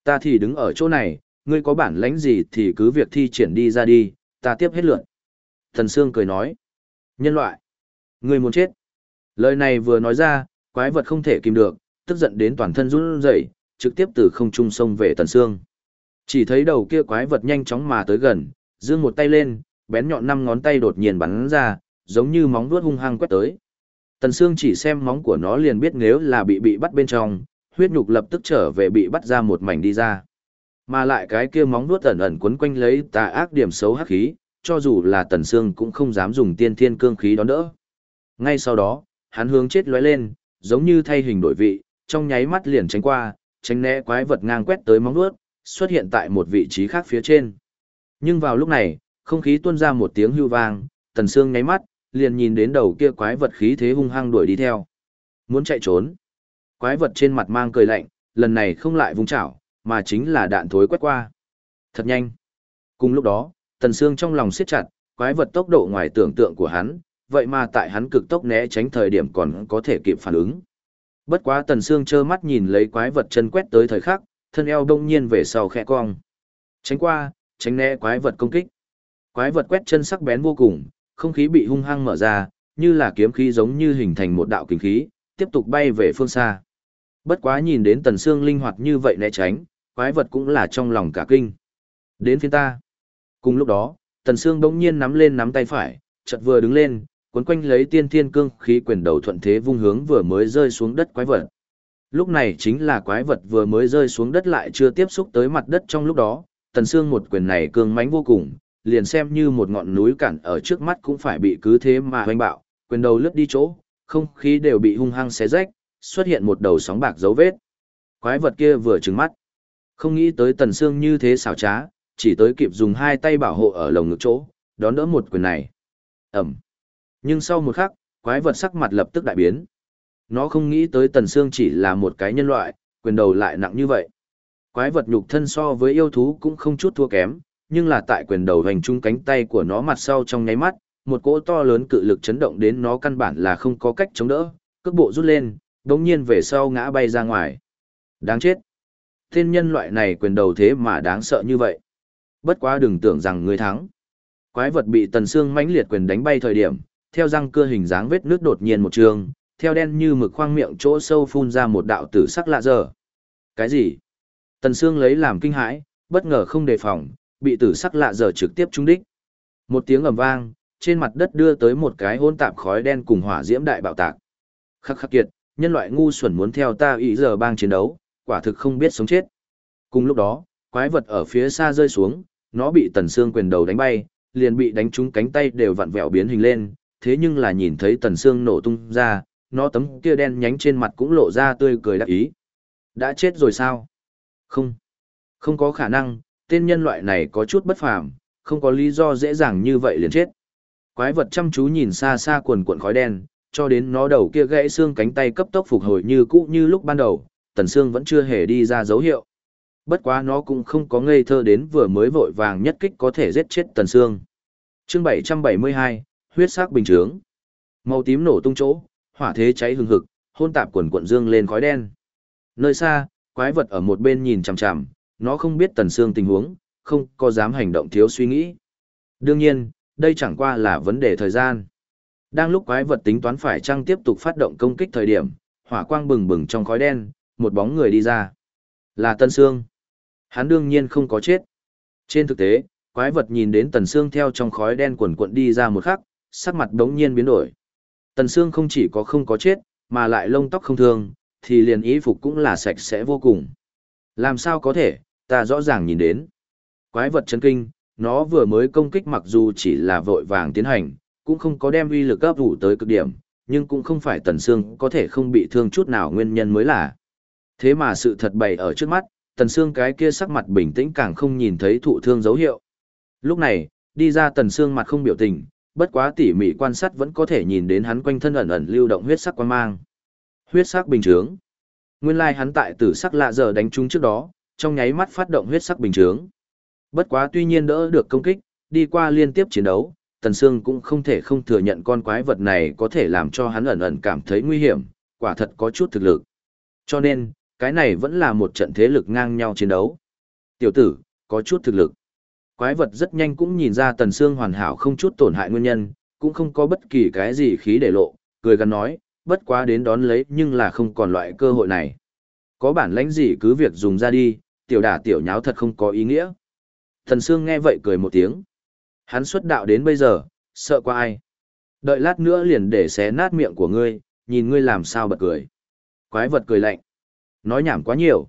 Ta thì đứng ở chỗ này, ngươi có bản lãnh gì thì cứ việc thi triển đi ra đi, ta tiếp hết lượt. Thần Sương cười nói. Nhân loại. Ngươi muốn chết. Lời này vừa nói ra, quái vật không thể kìm được, tức giận đến toàn thân run rẩy, trực tiếp từ không trung sông về Tần Sương. Chỉ thấy đầu kia quái vật nhanh chóng mà tới gần, giương một tay lên, bén nhọn năm ngón tay đột nhiên bắn ra, giống như móng vuốt hung hăng quét tới. Tần Sương chỉ xem móng của nó liền biết nếu là bị bị bắt bên trong, huyết nhục lập tức trở về bị bắt ra một mảnh đi ra. Mà lại cái kia móng vuốt ẩn ẩn quấn quanh lấy tà ác điểm xấu hắc khí, cho dù là Tần Sương cũng không dám dùng tiên thiên cương khí đón đỡ. Ngay sau đó, hắn hướng chết lóe lên, giống như thay hình đổi vị, trong nháy mắt liền tránh qua, tránh né quái vật ngang quét tới móng vuốt, xuất hiện tại một vị trí khác phía trên. Nhưng vào lúc này, không khí tuôn ra một tiếng hưu vang, Tần Sương nháy mắt, liền nhìn đến đầu kia quái vật khí thế hung hăng đuổi đi theo. Muốn chạy trốn. Quái vật trên mặt mang cười lạnh, lần này không lại vung chảo, mà chính là đạn thối quét qua. Thật nhanh. Cùng lúc đó, Tần Sương trong lòng siết chặt, quái vật tốc độ ngoài tưởng tượng của hắn, vậy mà tại hắn cực tốc né tránh thời điểm còn có thể kịp phản ứng. Bất quá Tần Sương trơ mắt nhìn lấy quái vật chân quét tới thời khắc, thân eo đông nhiên về sau khẽ cong. Tránh qua, tránh né quái vật công kích. Quái vật quét chân sắc bén vô cùng, không khí bị hung hăng mở ra, như là kiếm khí giống như hình thành một đạo kinh khí, tiếp tục bay về phương xa. Bất quá nhìn đến Tần xương linh hoạt như vậy né tránh, quái vật cũng là trong lòng cả kinh. Đến phiên ta. Cùng lúc đó, Tần xương bỗng nhiên nắm lên nắm tay phải, chợt vừa đứng lên, cuốn quanh lấy tiên thiên cương khí quyền đầu thuận thế vung hướng vừa mới rơi xuống đất quái vật. Lúc này chính là quái vật vừa mới rơi xuống đất lại chưa tiếp xúc tới mặt đất trong lúc đó, Tần Sương một quyền này cương mãnh vô cùng, liền xem như một ngọn núi cản ở trước mắt cũng phải bị cứ thế mà hoành bạo, quyền đầu lướt đi chỗ, không khí đều bị hung hăng xé rách, xuất hiện một đầu sóng bạc dấu vết. Quái vật kia vừa trừng mắt, không nghĩ tới Tần Sương như thế xảo trá, chỉ tới kịp dùng hai tay bảo hộ ở lồng ngực chỗ, đón đỡ một quyền này. Ẩm. Nhưng sau một khắc, quái vật sắc mặt lập tức đại biến. Nó không nghĩ tới Tần Sương chỉ là một cái nhân loại, quyền đầu lại nặng như vậy. Quái vật nhục thân so với yêu thú cũng không chút thua kém, nhưng là tại quyền đầu hành trung cánh tay của nó mặt sau trong nháy mắt, một cỗ to lớn cự lực chấn động đến nó căn bản là không có cách chống đỡ, cước bộ rút lên, đống nhiên về sau ngã bay ra ngoài. Đáng chết. Tên nhân loại này quyền đầu thế mà đáng sợ như vậy. Bất quá đừng tưởng rằng người thắng. Quái vật bị tần xương mãnh liệt quyền đánh bay thời điểm, theo răng cưa hình dáng vết nước đột nhiên một trường, theo đen như mực khoang miệng chỗ sâu phun ra một đạo tử sắc lạ dở. Cái gì? Tần Sương lấy làm kinh hãi, bất ngờ không đề phòng, bị tử sắc lạ dở trực tiếp trúng đích. Một tiếng ầm vang, trên mặt đất đưa tới một cái hỗn tạp khói đen cùng hỏa diễm đại bạo tạc. Khắc khắc kiệt, nhân loại ngu xuẩn muốn theo ta ý giờ bang chiến đấu, quả thực không biết sống chết. Cùng lúc đó, quái vật ở phía xa rơi xuống, nó bị tần Sương quyền đầu đánh bay, liền bị đánh trúng cánh tay đều vặn vẹo biến hình lên, thế nhưng là nhìn thấy tần Sương nổ tung ra, nó tấm kia đen nhánh trên mặt cũng lộ ra tươi cười đắc ý. Đã chết rồi sao? Không. Không có khả năng, tên nhân loại này có chút bất phàm, không có lý do dễ dàng như vậy liền chết. Quái vật chăm chú nhìn xa xa quần cuộn khói đen, cho đến nó đầu kia gãy xương cánh tay cấp tốc phục hồi như cũ như lúc ban đầu, tần xương vẫn chưa hề đi ra dấu hiệu. bất quá nó cũng không có ngây thơ đến vừa mới vội vàng nhất kích có thể giết chết Tần xương Chương 772, huyết sắc bình trướng. Màu tím nổ tung chỗ, hỏa thế cháy hừng hực, hôn tạp quần cuộn dương lên khói đen. Nơi xa, quái vật ở một bên nhìn chằm chằm, nó không biết Tần xương tình huống, không có dám hành động thiếu suy nghĩ. Đương nhiên, đây chẳng qua là vấn đề thời gian. Đang lúc quái vật tính toán phải chăng tiếp tục phát động công kích thời điểm, hỏa quang bừng bừng trong khói đen, một bóng người đi ra. Là Tần Sương. Hắn đương nhiên không có chết. Trên thực tế, quái vật nhìn đến Tần Sương theo trong khói đen quần cuộn đi ra một khắc, sắc mặt đống nhiên biến đổi. Tần Sương không chỉ có không có chết, mà lại lông tóc không thương, thì liền y phục cũng là sạch sẽ vô cùng. Làm sao có thể, ta rõ ràng nhìn đến. Quái vật chấn kinh, nó vừa mới công kích mặc dù chỉ là vội vàng tiến hành, cũng không có đem uy lực áp đủ tới cực điểm, nhưng cũng không phải Tần Sương có thể không bị thương chút nào nguyên nhân mới là. Thế mà sự thật bày ở trước mắt, Tần Sương cái kia sắc mặt bình tĩnh càng không nhìn thấy thụ thương dấu hiệu. Lúc này, đi ra Tần Sương mặt không biểu tình, bất quá tỉ mỉ quan sát vẫn có thể nhìn đến hắn quanh thân ẩn ẩn lưu động huyết sắc quan mang. Huyết sắc bình chướng. Nguyên lai hắn tại tử sắc lạ giờ đánh trúng trước đó, trong nháy mắt phát động huyết sắc bình chướng. Bất quá tuy nhiên đỡ được công kích, đi qua liên tiếp chiến đấu, Tần Sương cũng không thể không thừa nhận con quái vật này có thể làm cho hắn ẩn ẩn cảm thấy nguy hiểm, quả thật có chút thực lực. Cho nên, cái này vẫn là một trận thế lực ngang nhau chiến đấu. Tiểu tử, có chút thực lực. Quái vật rất nhanh cũng nhìn ra Tần xương hoàn hảo không chút tổn hại nguyên nhân, cũng không có bất kỳ cái gì khí để lộ, cười gắn nói, bất quá đến đón lấy nhưng là không còn loại cơ hội này. Có bản lãnh gì cứ việc dùng ra đi, tiểu đả tiểu nháo thật không có ý nghĩa. Thần xương nghe vậy cười một tiếng. Hắn xuất đạo đến bây giờ, sợ qua ai. Đợi lát nữa liền để xé nát miệng của ngươi, nhìn ngươi làm sao bật cười. Quái vật cười lạnh. Nói nhảm quá nhiều.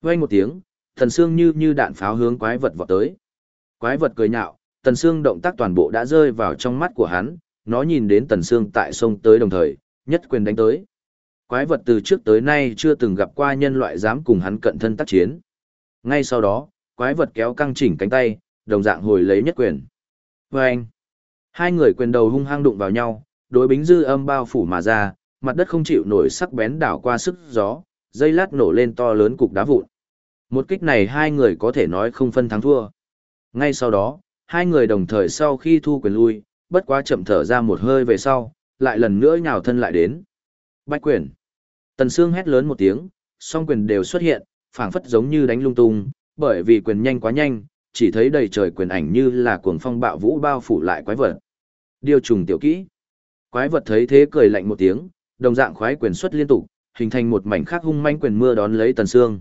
Vang một tiếng, thần xương như như đạn pháo hướng quái vật vọt tới. Quái vật cười nhạo, Tần Sương động tác toàn bộ đã rơi vào trong mắt của hắn, nó nhìn đến Tần Sương tại sông tới đồng thời, nhất quyền đánh tới. Quái vật từ trước tới nay chưa từng gặp qua nhân loại dám cùng hắn cận thân tác chiến. Ngay sau đó, quái vật kéo căng chỉnh cánh tay, đồng dạng hồi lấy nhất quyền. Vâng! anh, hai người quyền đầu hung hăng đụng vào nhau, đối bính dư âm bao phủ mà ra, mặt đất không chịu nổi sắc bén đảo qua sức gió, dây lát nổ lên to lớn cục đá vụn. Một kích này hai người có thể nói không phân thắng thua. Ngay sau đó, hai người đồng thời sau khi thu quyền lui, bất quá chậm thở ra một hơi về sau, lại lần nữa nhào thân lại đến. Bách quyền. Tần Sương hét lớn một tiếng, song quyền đều xuất hiện, phảng phất giống như đánh lung tung, bởi vì quyền nhanh quá nhanh, chỉ thấy đầy trời quyền ảnh như là cuồng phong bạo vũ bao phủ lại quái vật. Điều trùng tiểu kỹ. Quái vật thấy thế cười lạnh một tiếng, đồng dạng khoái quyền xuất liên tục, hình thành một mảnh khắc hung manh quyền mưa đón lấy Tần Sương.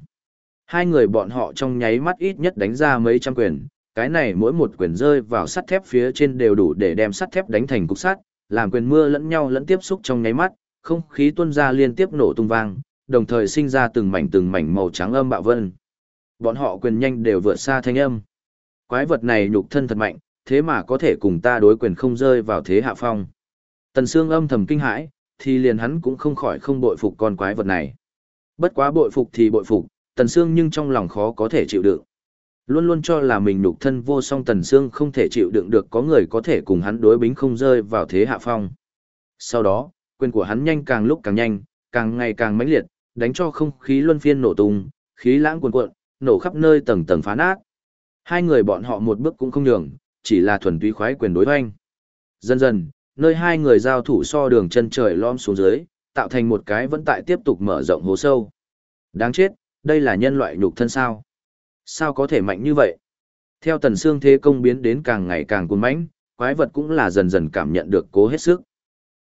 Hai người bọn họ trong nháy mắt ít nhất đánh ra mấy trăm quyền, cái này mỗi một quyền rơi vào sắt thép phía trên đều đủ để đem sắt thép đánh thành cục sắt, làm quyền mưa lẫn nhau lẫn tiếp xúc trong nháy mắt, không khí tuôn ra liên tiếp nổ tung vang, đồng thời sinh ra từng mảnh từng mảnh màu trắng âm bạo vân. Bọn họ quyền nhanh đều vượt xa thanh âm. Quái vật này nhục thân thật mạnh, thế mà có thể cùng ta đối quyền không rơi vào thế hạ phong. Tần Sương âm thầm kinh hãi, thì liền hắn cũng không khỏi không bội phục con quái vật này. Bất quá bội phục thì bội phục, Tần Sương nhưng trong lòng khó có thể chịu đựng. Luôn luôn cho là mình nhục thân vô song Tần xương không thể chịu đựng được có người có thể cùng hắn đối bính không rơi vào thế hạ phong. Sau đó, quyền của hắn nhanh càng lúc càng nhanh, càng ngày càng mãnh liệt, đánh cho không khí luân phiên nổ tung, khí lãng cuồn cuộn, nổ khắp nơi tầng tầng phá nát. Hai người bọn họ một bước cũng không nhường, chỉ là thuần túy khoái quyền đối hoanh. Dần dần, nơi hai người giao thủ so đường chân trời lom xuống dưới, tạo thành một cái vẫn tại tiếp tục mở rộng hố sâu. Đáng chết, đây là nhân loại nhục thân sao? Sao có thể mạnh như vậy? Theo tần xương thế công biến đến càng ngày càng cuồng mãnh, quái vật cũng là dần dần cảm nhận được cố hết sức.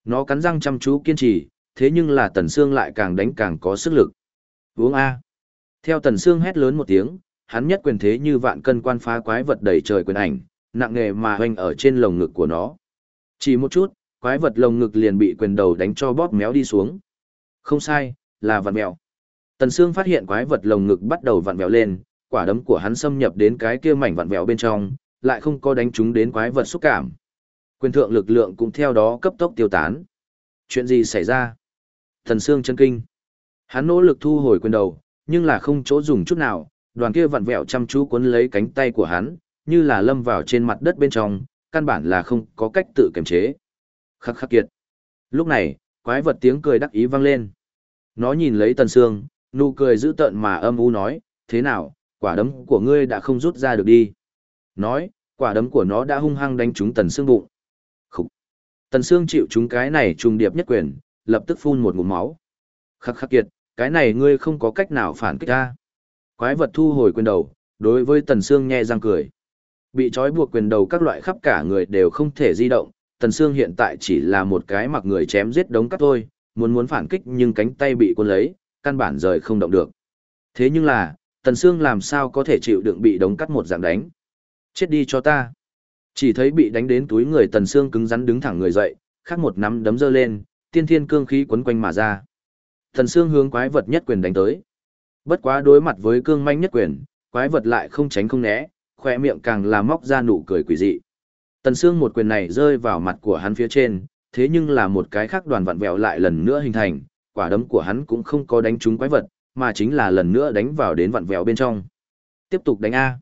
Nó cắn răng chăm chú kiên trì, thế nhưng là tần xương lại càng đánh càng có sức lực. Uống A. Theo tần xương hét lớn một tiếng, hắn nhất quyền thế như vạn cân quan phá quái vật đầy trời quyền ảnh, nặng nghề mà hoành ở trên lồng ngực của nó. Chỉ một chút, quái vật lồng ngực liền bị quyền đầu đánh cho bóp méo đi xuống. Không sai, là vặn mèo. Tần Sương phát hiện quái vật lồng ngực bắt đầu vặn vẹo lên, quả đấm của hắn xâm nhập đến cái kia mảnh vặn vẹo bên trong, lại không có đánh chúng đến quái vật xúc cảm. Quyền thượng lực lượng cũng theo đó cấp tốc tiêu tán. Chuyện gì xảy ra? Thần Sương chân kinh. Hắn nỗ lực thu hồi quyền đầu, nhưng là không chỗ dùng chút nào, đoàn kia vặn vẹo chăm chú cuốn lấy cánh tay của hắn, như là lâm vào trên mặt đất bên trong, căn bản là không có cách tự kiềm chế. Khắc khắc kiệt. Lúc này, quái vật tiếng cười đắc ý vang lên. Nó nhìn lấy Tần Sương, nụ cười dữ tợn mà âm u nói, thế nào, quả đấm của ngươi đã không rút ra được đi. Nói, quả đấm của nó đã hung hăng đánh trúng tần xương bụng. Khúc. Tần xương chịu trúng cái này trùng điệp nhất quyền, lập tức phun một ngụm máu. Khắc khắc kiệt, cái này ngươi không có cách nào phản kích ta. Quái vật thu hồi quyền đầu, đối với tần xương nhẹ răng cười. Bị trói buộc quyền đầu các loại khắp cả người đều không thể di động, tần xương hiện tại chỉ là một cái mặc người chém giết đống cắt thôi, muốn muốn phản kích nhưng cánh tay bị cuốn lấy, căn bản rời không động được. Thế nhưng là, tần xương làm sao có thể chịu đựng bị đống cắt một dạng đánh. Chết đi cho ta. Chỉ thấy bị đánh đến túi người tần xương cứng rắn đứng thẳng người dậy, khắc một nắm đấm dơ lên, tiên thiên cương khí quấn quanh mà ra. Tần xương hướng quái vật nhất quyền đánh tới. Bất quá đối mặt với cương manh nhất quyền, quái vật lại không tránh không né, khoe miệng càng là móc ra nụ cười quỷ dị. Tần xương một quyền này rơi vào mặt của hắn phía trên, thế nhưng là một cái khác đoàn vặn vẹo lại lần nữa hình thành, quả đấm của hắn cũng không có đánh trúng quái vật, mà chính là lần nữa đánh vào đến vặn vẹo bên trong. Tiếp tục đánh A.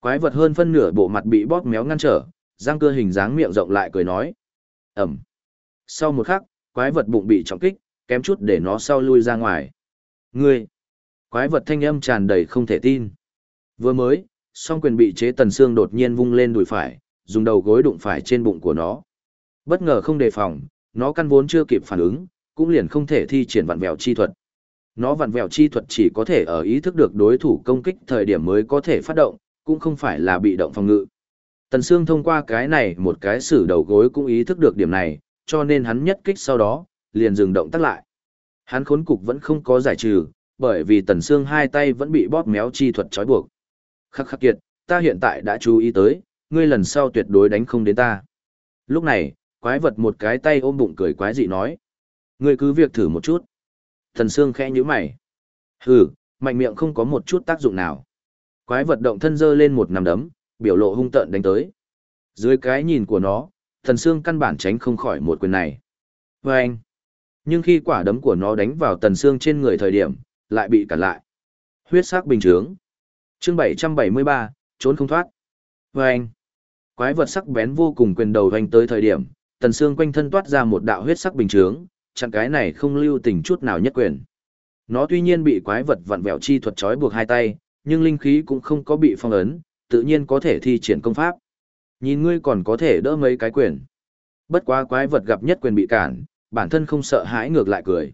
Quái vật hơn phân nửa bộ mặt bị bóp méo ngăn trở, răng cưa hình dáng miệng rộng lại cười nói. Ẩm. Sau một khắc, quái vật bụng bị trọng kích, kém chút để nó sau lui ra ngoài. Ngươi. Quái vật thanh âm tràn đầy không thể tin. Vừa mới, song quyền bị chế tần xương đột nhiên vung lên đùi phải, dùng đầu gối đụng phải trên bụng của nó. Bất ngờ không đề phòng, nó căn vốn chưa kịp phản ứng, cũng liền không thể thi triển vặn vẹo chi thuật. Nó vặn vẹo chi thuật chỉ có thể ở ý thức được đối thủ công kích thời điểm mới có thể phát động, cũng không phải là bị động phòng ngự. Tần Sương thông qua cái này một cái sử đầu gối cũng ý thức được điểm này, cho nên hắn nhất kích sau đó, liền dừng động tác lại. Hắn khốn cục vẫn không có giải trừ, bởi vì Tần Sương hai tay vẫn bị bóp méo chi thuật trói buộc. Khắc khắc kiệt, ta hiện tại đã chú ý tới, ngươi lần sau tuyệt đối đánh không đến ta. Lúc này, quái vật một cái tay ôm bụng cười quái dị nói. Ngươi cứ việc thử một chút. Thần Sương khẽ nhíu mày. Hừ, mạnh miệng không có một chút tác dụng nào. Quái vật động thân dơ lên một nằm đấm, biểu lộ hung tợn đánh tới. Dưới cái nhìn của nó, thần Sương căn bản tránh không khỏi một quyền này. Và anh. Nhưng khi quả đấm của nó đánh vào tần Sương trên người thời điểm, lại bị cản lại. Huyết sắc bình trướng. Chương 773, trốn không thoát. Và anh. Quái vật sắc bén vô cùng quyền đầu hoành tới thời điểm, tần xương quanh thân toát ra một đạo huyết sắc bình trướng, chặn cái này không lưu tình chút nào nhất quyền. Nó tuy nhiên bị quái vật vặn vẹo chi thuật trói buộc hai tay, nhưng linh khí cũng không có bị phong ấn, tự nhiên có thể thi triển công pháp. Nhìn ngươi còn có thể đỡ mấy cái quyền. Bất quá quái vật gặp nhất quyền bị cản, bản thân không sợ hãi ngược lại cười.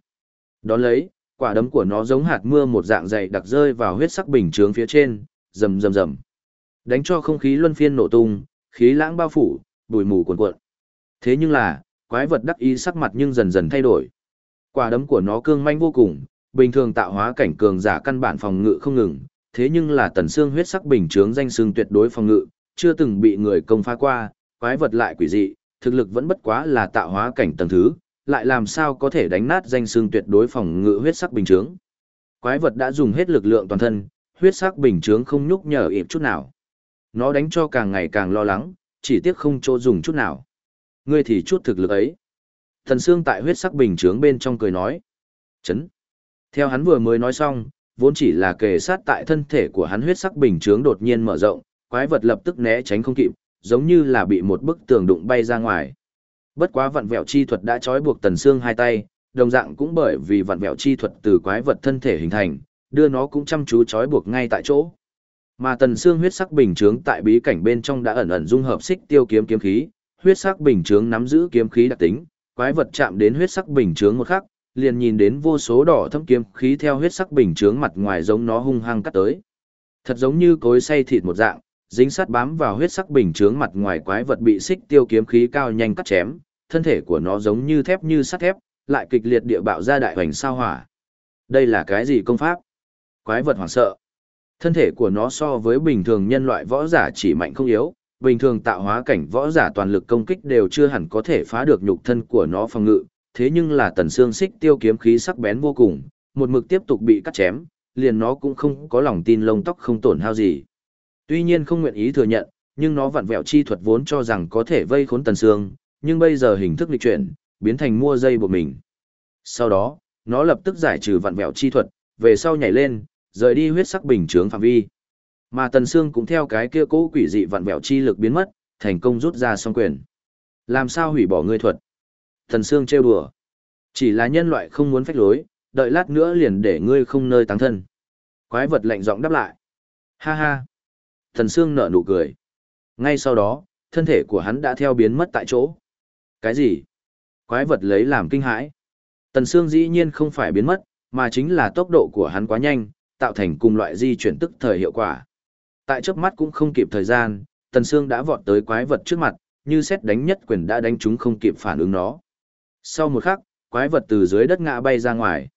Đón lấy, quả đấm của nó giống hạt mưa một dạng dày đặc rơi vào huyết sắc bình chướng phía trên, rầm rầm rầm. Đánh cho không khí luân phiên nổ tung, khí lãng bao phủ, bụi mù cuồn cuộn. Thế nhưng là, quái vật đắc ý sắc mặt nhưng dần dần thay đổi. Quả đấm của nó cương manh vô cùng, bình thường tạo hóa cảnh cường giả căn bản phòng ngự không ngừng, thế nhưng là tần xương huyết sắc bình chướng danh xương tuyệt đối phòng ngự, chưa từng bị người công phá qua, quái vật lại quỷ dị, thực lực vẫn bất quá là tạo hóa cảnh tầng thứ, lại làm sao có thể đánh nát danh xương tuyệt đối phòng ngự huyết sắc bình chướng. Quái vật đã dùng hết lực lượng toàn thân, huyết sắc bình chướng không nhúc nhở ịp chút nào. Nó đánh cho càng ngày càng lo lắng, chỉ tiếc không chỗ dùng chút nào. Ngươi thì chút thực lực ấy. Thần Sương tại huyết sắc bình trướng bên trong cười nói. Chấn. Theo hắn vừa mới nói xong, vốn chỉ là kề sát tại thân thể của hắn huyết sắc bình trướng đột nhiên mở rộng, quái vật lập tức né tránh không kịp, giống như là bị một bức tường đụng bay ra ngoài. Bất quá vặn vẹo chi thuật đã trói buộc Tần Sương hai tay, đồng dạng cũng bởi vì vặn vẹo chi thuật từ quái vật thân thể hình thành, đưa nó cũng chăm chú trói buộc ngay tại chỗ. Mà tần xương huyết sắc bình chướng tại bí cảnh bên trong đã ẩn ẩn dung hợp xích tiêu kiếm kiếm khí, huyết sắc bình chướng nắm giữ kiếm khí đặc tính, quái vật chạm đến huyết sắc bình chướng một khắc, liền nhìn đến vô số đỏ thâm kiếm khí theo huyết sắc bình chướng mặt ngoài giống nó hung hăng cắt tới. Thật giống như cối xay thịt một dạng, dính sát bám vào huyết sắc bình chướng mặt ngoài quái vật bị xích tiêu kiếm khí cao nhanh cắt chém, thân thể của nó giống như thép như sắt thép, lại kịch liệt địa bạo ra đại hoành sao hỏa. Đây là cái gì công pháp? Quái vật hoảng sợ. Thân thể của nó so với bình thường nhân loại võ giả chỉ mạnh không yếu, bình thường tạo hóa cảnh võ giả toàn lực công kích đều chưa hẳn có thể phá được nhục thân của nó phòng ngự, thế nhưng là tần xương xích tiêu kiếm khí sắc bén vô cùng, một mực tiếp tục bị cắt chém, liền nó cũng không có lòng tin lông tóc không tổn hao gì. Tuy nhiên không nguyện ý thừa nhận, nhưng nó vặn vẹo chi thuật vốn cho rằng có thể vây khốn tần xương, nhưng bây giờ hình thức lịch chuyển, biến thành mua dây buộc mình. Sau đó, nó lập tức giải trừ vặn vẹo chi thuật, về sau nhảy lên, rời đi huyết sắc bình chướng phạm vi. Mà Tần Sương cũng theo cái kia cố quỷ dị vặn vẹo chi lực biến mất, thành công rút ra song quyền. Làm sao hủy bỏ ngươi thuật? Tần Sương trêu đùa. Chỉ là nhân loại không muốn phách lối, đợi lát nữa liền để ngươi không nơi táng thân. Quái vật lạnh giọng đáp lại. Ha ha. tần Sương nở nụ cười. Ngay sau đó, thân thể của hắn đã theo biến mất tại chỗ. Cái gì? Quái vật lấy làm kinh hãi. Tần Sương dĩ nhiên không phải biến mất, mà chính là tốc độ của hắn quá nhanh, tạo thành cùng loại di chuyển tức thời hiệu quả. Tại chớp mắt cũng không kịp thời gian, Tần Sương đã vọt tới quái vật trước mặt, như xét đánh nhất quyền đã đánh chúng không kịp phản ứng nó. Sau một khắc, quái vật từ dưới đất ngã bay ra ngoài.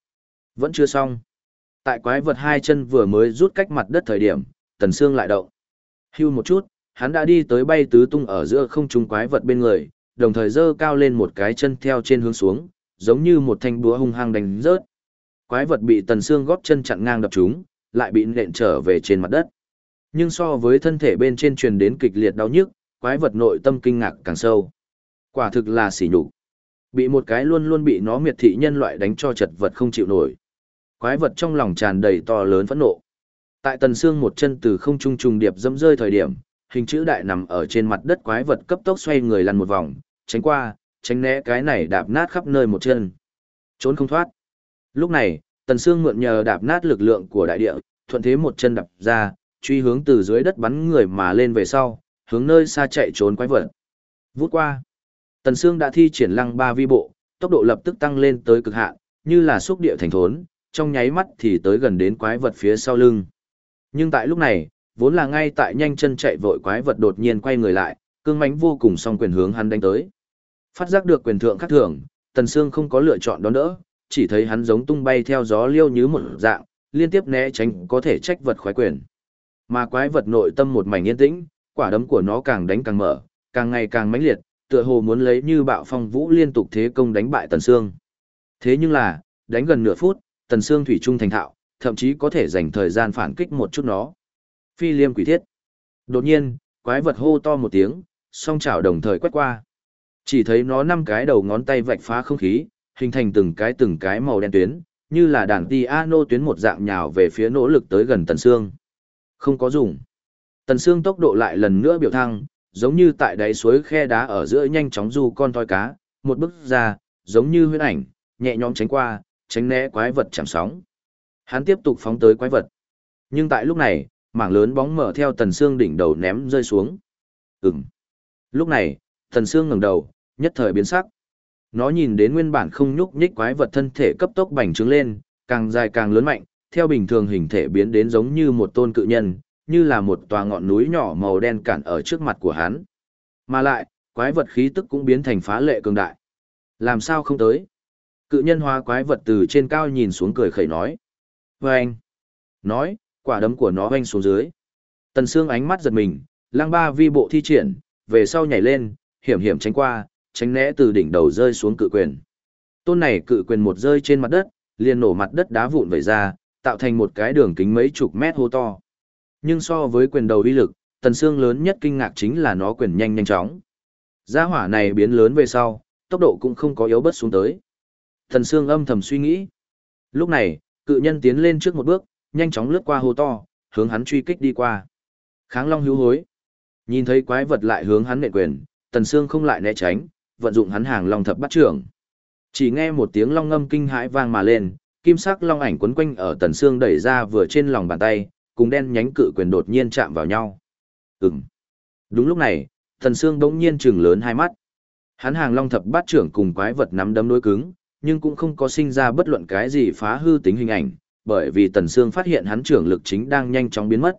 Vẫn chưa xong. Tại quái vật hai chân vừa mới rút cách mặt đất thời điểm, Tần Sương lại động. Hưu một chút, hắn đã đi tới bay tứ tung ở giữa không trung quái vật bên người, đồng thời giơ cao lên một cái chân theo trên hướng xuống, giống như một thanh búa hung hăng đánh rớt. Quái vật bị Tần Sương góp chân chặn ngang đập trúng, lại bị nện trở về trên mặt đất. Nhưng so với thân thể bên trên truyền đến kịch liệt đau nhức, quái vật nội tâm kinh ngạc càng sâu. Quả thực là sỉ nhục. Bị một cái luôn luôn bị nó miệt thị nhân loại đánh cho chật vật không chịu nổi. Quái vật trong lòng tràn đầy to lớn phẫn nộ. Tại tần xương một chân từ không trung trùng điệp dẫm rơi thời điểm, hình chữ đại nằm ở trên mặt đất quái vật cấp tốc xoay người lăn một vòng, tránh qua, tránh né cái này đạp nát khắp nơi một chân. Trốn không thoát. Lúc này, tần xương mượn nhờ đạp nát lực lượng của đại địa, thuận thế một chân đạp ra, truy hướng từ dưới đất bắn người mà lên về sau, hướng nơi xa chạy trốn quái vật. Vút qua. Tần Sương đã thi triển lăng ba vi bộ, tốc độ lập tức tăng lên tới cực hạn, như là xúc địa thành thốn, trong nháy mắt thì tới gần đến quái vật phía sau lưng. Nhưng tại lúc này, vốn là ngay tại nhanh chân chạy vội quái vật đột nhiên quay người lại, cương mãnh vô cùng song quyền hướng hắn đánh tới. Phát giác được quyền thượng khắc thường, Tần Sương không có lựa chọn đón đỡ, chỉ thấy hắn giống tung bay theo gió liêu như một dạng, liên tiếp né tránh có thể trách vật khoái quyền. Mà quái vật nội tâm một mảnh yên tĩnh, quả đấm của nó càng đánh càng mở, càng ngày càng mãnh liệt, tựa hồ muốn lấy như bạo phong vũ liên tục thế công đánh bại Tần Sương. Thế nhưng là, đánh gần nửa phút, Tần Sương thủy trung thành thạo, thậm chí có thể dành thời gian phản kích một chút nó. Phi liêm quỷ thiết. Đột nhiên, quái vật hô to một tiếng, song chảo đồng thời quét qua. Chỉ thấy nó năm cái đầu ngón tay vạch phá không khí, hình thành từng cái từng cái màu đen tuyến, như là đàn piano tuyến một dạng nhào về phía nỗ lực tới gần Tần Sương. Không có dùng. Tần Sương tốc độ lại lần nữa biểu thăng, giống như tại đáy suối khe đá ở giữa nhanh chóng du con thoi cá, một bước ra, giống như huyễn ảnh, nhẹ nhõm tránh qua, tránh né quái vật chạm sóng. Hắn tiếp tục phóng tới quái vật. Nhưng tại lúc này, mảng lớn bóng mở theo Tần Sương đỉnh đầu ném rơi xuống. Ừm. Lúc này, Tần Sương ngẩng đầu, nhất thời biến sắc. Nó nhìn đến nguyên bản không nhúc nhích quái vật thân thể cấp tốc bành trướng lên, càng dài càng lớn mạnh, theo bình thường hình thể biến đến giống như một tôn cự nhân, như là một tòa ngọn núi nhỏ màu đen cản ở trước mặt của hắn. Mà lại, quái vật khí tức cũng biến thành phá lệ cường đại. Làm sao không tới? Cự nhân hóa quái vật từ trên cao nhìn xuống cười khẩy nói. Vâng! anh. Nói, quả đấm của nó vanh xuống dưới. Tần xương ánh mắt giật mình, lang ba vi bộ thi triển, về sau nhảy lên, hiểm hiểm tránh qua, tránh né từ đỉnh đầu rơi xuống cự quyền. Tôn này cự quyền một rơi trên mặt đất, liền nổ mặt đất đá vụn vẩy ra, tạo thành một cái đường kính mấy chục mét hô to. Nhưng so với quyền đầu uy lực, tần xương lớn nhất kinh ngạc chính là nó quyền nhanh nhanh chóng. Gia hỏa này biến lớn về sau, tốc độ cũng không có yếu bớt xuống tới. Tần xương âm thầm suy nghĩ. Lúc này, cự nhân tiến lên trước một bước, nhanh chóng lướt qua hô to, hướng hắn truy kích đi qua. Kháng Long hữu hối. Nhìn thấy quái vật lại hướng hắn nện quyền, Tần Sương không lại né tránh, vận dụng hắn hàng long thập bắt trưởng. Chỉ nghe một tiếng long ngâm kinh hãi vang mà lên, kim sắc long ảnh quấn quanh ở Tần xương đẩy ra vừa trên lòng bàn tay, cùng đen nhánh cự quyền đột nhiên chạm vào nhau. Ừm. Đúng lúc này, tần xương đống nhiên trừng lớn hai mắt. Hắn hàng long thập bát trưởng cùng quái vật nắm đấm đối cứng, nhưng cũng không có sinh ra bất luận cái gì phá hư tính hình ảnh, bởi vì Tần xương phát hiện hắn trưởng lực chính đang nhanh chóng biến mất.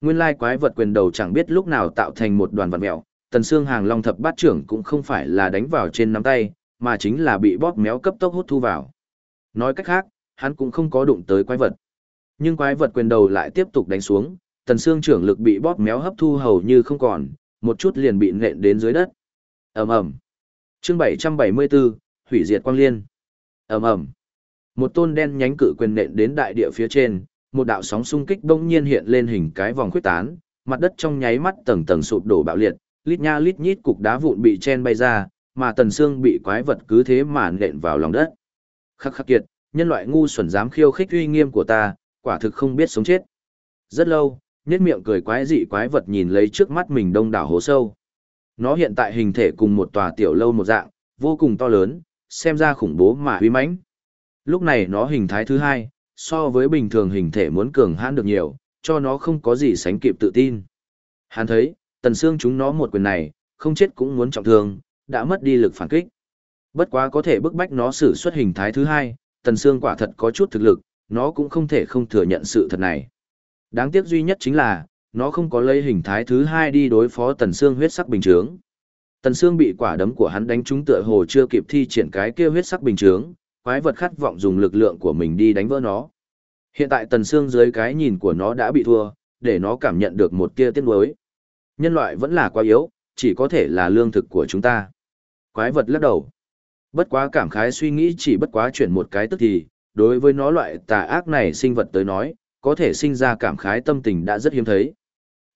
Nguyên lai quái vật quyền đầu chẳng biết lúc nào tạo thành một đoàn vật mèo, Tần xương hàng long thập bát trưởng cũng không phải là đánh vào trên nắm tay, mà chính là bị bóp méo cấp tốc hút thu vào. Nói cách khác, hắn cũng không có đụng tới quái vật. Nhưng quái vật quyền đầu lại tiếp tục đánh xuống, tần xương trưởng lực bị bóp méo hấp thu hầu như không còn, một chút liền bị nện đến dưới đất. ầm ầm. Chương 774, hủy diệt quang liên. ầm ầm. Một tôn đen nhánh cự quyền nện đến đại địa phía trên, một đạo sóng xung kích bỗng nhiên hiện lên hình cái vòng khuyết tán, mặt đất trong nháy mắt tầng tầng sụp đổ bạo liệt, lít nha lít nhít cục đá vụn bị chen bay ra, mà tần xương bị quái vật cứ thế mà nện vào lòng đất. Khắc khắc kiệt, nhân loại ngu xuẩn dám khiêu khích uy nghiêm của ta, quả thực không biết sống chết. Rất lâu, nhếch miệng cười quái dị quái vật nhìn lấy trước mắt mình đông đảo hố sâu. Nó hiện tại hình thể cùng một tòa tiểu lâu một dạng, vô cùng to lớn, xem ra khủng bố mà uy mãnh. Lúc này nó hình thái thứ hai, so với bình thường hình thể muốn cường hãn được nhiều, cho nó không có gì sánh kịp tự tin. Hắn thấy, tần xương chúng nó một quyền này, không chết cũng muốn trọng thương, đã mất đi lực phản kích. Bất quá có thể bức bách nó sử xuất hình thái thứ hai, tần Sương quả thật có chút thực lực, nó cũng không thể không thừa nhận sự thật này. Đáng tiếc duy nhất chính là, nó không có lấy hình thái thứ hai đi đối phó tần Sương huyết sắc bình trướng. Tần Sương bị quả đấm của hắn đánh trúng tựa hồ chưa kịp thi triển cái kia huyết sắc bình trướng, quái vật khát vọng dùng lực lượng của mình đi đánh vỡ nó. Hiện tại tần Sương dưới cái nhìn của nó đã bị thua, để nó cảm nhận được một tia tiếc nuối. Nhân loại vẫn là quá yếu, chỉ có thể là lương thực của chúng ta. Quái vật lắc đầu. Bất quá cảm khái suy nghĩ chỉ bất quá chuyển một cái tức thì, đối với nó loại tà ác này sinh vật tới nói, có thể sinh ra cảm khái tâm tình đã rất hiếm thấy.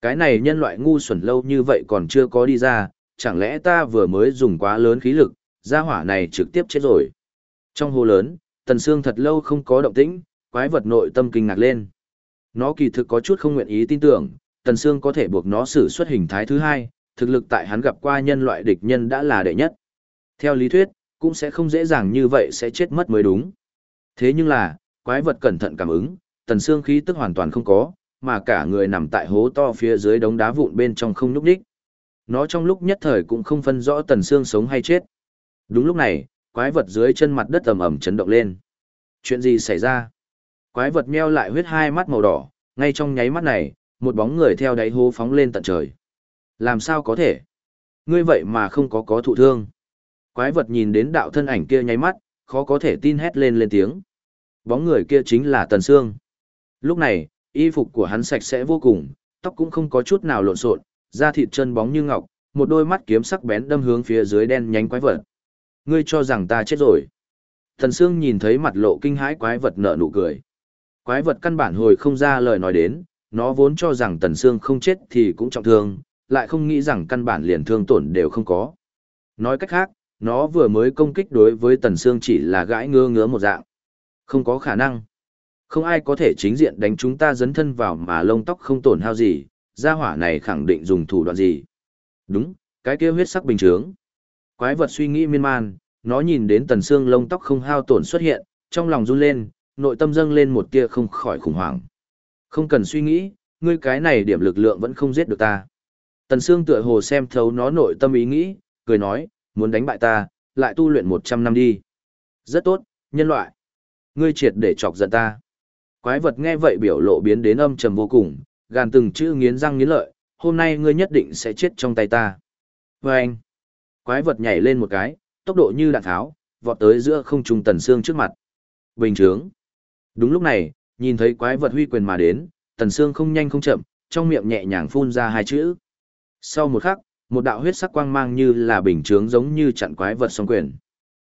Cái này nhân loại ngu xuẩn lâu như vậy còn chưa có đi ra, chẳng lẽ ta vừa mới dùng quá lớn khí lực, ra hỏa này trực tiếp chết rồi. Trong hồ lớn, Tần Sương thật lâu không có động tĩnh, quái vật nội tâm kinh ngạc lên. Nó kỳ thực có chút không nguyện ý tin tưởng, Tần Sương có thể buộc nó sử xuất hình thái thứ hai, thực lực tại hắn gặp qua nhân loại địch nhân đã là đệ nhất. Theo lý thuyết, cũng sẽ không dễ dàng như vậy sẽ chết mất mới đúng. Thế nhưng là, quái vật cẩn thận cảm ứng, Tần xương khí tức hoàn toàn không có, mà cả người nằm tại hố to phía dưới đống đá vụn bên trong không nhúc nhích. Nó trong lúc nhất thời cũng không phân rõ Tần xương sống hay chết. Đúng lúc này, quái vật dưới chân mặt đất ầm ầm chấn động lên. Chuyện gì xảy ra? Quái vật meo lại huyết hai mắt màu đỏ, ngay trong nháy mắt này, một bóng người theo đáy hố phóng lên tận trời. Làm sao có thể? Ngươi vậy mà không có có thụ thương. Quái vật nhìn đến đạo thân ảnh kia nháy mắt, khó có thể tin hét lên lên tiếng. Bóng người kia chính là Tần Sương. Lúc này, y phục của hắn sạch sẽ vô cùng, tóc cũng không có chút nào lộn xộn, da thịt chân bóng như ngọc, một đôi mắt kiếm sắc bén đâm hướng phía dưới đen nhánh quái vật. Ngươi cho rằng ta chết rồi. Tần Sương nhìn thấy mặt lộ kinh hãi quái vật nở nụ cười. Quái vật căn bản hồi không ra lời nói đến, nó vốn cho rằng Tần Sương không chết thì cũng trọng thương, lại không nghĩ rằng căn bản liền thương tổn đều không có. Nói cách khác, nó vừa mới công kích đối với Tần Sương chỉ là gãi ngơ ngứa một dạng. Không có khả năng. Không ai có thể chính diện đánh chúng ta dấn thân vào mà lông tóc không tổn hao gì, gia hỏa này khẳng định dùng thủ đoạn gì. Đúng, cái kia huyết sắc bình trướng. Quái vật suy nghĩ miên man, nó nhìn đến tần xương lông tóc không hao tổn xuất hiện, trong lòng run lên, nội tâm dâng lên một tia không khỏi khủng hoảng. Không cần suy nghĩ, ngươi cái này điểm lực lượng vẫn không giết được ta. Tần xương tựa hồ xem thấu nó nội tâm ý nghĩ, cười nói, muốn đánh bại ta, lại tu luyện 100 năm đi. Rất tốt, nhân loại. Ngươi triệt để chọc giận ta. Quái vật nghe vậy biểu lộ biến đến âm trầm vô cùng, gàn từng chữ nghiến răng nghiến lợi, hôm nay ngươi nhất định sẽ chết trong tay ta. Vâng! anh, quái vật nhảy lên một cái, tốc độ như đạn tháo, vọt tới giữa không trung tần xương trước mặt. Bình trướng. Đúng lúc này, nhìn thấy quái vật huy quyền mà đến, tần xương không nhanh không chậm, trong miệng nhẹ nhàng phun ra hai chữ. Sau một khắc, một đạo huyết sắc quang mang như là bình chướng giống như chặn quái vật song quyền.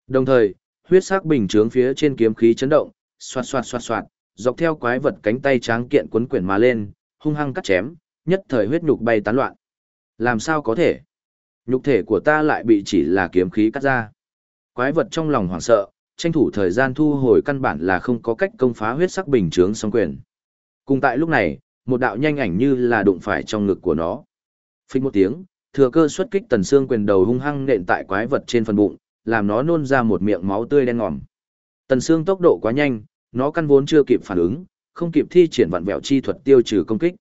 Đồng thời, huyết sắc bình chướng phía trên kiếm khí chấn động, xoạt xoạt xoạt xoạt, dọc theo quái vật cánh tay tráng kiện quấn quyển mà lên, hung hăng cắt chém, nhất thời huyết nhục bay tán loạn. Làm sao có thể? Nhục thể của ta lại bị chỉ là kiếm khí cắt ra. Quái vật trong lòng hoảng sợ, tranh thủ thời gian thu hồi căn bản là không có cách công phá huyết sắc bình chướng song quyền. Cùng tại lúc này, một đạo nhanh ảnh như là đụng phải trong ngực của nó. Phích một tiếng, thừa cơ xuất kích tần xương quyền đầu hung hăng nện tại quái vật trên phần bụng, làm nó nôn ra một miệng máu tươi đen ngòm. Tần xương tốc độ quá nhanh, nó căn vốn chưa kịp phản ứng, không kịp thi triển vạn vẹo chi thuật tiêu trừ công kích.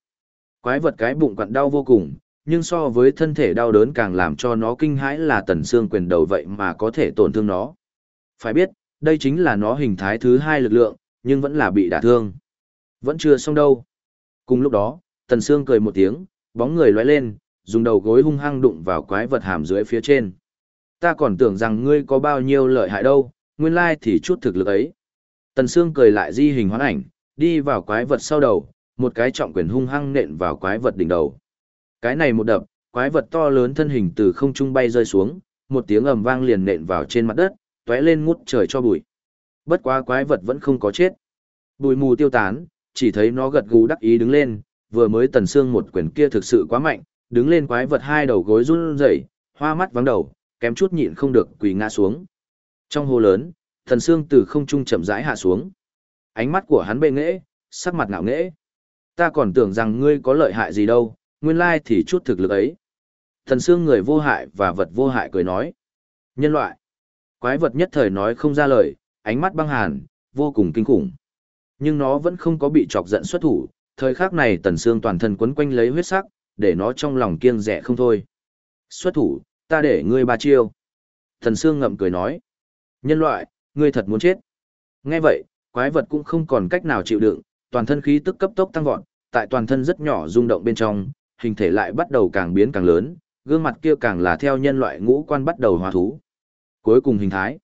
Quái vật cái bụng quặn đau vô cùng, nhưng so với thân thể đau đớn càng làm cho nó kinh hãi là tần xương quyền đầu vậy mà có thể tổn thương nó. Phải biết, đây chính là nó hình thái thứ hai lực lượng, nhưng vẫn là bị đả thương. Vẫn chưa xong đâu. Cùng lúc đó, tần xương cười một tiếng, bóng người lóe lên, dùng đầu gối hung hăng đụng vào quái vật hàm dưới phía trên. Ta còn tưởng rằng ngươi có bao nhiêu lợi hại đâu, nguyên lai thì chút thực lực ấy. Tần Sương cười lại di hình hoán ảnh, đi vào quái vật sau đầu, một cái trọng quyền hung hăng nện vào quái vật đỉnh đầu. Cái này một đập, quái vật to lớn thân hình từ không trung bay rơi xuống, một tiếng ầm vang liền nện vào trên mặt đất, tóe lên ngút trời cho bụi. Bất quá quái vật vẫn không có chết. Bụi mù tiêu tán, chỉ thấy nó gật gù đắc ý đứng lên, vừa mới tần xương một quyền kia thực sự quá mạnh, đứng lên quái vật hai đầu gối run rẩy, hoa mắt vắng đầu, kém chút nhịn không được quỳ ngã xuống. Trong hồ lớn, thần xương từ không trung chậm rãi hạ xuống. Ánh mắt của hắn bệ nghễ, sắc mặt ngạo nghễ. Ta còn tưởng rằng ngươi có lợi hại gì đâu, nguyên lai thì chút thực lực ấy. Thần xương người vô hại và vật vô hại cười nói. Nhân loại. Quái vật nhất thời nói không ra lời, ánh mắt băng hàn, vô cùng kinh khủng. Nhưng nó vẫn không có bị chọc giận xuất thủ, Thời khắc này Tần xương toàn thân quấn quanh lấy huyết sắc, để nó trong lòng kiêng rẻ không thôi. Xuất thủ, ta để ngươi ba chiêu. Thần Sương ngậm cười nói. Nhân loại, ngươi thật muốn chết. Nghe vậy, quái vật cũng không còn cách nào chịu đựng, toàn thân khí tức cấp tốc tăng vọt, tại toàn thân rất nhỏ rung động bên trong, hình thể lại bắt đầu càng biến càng lớn, gương mặt kia càng là theo nhân loại ngũ quan bắt đầu hóa thú. Cuối cùng hình thái.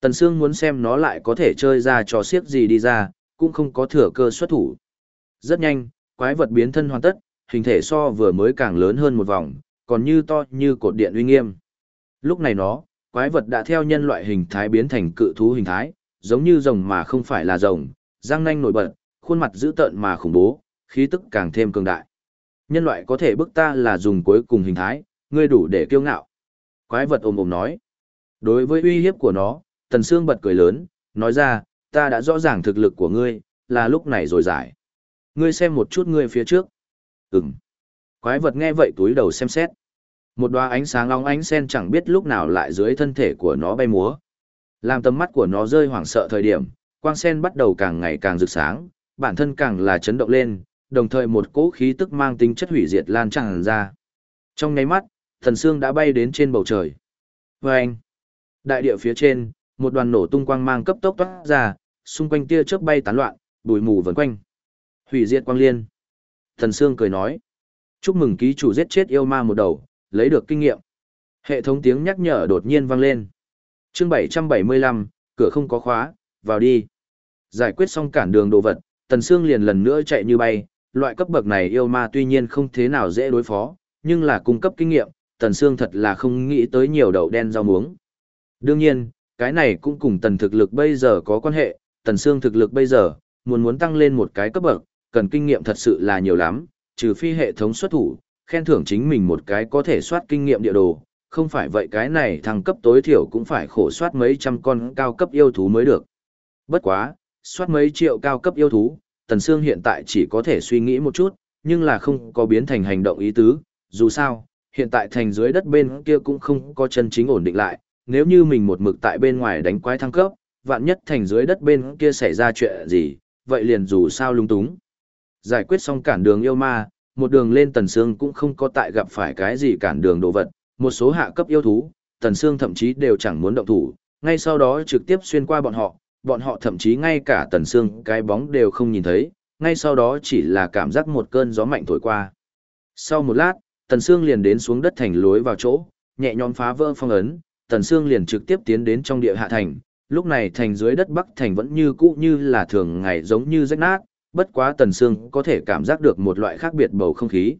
Tần Sương muốn xem nó lại có thể chơi ra trò xiếc gì đi ra, cũng không có thừa cơ xuất thủ. Rất nhanh, quái vật biến thân hoàn tất, hình thể so vừa mới càng lớn hơn một vòng, còn như to như cột điện uy nghiêm. Lúc này nó, quái vật đã theo nhân loại hình thái biến thành cự thú hình thái, giống như rồng mà không phải là rồng, răng nanh nổi bật, khuôn mặt dữ tợn mà khủng bố, khí tức càng thêm cường đại. Nhân loại có thể bức ta là dùng cuối cùng hình thái, ngươi đủ để kiêu ngạo. Quái vật ồm ồm nói. Đối với uy hiếp của nó, Tần Sương bật cười lớn, nói ra, ta đã rõ ràng thực lực của ngươi, là lúc này rồi giải. Ngươi xem một chút ngươi phía trước. Ừm. Quái vật nghe vậy túi đầu xem xét. Một đoá ánh sáng long ánh sen chẳng biết lúc nào lại dưới thân thể của nó bay múa. Làm tầm mắt của nó rơi hoảng sợ thời điểm, quang sen bắt đầu càng ngày càng rực sáng, bản thân càng là chấn động lên, đồng thời một cỗ khí tức mang tính chất hủy diệt lan tràn ra. Trong nháy mắt, thần xương đã bay đến trên bầu trời. Và anh, đại địa phía trên, một đoàn nổ tung quang mang cấp tốc toát ra, xung quanh tia chớp bay tán loạn, bụi mù vần quanh. Hủy diệt quang liên. Thần Sương cười nói, chúc mừng ký chủ giết chết yêu ma một đầu, lấy được kinh nghiệm. Hệ thống tiếng nhắc nhở đột nhiên vang lên. Chương 775, cửa không có khóa, vào đi. Giải quyết xong cản đường đồ vật, Tần Sương liền lần nữa chạy như bay, loại cấp bậc này yêu ma tuy nhiên không thế nào dễ đối phó, nhưng là cung cấp kinh nghiệm, Tần Sương thật là không nghĩ tới nhiều đậu đen rau muống. Đương nhiên, cái này cũng cùng Tần thực lực bây giờ có quan hệ, Tần Sương thực lực bây giờ, muốn muốn tăng lên một cái cấp bậc, cần kinh nghiệm thật sự là nhiều lắm, trừ phi hệ thống xuất thủ, khen thưởng chính mình một cái có thể soát kinh nghiệm địa đồ, không phải vậy cái này thăng cấp tối thiểu cũng phải khổ soát mấy trăm con cao cấp yêu thú mới được. Bất quá, soát mấy triệu cao cấp yêu thú, Tần Sương hiện tại chỉ có thể suy nghĩ một chút, nhưng là không có biến thành hành động ý tứ, dù sao, hiện tại thành dưới đất bên kia cũng không có chân chính ổn định lại, nếu như mình một mực tại bên ngoài đánh quái thăng cấp, vạn nhất thành dưới đất bên kia xảy ra chuyện gì, vậy liền dù sao lung túng. Giải quyết xong cản đường yêu ma, một đường lên Tần Sương cũng không có tại gặp phải cái gì cản đường đồ vật, một số hạ cấp yêu thú, Tần Sương thậm chí đều chẳng muốn động thủ, ngay sau đó trực tiếp xuyên qua bọn họ, bọn họ thậm chí ngay cả Tần Sương cái bóng đều không nhìn thấy, ngay sau đó chỉ là cảm giác một cơn gió mạnh thổi qua. Sau một lát, Tần Sương liền đến xuống đất thành lối vào chỗ, nhẹ nhõm phá vỡ phong ấn, Tần Sương liền trực tiếp tiến đến trong địa hạ thành. Lúc này thành dưới đất Bắc thành vẫn như cũ như là thường ngày giống như rách nát, bất quá Tần Sương có thể cảm giác được một loại khác biệt bầu không khí.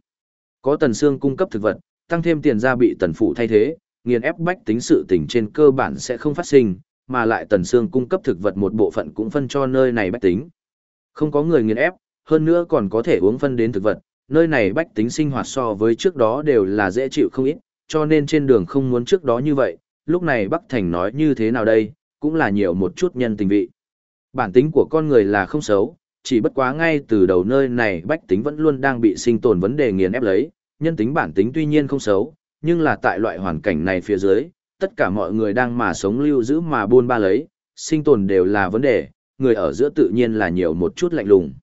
Có Tần Sương cung cấp thực vật, tăng thêm tiền gia bị Tần Phủ thay thế, nghiền ép bách tính sự tình trên cơ bản sẽ không phát sinh, mà lại Tần Sương cung cấp thực vật một bộ phận cũng phân cho nơi này bách tính. Không có người nghiền ép, hơn nữa còn có thể uống phân đến thực vật, nơi này bách tính sinh hoạt so với trước đó đều là dễ chịu không ít, cho nên trên đường không muốn trước đó như vậy, lúc này Bắc Thành nói như thế nào đây, cũng là nhiều một chút nhân tình vị. Bản tính của con người là không xấu, chỉ bất quá ngay từ đầu nơi này bách tính vẫn luôn đang bị sinh tồn vấn đề nghiền ép lấy, nhân tính bản tính tuy nhiên không xấu, nhưng là tại loại hoàn cảnh này phía dưới, tất cả mọi người đang mà sống lưu giữ mà buôn ba lấy, sinh tồn đều là vấn đề, người ở giữa tự nhiên là nhiều một chút lạnh lùng.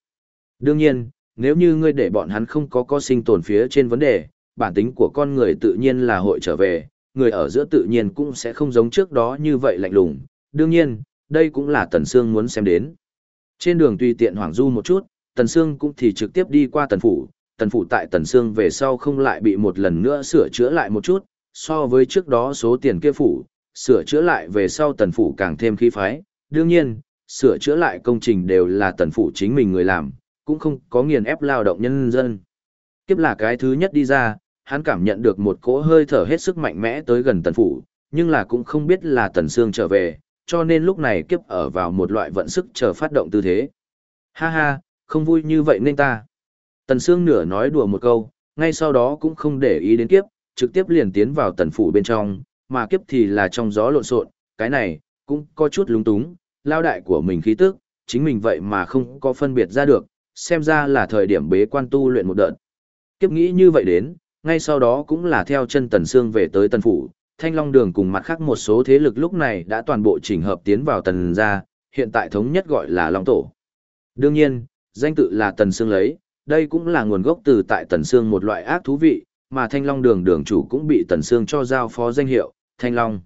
Đương nhiên, nếu như ngươi để bọn hắn không có có sinh tồn phía trên vấn đề, bản tính của con người tự nhiên là hội trở về, người ở giữa tự nhiên cũng sẽ không giống trước đó như vậy lạnh lùng. Đương nhiên, đây cũng là Tần Sương muốn xem đến. Trên đường tùy tiện Hoàng Du một chút, Tần Sương cũng thì trực tiếp đi qua Tần Phủ, Tần Phủ tại Tần Sương về sau không lại bị một lần nữa sửa chữa lại một chút, so với trước đó số tiền kia phủ, sửa chữa lại về sau Tần Phủ càng thêm khí phái. Đương nhiên, sửa chữa lại công trình đều là Tần Phủ chính mình người làm, cũng không có nghiền ép lao động nhân dân. Kiếp là cái thứ nhất đi ra, hắn cảm nhận được một cỗ hơi thở hết sức mạnh mẽ tới gần Tần Phủ, nhưng là cũng không biết là Tần Sương trở về, cho nên lúc này kiếp ở vào một loại vận sức chờ phát động tư thế. Ha ha, không vui như vậy nên ta. Tần Sương nửa nói đùa một câu, ngay sau đó cũng không để ý đến kiếp, trực tiếp liền tiến vào tần phủ bên trong, mà kiếp thì là trong gió lộn xộn, cái này, cũng có chút lúng túng, lao đại của mình khí tức, chính mình vậy mà không có phân biệt ra được, xem ra là thời điểm bế quan tu luyện một đợt. Kiếp nghĩ như vậy đến, ngay sau đó cũng là theo chân tần Sương về tới tần phủ, Thanh Long Đường cùng mặt khác một số thế lực lúc này đã toàn bộ chỉnh hợp tiến vào tần gia, hiện tại thống nhất gọi là Long Tổ. Đương nhiên, danh tự là tần Sương lấy, đây cũng là nguồn gốc từ tại Tần Sương một loại ác thú vị, mà Thanh Long đường đường chủ cũng bị Tần Sương cho giao phó danh hiệu, Thanh Long.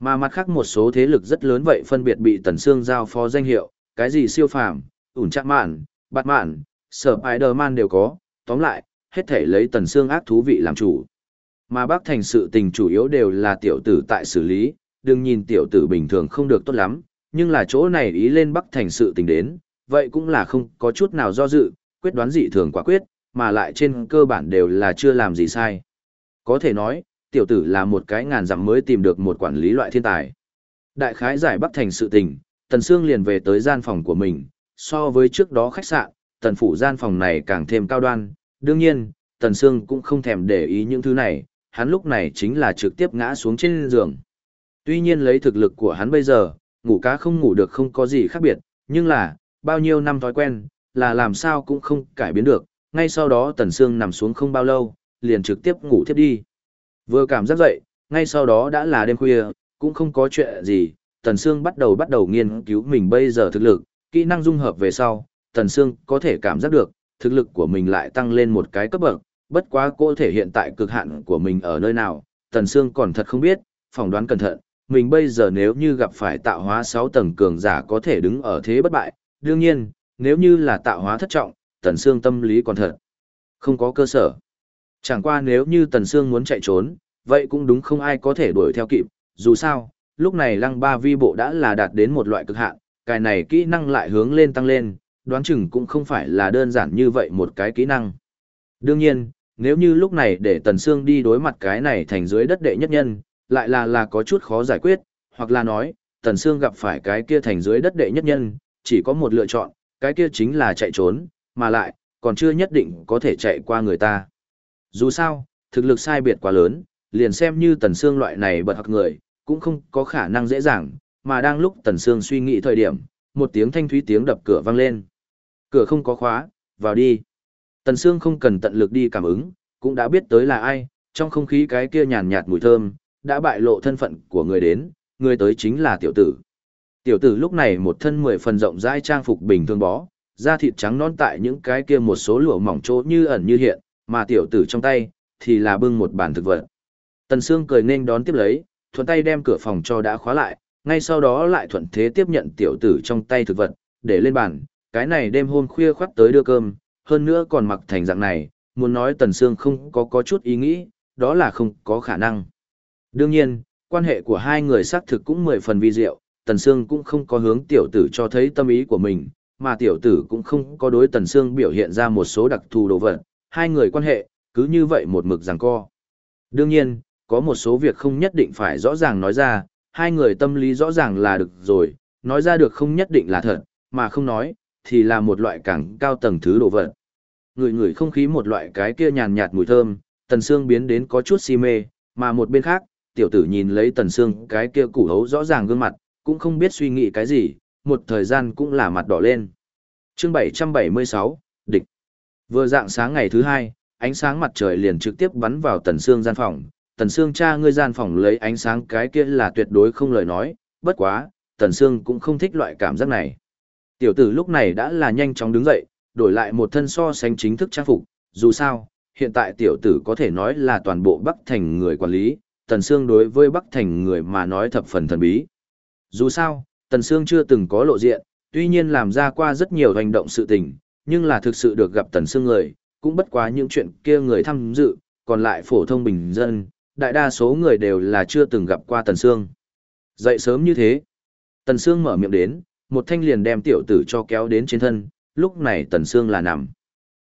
Mà mặt khác một số thế lực rất lớn vậy phân biệt bị Tần Sương giao phó danh hiệu, cái gì siêu phàm, ủn chắc mạn, bạt mạn, sở Spider-Man đều có, tóm lại, hết thể lấy Tần Sương ác thú vị làm chủ. Mà bác thành sự tình chủ yếu đều là tiểu tử tại xử lý, đừng nhìn tiểu tử bình thường không được tốt lắm, nhưng là chỗ này ý lên bắc thành sự tình đến, vậy cũng là không có chút nào do dự, quyết đoán dị thường quả quyết, mà lại trên cơ bản đều là chưa làm gì sai. Có thể nói, tiểu tử là một cái ngàn dặm mới tìm được một quản lý loại thiên tài. Đại khái giải bắc thành sự tình, Tần Sương liền về tới gian phòng của mình, so với trước đó khách sạn, tần phủ gian phòng này càng thêm cao đoan, đương nhiên, Tần Sương cũng không thèm để ý những thứ này, hắn lúc này chính là trực tiếp ngã xuống trên giường. Tuy nhiên lấy thực lực của hắn bây giờ, ngủ cá không ngủ được không có gì khác biệt, nhưng là, bao nhiêu năm thói quen, là làm sao cũng không cải biến được, ngay sau đó Tần Sương nằm xuống không bao lâu, liền trực tiếp ngủ thiếp đi. Vừa cảm giác dậy, ngay sau đó đã là đêm khuya, cũng không có chuyện gì, Tần Sương bắt đầu bắt đầu nghiên cứu mình bây giờ thực lực, kỹ năng dung hợp về sau, Tần Sương có thể cảm giác được, thực lực của mình lại tăng lên một cái cấp bậc, bất quá cô thể hiện tại cực hạn của mình ở nơi nào, Tần Sương còn thật không biết, phỏng đoán cẩn thận, mình bây giờ nếu như gặp phải tạo hóa 6 tầng cường giả có thể đứng ở thế bất bại, đương nhiên, nếu như là tạo hóa thất trọng, Tần Sương tâm lý còn thật. Không có cơ sở. Chẳng qua nếu như Tần Sương muốn chạy trốn, vậy cũng đúng không ai có thể đuổi theo kịp, dù sao, lúc này lăng ba vi bộ đã là đạt đến một loại cực hạn, cái này kỹ năng lại hướng lên tăng lên, đoán chừng cũng không phải là đơn giản như vậy một cái kỹ năng. Đương nhiên, nếu như lúc này để Tần Sương đi đối mặt cái này thành dưới đất đệ nhất nhân, lại là là có chút khó giải quyết, hoặc là nói, Tần Sương gặp phải cái kia thành dưới đất đệ nhất nhân, chỉ có một lựa chọn, cái kia chính là chạy trốn, mà lại, còn chưa nhất định có thể chạy qua người ta. Dù sao, thực lực sai biệt quá lớn, liền xem như Tần Sương loại này bật hoặc người, cũng không có khả năng dễ dàng, mà đang lúc Tần Sương suy nghĩ thời điểm, một tiếng thanh thúy tiếng đập cửa vang lên. Cửa không có khóa, vào đi. Tần Sương không cần tận lực đi cảm ứng, cũng đã biết tới là ai, trong không khí cái kia nhàn nhạt mùi thơm, đã bại lộ thân phận của người đến, người tới chính là tiểu tử. Tiểu tử lúc này một thân mười phần rộng rãi trang phục bình thường bó, da thịt trắng non tại những cái kia một số lụa mỏng chỗ như ẩn như hiện, mà tiểu tử trong tay thì là bưng một bàn thực vật. Tần Sương cười nên đón tiếp lấy, thuận tay đem cửa phòng cho đã khóa lại, ngay sau đó lại thuận thế tiếp nhận tiểu tử trong tay thực vật, để lên bàn, cái này đêm hôm khuya khoắt tới đưa cơm, hơn nữa còn mặc thành dạng này, muốn nói Tần Sương không có có chút ý nghĩ, đó là không có khả năng. Đương nhiên, quan hệ của hai người xác thực cũng mười phần vi diệu, Tần Sương cũng không có hướng tiểu tử cho thấy tâm ý của mình, mà tiểu tử cũng không có đối Tần Sương biểu hiện ra một số đặc thù đồ vật, hai người quan hệ, cứ như vậy một mực giằng co. Đương nhiên, có một số việc không nhất định phải rõ ràng nói ra, hai người tâm lý rõ ràng là được rồi, nói ra được không nhất định là thật, mà không nói, thì là một loại càng cao tầng thứ đồ vật. Người người không khí một loại cái kia nhàn nhạt mùi thơm, Tần Sương biến đến có chút si mê, mà một bên khác, tiểu tử nhìn lấy Tần Sương cái kia củ hấu rõ ràng gương mặt, cũng không biết suy nghĩ cái gì, một thời gian cũng là mặt đỏ lên. Chương 776, địch. Vừa dạng sáng ngày thứ hai, ánh sáng mặt trời liền trực tiếp bắn vào Tần Sương gian phòng. Tần Sương cha ngươi gian phòng lấy ánh sáng cái kia là tuyệt đối không lời nói, bất quá, Tần Sương cũng không thích loại cảm giác này. Tiểu tử lúc này đã là nhanh chóng đứng dậy, đổi lại một thân so sánh chính thức trang phục, dù sao, hiện tại tiểu tử có thể nói là toàn bộ Bắc Thành người quản lý, Tần Sương đối với Bắc Thành người mà nói thập phần thần bí. Dù sao, Tần Sương chưa từng có lộ diện, tuy nhiên làm ra qua rất nhiều hành động sự tình, nhưng là thực sự được gặp Tần Sương người, cũng bất quá những chuyện kia người tham dự, còn lại phổ thông bình dân, đại đa số người đều là chưa từng gặp qua Tần Sương. Dậy sớm như thế, Tần Sương mở miệng đến, một thanh liền đem tiểu tử cho kéo đến trên thân, lúc này Tần Sương là nằm.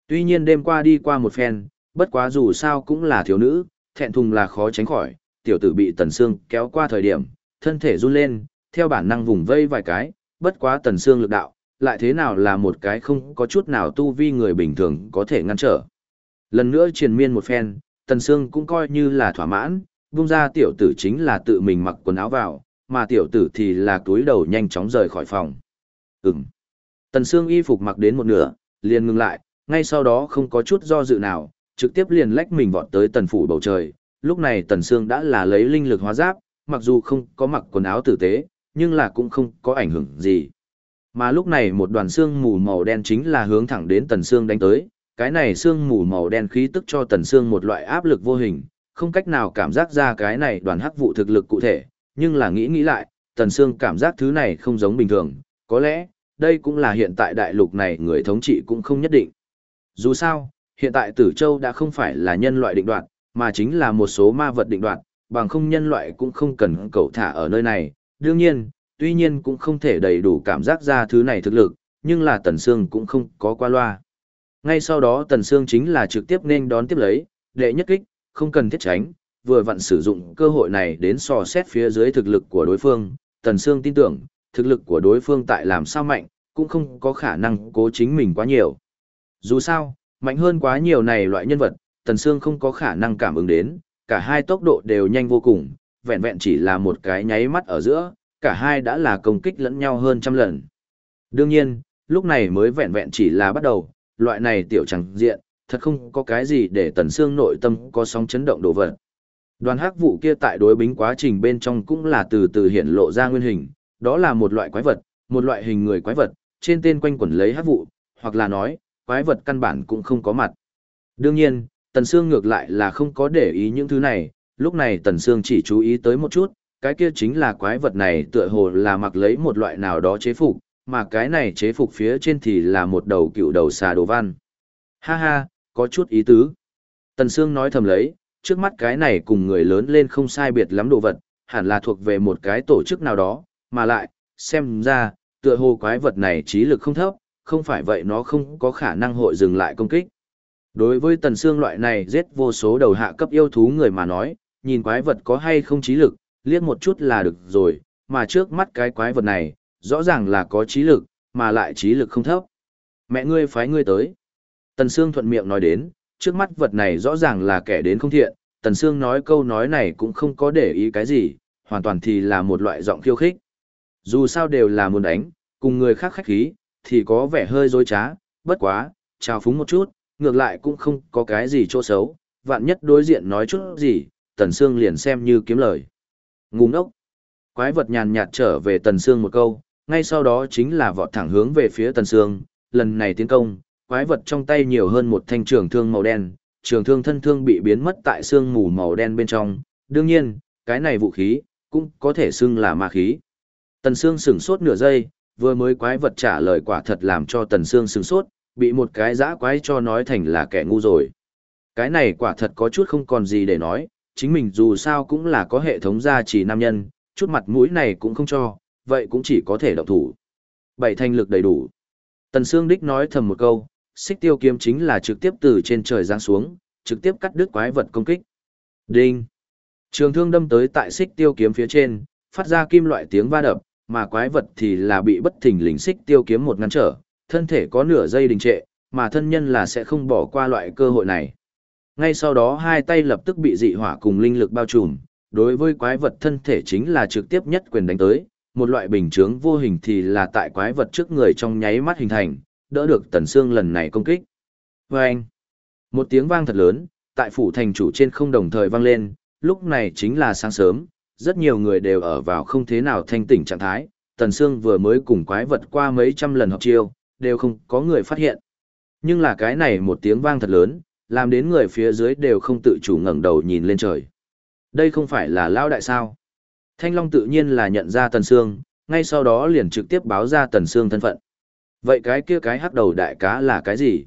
Tuy nhiên đêm qua đi qua một phen, bất quá dù sao cũng là thiếu nữ, thẹn thùng là khó tránh khỏi, tiểu tử bị Tần Sương kéo qua thời điểm, thân thể run lên, theo bản năng vùng vây vài cái, bất quá Tần Sương lực đạo, lại thế nào là một cái không có chút nào tu vi người bình thường có thể ngăn trở. Lần nữa triền miên một phen, Tần Sương cũng coi như là thỏa mãn, vung ra tiểu tử chính là tự mình mặc quần áo vào, mà tiểu tử thì là túi đầu nhanh chóng rời khỏi phòng. Ừm. Tần Sương y phục mặc đến một nửa, liền ngừng lại, ngay sau đó không có chút do dự nào, trực tiếp liền lách mình vọt tới tần phủ bầu trời. Lúc này Tần Sương đã là lấy linh lực hóa giáp, mặc dù không có mặc quần áo tử tế, nhưng là cũng không có ảnh hưởng gì. Mà lúc này một đoàn xương mù màu đen chính là hướng thẳng đến Tần Sương đánh tới, cái này sương mù màu đen khí tức cho tần sương một loại áp lực vô hình, không cách nào cảm giác ra cái này đoàn hắc vụ thực lực cụ thể, nhưng là nghĩ nghĩ lại, tần sương cảm giác thứ này không giống bình thường, có lẽ, đây cũng là hiện tại đại lục này người thống trị cũng không nhất định. Dù sao, hiện tại Tử Châu đã không phải là nhân loại định đoạt, mà chính là một số ma vật định đoạt, bằng không nhân loại cũng không cần cầu thả ở nơi này. Đương nhiên, tuy nhiên cũng không thể đầy đủ cảm giác ra thứ này thực lực, nhưng là Tần Sương cũng không có qua loa. Ngay sau đó Tần Sương chính là trực tiếp nên đón tiếp lấy, đệ nhất kích, không cần thiết tránh, vừa vặn sử dụng cơ hội này đến so xét phía dưới thực lực của đối phương. Tần Sương tin tưởng, thực lực của đối phương tại làm sao mạnh, cũng không có khả năng cố chính mình quá nhiều. Dù sao, mạnh hơn quá nhiều này loại nhân vật, Tần Sương không có khả năng cảm ứng đến, cả hai tốc độ đều nhanh vô cùng, vẹn vẹn chỉ là một cái nháy mắt ở giữa, cả hai đã là công kích lẫn nhau hơn trăm lần. Đương nhiên, lúc này mới vẹn vẹn chỉ là bắt đầu, loại này tiểu chẳng diện, thật không có cái gì để Tần Sương nội tâm có sóng chấn động đổ vật. Đoàn hắc vụ kia tại đối bính quá trình bên trong cũng là từ từ hiện lộ ra nguyên hình, đó là một loại quái vật, một loại hình người quái vật, trên tên quanh quẩn lấy hát vụ, hoặc là nói, quái vật căn bản cũng không có mặt. Đương nhiên, Tần Sương ngược lại là không có để ý những thứ này, lúc này Tần Sương chỉ chú ý tới một chút, cái kia chính là quái vật này tựa hồ là mặc lấy một loại nào đó chế phục, mà cái này chế phục phía trên thì là một đầu cựu đầu xà đồ văn. Ha ha, có chút ý tứ. Tần Sương nói thầm lấy, trước mắt cái này cùng người lớn lên không sai biệt lắm đồ vật, hẳn là thuộc về một cái tổ chức nào đó, mà lại, xem ra, tựa hồ quái vật này trí lực không thấp, không phải vậy nó không có khả năng hội dừng lại công kích. Đối với tần xương loại này giết vô số đầu hạ cấp yêu thú người mà nói, nhìn quái vật có hay không trí lực, liếc một chút là được rồi, mà trước mắt cái quái vật này, rõ ràng là có trí lực, mà lại trí lực không thấp. Mẹ ngươi phái ngươi tới. Tần Sương thuận miệng nói đến, trước mắt vật này rõ ràng là kẻ đến không thiện, Tần Sương nói câu nói này cũng không có để ý cái gì, hoàn toàn thì là một loại giọng khiêu khích. Dù sao đều là muốn đánh, cùng người khác khách khí, thì có vẻ hơi dối trá, bất quá, chào phúng một chút, ngược lại cũng không có cái gì chỗ xấu, vạn nhất đối diện nói chút gì, Tần Sương liền xem như kiếm lời. Ngu ngốc. Quái vật nhàn nhạt trở về Tần Sương một câu, ngay sau đó chính là vọt thẳng hướng về phía Tần Sương, lần này tiến công, quái vật trong tay nhiều hơn một thanh trường thương màu đen, trường thương thân thương bị biến mất tại xương mù màu đen bên trong, đương nhiên, cái này vũ khí, cũng có thể xưng là ma khí. Tần Sương sửng sốt nửa giây, vừa mới quái vật trả lời quả thật làm cho Tần Sương sửng sốt, bị một cái dã quái cho nói thành là kẻ ngu rồi. Cái này quả thật có chút không còn gì để nói, chính mình dù sao cũng là có hệ thống gia trì nam nhân, chút mặt mũi này cũng không cho, vậy cũng chỉ có thể động thủ. Bảy thanh lực đầy đủ. Tần Sương Đích nói thầm một câu, xích tiêu kiếm chính là trực tiếp từ trên trời giáng xuống, trực tiếp cắt đứt quái vật công kích. Đinh! Trường thương đâm tới tại xích tiêu kiếm phía trên, phát ra kim loại tiếng va đập, mà quái vật thì là bị bất thình lình xích tiêu kiếm một ngăn trở, thân thể có nửa giây đình trệ, mà thân nhân là sẽ không bỏ qua loại cơ hội này. Ngay sau đó hai tay lập tức bị dị hỏa cùng linh lực bao trùm, đối với quái vật thân thể chính là trực tiếp nhất quyền đánh tới, một loại bình chướng vô hình thì là tại quái vật trước người trong nháy mắt hình thành, đỡ được tần xương lần này công kích. Vâng! Một tiếng vang thật lớn, tại phủ thành chủ trên không đồng thời vang lên, lúc này chính là sáng sớm, rất nhiều người đều ở vào không thế nào thanh tỉnh trạng thái, tần sương vừa mới cùng quái vật qua mấy trăm lần học chiêu, đều không có người phát hiện. Nhưng là cái này một tiếng vang thật lớn, làm đến người phía dưới đều không tự chủ ngẩng đầu nhìn lên trời. Đây không phải là lao đại sao? Thanh Long tự nhiên là nhận ra Tần Sương, ngay sau đó liền trực tiếp báo ra Tần Sương thân phận. Vậy cái kia cái hắc đầu đại cá là cái gì?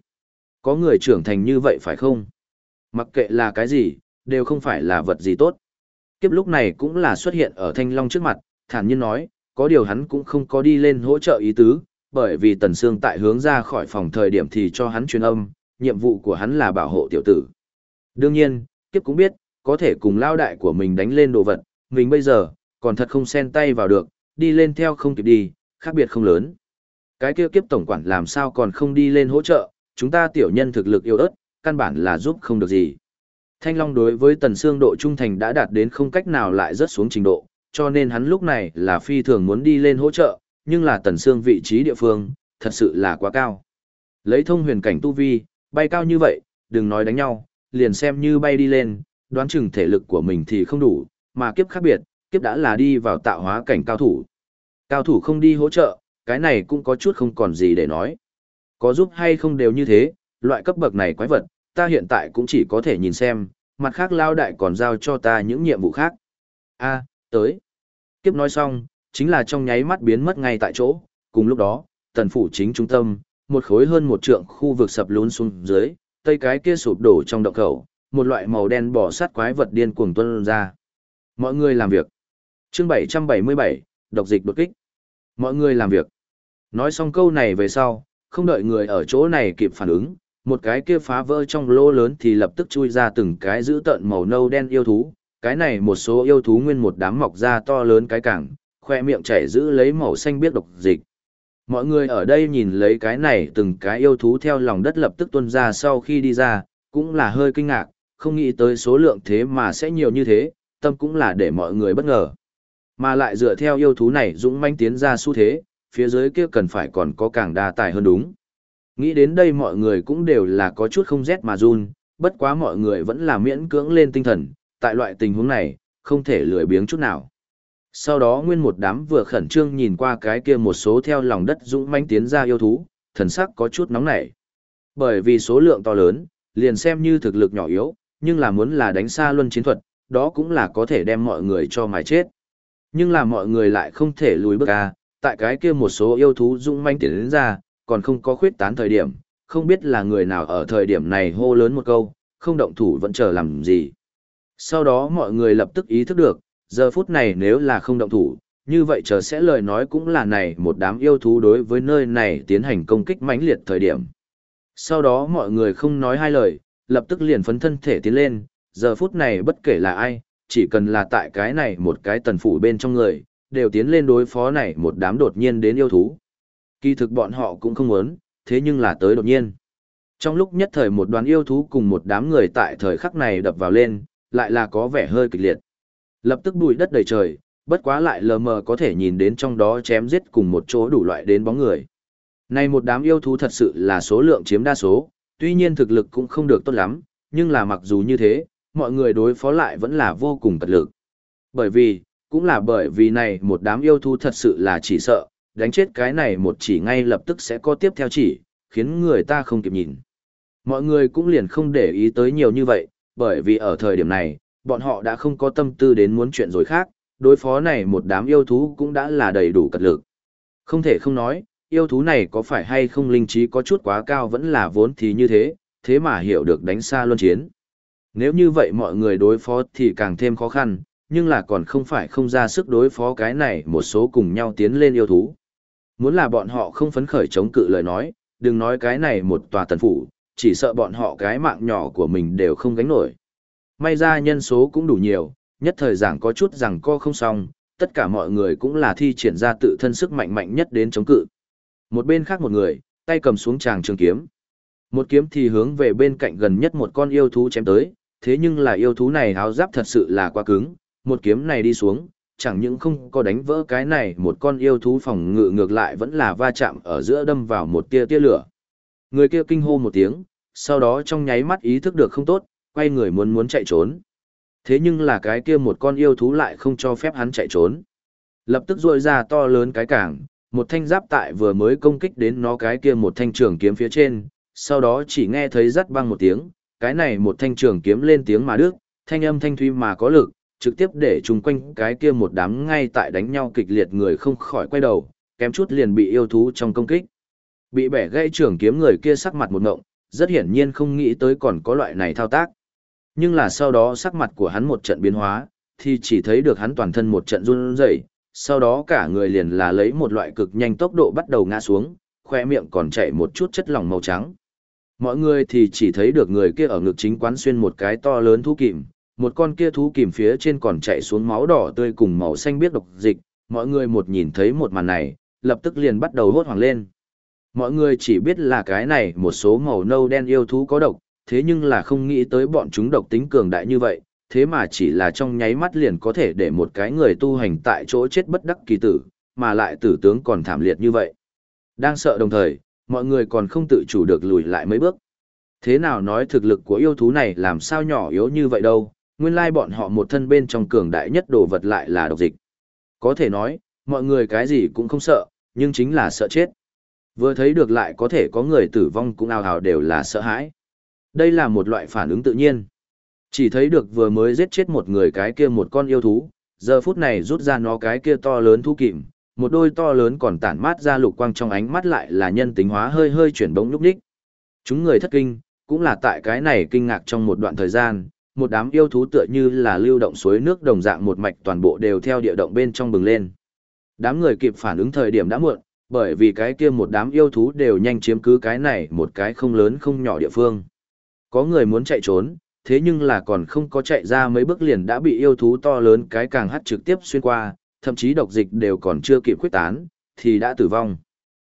Có người trưởng thành như vậy phải không? Mặc kệ là cái gì, đều không phải là vật gì tốt. Kiếp lúc này cũng là xuất hiện ở Thanh Long trước mặt, thản nhiên nói, có điều hắn cũng không có đi lên hỗ trợ ý tứ, bởi vì Tần Sương tại hướng ra khỏi phòng thời điểm thì cho hắn truyền âm, nhiệm vụ của hắn là bảo hộ tiểu tử. Đương nhiên, kiếp cũng biết, có thể cùng lao đại của mình đánh lên đồ vật, mình bây giờ, còn thật không xen tay vào được, đi lên theo không kịp đi, khác biệt không lớn. Cái kia kiếp tổng quản làm sao còn không đi lên hỗ trợ, chúng ta tiểu nhân thực lực yếu ớt, căn bản là giúp không được gì. Thanh Long đối với Tần Sương độ trung thành đã đạt đến không cách nào lại rớt xuống trình độ, cho nên hắn lúc này là phi thường muốn đi lên hỗ trợ, nhưng là Tần Sương vị trí địa phương, thật sự là quá cao. Lấy thông huyền cảnh tu vi, bay cao như vậy, đừng nói đánh nhau, liền xem như bay đi lên, đoán chừng thể lực của mình thì không đủ, mà kiếp khác biệt, kiếp đã là đi vào tạo hóa cảnh cao thủ. Cao thủ không đi hỗ trợ, cái này cũng có chút không còn gì để nói. Có giúp hay không đều như thế, Loại cấp bậc này quái vật, ta hiện tại cũng chỉ có thể nhìn xem, mặt khác lao đại còn giao cho ta những nhiệm vụ khác. a tới. Kiếp nói xong, chính là trong nháy mắt biến mất ngay tại chỗ, cùng lúc đó, tần phủ chính trung tâm, một khối hơn một trượng khu vực sập lún xuống dưới, tây cái kia sụp đổ trong động khẩu, một loại màu đen bò sát quái vật điên cuồng tuôn ra. Mọi người làm việc. Chương 777, độc dịch đột kích. Mọi người làm việc. Nói xong câu này về sau, không đợi người ở chỗ này kịp phản ứng, một cái kia phá vỡ trong lỗ lớn thì lập tức chui ra từng cái giữ tợn màu nâu đen yêu thú. Cái này một số yêu thú nguyên một đám mọc ra to lớn cái cảng khoe miệng chảy giữ lấy màu xanh biết độc dịch. Mọi người ở đây nhìn lấy cái này từng cái yêu thú theo lòng đất lập tức tuôn ra sau khi đi ra, cũng là hơi kinh ngạc, không nghĩ tới số lượng thế mà sẽ nhiều như thế, tâm cũng là để mọi người bất ngờ. Mà lại dựa theo yêu thú này dũng manh tiến ra xu thế, phía dưới kia cần phải còn có càng đa tài hơn đúng. Nghĩ đến đây mọi người cũng đều là có chút không rét mà run, bất quá mọi người vẫn là miễn cưỡng lên tinh thần, tại loại tình huống này, không thể lười biếng chút nào. Sau đó nguyên một đám vừa khẩn trương nhìn qua cái kia một số theo lòng đất dũng manh tiến ra yêu thú, thần sắc có chút nóng nảy. Bởi vì số lượng to lớn, liền xem như thực lực nhỏ yếu, nhưng là muốn là đánh xa luân chiến thuật, đó cũng là có thể đem mọi người cho mài chết. Nhưng là mọi người lại không thể lùi bước ra, tại cái kia một số yêu thú dũng manh tiến đến ra, còn không có khuyết tán thời điểm, không biết là người nào ở thời điểm này hô lớn một câu, không động thủ vẫn chờ làm gì. Sau đó mọi người lập tức ý thức được, giờ phút này nếu là không động thủ, như vậy chờ sẽ lời nói cũng là này một đám yêu thú đối với nơi này tiến hành công kích mãnh liệt thời điểm. Sau đó mọi người không nói hai lời, lập tức liền phấn thân thể tiến lên, giờ phút này bất kể là ai, chỉ cần là tại cái này một cái tần phủ bên trong người, đều tiến lên đối phó này một đám đột nhiên đến yêu thú. Kỳ thực bọn họ cũng không muốn, thế nhưng là tới đột nhiên. Trong lúc nhất thời một đoàn yêu thú cùng một đám người tại thời khắc này đập vào lên, lại là có vẻ hơi kịch liệt. Lập tức bụi đất đầy trời, bất quá lại lờ mờ có thể nhìn đến trong đó chém giết cùng một chỗ đủ loại đến bóng người. Này một đám yêu thú thật sự là số lượng chiếm đa số, tuy nhiên thực lực cũng không được tốt lắm, nhưng là mặc dù như thế, mọi người đối phó lại vẫn là vô cùng cật lực. Bởi vì, cũng là bởi vì này một đám yêu thú thật sự là chỉ sợ, đánh chết cái này một chỉ ngay lập tức sẽ có tiếp theo chỉ, khiến người ta không kịp nhìn. Mọi người cũng liền không để ý tới nhiều như vậy, bởi vì ở thời điểm này, bọn họ đã không có tâm tư đến muốn chuyện rồi khác, đối phó này một đám yêu thú cũng đã là đầy đủ cật lực. Không thể không nói, yêu thú này có phải hay không linh trí có chút quá cao vẫn là vốn thì như thế, thế mà hiểu được đánh xa luân chiến. Nếu như vậy mọi người đối phó thì càng thêm khó khăn, nhưng là còn không phải không ra sức đối phó cái này một số cùng nhau tiến lên yêu thú. Muốn là bọn họ không phấn khởi chống cự lời nói, đừng nói cái này một tòa tần phủ, chỉ sợ bọn họ cái mạng nhỏ của mình đều không gánh nổi. May ra nhân số cũng đủ nhiều, nhất thời giảng có chút rằng co không xong, tất cả mọi người cũng là thi triển ra tự thân sức mạnh mạnh nhất đến chống cự. Một bên khác một người, tay cầm xuống tràng trường kiếm. Một kiếm thì hướng về bên cạnh gần nhất một con yêu thú chém tới, thế nhưng là yêu thú này háo giáp thật sự là quá cứng, một kiếm này đi xuống, chẳng những không có đánh vỡ cái này một con yêu thú phòng ngự ngược lại vẫn là va chạm ở giữa đâm vào một tia tia lửa. Người kia kinh hô một tiếng, sau đó trong nháy mắt ý thức được không tốt, quay người muốn muốn chạy trốn. Thế nhưng là cái kia một con yêu thú lại không cho phép hắn chạy trốn. Lập tức rôi ra to lớn cái cảng, một thanh giáp tại vừa mới công kích đến nó cái kia một thanh trường kiếm phía trên, sau đó chỉ nghe thấy rắt băng một tiếng, cái này một thanh trường kiếm lên tiếng mà đức, thanh âm thanh thuy mà có lực, trực tiếp để chung quanh cái kia một đám ngay tại đánh nhau kịch liệt người không khỏi quay đầu, kém chút liền bị yêu thú trong công kích. Bị bẻ gãy trưởng kiếm người kia sắc mặt một ngộng, rất hiển nhiên không nghĩ tới còn có loại này thao tác. Nhưng là sau đó sắc mặt của hắn một trận biến hóa, thì chỉ thấy được hắn toàn thân một trận run rẩy, sau đó cả người liền là lấy một loại cực nhanh tốc độ bắt đầu ngã xuống, khoe miệng còn chảy một chút chất lỏng màu trắng. Mọi người thì chỉ thấy được người kia ở ngực chính quán xuyên một cái to lớn thú kìm, một con kia thú kìm phía trên còn chạy xuống máu đỏ tươi cùng màu xanh biết độc dịch, mọi người một nhìn thấy một màn này, lập tức liền bắt đầu hốt hoảng lên. Mọi người chỉ biết là cái này một số màu nâu đen yêu thú có độc, thế nhưng là không nghĩ tới bọn chúng độc tính cường đại như vậy, thế mà chỉ là trong nháy mắt liền có thể để một cái người tu hành tại chỗ chết bất đắc kỳ tử, mà lại tử tướng còn thảm liệt như vậy. Đang sợ đồng thời, mọi người còn không tự chủ được lùi lại mấy bước. Thế nào nói thực lực của yêu thú này làm sao nhỏ yếu như vậy đâu, nguyên lai bọn họ một thân bên trong cường đại nhất đồ vật lại là độc dịch. Có thể nói, mọi người cái gì cũng không sợ, nhưng chính là sợ chết. Vừa thấy được lại có thể có người tử vong cũng ào ào đều là sợ hãi. Đây là một loại phản ứng tự nhiên. Chỉ thấy được vừa mới giết chết một người cái kia một con yêu thú, giờ phút này rút ra nó cái kia to lớn thu kìm, một đôi to lớn còn tản mát ra lục quang trong ánh mắt lại là nhân tính hóa hơi hơi chuyển bỗng lúc đích. Chúng người thất kinh, cũng là tại cái này kinh ngạc trong một đoạn thời gian, một đám yêu thú tựa như là lưu động suối nước đồng dạng một mạch toàn bộ đều theo địa động bên trong bừng lên. Đám người kịp phản ứng thời điểm đã muộn, bởi vì cái kia một đám yêu thú đều nhanh chiếm cứ cái này một cái không lớn không nhỏ địa phương. Có người muốn chạy trốn, thế nhưng là còn không có chạy ra mấy bước liền đã bị yêu thú to lớn cái càng hắt trực tiếp xuyên qua, thậm chí độc dịch đều còn chưa kịp quyết tán, thì đã tử vong.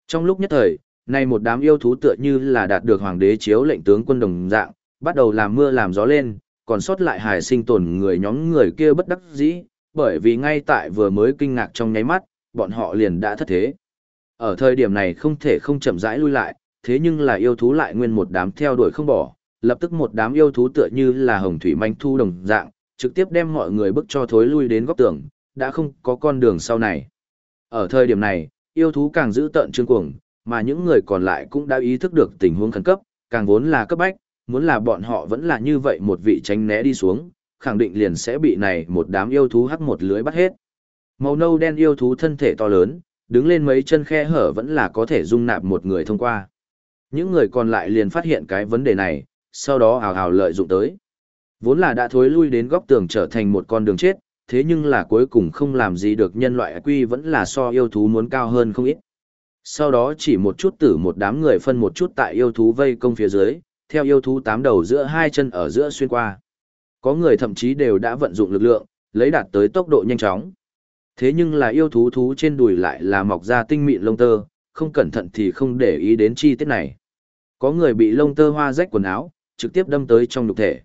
Trong lúc nhất thời, nay một đám yêu thú tựa như là đạt được hoàng đế chiếu lệnh tướng quân đồng dạng, bắt đầu làm mưa làm gió lên, còn sót lại hài sinh tồn người nhóm người kia bất đắc dĩ, bởi vì ngay tại vừa mới kinh ngạc trong nháy mắt, bọn họ liền đã thất thế. Ở thời điểm này không thể không chậm rãi lui lại, thế nhưng là yêu thú lại nguyên một đám theo đuổi không bỏ, lập tức một đám yêu thú tựa như là hồng thủy manh thu đồng dạng, trực tiếp đem mọi người bức cho thối lui đến góc tường, đã không có con đường sau này. Ở thời điểm này, yêu thú càng giữ tận trương cuồng, mà những người còn lại cũng đã ý thức được tình huống khẩn cấp, càng vốn là cấp bách, muốn là bọn họ vẫn là như vậy một vị tránh né đi xuống, khẳng định liền sẽ bị này một đám yêu thú hắc một lưới bắt hết. Màu nâu đen yêu thú thân thể to lớn, đứng lên mấy chân khe hở vẫn là có thể dung nạp một người thông qua. Những người còn lại liền phát hiện cái vấn đề này, sau đó hào hào lợi dụng tới. Vốn là đã thối lui đến góc tường trở thành một con đường chết, thế nhưng là cuối cùng không làm gì được nhân loại quy vẫn là so yêu thú muốn cao hơn không ít. Sau đó chỉ một chút tử một đám người phân một chút tại yêu thú vây công phía dưới, theo yêu thú tám đầu giữa hai chân ở giữa xuyên qua. Có người thậm chí đều đã vận dụng lực lượng, lấy đạt tới tốc độ nhanh chóng. Thế nhưng là yêu thú thú trên đùi lại là mọc ra tinh mịn lông tơ, không cẩn thận thì không để ý đến chi tiết này. Có người bị lông tơ hoa rách quần áo, trực tiếp đâm tới trong nhục thể.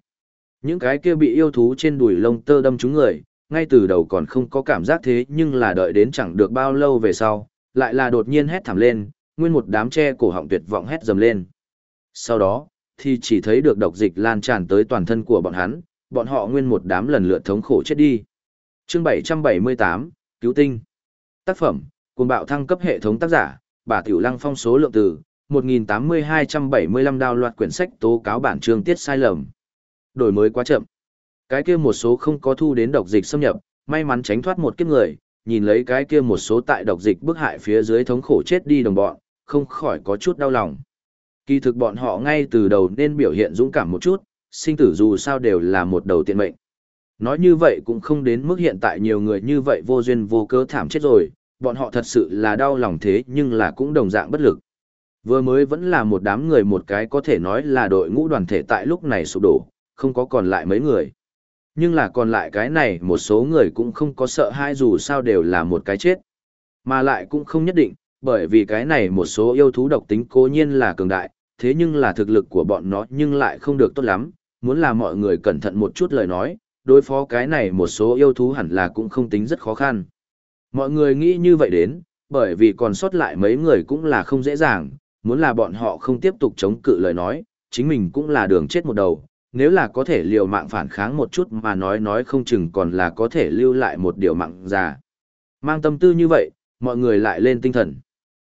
Những cái kia bị yêu thú trên đùi lông tơ đâm trúng người, ngay từ đầu còn không có cảm giác thế nhưng là đợi đến chẳng được bao lâu về sau, lại là đột nhiên hét thảm lên, nguyên một đám tre cổ họng tuyệt vọng hét dầm lên. Sau đó, thì chỉ thấy được độc dịch lan tràn tới toàn thân của bọn hắn, bọn họ nguyên một đám lần lượt thống khổ chết đi. Chương 778, Cứu tinh. Tác phẩm, cuồng bạo thăng cấp hệ thống tác giả, bà Tiểu Lăng phong số lượng từ, 1.8275 đào loạt quyển sách tố cáo bản chương tiết sai lầm. Đổi mới quá chậm. Cái kia một số không có thu đến độc dịch xâm nhập, may mắn tránh thoát một kiếp người, nhìn lấy cái kia một số tại độc dịch bức hại phía dưới thống khổ chết đi đồng bọn, không khỏi có chút đau lòng. Kỳ thực bọn họ ngay từ đầu nên biểu hiện dũng cảm một chút, sinh tử dù sao đều là một đầu tiện mệnh. Nói như vậy cũng không đến mức hiện tại nhiều người như vậy vô duyên vô cớ thảm chết rồi, bọn họ thật sự là đau lòng thế nhưng là cũng đồng dạng bất lực. Vừa mới vẫn là một đám người một cái có thể nói là đội ngũ đoàn thể tại lúc này sụp đổ, không có còn lại mấy người. Nhưng là còn lại cái này một số người cũng không có sợ hai dù sao đều là một cái chết. Mà lại cũng không nhất định, bởi vì cái này một số yêu thú độc tính cố nhiên là cường đại, thế nhưng là thực lực của bọn nó nhưng lại không được tốt lắm, muốn là mọi người cẩn thận một chút lời nói, đối phó cái này một số yêu thú hẳn là cũng không tính rất khó khăn. Mọi người nghĩ như vậy đến, bởi vì còn sót lại mấy người cũng là không dễ dàng, muốn là bọn họ không tiếp tục chống cự lời nói, chính mình cũng là đường chết một đầu, nếu là có thể liều mạng phản kháng một chút mà nói nói không chừng còn là có thể lưu lại một điều mạng già. Mang tâm tư như vậy, mọi người lại lên tinh thần.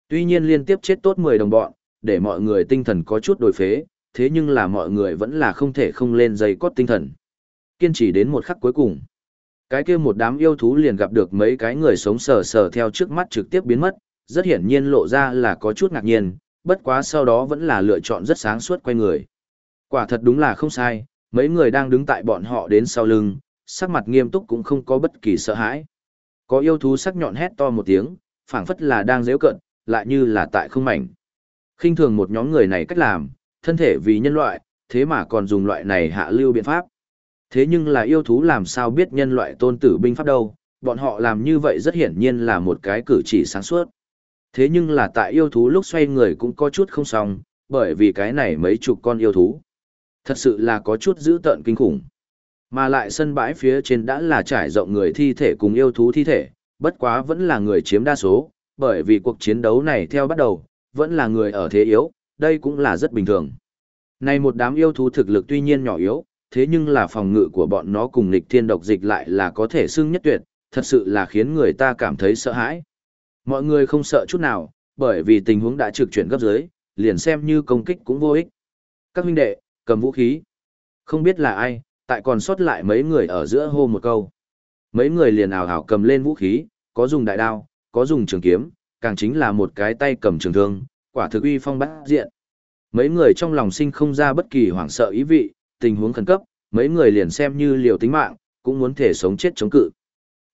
Tuy nhiên liên tiếp chết tốt 10 đồng bọn, để mọi người tinh thần có chút đổi phế, thế nhưng là mọi người vẫn là không thể không lên dây cốt tinh thần. Kiên trì đến một khắc cuối cùng. Cái kia một đám yêu thú liền gặp được mấy cái người sống sờ sờ theo trước mắt trực tiếp biến mất, rất hiển nhiên lộ ra là có chút ngạc nhiên, bất quá sau đó vẫn là lựa chọn rất sáng suốt quay người. Quả thật đúng là không sai, mấy người đang đứng tại bọn họ đến sau lưng, sắc mặt nghiêm túc cũng không có bất kỳ sợ hãi. Có yêu thú sắc nhọn hét to một tiếng, phảng phất là đang dễ cận, lại như là tại không mảnh. khinh thường một nhóm người này cách làm, thân thể vì nhân loại, thế mà còn dùng loại này hạ lưu biện pháp. Thế nhưng là yêu thú làm sao biết nhân loại tôn tử binh pháp đâu, bọn họ làm như vậy rất hiển nhiên là một cái cử chỉ sáng suốt. Thế nhưng là tại yêu thú lúc xoay người cũng có chút không xong, bởi vì cái này mấy chục con yêu thú. Thật sự là có chút dữ tợn kinh khủng. Mà lại sân bãi phía trên đã là trải rộng người thi thể cùng yêu thú thi thể, bất quá vẫn là người chiếm đa số, bởi vì cuộc chiến đấu này theo bắt đầu, vẫn là người ở thế yếu, đây cũng là rất bình thường. Này một đám yêu thú thực lực tuy nhiên nhỏ yếu, thế nhưng là phòng ngự của bọn nó cùng nghịch thiên độc dịch lại là có thể xưng nhất tuyệt, thật sự là khiến người ta cảm thấy sợ hãi. Mọi người không sợ chút nào, bởi vì tình huống đã trực chuyển gấp dưới, liền xem như công kích cũng vô ích. Các huynh đệ, cầm vũ khí. Không biết là ai, tại còn sót lại mấy người ở giữa hô một câu. Mấy người liền ảo ảo cầm lên vũ khí, có dùng đại đao, có dùng trường kiếm, càng chính là một cái tay cầm trường thương, quả thực uy phong bát diện. Mấy người trong lòng sinh không ra bất kỳ hoảng sợ ý vị, tình huống khẩn cấp, mấy người liền xem như liều tính mạng, cũng muốn thể sống chết chống cự.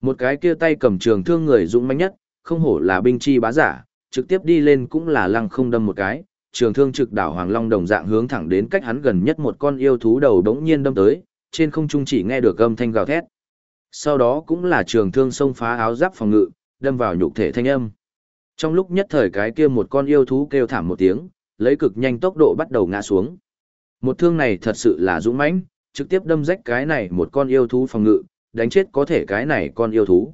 Một cái kia tay cầm trường thương người dũng mãnh nhất, không hổ là binh chi bá giả, trực tiếp đi lên cũng là lăng không đâm một cái, trường thương trực đảo Hoàng Long đồng dạng hướng thẳng đến cách hắn gần nhất một con yêu thú đầu đống nhiên đâm tới, trên không trung chỉ nghe được âm thanh gào thét. Sau đó cũng là trường thương xông phá áo giáp phòng ngự, đâm vào nhục thể thanh âm. Trong lúc nhất thời cái kia một con yêu thú kêu thảm một tiếng, lấy cực nhanh tốc độ bắt đầu ngã xuống. Một thương này thật sự là dũng mãnh, trực tiếp đâm rách cái này một con yêu thú phòng ngự, đánh chết có thể cái này con yêu thú.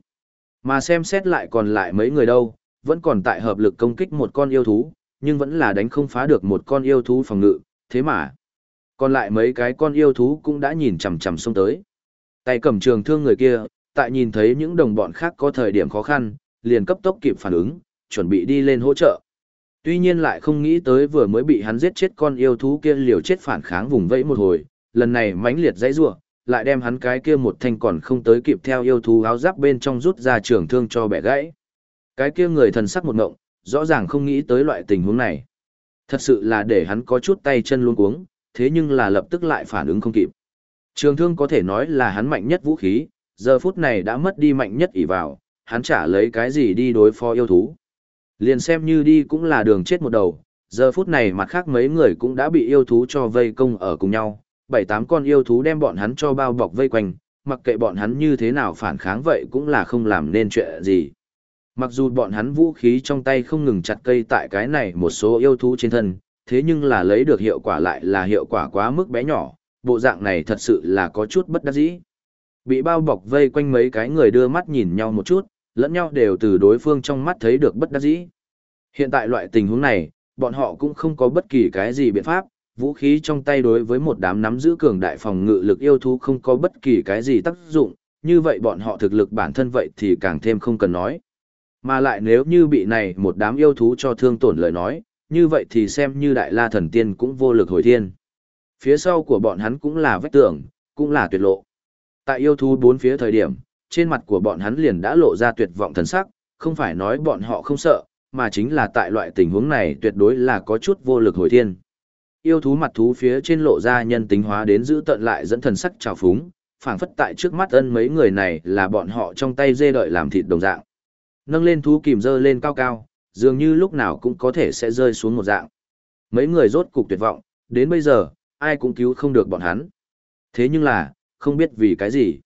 Mà xem xét lại còn lại mấy người đâu, vẫn còn tại hợp lực công kích một con yêu thú, nhưng vẫn là đánh không phá được một con yêu thú phòng ngự, thế mà. Còn lại mấy cái con yêu thú cũng đã nhìn chằm chằm xông tới. Tay cầm trường thương người kia, tại nhìn thấy những đồng bọn khác có thời điểm khó khăn, liền cấp tốc kịp phản ứng, chuẩn bị đi lên hỗ trợ. Tuy nhiên lại không nghĩ tới vừa mới bị hắn giết chết con yêu thú kia liều chết phản kháng vùng vẫy một hồi, lần này mãnh liệt dãy rủa, lại đem hắn cái kia một thanh còn không tới kịp theo yêu thú áo giáp bên trong rút ra trường thương cho bẻ gãy. Cái kia người thần sắc một ngộng, rõ ràng không nghĩ tới loại tình huống này. Thật sự là để hắn có chút tay chân luống cuống, thế nhưng là lập tức lại phản ứng không kịp. Trường thương có thể nói là hắn mạnh nhất vũ khí, giờ phút này đã mất đi mạnh nhất ỷ vào, hắn trả lấy cái gì đi đối phó yêu thú. Liền xem như đi cũng là đường chết một đầu, giờ phút này mặt khác mấy người cũng đã bị yêu thú cho vây công ở cùng nhau, bảy tám con yêu thú đem bọn hắn cho bao bọc vây quanh, mặc kệ bọn hắn như thế nào phản kháng vậy cũng là không làm nên chuyện gì. Mặc dù bọn hắn vũ khí trong tay không ngừng chặt cây tại cái này một số yêu thú trên thân, thế nhưng là lấy được hiệu quả lại là hiệu quả quá mức bé nhỏ, bộ dạng này thật sự là có chút bất đắc dĩ. Bị bao bọc vây quanh mấy cái người đưa mắt nhìn nhau một chút, lẫn nhau đều từ đối phương trong mắt thấy được bất đắc dĩ. Hiện tại loại tình huống này, bọn họ cũng không có bất kỳ cái gì biện pháp, vũ khí trong tay đối với một đám nắm giữ cường đại phòng ngự lực yêu thú không có bất kỳ cái gì tác dụng, như vậy bọn họ thực lực bản thân vậy thì càng thêm không cần nói. Mà lại nếu như bị này một đám yêu thú cho thương tổn lời nói, như vậy thì xem như đại la thần tiên cũng vô lực hồi thiên. Phía sau của bọn hắn cũng là vách tường, cũng là tuyệt lộ. Tại yêu thú bốn phía thời điểm, trên mặt của bọn hắn liền đã lộ ra tuyệt vọng thần sắc, không phải nói bọn họ không sợ, mà chính là tại loại tình huống này tuyệt đối là có chút vô lực hồi thiên. Yêu thú mặt thú phía trên lộ ra nhân tính hóa đến giữ tận lại dẫn thần sắc trào phúng, phảng phất tại trước mắt ân mấy người này là bọn họ trong tay dê đợi làm thịt đồng dạng. Nâng lên thú kìm dơ lên cao cao, dường như lúc nào cũng có thể sẽ rơi xuống một dạng. Mấy người rốt cục tuyệt vọng, đến bây giờ, ai cũng cứu không được bọn hắn. Thế nhưng là, không biết vì cái gì.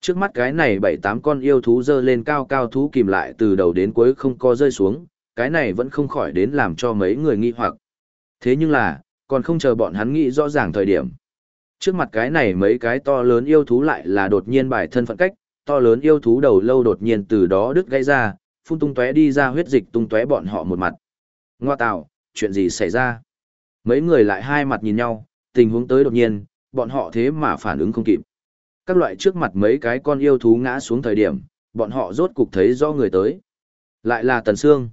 Trước mắt cái này bảy tám con yêu thú dơ lên cao cao thú kìm lại từ đầu đến cuối không có rơi xuống, cái này vẫn không khỏi đến làm cho mấy người nghi hoặc. Thế nhưng là, còn không chờ bọn hắn nghĩ rõ ràng thời điểm. Trước mặt cái này mấy cái to lớn yêu thú lại là đột nhiên bài thân phận cách, to lớn yêu thú đầu lâu đột nhiên từ đó đứt gãy ra, phun tung tóe đi ra huyết dịch tung tóe bọn họ một mặt. Ngoa tạo, chuyện gì xảy ra? Mấy người lại hai mặt nhìn nhau, tình huống tới đột nhiên, bọn họ thế mà phản ứng không kịp. Các loại trước mặt mấy cái con yêu thú ngã xuống thời điểm, bọn họ rốt cục thấy do người tới. Lại là Tần Sương.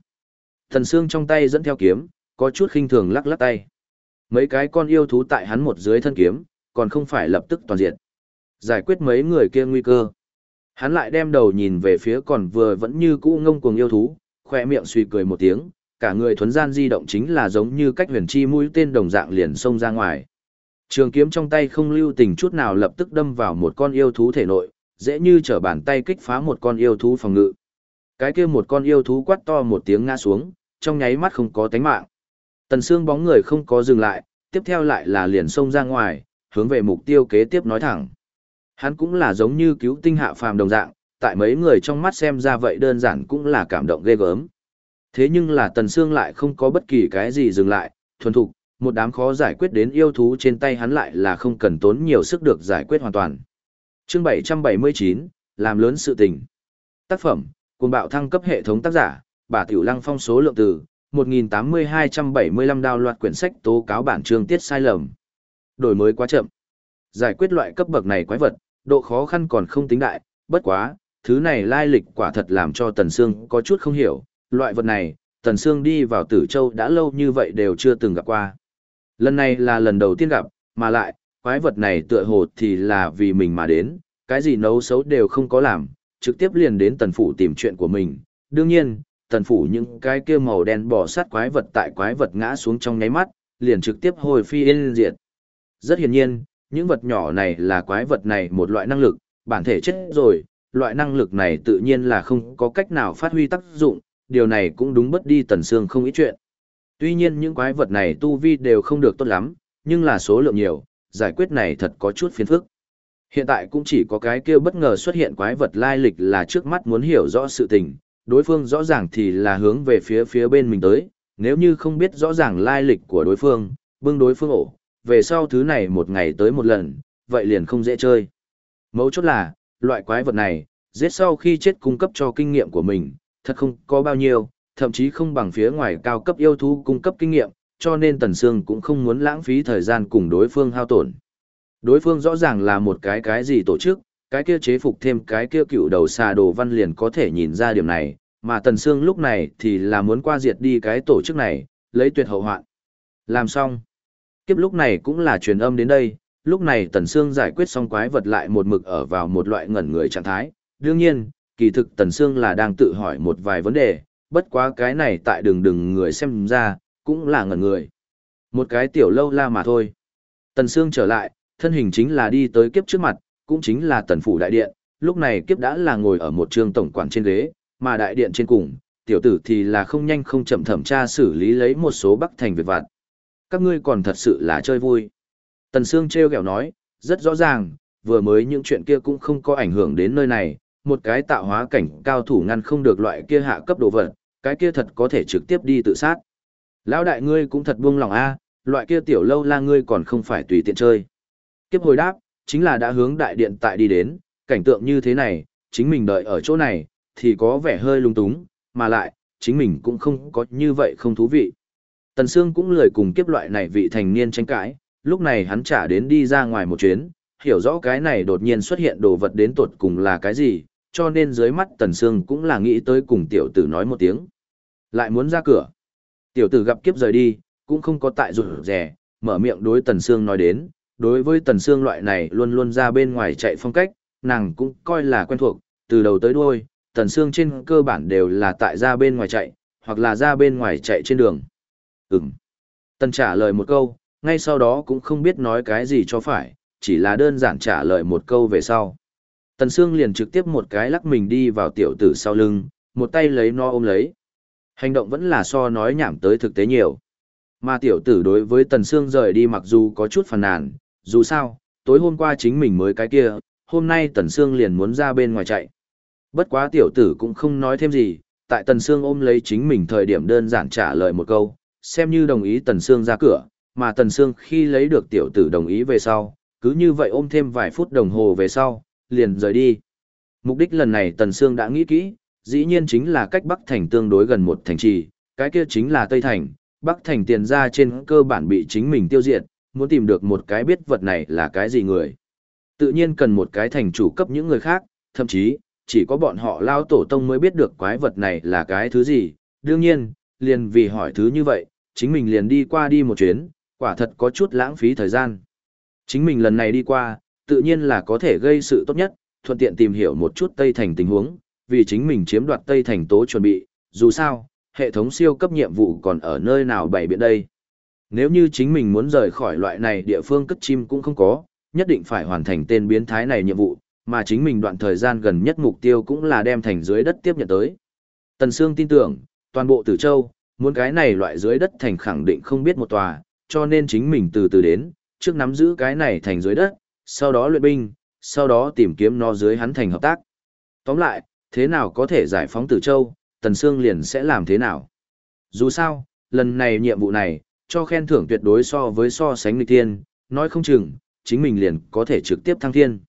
Tần Sương trong tay dẫn theo kiếm, có chút khinh thường lắc lắc tay. Mấy cái con yêu thú tại hắn một dưới thân kiếm, còn không phải lập tức toàn diện. Giải quyết mấy người kia nguy cơ. Hắn lại đem đầu nhìn về phía còn vừa vẫn như cũ ngông cuồng yêu thú, khoe miệng suy cười một tiếng, cả người thuấn gian di động chính là giống như cách huyền chi mũi tên đồng dạng liền xông ra ngoài. Trường kiếm trong tay không lưu tình chút nào lập tức đâm vào một con yêu thú thể nội, dễ như trở bàn tay kích phá một con yêu thú phòng ngự. Cái kia một con yêu thú quát to một tiếng ngã xuống, trong nháy mắt không có tánh mạng. Tần xương bóng người không có dừng lại, tiếp theo lại là liền xông ra ngoài, hướng về mục tiêu kế tiếp nói thẳng. Hắn cũng là giống như cứu tinh hạ phàm đồng dạng, tại mấy người trong mắt xem ra vậy đơn giản cũng là cảm động ghê gớm. Thế nhưng là Tần Sương lại không có bất kỳ cái gì dừng lại, thuần thục, một đám khó giải quyết đến yêu thú trên tay hắn lại là không cần tốn nhiều sức được giải quyết hoàn toàn. Chương 779, làm lớn sự tình. Tác phẩm, cuồng bạo thăng cấp hệ thống tác giả, bà Tiểu Lăng phong số lượng từ, 1.8275 đào loạt quyển sách tố cáo bản chương tiết sai lầm. Đổi mới quá chậm. Giải quyết loại cấp bậc này quái vật, độ khó khăn còn không tính đại, bất quá, thứ này lai lịch quả thật làm cho Tần Sương có chút không hiểu, loại vật này, Tần Sương đi vào Tử Châu đã lâu như vậy đều chưa từng gặp qua. Lần này là lần đầu tiên gặp, mà lại, quái vật này tựa hồ thì là vì mình mà đến, cái gì nấu xấu đều không có làm, trực tiếp liền đến tần phủ tìm chuyện của mình. Đương nhiên, tần phủ những cái kia màu đen bò sát quái vật tại quái vật ngã xuống trong nháy mắt, liền trực tiếp hồi phi yên diệt. Rất hiển nhiên, những vật nhỏ này là quái vật này một loại năng lực, bản thể chết rồi, loại năng lực này tự nhiên là không có cách nào phát huy tác dụng, điều này cũng đúng bất đi tần xương không ít chuyện. Tuy nhiên những quái vật này tu vi đều không được tốt lắm, nhưng là số lượng nhiều, giải quyết này thật có chút phiền phức. Hiện tại cũng chỉ có cái kia bất ngờ xuất hiện quái vật lai lịch là trước mắt muốn hiểu rõ sự tình, đối phương rõ ràng thì là hướng về phía phía bên mình tới, nếu như không biết rõ ràng lai lịch của đối phương, bưng đối phương ổ, về sau thứ này một ngày tới một lần, vậy liền không dễ chơi. Mấu chốt là, loại quái vật này, giết sau khi chết cung cấp cho kinh nghiệm của mình, thật không có bao nhiêu, thậm chí không bằng phía ngoài cao cấp yêu thú cung cấp kinh nghiệm, cho nên Tần Sương cũng không muốn lãng phí thời gian cùng đối phương hao tổn. Đối phương rõ ràng là một cái cái gì tổ chức, cái kia chế phục thêm cái kia cựu đầu xà đồ văn liền có thể nhìn ra điểm này, mà Tần Sương lúc này thì là muốn qua diệt đi cái tổ chức này, lấy tuyệt hậu hoạn. Làm xong. Kiếp lúc này cũng là truyền âm đến đây, lúc này Tần Sương giải quyết xong quái vật lại một mực ở vào một loại ngẩn người trạng thái. Đương nhiên, kỳ thực Tần Sương là đang tự hỏi một vài vấn đề, bất quá cái này tại đường đường người xem ra, cũng là ngẩn người. Một cái tiểu lâu la mà thôi. Tần Sương trở lại, thân hình chính là đi tới kiếp trước mặt, cũng chính là tần phủ đại điện, lúc này kiếp đã là ngồi ở một trường tổng quản trên ghế, mà đại điện trên cùng, tiểu tử thì là không nhanh không chậm thẩm tra xử lý lấy một số bắc thành việc vặt. Các ngươi còn thật sự là chơi vui. Tần Sương treo kẹo nói, rất rõ ràng, vừa mới những chuyện kia cũng không có ảnh hưởng đến nơi này, một cái tạo hóa cảnh cao thủ ngăn không được loại kia hạ cấp đồ vật, cái kia thật có thể trực tiếp đi tự sát. Lão đại ngươi cũng thật buông lòng a, loại kia tiểu lâu la ngươi còn không phải tùy tiện chơi. Kiếp hồi đáp, chính là đã hướng đại điện tại đi đến, cảnh tượng như thế này, chính mình đợi ở chỗ này, thì có vẻ hơi lung túng, mà lại, chính mình cũng không có như vậy không thú vị. Tần Sương cũng lười cùng kiếp loại này vị thành niên tranh cãi, lúc này hắn trả đến đi ra ngoài một chuyến, hiểu rõ cái này đột nhiên xuất hiện đồ vật đến tột cùng là cái gì, cho nên dưới mắt Tần Sương cũng là nghĩ tới cùng tiểu tử nói một tiếng. Lại muốn ra cửa. Tiểu tử gặp kiếp rời đi, cũng không có tại rụt rè, mở miệng đối Tần Sương nói đến, đối với Tần Sương loại này luôn luôn ra bên ngoài chạy phong cách, nàng cũng coi là quen thuộc, từ đầu tới đuôi, Tần Sương trên cơ bản đều là tại ra bên ngoài chạy, hoặc là ra bên ngoài chạy trên đường. Ừm. Tần trả lời một câu, ngay sau đó cũng không biết nói cái gì cho phải, chỉ là đơn giản trả lời một câu về sau. Tần Sương liền trực tiếp một cái lắc mình đi vào tiểu tử sau lưng, một tay lấy no ôm lấy. Hành động vẫn là so nói nhảm tới thực tế nhiều. Mà tiểu tử đối với Tần Sương rời đi mặc dù có chút phàn nàn, dù sao, tối hôm qua chính mình mới cái kia, hôm nay Tần Sương liền muốn ra bên ngoài chạy. Bất quá tiểu tử cũng không nói thêm gì, tại Tần Sương ôm lấy chính mình thời điểm đơn giản trả lời một câu, xem như đồng ý Tần Sương ra cửa, mà Tần Sương khi lấy được tiểu tử đồng ý về sau, cứ như vậy ôm thêm vài phút đồng hồ về sau, liền rời đi. Mục đích lần này Tần Sương đã nghĩ kỹ, dĩ nhiên chính là cách Bắc Thành tương đối gần một thành trì, cái kia chính là Tây Thành, Bắc Thành tiền ra trên cơ bản bị chính mình tiêu diệt, muốn tìm được một cái biết vật này là cái gì người. Tự nhiên cần một cái thành chủ cấp những người khác, thậm chí, chỉ có bọn họ lao tổ tông mới biết được quái vật này là cái thứ gì. Đương nhiên, liền vì hỏi thứ như vậy, chính mình liền đi qua đi một chuyến, quả thật có chút lãng phí thời gian. Chính mình lần này đi qua, tự nhiên là có thể gây sự tốt nhất, thuận tiện tìm hiểu một chút Tây Thành tình huống, vì chính mình chiếm đoạt Tây Thành tố chuẩn bị, dù sao, hệ thống siêu cấp nhiệm vụ còn ở nơi nào bày biện đây. Nếu như chính mình muốn rời khỏi loại này địa phương cất chim cũng không có, nhất định phải hoàn thành tên biến thái này nhiệm vụ, mà chính mình đoạn thời gian gần nhất mục tiêu cũng là đem thành dưới đất tiếp nhận tới. Tần Sương tin tưởng, toàn bộ Tử Châu, muốn cái này loại dưới đất thành khẳng định không biết một tòa, cho nên chính mình từ từ đến, trước nắm giữ cái này thành dưới đất, sau đó luyện binh, sau đó tìm kiếm nó dưới hắn thành hợp tác. Tóm lại, thế nào có thể giải phóng Tử Châu, Tần Sương liền sẽ làm thế nào. Dù sao, lần này nhiệm vụ này, cho khen thưởng tuyệt đối so với so sánh nghịch thiên, nói không chừng, chính mình liền có thể trực tiếp thăng thiên.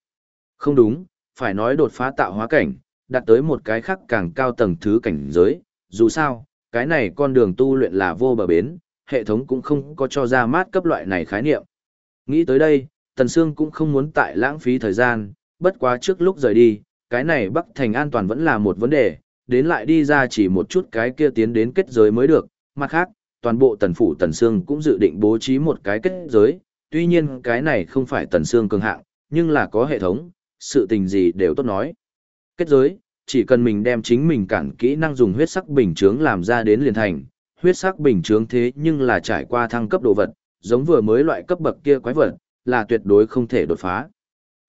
Không đúng, phải nói đột phá tạo hóa cảnh, đạt tới một cái khác càng cao tầng thứ cảnh giới, dù sao, cái này con đường tu luyện là vô bờ bến, hệ thống cũng không có cho ra mát cấp loại này khái niệm. Nghĩ tới đây, Tần Sương cũng không muốn tại lãng phí thời gian, bất quá trước lúc rời đi, cái này Bắc Thành an toàn vẫn là một vấn đề, đến lại đi ra chỉ một chút cái kia tiến đến kết giới mới được, mặt khác, toàn bộ tần phủ tần sương cũng dự định bố trí một cái kết giới, tuy nhiên cái này không phải tần sương cường hạng, nhưng là có hệ thống, sự tình gì đều tốt nói. Kết giới, chỉ cần mình đem chính mình cản kỹ năng dùng huyết sắc bình chướng làm ra đến liền thành, huyết sắc bình chướng thế nhưng là trải qua thăng cấp đồ vật, giống vừa mới loại cấp bậc kia quái vật, là tuyệt đối không thể đột phá.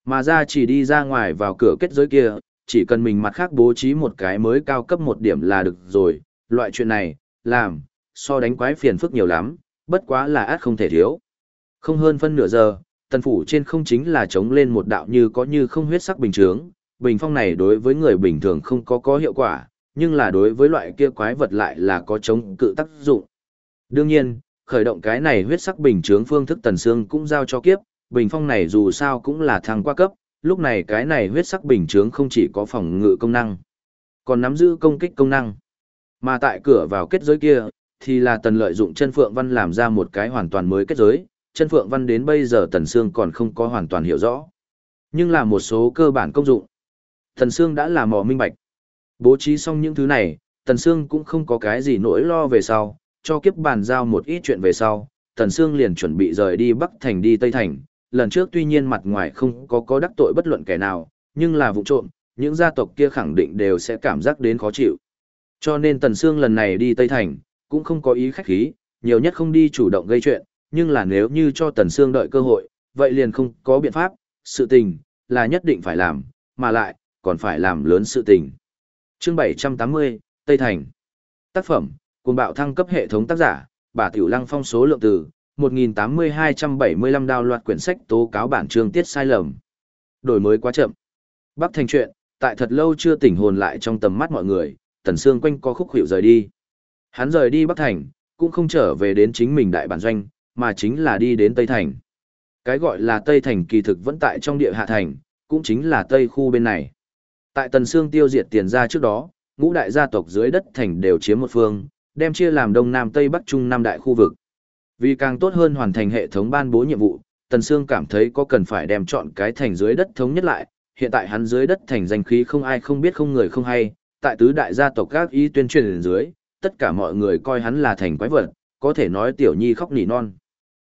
Mà ra chỉ đi ra ngoài vào cửa kết giới kia, chỉ cần mình mặt khác bố trí một cái mới cao cấp một điểm là được rồi, loại chuyện này, làm, so đánh quái phiền phức nhiều lắm, bất quá là át không thể thiếu. Không hơn phân nửa giờ, tần phủ trên không chính là chống lên một đạo như có như không huyết sắc bình trướng, bình phong này đối với người bình thường không có có hiệu quả, nhưng là đối với loại kia quái vật lại là có chống cự tác dụng. Đương nhiên, khởi động cái này huyết sắc bình chướng phương thức tần xương cũng giao cho kiếp, bình phong này dù sao cũng là thăng qua cấp, lúc này cái này huyết sắc bình chướng không chỉ có phòng ngự công năng, còn nắm giữ công kích công năng. Mà tại cửa vào kết giới kia, thì là tần lợi dụng chân phượng văn làm ra một cái hoàn toàn mới kết giới, chân phượng văn đến bây giờ tần xương còn không có hoàn toàn hiểu rõ. Nhưng là một số cơ bản công dụng. Tần xương đã làm mò minh bạch. Bố trí xong những thứ này, tần xương cũng không có cái gì nỗi lo về sau, cho kiếp bàn giao một ít chuyện về sau, tần xương liền chuẩn bị rời đi Bắc Thành đi Tây Thành. Lần trước tuy nhiên mặt ngoài không có có đắc tội bất luận kẻ nào, nhưng là vụ trộm, những gia tộc kia khẳng định đều sẽ cảm giác đến khó chịu. Cho nên Tần Sương lần này đi Tây Thành, cũng không có ý khách khí, nhiều nhất không đi chủ động gây chuyện, nhưng là nếu như cho Tần Sương đợi cơ hội, vậy liền không có biện pháp, sự tình, là nhất định phải làm, mà lại, còn phải làm lớn sự tình. Chương 780, Tây Thành Tác phẩm, cùng bạo thăng cấp hệ thống tác giả, bà Tiểu Lăng phong số lượng từ, 1.8275 đào loạt quyển sách tố cáo bản chương tiết sai lầm. Đổi mới quá chậm. Bắc thành chuyện, tại thật lâu chưa tỉnh hồn lại trong tầm mắt mọi người, Tần Sương quanh co khúc hiệu rời đi. Hắn rời đi Bắc Thành, cũng không trở về đến chính mình đại bản doanh, mà chính là đi đến Tây Thành. Cái gọi là Tây Thành kỳ thực vẫn tại trong địa hạ thành, cũng chính là Tây khu bên này. Tại Tần Sương tiêu diệt tiền ra trước đó, ngũ đại gia tộc dưới đất thành đều chiếm một phương, đem chia làm Đông Nam Tây Bắc Trung Nam đại khu vực. Vì càng tốt hơn hoàn thành hệ thống ban bố nhiệm vụ, Tần Sương cảm thấy có cần phải đem chọn cái thành dưới đất thống nhất lại, hiện tại hắn dưới đất thành danh khí không ai không biết không người không hay, tại tứ đại gia tộc các ý tuyên truyền dưới, tất cả mọi người coi hắn là thành quái vật, có thể nói tiểu nhi khóc nỉ non.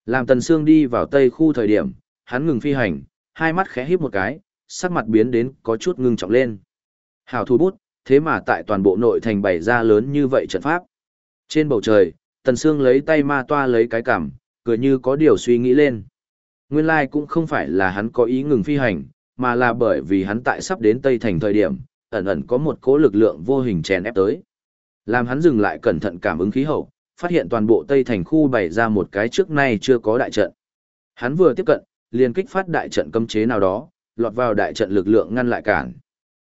Làm Tần Sương đi vào tây khu thời điểm, hắn ngừng phi hành, hai mắt khẽ híp một cái, sắc mặt biến đến có chút ngưng trọng lên. Hảo thu bút, thế mà tại toàn bộ nội thành bày ra lớn như vậy trận pháp. Trên bầu trời, Tần Sương lấy tay ma toa lấy cái cảm, cười như có điều suy nghĩ lên. Nguyên lai cũng không phải là hắn có ý ngừng phi hành, mà là bởi vì hắn tại sắp đến Tây Thành thời điểm, ẩn ẩn có một cỗ lực lượng vô hình chèn ép tới. Làm hắn dừng lại cẩn thận cảm ứng khí hậu, phát hiện toàn bộ Tây Thành khu bày ra một cái trước nay chưa có đại trận. Hắn vừa tiếp cận, liền kích phát đại trận cấm chế nào đó, lọt vào đại trận lực lượng ngăn lại cản.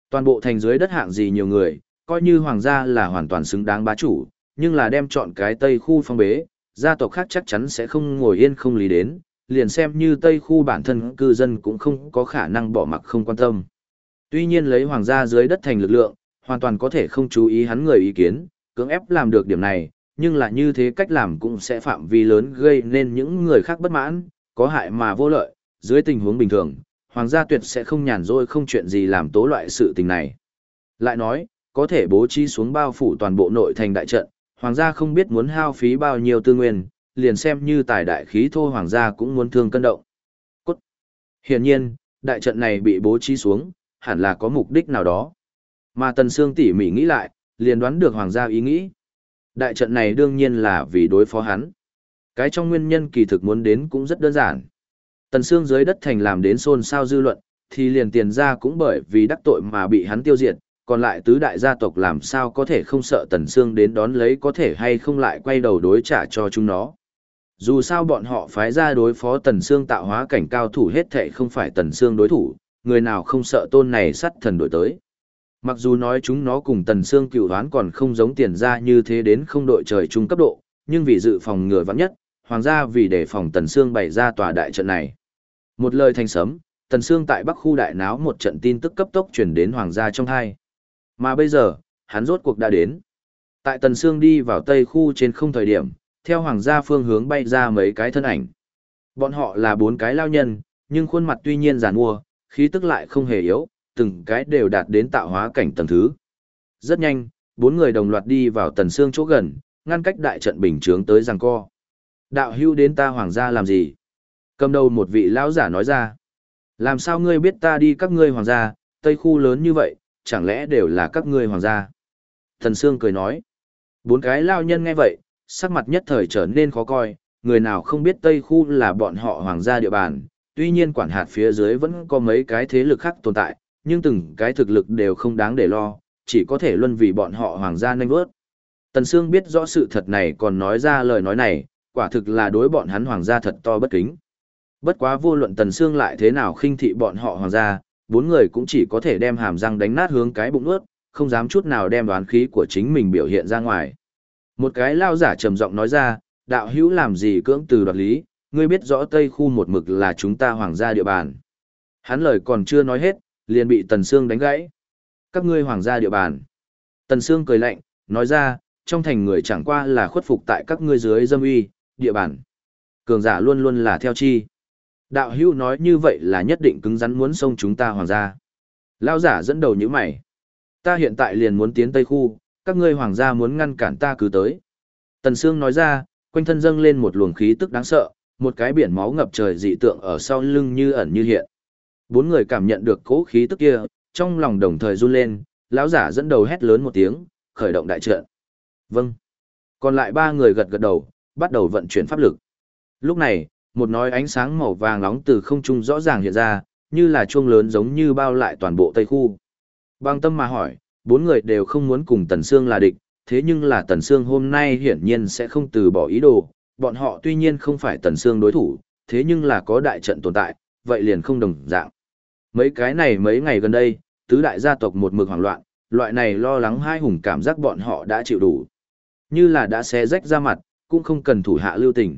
Toàn bộ thành dưới đất hạng gì nhiều người, coi như hoàng gia là hoàn toàn xứng đáng bá chủ, nhưng là đem chọn cái Tây khu phong bế, gia tộc khác chắc chắn sẽ không ngồi yên không lý đến, liền xem như Tây khu bản thân cư dân cũng không có khả năng bỏ mặc không quan tâm. Tuy nhiên lấy hoàng gia dưới đất thành lực lượng, hoàn toàn có thể không chú ý hắn người ý kiến, cưỡng ép làm được điểm này, nhưng là như thế cách làm cũng sẽ phạm vi lớn gây nên những người khác bất mãn, có hại mà vô lợi, dưới tình huống bình thường, hoàng gia tuyệt sẽ không nhàn rỗi không chuyện gì làm tố loại sự tình này. Lại nói, có thể bố trí xuống bao phủ toàn bộ nội thành đại trận, hoàng gia không biết muốn hao phí bao nhiêu tư nguyên, liền xem như tài đại khí thô hoàng gia cũng muốn thương cân động. Cốt. Hiển nhiên, đại trận này bị bố trí xuống, hẳn là có mục đích nào đó. Mà Tần Sương tỉ mỉ nghĩ lại, liền đoán được hoàng gia ý nghĩ. Đại trận này đương nhiên là vì đối phó hắn. Cái trong nguyên nhân kỳ thực muốn đến cũng rất đơn giản. Tần Sương dưới đất thành làm đến xôn xao dư luận, thì liền tiền ra cũng bởi vì đắc tội mà bị hắn tiêu diệt, còn lại tứ đại gia tộc làm sao có thể không sợ Tần Sương đến đón lấy có thể hay không lại quay đầu đối trả cho chúng nó. Dù sao bọn họ phái ra đối phó Tần Sương tạo hóa cảnh cao thủ hết thệ không phải Tần Sương đối thủ, người nào không sợ tôn này sắt thần đổi tới. Mặc dù nói chúng nó cùng Tần Sương cựu đoán còn không giống tiền ra như thế đến không đội trời chung cấp độ, nhưng vì dự phòng ngừa vắng nhất, hoàng gia vì để phòng Tần Sương bày ra tòa đại trận này. Một lời thành sấm, Tần Sương tại Bắc khu đại náo một trận tin tức cấp tốc truyền đến hoàng gia trong hai. Mà bây giờ, hắn rốt cuộc đã đến. Tại Tần Sương đi vào tây khu trên không thời điểm, theo hoàng gia phương hướng bay ra mấy cái thân ảnh. Bọn họ là bốn cái lao nhân, nhưng khuôn mặt tuy nhiên giàn mua, khí tức lại không hề yếu, từng cái đều đạt đến tạo hóa cảnh tầng thứ. Rất nhanh, bốn người đồng loạt đi vào tần xương chỗ gần, ngăn cách đại trận bình chướng tới giằng co. Đạo hưu đến ta hoàng gia làm gì? Cầm đầu một vị lão giả nói ra. Làm sao ngươi biết ta đi các ngươi hoàng gia, tây khu lớn như vậy, chẳng lẽ đều là các ngươi hoàng gia? Thần Sương cười nói. Bốn cái lao nhân nghe vậy, sắc mặt nhất thời trở nên khó coi, người nào không biết tây khu là bọn họ hoàng gia địa bàn, tuy nhiên quản hạt phía dưới vẫn có mấy cái thế lực khác tồn tại, nhưng từng cái thực lực đều không đáng để lo, chỉ có thể luân vì bọn họ hoàng gia nanh vớt. Tần Sương biết rõ sự thật này còn nói ra lời nói này, quả thực là đối bọn hắn hoàng gia thật to bất kính. Bất quá vô luận Tần Sương lại thế nào khinh thị bọn họ hoàng gia, bốn người cũng chỉ có thể đem hàm răng đánh nát hướng cái bụng ướt, không dám chút nào đem đoán khí của chính mình biểu hiện ra ngoài. Một cái lao giả trầm giọng nói ra, đạo hữu làm gì cưỡng từ đoạt lý, ngươi biết rõ Tây khu một mực là chúng ta hoàng gia địa bàn. Hắn lời còn chưa nói hết, liền bị Tần Sương đánh gãy. Các ngươi hoàng gia địa bàn. Tần Sương cười lạnh, nói ra, trong thành người chẳng qua là khuất phục tại các ngươi dưới dâm uy, địa bàn. Cường giả luôn luôn là theo chi. Đạo hữu nói như vậy là nhất định cứng rắn muốn xông chúng ta hoàng gia. Lao giả dẫn đầu như mày. Ta hiện tại liền muốn tiến Tây Khu, các ngươi hoàng gia muốn ngăn cản ta cứ tới. Tần Sương nói ra, quanh thân dâng lên một luồng khí tức đáng sợ, một cái biển máu ngập trời dị tượng ở sau lưng như ẩn như hiện. Bốn người cảm nhận được cỗ khí tức kia, trong lòng đồng thời run lên, lão giả dẫn đầu hét lớn một tiếng, khởi động đại trận. Vâng. Còn lại ba người gật gật đầu, bắt đầu vận chuyển pháp lực. Lúc này, một nói ánh sáng màu vàng nóng từ không trung rõ ràng hiện ra, như là chuông lớn giống như bao lại toàn bộ Tây khu. Bang tâm mà hỏi, bốn người đều không muốn cùng Tần Sương là địch, thế nhưng là Tần Sương hôm nay hiển nhiên sẽ không từ bỏ ý đồ, bọn họ tuy nhiên không phải Tần Sương đối thủ, thế nhưng là có đại trận tồn tại, vậy liền không đồng dạng. Mấy cái này mấy ngày gần đây, tứ đại gia tộc một mực hoảng loạn, loại này lo lắng hai hùng cảm giác bọn họ đã chịu đủ. Như là đã xé rách ra mặt, cũng không cần thủ hạ lưu tình.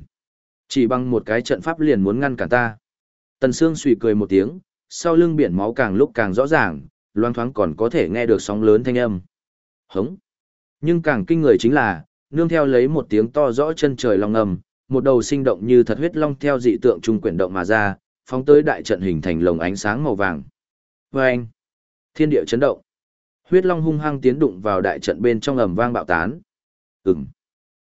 Chỉ bằng một cái trận pháp liền muốn ngăn cản ta. Tần Sương suy cười một tiếng, sau lưng biển máu càng lúc càng rõ ràng, loang thoáng còn có thể nghe được sóng lớn thanh âm. Hống! Nhưng càng kinh người chính là, nương theo lấy một tiếng to rõ chân trời long ngầm, một đầu sinh động như thật huyết long theo dị tượng trung quyển động mà ra, phóng tới đại trận hình thành lồng ánh sáng màu vàng. Vâng! Thiên địa chấn động. Huyết long hung hăng tiến đụng vào đại trận bên trong ầm vang bạo tán. Ừm!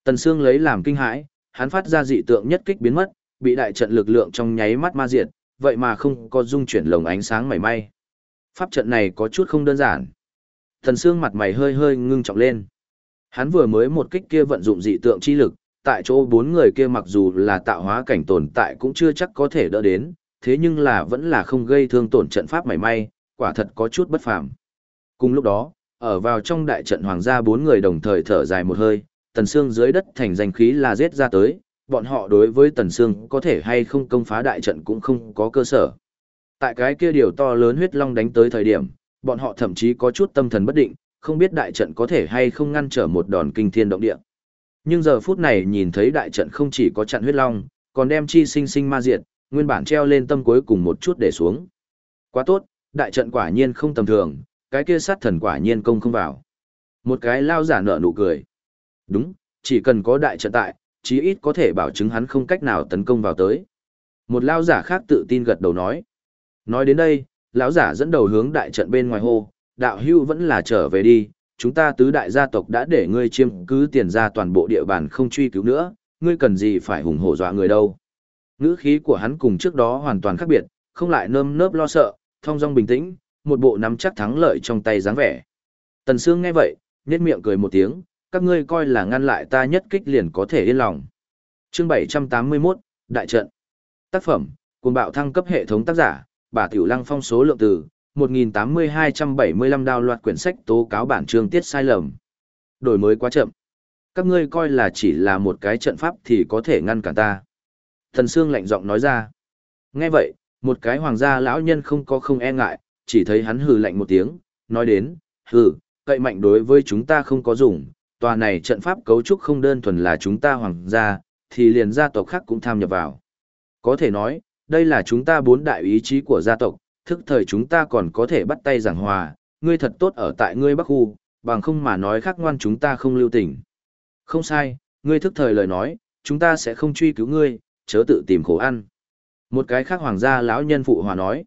Tần Sương lấy làm kinh hãi, hắn phát ra dị tượng nhất kích biến mất, bị đại trận lực lượng trong nháy mắt ma diệt, vậy mà không có dung chuyển lồng ánh sáng mảy may. Pháp trận này có chút không đơn giản. Thần Sương mặt mày hơi hơi ngưng trọng lên. Hắn vừa mới một kích kia vận dụng dị tượng chi lực, tại chỗ bốn người kia mặc dù là tạo hóa cảnh tồn tại cũng chưa chắc có thể đỡ đến, thế nhưng là vẫn là không gây thương tổn trận pháp mảy may, quả thật có chút bất phàm. Cùng lúc đó, ở vào trong đại trận hoàng gia bốn người đồng thời thở dài một hơi, tần xương dưới đất thành danh khí là giết ra tới, bọn họ đối với tần xương có thể hay không công phá đại trận cũng không có cơ sở. Tại cái kia điều to lớn huyết long đánh tới thời điểm, bọn họ thậm chí có chút tâm thần bất định, không biết đại trận có thể hay không ngăn trở một đòn kinh thiên động địa. Nhưng giờ phút này nhìn thấy đại trận không chỉ có chặn huyết long, còn đem chi sinh sinh ma diệt, nguyên bản treo lên tâm cuối cùng một chút để xuống. Quá tốt, đại trận quả nhiên không tầm thường, cái kia sát thần quả nhiên công không vào. Một cái lao giả nở nụ cười. Đúng, chỉ cần có đại trận tại, chí ít có thể bảo chứng hắn không cách nào tấn công vào tới. Một lao giả khác tự tin gật đầu nói. Nói đến đây, lão giả dẫn đầu hướng đại trận bên ngoài hô, đạo hưu vẫn là trở về đi, chúng ta tứ đại gia tộc đã để ngươi chiêm cứ tiền ra toàn bộ địa bàn không truy cứu nữa, ngươi cần gì phải hùng hổ dọa người đâu. Ngữ khí của hắn cùng trước đó hoàn toàn khác biệt, không lại nơm nớp lo sợ, thong dong bình tĩnh, một bộ nắm chắc thắng lợi trong tay dáng vẻ. Tần Sương nghe vậy, nhếch miệng cười một tiếng, các ngươi coi là ngăn lại ta nhất kích liền có thể yên lòng. Chương 781, Đại trận. Tác phẩm, cuồng bạo thăng cấp hệ thống tác giả, bà Tiểu Lăng phong số lượng từ, 1.8275 đào loạt quyển sách tố cáo bản chương tiết sai lầm. Đổi mới quá chậm. Các ngươi coi là chỉ là một cái trận pháp thì có thể ngăn cản ta. Thần Sương lạnh giọng nói ra. Nghe vậy, một cái hoàng gia lão nhân không có không e ngại, chỉ thấy hắn hừ lạnh một tiếng, nói đến, hừ, cậy mạnh đối với chúng ta không có dùng, tòa này trận pháp cấu trúc không đơn thuần là chúng ta hoàng gia, thì liền gia tộc khác cũng tham nhập vào. Có thể nói, đây là chúng ta bốn đại ý chí của gia tộc, thức thời chúng ta còn có thể bắt tay giảng hòa, ngươi thật tốt ở tại ngươi Bắc Khu, bằng không mà nói khác ngoan chúng ta không lưu tình. Không sai, ngươi thức thời lời nói, chúng ta sẽ không truy cứu ngươi, chớ tự tìm khổ ăn. Một cái khác hoàng gia lão nhân phụ hòa nói.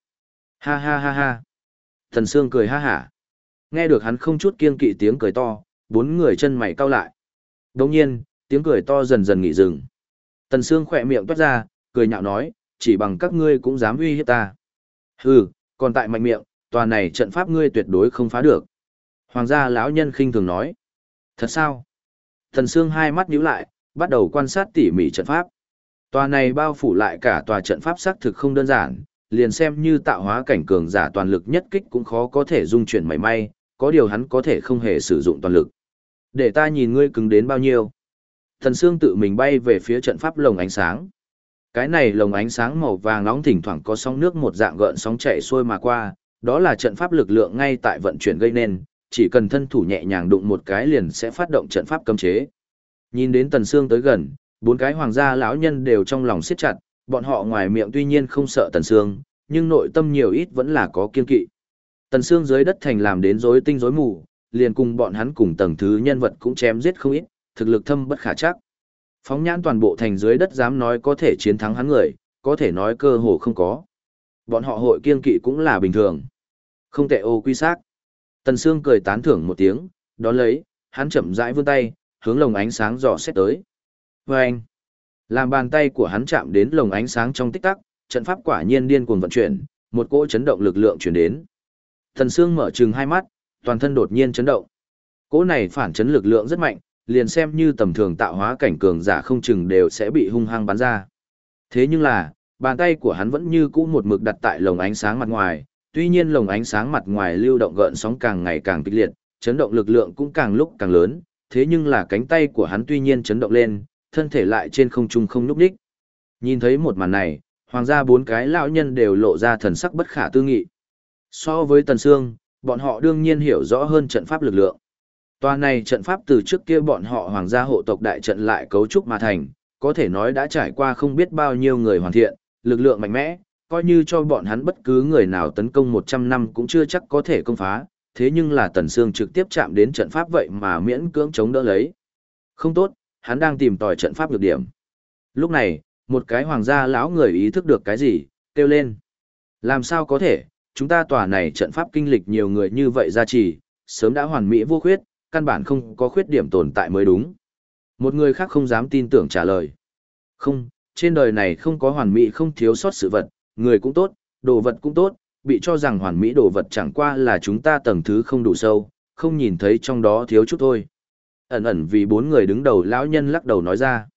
Ha ha ha ha. Thần Sương cười ha hả. Nghe được hắn không chút kiên kỵ tiếng cười to, bốn người chân mày cau lại. Đồng nhiên, tiếng cười to dần dần nghỉ dừng. Tần Sương khỏe miệng toát ra, cười nhạo nói, chỉ bằng các ngươi cũng dám uy hiếp ta. Hừ, còn tại mạnh miệng, tòa này trận pháp ngươi tuyệt đối không phá được. Hoàng gia lão nhân khinh thường nói. Thật sao? Tần Sương hai mắt nhíu lại, bắt đầu quan sát tỉ mỉ trận pháp. Tòa này bao phủ lại cả tòa trận pháp xác thực không đơn giản, liền xem như tạo hóa cảnh cường giả toàn lực nhất kích cũng khó có thể dung chuyển mảy may, có điều hắn có thể không hề sử dụng toàn lực. Để ta nhìn ngươi cứng đến bao nhiêu. Thần Sương tự mình bay về phía trận pháp lồng ánh sáng. Cái này lồng ánh sáng màu vàng nóng thỉnh thoảng có sóng nước một dạng gợn sóng chảy xuôi mà qua, đó là trận pháp lực lượng ngay tại vận chuyển gây nên, chỉ cần thân thủ nhẹ nhàng đụng một cái liền sẽ phát động trận pháp cấm chế. Nhìn đến Tần Sương tới gần, bốn cái hoàng gia lão nhân đều trong lòng siết chặt, bọn họ ngoài miệng tuy nhiên không sợ Tần Sương, nhưng nội tâm nhiều ít vẫn là có kiên kỵ. Tần xương dưới đất thành làm đến rối tinh rối mù, liền cùng bọn hắn cùng tầng thứ nhân vật cũng chém giết không ít, thực lực thâm bất khả chắc. Phóng nhãn toàn bộ thành dưới đất dám nói có thể chiến thắng hắn người, có thể nói cơ hồ không có. Bọn họ hội kiên kỵ cũng là bình thường. Không tệ ô quy xác. Tần Sương cười tán thưởng một tiếng, đón lấy, hắn chậm rãi vươn tay, hướng lồng ánh sáng dò xét tới. Vâng! anh, làm bàn tay của hắn chạm đến lồng ánh sáng trong tích tắc, trận pháp quả nhiên điên cuồng vận chuyển, một cỗ chấn động lực lượng truyền đến. Thần Sương mở trừng hai mắt, toàn thân đột nhiên chấn động. Cỗ này phản chấn lực lượng rất mạnh, liền xem như tầm thường tạo hóa cảnh cường giả không chừng đều sẽ bị hung hăng bắn ra. Thế nhưng là, bàn tay của hắn vẫn như cũ một mực đặt tại lồng ánh sáng mặt ngoài, tuy nhiên lồng ánh sáng mặt ngoài lưu động gợn sóng càng ngày càng kịch liệt, chấn động lực lượng cũng càng lúc càng lớn, thế nhưng là cánh tay của hắn tuy nhiên chấn động lên, thân thể lại trên không trung không nhúc nhích. Nhìn thấy một màn này, hoàng gia bốn cái lão nhân đều lộ ra thần sắc bất khả tư nghị. So với Tần Sương, bọn họ đương nhiên hiểu rõ hơn trận pháp lực lượng. Tòa này trận pháp từ trước kia bọn họ hoàng gia hộ tộc đại trận lại cấu trúc mà thành, có thể nói đã trải qua không biết bao nhiêu người hoàn thiện, lực lượng mạnh mẽ, coi như cho bọn hắn bất cứ người nào tấn công 100 năm cũng chưa chắc có thể công phá, thế nhưng là Tần Sương trực tiếp chạm đến trận pháp vậy mà miễn cưỡng chống đỡ lấy. Không tốt, hắn đang tìm tòi trận pháp nhược điểm. Lúc này, một cái hoàng gia lão người ý thức được cái gì, kêu lên. Làm sao có thể, chúng ta tòa này trận pháp kinh lịch nhiều người như vậy ra trì, sớm đã hoàn mỹ vô khuyết, căn bản không có khuyết điểm tồn tại mới đúng. Một người khác không dám tin tưởng trả lời. Không, trên đời này không có hoàn mỹ không thiếu sót sự vật, người cũng tốt, đồ vật cũng tốt, bị cho rằng hoàn mỹ đồ vật chẳng qua là chúng ta tầng thứ không đủ sâu, không nhìn thấy trong đó thiếu chút thôi. Ẩn ẩn vì bốn người đứng đầu lão nhân lắc đầu nói ra.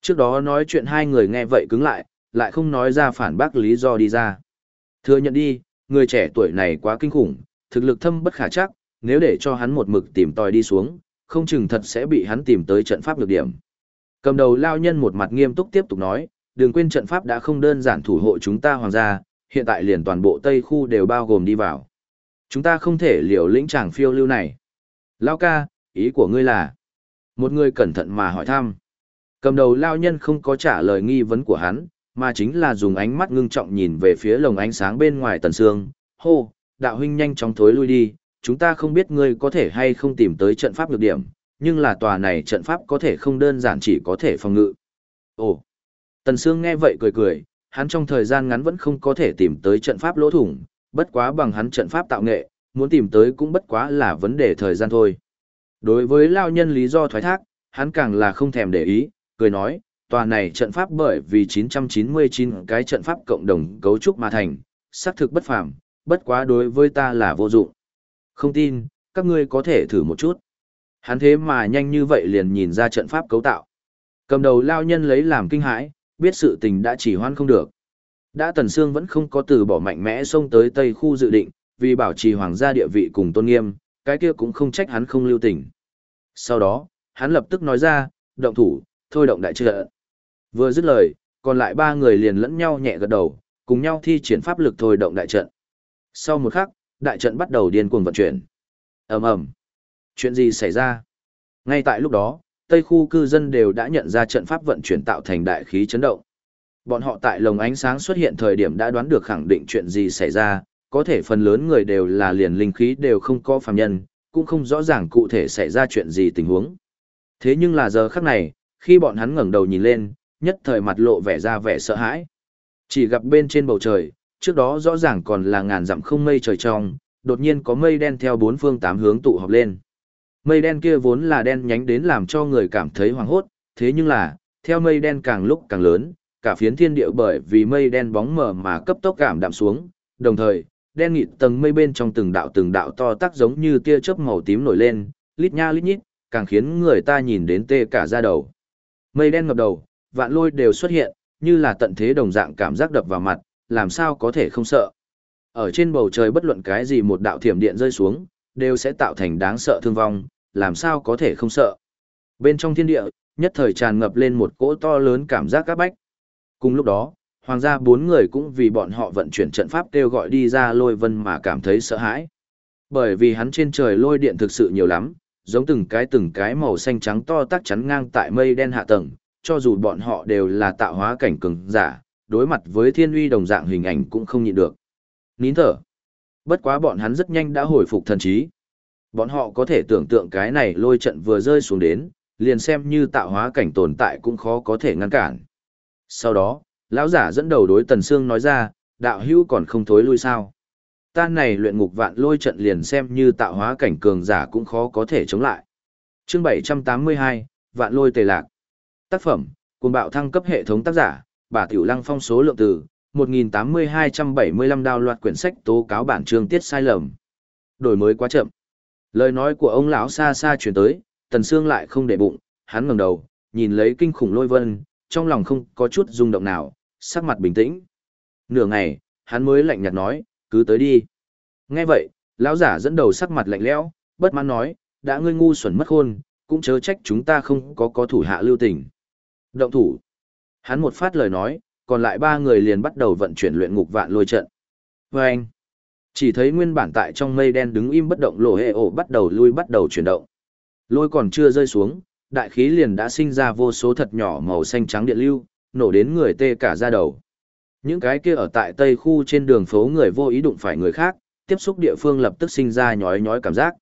Trước đó nói chuyện hai người nghe vậy cứng lại, lại không nói ra phản bác lý do đi ra. Thừa nhận đi, người trẻ tuổi này quá kinh khủng, thực lực thâm bất khả chắc, nếu để cho hắn một mực tìm tòi đi xuống, không chừng thật sẽ bị hắn tìm tới trận pháp lược điểm. Cầm đầu lao nhân một mặt nghiêm túc tiếp tục nói, đừng quên trận pháp đã không đơn giản thủ hộ chúng ta hoàng gia, hiện tại liền toàn bộ Tây khu đều bao gồm đi vào. Chúng ta không thể liều lĩnh chàng phiêu lưu này. Lao ca, ý của ngươi là? Một người cẩn thận mà hỏi thăm. Cầm đầu lao nhân không có trả lời nghi vấn của hắn, mà chính là dùng ánh mắt ngưng trọng nhìn về phía lồng ánh sáng bên ngoài tần sương. Hô, đạo huynh nhanh chóng thối lui đi, chúng ta không biết ngươi có thể hay không tìm tới trận pháp nhược điểm, nhưng là tòa này trận pháp có thể không đơn giản chỉ có thể phòng ngự. Ồ, Tần Sương nghe vậy cười cười, hắn trong thời gian ngắn vẫn không có thể tìm tới trận pháp lỗ thủng, bất quá bằng hắn trận pháp tạo nghệ, muốn tìm tới cũng bất quá là vấn đề thời gian thôi. Đối với lao nhân lý do thoái thác, hắn càng là không thèm để ý, cười nói, tòa này trận pháp bởi vì 999 cái trận pháp cộng đồng cấu trúc mà thành, xác thực bất phàm, bất quá đối với ta là vô dụng. Không tin, các ngươi có thể thử một chút. Hắn thế mà nhanh như vậy liền nhìn ra trận pháp cấu tạo. Cầm đầu lao nhân lấy làm kinh hãi, biết sự tình đã chỉ hoan không được. Đã Tần Sương vẫn không có từ bỏ mạnh mẽ xông tới Tây khu dự định, vì bảo trì hoàng gia địa vị cùng tôn nghiêm, cái kia cũng không trách hắn không lưu tình. Sau đó, hắn lập tức nói ra, động thủ, thôi động đại trợ. Vừa dứt lời, còn lại ba người liền lẫn nhau nhẹ gật đầu, cùng nhau thi triển pháp lực thôi động đại trận. Sau một khắc, đại trận bắt đầu điên cuồng vận chuyển. Ầm ầm. Chuyện gì xảy ra? Ngay tại lúc đó, Tây khu cư dân đều đã nhận ra trận pháp vận chuyển tạo thành đại khí chấn động. Bọn họ tại lồng ánh sáng xuất hiện thời điểm đã đoán được khẳng định chuyện gì xảy ra, có thể phần lớn người đều là liền linh khí đều không có phàm nhân, cũng không rõ ràng cụ thể xảy ra chuyện gì tình huống. Thế nhưng là giờ khắc này, khi bọn hắn ngẩng đầu nhìn lên, nhất thời mặt lộ vẻ ra vẻ sợ hãi. Chỉ gặp bên trên bầu trời, trước đó rõ ràng còn là ngàn dặm không mây trời trong, đột nhiên có mây đen theo bốn phương tám hướng tụ họp lên. Mây đen kia vốn là đen nhánh đến làm cho người cảm thấy hoảng hốt, thế nhưng là, theo mây đen càng lúc càng lớn, cả phiến thiên địa bởi vì mây đen bóng mờ mà cấp tốc cảm đạm xuống, đồng thời, đen nghịt tầng mây bên trong từng đạo từng đạo to tác giống như tia chớp màu tím nổi lên, lít nha lít nhít, càng khiến người ta nhìn đến tê cả da đầu. Mây đen ngập đầu, vạn lôi đều xuất hiện, như là tận thế đồng dạng cảm giác đập vào mặt, làm sao có thể không sợ. Ở trên bầu trời bất luận cái gì một đạo thiểm điện rơi xuống, đều sẽ tạo thành đáng sợ thương vong, làm sao có thể không sợ. Bên trong thiên địa, nhất thời tràn ngập lên một cỗ to lớn cảm giác các bách. Cùng lúc đó, hoàng gia bốn người cũng vì bọn họ vận chuyển trận pháp kêu gọi đi ra lôi vân mà cảm thấy sợ hãi. Bởi vì hắn trên trời lôi điện thực sự nhiều lắm, giống từng cái từng cái màu xanh trắng to tác chắn ngang tại mây đen hạ tầng, cho dù bọn họ đều là tạo hóa cảnh cường giả, đối mặt với thiên uy đồng dạng hình ảnh cũng không nhịn được. Nín thở. Bất quá bọn hắn rất nhanh đã hồi phục thần trí. Bọn họ có thể tưởng tượng cái này lôi trận vừa rơi xuống đến, liền xem như tạo hóa cảnh tồn tại cũng khó có thể ngăn cản. Sau đó, lão giả dẫn đầu đối Tần Sương nói ra, đạo hữu còn không thối lui sao. Ta này luyện ngục vạn lôi trận liền xem như tạo hóa cảnh cường giả cũng khó có thể chống lại. Chương 782, Vạn lôi tề lạc. Tác phẩm, cùng bạo thăng cấp hệ thống tác giả, bà Tiểu Lăng phong số lượng từ, 1.8275 đào loạt quyển sách tố cáo bản chương tiết sai lầm. Đổi mới quá chậm. Lời nói của ông lão xa xa chuyển tới, Tần Sương lại không để bụng, hắn ngẩng đầu, nhìn lấy kinh khủng lôi vân, trong lòng không có chút rung động nào, sắc mặt bình tĩnh. Nửa ngày, hắn mới lạnh nhạt nói, cứ tới đi. Nghe vậy, lão giả dẫn đầu sắc mặt lạnh lẽo, bất mãn nói, đã ngươi ngu xuẩn mất khôn, cũng chớ trách chúng ta không có có thủ hạ lưu tình. Động thủ. Hắn một phát lời nói, còn lại ba người liền bắt đầu vận chuyển luyện ngục vạn lôi trận. Và anh, chỉ thấy nguyên bản tại trong mây đen đứng im bất động lộ hệ ổ bắt đầu lui bắt đầu chuyển động. Lôi còn chưa rơi xuống, đại khí liền đã sinh ra vô số thật nhỏ màu xanh trắng điện lưu, nổ đến người tê cả da đầu. Những cái kia ở tại tây khu trên đường phố người vô ý đụng phải người khác, tiếp xúc địa phương lập tức sinh ra nhói nhói cảm giác.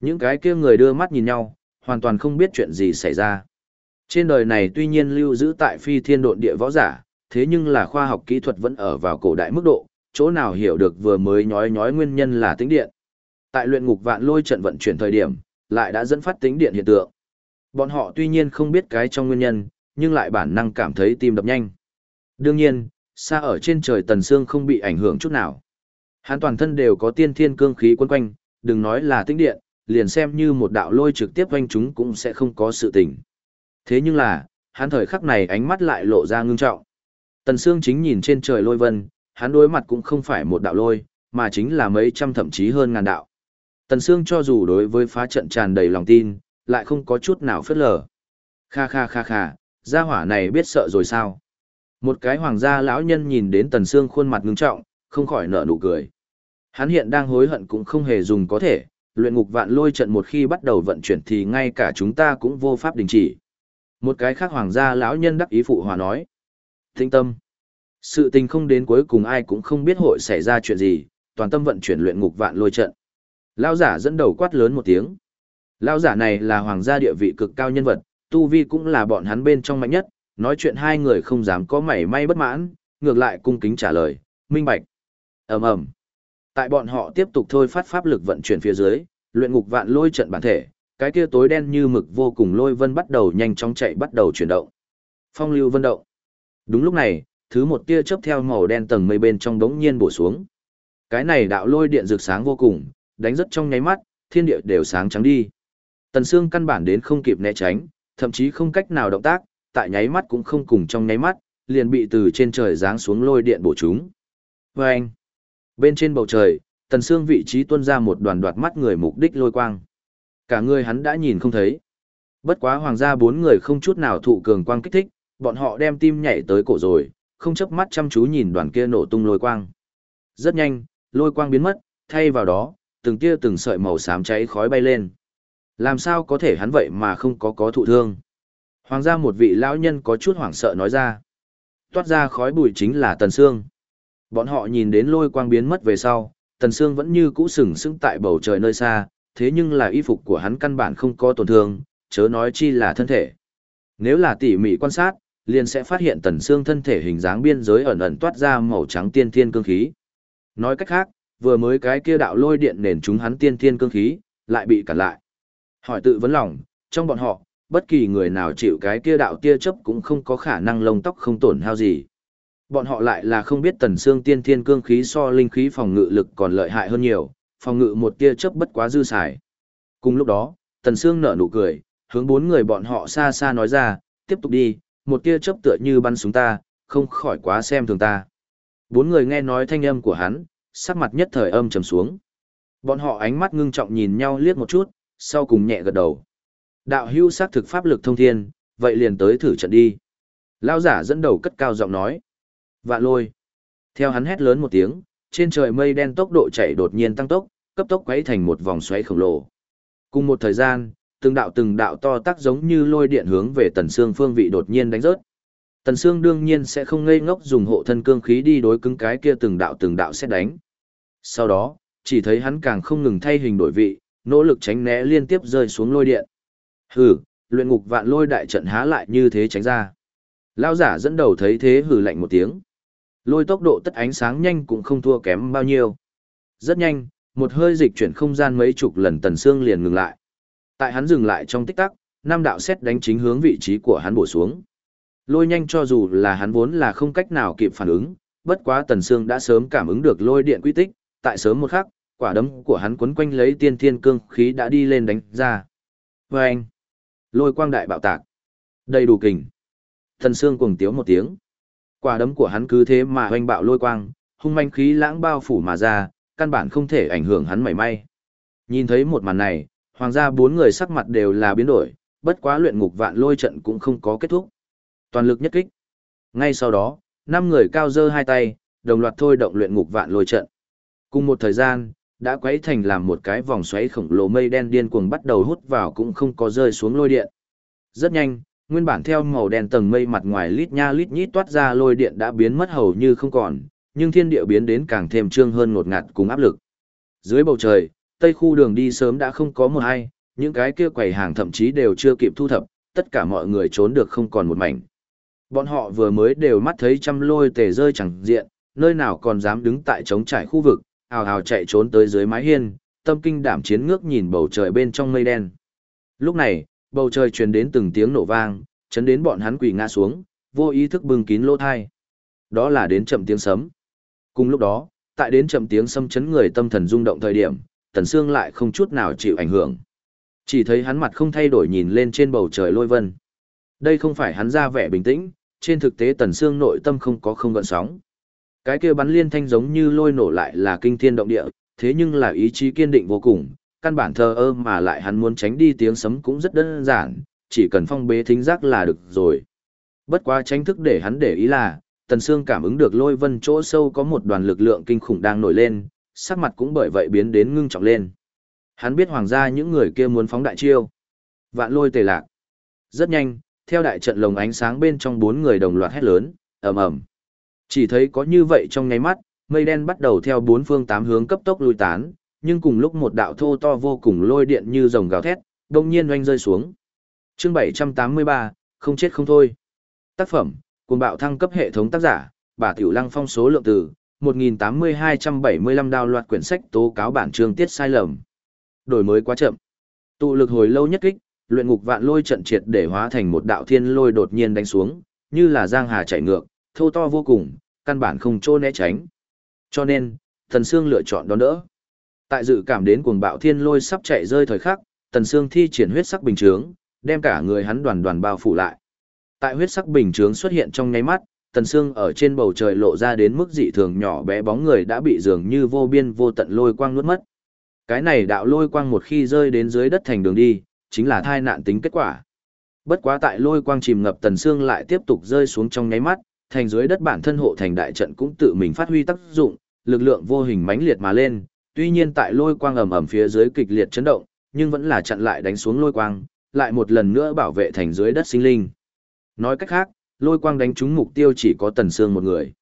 Những cái kia người đưa mắt nhìn nhau, hoàn toàn không biết chuyện gì xảy ra. Trên đời này tuy nhiên lưu giữ tại phi thiên độn địa võ giả, thế nhưng là khoa học kỹ thuật vẫn ở vào cổ đại mức độ, chỗ nào hiểu được vừa mới nhói nhói nguyên nhân là tính điện. Tại luyện ngục vạn lôi trận vận chuyển thời điểm, lại đã dẫn phát tính điện hiện tượng. Bọn họ tuy nhiên không biết cái trong nguyên nhân, nhưng lại bản năng cảm thấy tim đập nhanh. Đương nhiên, xa ở trên trời tần xương không bị ảnh hưởng chút nào. Hắn toàn thân đều có tiên thiên cương khí quấn quanh, đừng nói là tính điện, liền xem như một đạo lôi trực tiếp quanh chúng cũng sẽ không có sự tình. Thế nhưng là, hắn thời khắc này ánh mắt lại lộ ra ngưng trọng. Tần Sương chính nhìn trên trời lôi vân, hắn đối mặt cũng không phải một đạo lôi, mà chính là mấy trăm thậm chí hơn ngàn đạo. Tần Sương cho dù đối với phá trận tràn đầy lòng tin, lại không có chút nào phất lờ. Kha kha kha kha, gia hỏa này biết sợ rồi sao? Một cái hoàng gia lão nhân nhìn đến Tần Sương khuôn mặt ngưng trọng, không khỏi nở nụ cười. Hắn hiện đang hối hận cũng không hề dùng có thể, luyện ngục vạn lôi trận một khi bắt đầu vận chuyển thì ngay cả chúng ta cũng vô pháp đình chỉ. Một cái khác hoàng gia lão nhân đắc ý phụ hòa nói. Thinh tâm. Sự tình không đến cuối cùng ai cũng không biết hội xảy ra chuyện gì, toàn tâm vận chuyển luyện ngục vạn lôi trận. Lão giả dẫn đầu quát lớn một tiếng. Lão giả này là hoàng gia địa vị cực cao nhân vật, tu vi cũng là bọn hắn bên trong mạnh nhất, nói chuyện hai người không dám có mảy may bất mãn, ngược lại cung kính trả lời, minh bạch. ầm ầm Tại bọn họ tiếp tục thôi phát pháp lực vận chuyển phía dưới, luyện ngục vạn lôi trận bản thể, cái kia tối đen như mực vô cùng lôi vân bắt đầu nhanh chóng chạy bắt đầu chuyển động. Phong lưu vân động. Đúng lúc này, thứ một tia chớp theo màu đen tầng mây bên trong đống nhiên bổ xuống. Cái này đạo lôi điện rực sáng vô cùng, đánh rất trong nháy mắt, thiên địa đều sáng trắng đi. Tần Sương căn bản đến không kịp né tránh, thậm chí không cách nào động tác, tại nháy mắt cũng không cùng trong nháy mắt, liền bị từ trên trời giáng xuống lôi điện bổ chúng. Vâng! Bên trên bầu trời, Tần Sương vị trí tuôn ra một đoàn đoạt mắt người mục đích lôi quang. Cả người hắn đã nhìn không thấy. Bất quá hoàng gia bốn người không chút nào thụ cường quang kích thích, bọn họ đem tim nhảy tới cổ rồi, không chấp mắt chăm chú nhìn đoàn kia nổ tung lôi quang. Rất nhanh, lôi quang biến mất, thay vào đó, từng tia từng sợi màu xám cháy khói bay lên. Làm sao có thể hắn vậy mà không có có thụ thương? Hoàng gia một vị lão nhân có chút hoảng sợ nói ra. Toát ra khói bụi chính là Tần Sương. Bọn họ nhìn đến lôi quang biến mất về sau, Tần Sương vẫn như cũ sừng sững tại bầu trời nơi xa, thế nhưng là y phục của hắn căn bản không có tổn thương, chớ nói chi là thân thể. Nếu là tỉ mỉ quan sát, liền sẽ phát hiện tần xương thân thể hình dáng biên giới ẩn ẩn toát ra màu trắng tiên thiên cương khí. Nói cách khác, vừa mới cái kia đạo lôi điện nền chúng hắn tiên thiên cương khí, lại bị cản lại. Hỏi tự vấn lòng, trong bọn họ, bất kỳ người nào chịu cái kia đạo tia chớp cũng không có khả năng lông tóc không tổn hao gì. Bọn họ lại là không biết tần xương tiên thiên cương khí so linh khí phòng ngự lực còn lợi hại hơn nhiều, phòng ngự một tia chớp bất quá dư xài. Cùng lúc đó, tần xương nở nụ cười, hướng bốn người bọn họ xa xa nói ra, tiếp tục đi, một tia chớp tựa như bắn xuống ta, không khỏi quá xem thường ta. Bốn người nghe nói thanh âm của hắn, sắc mặt nhất thời âm trầm xuống. Bọn họ ánh mắt ngưng trọng nhìn nhau liếc một chút, sau cùng nhẹ gật đầu. Đạo hưu sát thực pháp lực thông thiên, vậy liền tới thử trận đi. lão giả dẫn đầu cất cao giọng nói. Vạn lôi. Theo hắn hét lớn một tiếng, trên trời mây đen tốc độ chạy đột nhiên tăng tốc, cấp tốc quấy thành một vòng xoáy khổng lồ. Cùng một thời gian, từng đạo từng đạo to tác giống như lôi điện hướng về tần xương phương vị đột nhiên đánh rớt. Tần xương đương nhiên sẽ không ngây ngốc dùng hộ thân cương khí đi đối cứng cái kia từng đạo từng đạo xét đánh. Sau đó, chỉ thấy hắn càng không ngừng thay hình đổi vị, nỗ lực tránh né liên tiếp rơi xuống lôi điện. Hừ, luyện ngục vạn lôi đại trận há lại như thế tránh ra. Lão giả dẫn đầu thấy thế hừ lạnh một tiếng. Lôi tốc độ tất ánh sáng nhanh cũng không thua kém bao nhiêu. Rất nhanh, một hơi dịch chuyển không gian mấy chục lần tần xương liền ngừng lại. Tại hắn dừng lại trong tích tắc, năm đạo xét đánh chính hướng vị trí của hắn bổ xuống. Lôi nhanh cho dù là hắn vốn là không cách nào kịp phản ứng, bất quá tần xương đã sớm cảm ứng được lôi điện quy tích, tại sớm một khắc, quả đấm của hắn quấn quanh lấy tiên thiên cương khí đã đi lên đánh ra. Và anh, lôi quang đại bạo tạc, đầy đủ kình. Tần xương cuồng tiếu một tiếng. Quả đấm của hắn cứ thế mà hoành bạo lôi quang, hung manh khí lãng bao phủ mà ra, căn bản không thể ảnh hưởng hắn mảy may. Nhìn thấy một màn này, hoàng gia bốn người sắc mặt đều là biến đổi, bất quá luyện ngục vạn lôi trận cũng không có kết thúc. Toàn lực nhất kích. Ngay sau đó, năm người cao dơ hai tay, đồng loạt thôi động luyện ngục vạn lôi trận. Cùng một thời gian, đã quấy thành làm một cái vòng xoáy khổng lồ mây đen điên cuồng bắt đầu hút vào cũng không có rơi xuống lôi điện. Rất nhanh, nguyên bản theo màu đen tầng mây mặt ngoài lít nha lít nhít toát ra lôi điện đã biến mất hầu như không còn, nhưng thiên địa biến đến càng thêm trương hơn ngột ngạt cùng áp lực. Dưới bầu trời, tây khu đường đi sớm đã không có một ai, những cái kia quầy hàng thậm chí đều chưa kịp thu thập, tất cả mọi người trốn được không còn một mảnh. Bọn họ vừa mới đều mắt thấy trăm lôi tề rơi chẳng diện, nơi nào còn dám đứng tại trống trải khu vực, ào ào chạy trốn tới dưới mái hiên, tâm kinh đảm chiến ngước nhìn bầu trời bên trong mây đen. Lúc này, bầu trời truyền đến từng tiếng nổ vang, chấn đến bọn hắn quỳ ngã xuống, vô ý thức bưng kín lỗ thai. Đó là đến chậm tiếng sấm. Cùng lúc đó, tại đến chậm tiếng xâm chấn người tâm thần rung động thời điểm, Tần Sương lại không chút nào chịu ảnh hưởng. Chỉ thấy hắn mặt không thay đổi nhìn lên trên bầu trời lôi vân. Đây không phải hắn ra vẻ bình tĩnh, trên thực tế Tần Sương nội tâm không có không gợn sóng. Cái kia bắn liên thanh giống như lôi nổ lại là kinh thiên động địa, thế nhưng là ý chí kiên định vô cùng, căn bản thờ ơ mà lại hắn muốn tránh đi tiếng sấm cũng rất đơn giản, chỉ cần phong bế thính giác là được rồi. Bất quá tránh thức để hắn để ý là, Tần Sương cảm ứng được lôi vân chỗ sâu có một đoàn lực lượng kinh khủng đang nổi lên, sắc mặt cũng bởi vậy biến đến ngưng trọng lên. Hắn biết hoàng gia những người kia muốn phóng đại chiêu. Vạn lôi tề lạc. Rất nhanh, theo đại trận lồng ánh sáng bên trong bốn người đồng loạt hét lớn, ầm ầm. Chỉ thấy có như vậy trong nháy mắt, mây đen bắt đầu theo bốn phương tám hướng cấp tốc lui tán, nhưng cùng lúc một đạo thô to vô cùng lôi điện như rồng gào thét, đông nhiên oanh rơi xuống. Chương 783, không chết không thôi. Tác phẩm, cùng bạo thăng cấp hệ thống tác giả, bà Tiểu Lăng phong số lượng từ, 1.8275 đào loạt quyển sách tố cáo bản chương tiết sai lầm. Đổi mới quá chậm. Tụ lực hồi lâu nhất kích, luyện ngục vạn lôi trận triệt để hóa thành một đạo thiên lôi đột nhiên đánh xuống, như là giang hà chạy ngược, thô to vô cùng, căn bản không chỗ né tránh. Cho nên, Thần Sương lựa chọn đón đỡ. Tại dự cảm đến cuồng bạo thiên lôi sắp chạy rơi thời khắc, Tần Sương thi triển huyết sắc bình chướng, đem cả người hắn đoàn đoàn bao phủ lại. Tại huyết sắc bình chướng xuất hiện trong nháy mắt, Tần xương ở trên bầu trời lộ ra đến mức dị thường nhỏ bé bóng người đã bị dường như vô biên vô tận lôi quang nuốt mất. Cái này đạo lôi quang một khi rơi đến dưới đất thành đường đi, chính là tai nạn tính kết quả. Bất quá tại lôi quang chìm ngập Tần xương lại tiếp tục rơi xuống trong nháy mắt, thành dưới đất bản thân hộ thành đại trận cũng tự mình phát huy tác dụng, lực lượng vô hình mãnh liệt mà lên, tuy nhiên tại lôi quang ầm ầm phía dưới kịch liệt chấn động, nhưng vẫn là chặn lại đánh xuống lôi quang, lại một lần nữa bảo vệ thành dưới đất sinh linh. Nói cách khác, lôi quang đánh trúng mục tiêu chỉ có tần sương một người.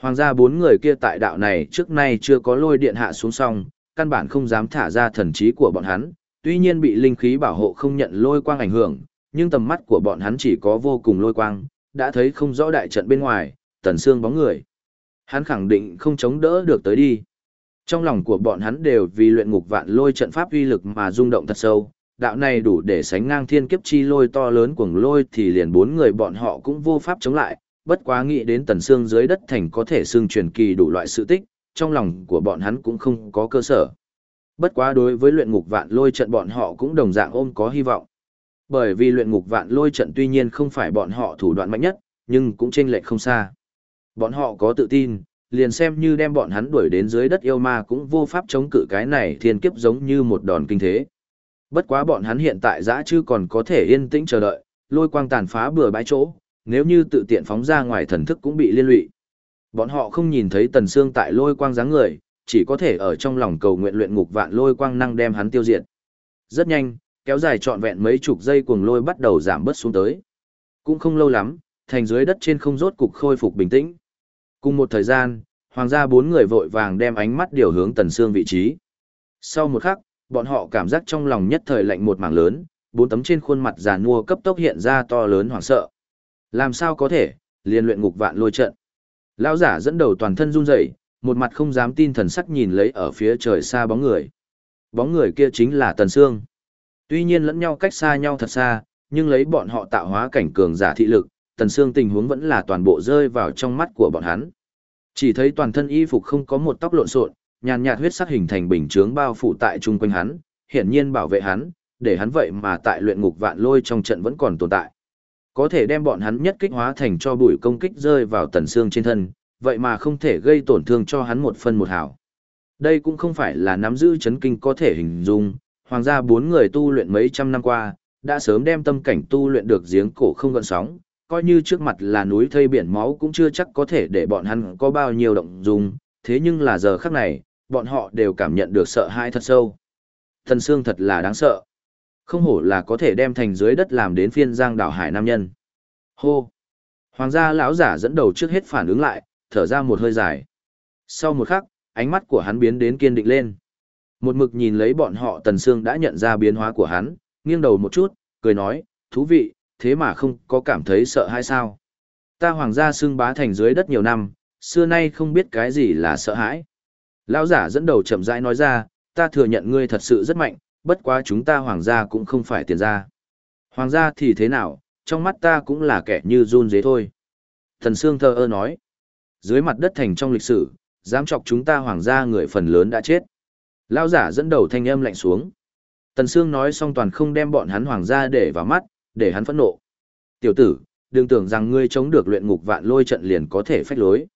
Hoàng gia bốn người kia tại đạo này trước nay chưa có lôi điện hạ xuống song, căn bản không dám thả ra thần trí của bọn hắn, tuy nhiên bị linh khí bảo hộ không nhận lôi quang ảnh hưởng, nhưng tầm mắt của bọn hắn chỉ có vô cùng lôi quang, đã thấy không rõ đại trận bên ngoài, tần xương bóng người. Hắn khẳng định không chống đỡ được tới đi. Trong lòng của bọn hắn đều vì luyện ngục vạn lôi trận pháp uy lực mà rung động thật sâu, đạo này đủ để sánh ngang thiên kiếp chi lôi to lớn cuồng lôi thì liền bốn người bọn họ cũng vô pháp chống lại, bất quá nghĩ đến tần xương dưới đất thành có thể xương truyền kỳ đủ loại sự tích, trong lòng của bọn hắn cũng không có cơ sở. Bất quá đối với luyện ngục vạn lôi trận bọn họ cũng đồng dạng ôm có hy vọng. Bởi vì luyện ngục vạn lôi trận tuy nhiên không phải bọn họ thủ đoạn mạnh nhất, nhưng cũng chênh lệch không xa. Bọn họ có tự tin, liền xem như đem bọn hắn đuổi đến dưới đất yêu ma cũng vô pháp chống cự cái này thiên kiếp giống như một đòn kinh thế. Bất quá bọn hắn hiện tại dã chứ còn có thể yên tĩnh chờ đợi, lôi quang tàn phá bừa bãi chỗ, nếu như tự tiện phóng ra ngoài thần thức cũng bị liên lụy. Bọn họ không nhìn thấy tần xương tại lôi quang dáng người, chỉ có thể ở trong lòng cầu nguyện luyện ngục vạn lôi quang năng đem hắn tiêu diệt. Rất nhanh, kéo dài trọn vẹn mấy chục giây cuồng lôi bắt đầu giảm bớt xuống tới. Cũng không lâu lắm, thành dưới đất trên không rốt cục khôi phục bình tĩnh. Cùng một thời gian, hoàng gia bốn người vội vàng đem ánh mắt điều hướng tần xương vị trí. Sau một khắc, bọn họ cảm giác trong lòng nhất thời lạnh một mảng lớn, bốn tấm trên khuôn mặt già nua cấp tốc hiện ra to lớn hoảng sợ. Làm sao có thể, liên luyện ngục vạn lôi trận. Lão giả dẫn đầu toàn thân run rẩy, một mặt không dám tin thần sắc nhìn lấy ở phía trời xa bóng người. Bóng người kia chính là Tần Sương. Tuy nhiên lẫn nhau cách xa nhau thật xa, nhưng lấy bọn họ tạo hóa cảnh cường giả thị lực, Tần Sương tình huống vẫn là toàn bộ rơi vào trong mắt của bọn hắn. Chỉ thấy toàn thân y phục không có một tóc lộn xộn, nhàn nhạt huyết sắc hình thành bình chướng bao phủ tại chung quanh hắn, hiển nhiên bảo vệ hắn, để hắn vậy mà tại luyện ngục vạn lôi trong trận vẫn còn tồn tại. Có thể đem bọn hắn nhất kích hóa thành cho bụi công kích rơi vào tần xương trên thân, vậy mà không thể gây tổn thương cho hắn một phân một hào. Đây cũng không phải là nắm giữ chấn kinh có thể hình dung, hoàng gia bốn người tu luyện mấy trăm năm qua, đã sớm đem tâm cảnh tu luyện được giếng cổ không gợn sóng, coi như trước mặt là núi thây biển máu cũng chưa chắc có thể để bọn hắn có bao nhiêu động dung, thế nhưng là giờ khắc này, bọn họ đều cảm nhận được sợ hãi thật sâu. Thần xương thật là đáng sợ. Không hổ là có thể đem thành dưới đất làm đến phiên giang đảo hải nam nhân. Hô! Hoàng gia lão giả dẫn đầu trước hết phản ứng lại, thở ra một hơi dài. Sau một khắc, ánh mắt của hắn biến đến kiên định lên. Một mực nhìn lấy bọn họ Tần Sương đã nhận ra biến hóa của hắn, nghiêng đầu một chút, cười nói, thú vị, thế mà không có cảm thấy sợ hay sao. Ta hoàng gia xương bá thành dưới đất nhiều năm, xưa nay không biết cái gì là sợ hãi. Lão giả dẫn đầu chậm rãi nói ra, ta thừa nhận ngươi thật sự rất mạnh, bất quá chúng ta hoàng gia cũng không phải tiền gia. Hoàng gia thì thế nào, trong mắt ta cũng là kẻ như run dế thôi. Thần Sương thơ ơ nói, dưới mặt đất thành trong lịch sử, dám chọc chúng ta hoàng gia người phần lớn đã chết. lão giả dẫn đầu thanh âm lạnh xuống. Tần Sương nói xong toàn không đem bọn hắn hoàng gia để vào mắt, để hắn phẫn nộ. Tiểu tử, đừng tưởng rằng ngươi chống được luyện ngục vạn lôi trận liền có thể phách lối.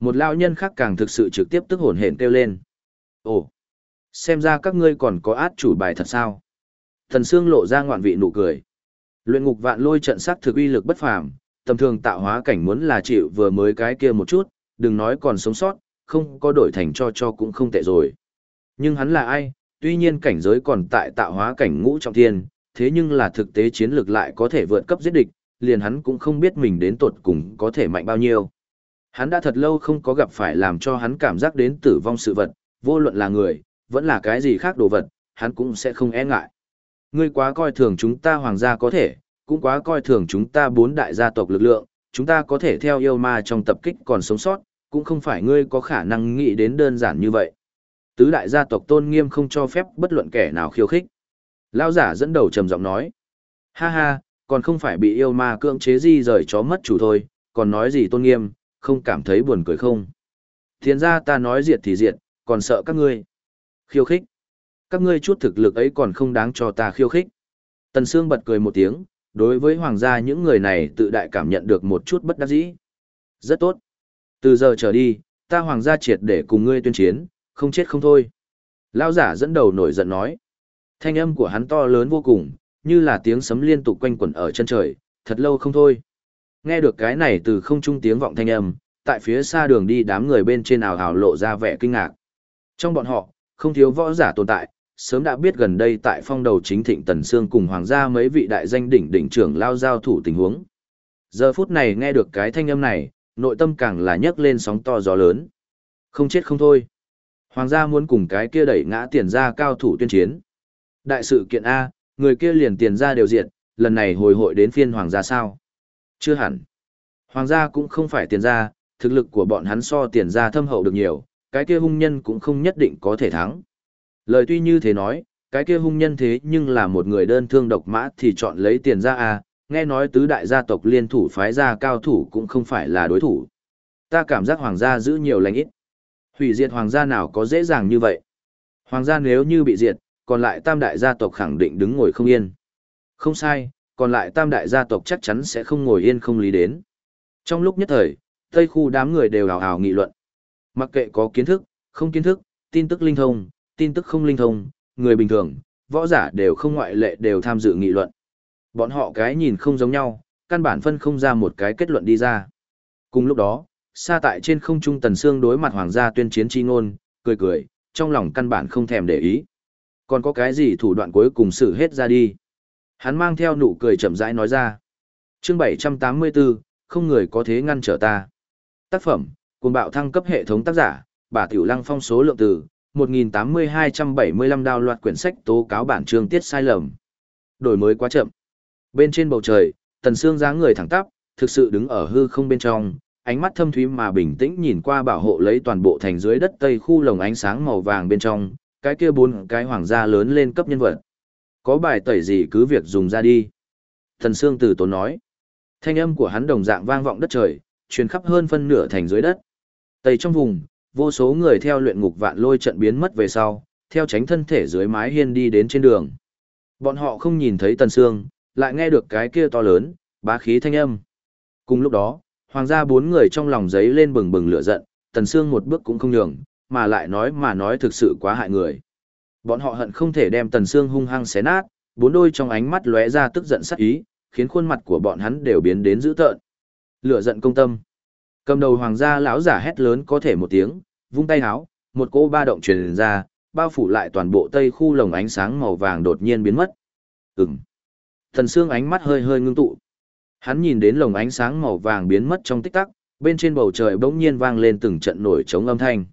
Một lao nhân khác càng thực sự trực tiếp tức hồn hển kêu lên. Ồ, xem ra các ngươi còn có át chủ bài thật sao? Thần Sương lộ ra ngoạn vị nụ cười. Luyện ngục vạn lôi trận sắc thực uy lực bất phàm, tầm thường tạo hóa cảnh muốn là chịu vừa mới cái kia một chút, đừng nói còn sống sót, không có đổi thành cho cho cũng không tệ rồi. Nhưng hắn là ai? Tuy nhiên cảnh giới còn tại tạo hóa cảnh ngũ trọng thiên, thế nhưng là thực tế chiến lược lại có thể vượt cấp giết địch, liền hắn cũng không biết mình đến tột cùng có thể mạnh bao nhiêu. Hắn đã thật lâu không có gặp phải làm cho hắn cảm giác đến tử vong sự vật, vô luận là người, vẫn là cái gì khác đồ vật, hắn cũng sẽ không e ngại. Ngươi quá coi thường chúng ta hoàng gia có thể, cũng quá coi thường chúng ta bốn đại gia tộc lực lượng, chúng ta có thể theo yêu ma trong tập kích còn sống sót, cũng không phải ngươi có khả năng nghĩ đến đơn giản như vậy. Tứ đại gia tộc tôn nghiêm không cho phép bất luận kẻ nào khiêu khích. Lão giả dẫn đầu trầm giọng nói. Ha ha, còn không phải bị yêu ma cưỡng chế di rời chó mất chủ thôi, còn nói gì tôn nghiêm, không cảm thấy buồn cười không. Thiên ra ta nói diệt thì diệt, còn sợ các ngươi. Khiêu khích. Các ngươi chút thực lực ấy còn không đáng cho ta khiêu khích. Tần Sương bật cười một tiếng, đối với hoàng gia những người này tự đại cảm nhận được một chút bất đắc dĩ. Rất tốt. Từ giờ trở đi, ta hoàng gia triệt để cùng ngươi tuyên chiến, không chết không thôi. Lão giả dẫn đầu nổi giận nói. Thanh âm của hắn to lớn vô cùng, như là tiếng sấm liên tục quanh quẩn ở chân trời, thật lâu không thôi. Nghe được cái này từ không trung tiếng vọng thanh âm, tại phía xa đường đi đám người bên trên ảo hào lộ ra vẻ kinh ngạc. Trong bọn họ, không thiếu võ giả tồn tại, sớm đã biết gần đây tại phong đầu chính thịnh Tần Sương cùng hoàng gia mấy vị đại danh đỉnh đỉnh trưởng lao giao thủ tình huống. Giờ phút này nghe được cái thanh âm này, nội tâm càng là nhấc lên sóng to gió lớn. Không chết không thôi. Hoàng gia muốn cùng cái kia đẩy ngã tiền ra cao thủ tuyên chiến. Đại sự kiện A, người kia liền tiền ra đều diệt, lần này hồi hội đến phiên hoàng gia sao? Chưa hẳn. Hoàng gia cũng không phải tiền gia thực lực của bọn hắn so tiền gia thâm hậu được nhiều, cái kia hung nhân cũng không nhất định có thể thắng. Lời tuy như thế nói, cái kia hung nhân thế nhưng là một người đơn thương độc mã thì chọn lấy tiền gia à, nghe nói tứ đại gia tộc liên thủ phái ra cao thủ cũng không phải là đối thủ. Ta cảm giác hoàng gia giữ nhiều lành ít. Hủy diệt hoàng gia nào có dễ dàng như vậy. Hoàng gia nếu như bị diệt, còn lại tam đại gia tộc khẳng định đứng ngồi không yên. Không sai, còn lại tam đại gia tộc chắc chắn sẽ không ngồi yên không lý đến. Trong lúc nhất thời, Tây khu đám người đều hào hào nghị luận. Mặc kệ có kiến thức, không kiến thức, tin tức linh thông, tin tức không linh thông, người bình thường, võ giả đều không ngoại lệ đều tham dự nghị luận. Bọn họ cái nhìn không giống nhau, căn bản phân không ra một cái kết luận đi ra. Cùng lúc đó, xa tại trên không trung tần xương đối mặt hoàng gia tuyên chiến chi ngôn, cười cười, trong lòng căn bản không thèm để ý. Còn có cái gì thủ đoạn cuối cùng xử hết ra đi. Hắn mang theo nụ cười chậm rãi nói ra. Chương 784, không người có thế ngăn trở ta. Tác phẩm, cùng bạo thăng cấp hệ thống tác giả, bà Tiểu Lăng phong số lượng từ, 1.8275 đào loạt quyển sách tố cáo bản chương tiết sai lầm. Đổi mới quá chậm. Bên trên bầu trời, tần xương dáng người thẳng tắp, thực sự đứng ở hư không bên trong, ánh mắt thâm thúy mà bình tĩnh nhìn qua bảo hộ lấy toàn bộ thành dưới đất tây khu lồng ánh sáng màu vàng bên trong, cái kia bốn cái hoàng gia lớn lên cấp nhân vật. Có bài tẩy gì cứ việc dùng ra đi. Thần Sương tử tốn nói. Thanh âm của hắn đồng dạng vang vọng đất trời, truyền khắp hơn phân nửa thành dưới đất. Tây trong vùng, vô số người theo luyện ngục vạn lôi trận biến mất về sau, theo tránh thân thể dưới mái hiên đi đến trên đường. Bọn họ không nhìn thấy Tần Sương, lại nghe được cái kia to lớn, bá khí thanh âm. Cùng lúc đó, hoàng gia bốn người trong lòng giấy lên bừng bừng lửa giận, Tần Sương một bước cũng không nhường, mà lại nói mà nói thực sự quá hại người. Bọn họ hận không thể đem Tần Sương hung hăng xé nát, bốn đôi trong ánh mắt lóe ra tức giận sắc ý, khiến khuôn mặt của bọn hắn đều biến đến dữ tợn. Lửa giận công tâm. Cầm đầu hoàng gia lão giả hét lớn có thể một tiếng, vung tay háo, một cỗ ba động truyền ra, bao phủ lại toàn bộ tây khu lồng ánh sáng màu vàng đột nhiên biến mất. Ừm. Thần Sương ánh mắt hơi hơi ngưng tụ. Hắn nhìn đến lồng ánh sáng màu vàng biến mất trong tích tắc, bên trên bầu trời bỗng nhiên vang lên từng trận nổi trống âm thanh.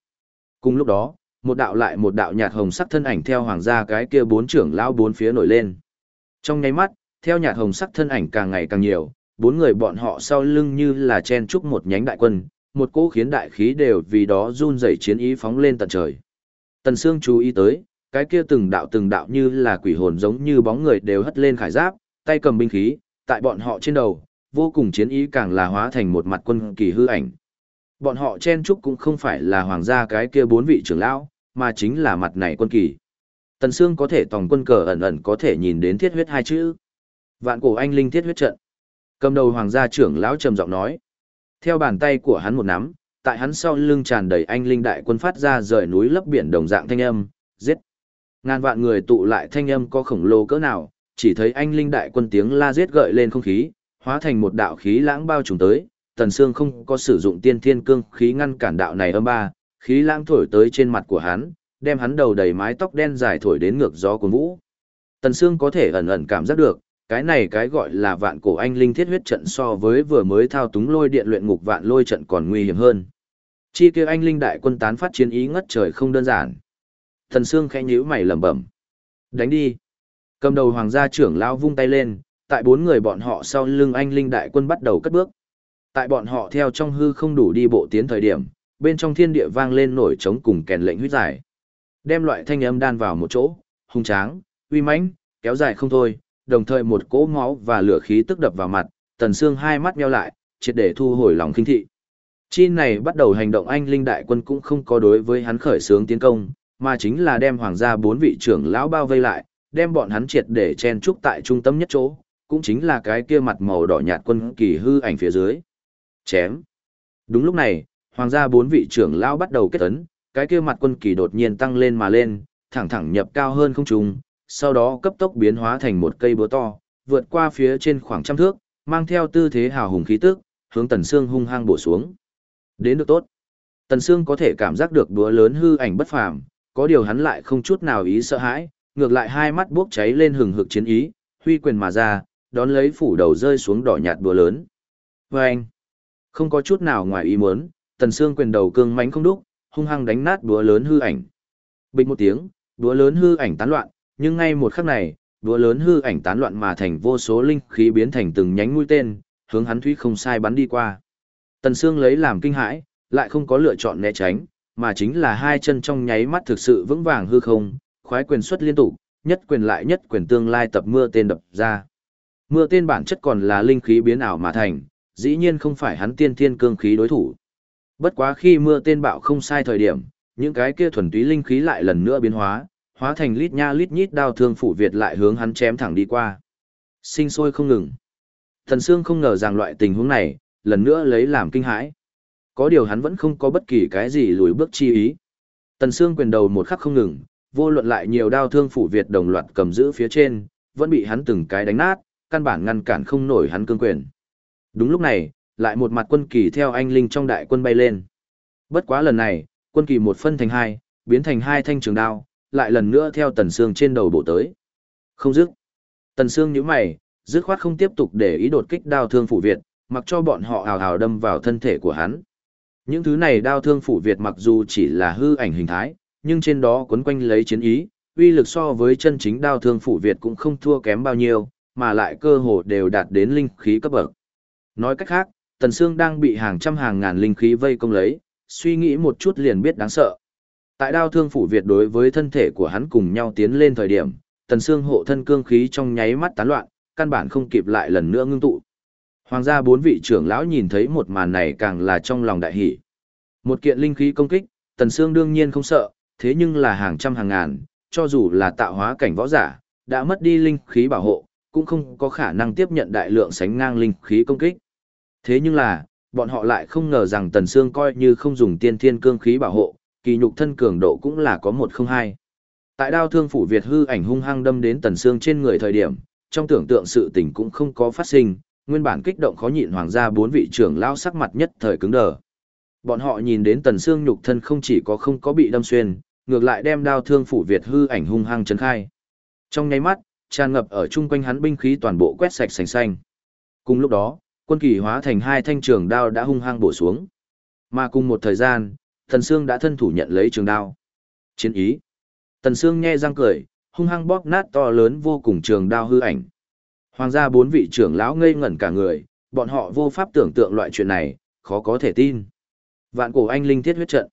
Cùng lúc đó, một đạo lại một đạo nhạt hồng sắc thân ảnh theo hoàng gia cái kia bốn trưởng lão bốn phía nổi lên. Trong nháy mắt, theo nhạt hồng sắc thân ảnh càng ngày càng nhiều, bốn người bọn họ sau lưng như là chen chúc một nhánh đại quân, một cỗ khiến đại khí đều vì đó run rẩy chiến ý phóng lên tận trời. Tần Sương chú ý tới, cái kia từng đạo từng đạo như là quỷ hồn giống như bóng người đều hất lên khải giáp, tay cầm binh khí, tại bọn họ trên đầu, vô cùng chiến ý càng là hóa thành một mặt quân kỳ hư ảnh. Bọn họ chen chúc cũng không phải là hoàng gia cái kia bốn vị trưởng lão, mà chính là mặt này quân kỳ. Tần Sương có thể tòng quân cờ ẩn ẩn có thể nhìn đến thiết huyết hai chữ. Vạn cổ anh linh thiết huyết trận. Cầm đầu hoàng gia trưởng lão trầm giọng nói. Theo bàn tay của hắn một nắm, tại hắn sau lưng tràn đầy anh linh đại quân phát ra rời núi lấp biển đồng dạng thanh âm, giết. Ngàn vạn người tụ lại thanh âm có khổng lồ cỡ nào, chỉ thấy anh linh đại quân tiếng la giết gợi lên không khí, hóa thành một đạo khí lãng bao trùm tới, Tần Sương không có sử dụng tiên thiên cương khí ngăn cản đạo này âm ba, khí lãng thổi tới trên mặt của hắn, đem hắn đầu đầy mái tóc đen dài thổi đến ngược gió cuốn vũ. Tần Sương có thể ẩn ẩn cảm giác được, cái này cái gọi là vạn cổ anh linh thiết huyết trận so với vừa mới thao túng lôi điện luyện ngục vạn lôi trận còn nguy hiểm hơn. Chi kia anh linh đại quân tán phát chiến ý ngất trời không đơn giản. Tần Sương khẽ nhíu mày lẩm bẩm. Đánh đi. Cầm đầu hoàng gia trưởng lão vung tay lên, tại bốn người bọn họ sau lưng anh linh đại quân bắt đầu cất bước. Tại bọn họ theo trong hư không đủ đi bộ tiến thời điểm, bên trong thiên địa vang lên nổi trống cùng kèn lệnh huyết giải. Đem loại thanh âm đan vào một chỗ, hung tráng, uy mãnh, kéo dài không thôi, đồng thời một cỗ máu và lửa khí tức đập vào mặt, tần xương hai mắt nheo lại, triệt để thu hồi lòng kinh thị. Chi này bắt đầu hành động anh linh đại quân cũng không có đối với hắn khởi sướng tiến công, mà chính là đem hoàng gia bốn vị trưởng lão bao vây lại, đem bọn hắn triệt để chen trúc tại trung tâm nhất chỗ, cũng chính là cái kia mặt màu đỏ nhạt quân kỳ hư ảnh phía dưới. Chém. Đúng lúc này, hoàng gia bốn vị trưởng lão bắt đầu kết ấn, cái kia mặt quân kỳ đột nhiên tăng lên mà lên, thẳng thẳng nhập cao hơn không trung, sau đó cấp tốc biến hóa thành một cây búa to, vượt qua phía trên khoảng trăm thước, mang theo tư thế hào hùng khí tức, hướng Tần Sương hung hăng bổ xuống. Đến được tốt. Tần Sương có thể cảm giác được búa lớn hư ảnh bất phàm, có điều hắn lại không chút nào ý sợ hãi, ngược lại hai mắt bốc cháy lên hừng hực chiến ý, huy quyền mà ra, đón lấy phủ đầu rơi xuống đỏ nhạt búa lớn. Và anh, không có chút nào ngoài ý muốn, tần Sương quyền đầu cương mãnh không đúc, hung hăng đánh nát búa lớn hư ảnh. Bình một tiếng, búa lớn hư ảnh tán loạn, nhưng ngay một khắc này, búa lớn hư ảnh tán loạn mà thành vô số linh khí biến thành từng nhánh mũi tên, hướng hắn thúy không sai bắn đi qua. Tần Sương lấy làm kinh hãi, lại không có lựa chọn né tránh, mà chính là hai chân trong nháy mắt thực sự vững vàng hư không, khoái quyền xuất liên tục, nhất quyền lại nhất quyền tương lai tập mưa tên đập ra. Mưa tên bản chất còn là linh khí biến ảo mà thành, dĩ nhiên không phải hắn tiên thiên cương khí đối thủ. Bất quá khi mưa tên bạo không sai thời điểm, những cái kia thuần túy linh khí lại lần nữa biến hóa, hóa thành lít nha lít nhít đao thương phủ Việt lại hướng hắn chém thẳng đi qua. Sinh sôi không ngừng. Thần Sương không ngờ rằng loại tình huống này, lần nữa lấy làm kinh hãi. Có điều hắn vẫn không có bất kỳ cái gì lùi bước chi ý. Tần Sương quyền đầu một khắc không ngừng, vô luận lại nhiều đao thương phủ Việt đồng loạt cầm giữ phía trên, vẫn bị hắn từng cái đánh nát, căn bản ngăn cản không nổi hắn cương quyền. Đúng lúc này, lại một mặt quân kỳ theo anh linh trong đại quân bay lên. Bất quá lần này, quân kỳ một phân thành hai, biến thành hai thanh trường đao, lại lần nữa theo tần xương trên đầu bổ tới. Không dứt. Tần xương nhíu mày, dứt khoát không tiếp tục để ý đột kích đao thương phủ Việt, mặc cho bọn họ hào hào đâm vào thân thể của hắn. Những thứ này đao thương phủ Việt mặc dù chỉ là hư ảnh hình thái, nhưng trên đó quấn quanh lấy chiến ý, uy lực so với chân chính đao thương phủ Việt cũng không thua kém bao nhiêu, mà lại cơ hồ đều đạt đến linh khí cấp bậc. Nói cách khác, Tần Sương đang bị hàng trăm hàng ngàn linh khí vây công lấy, suy nghĩ một chút liền biết đáng sợ. Tại đao thương phủ Việt đối với thân thể của hắn cùng nhau tiến lên thời điểm, Tần Sương hộ thân cương khí trong nháy mắt tán loạn, căn bản không kịp lại lần nữa ngưng tụ. Hoàng gia bốn vị trưởng lão nhìn thấy một màn này càng là trong lòng đại hỉ. Một kiện linh khí công kích, Tần Sương đương nhiên không sợ, thế nhưng là hàng trăm hàng ngàn, cho dù là tạo hóa cảnh võ giả, đã mất đi linh khí bảo hộ, cũng không có khả năng tiếp nhận đại lượng sánh ngang linh khí công kích. Thế nhưng là, bọn họ lại không ngờ rằng Tần Sương coi như không dùng tiên thiên cương khí bảo hộ, kỳ nhục thân cường độ cũng là có một không hai. Tại đao thương phủ Việt hư ảnh hung hăng đâm đến Tần Sương trên người thời điểm, trong tưởng tượng sự tình cũng không có phát sinh, nguyên bản kích động khó nhịn hoàng gia bốn vị trưởng lao sắc mặt nhất thời cứng đờ. Bọn họ nhìn đến Tần Sương nhục thân không chỉ có không có bị đâm xuyên, ngược lại đem đao thương phủ Việt hư ảnh hung hăng chấn khai. Trong nháy mắt, tràn ngập ở chung quanh hắn binh khí toàn bộ quét sạch sành xanh. Cùng lúc đó, quân kỳ hóa thành hai thanh trường đao đã hung hăng bổ xuống. Mà cùng một thời gian, Tần Sương đã thân thủ nhận lấy trường đao. Chiến ý. Tần Sương nhe răng cười, hung hăng bóp nát to lớn vô cùng trường đao hư ảnh. Hoàng gia bốn vị trưởng lão ngây ngẩn cả người, bọn họ vô pháp tưởng tượng loại chuyện này, khó có thể tin. Vạn cổ anh linh thiết huyết trận.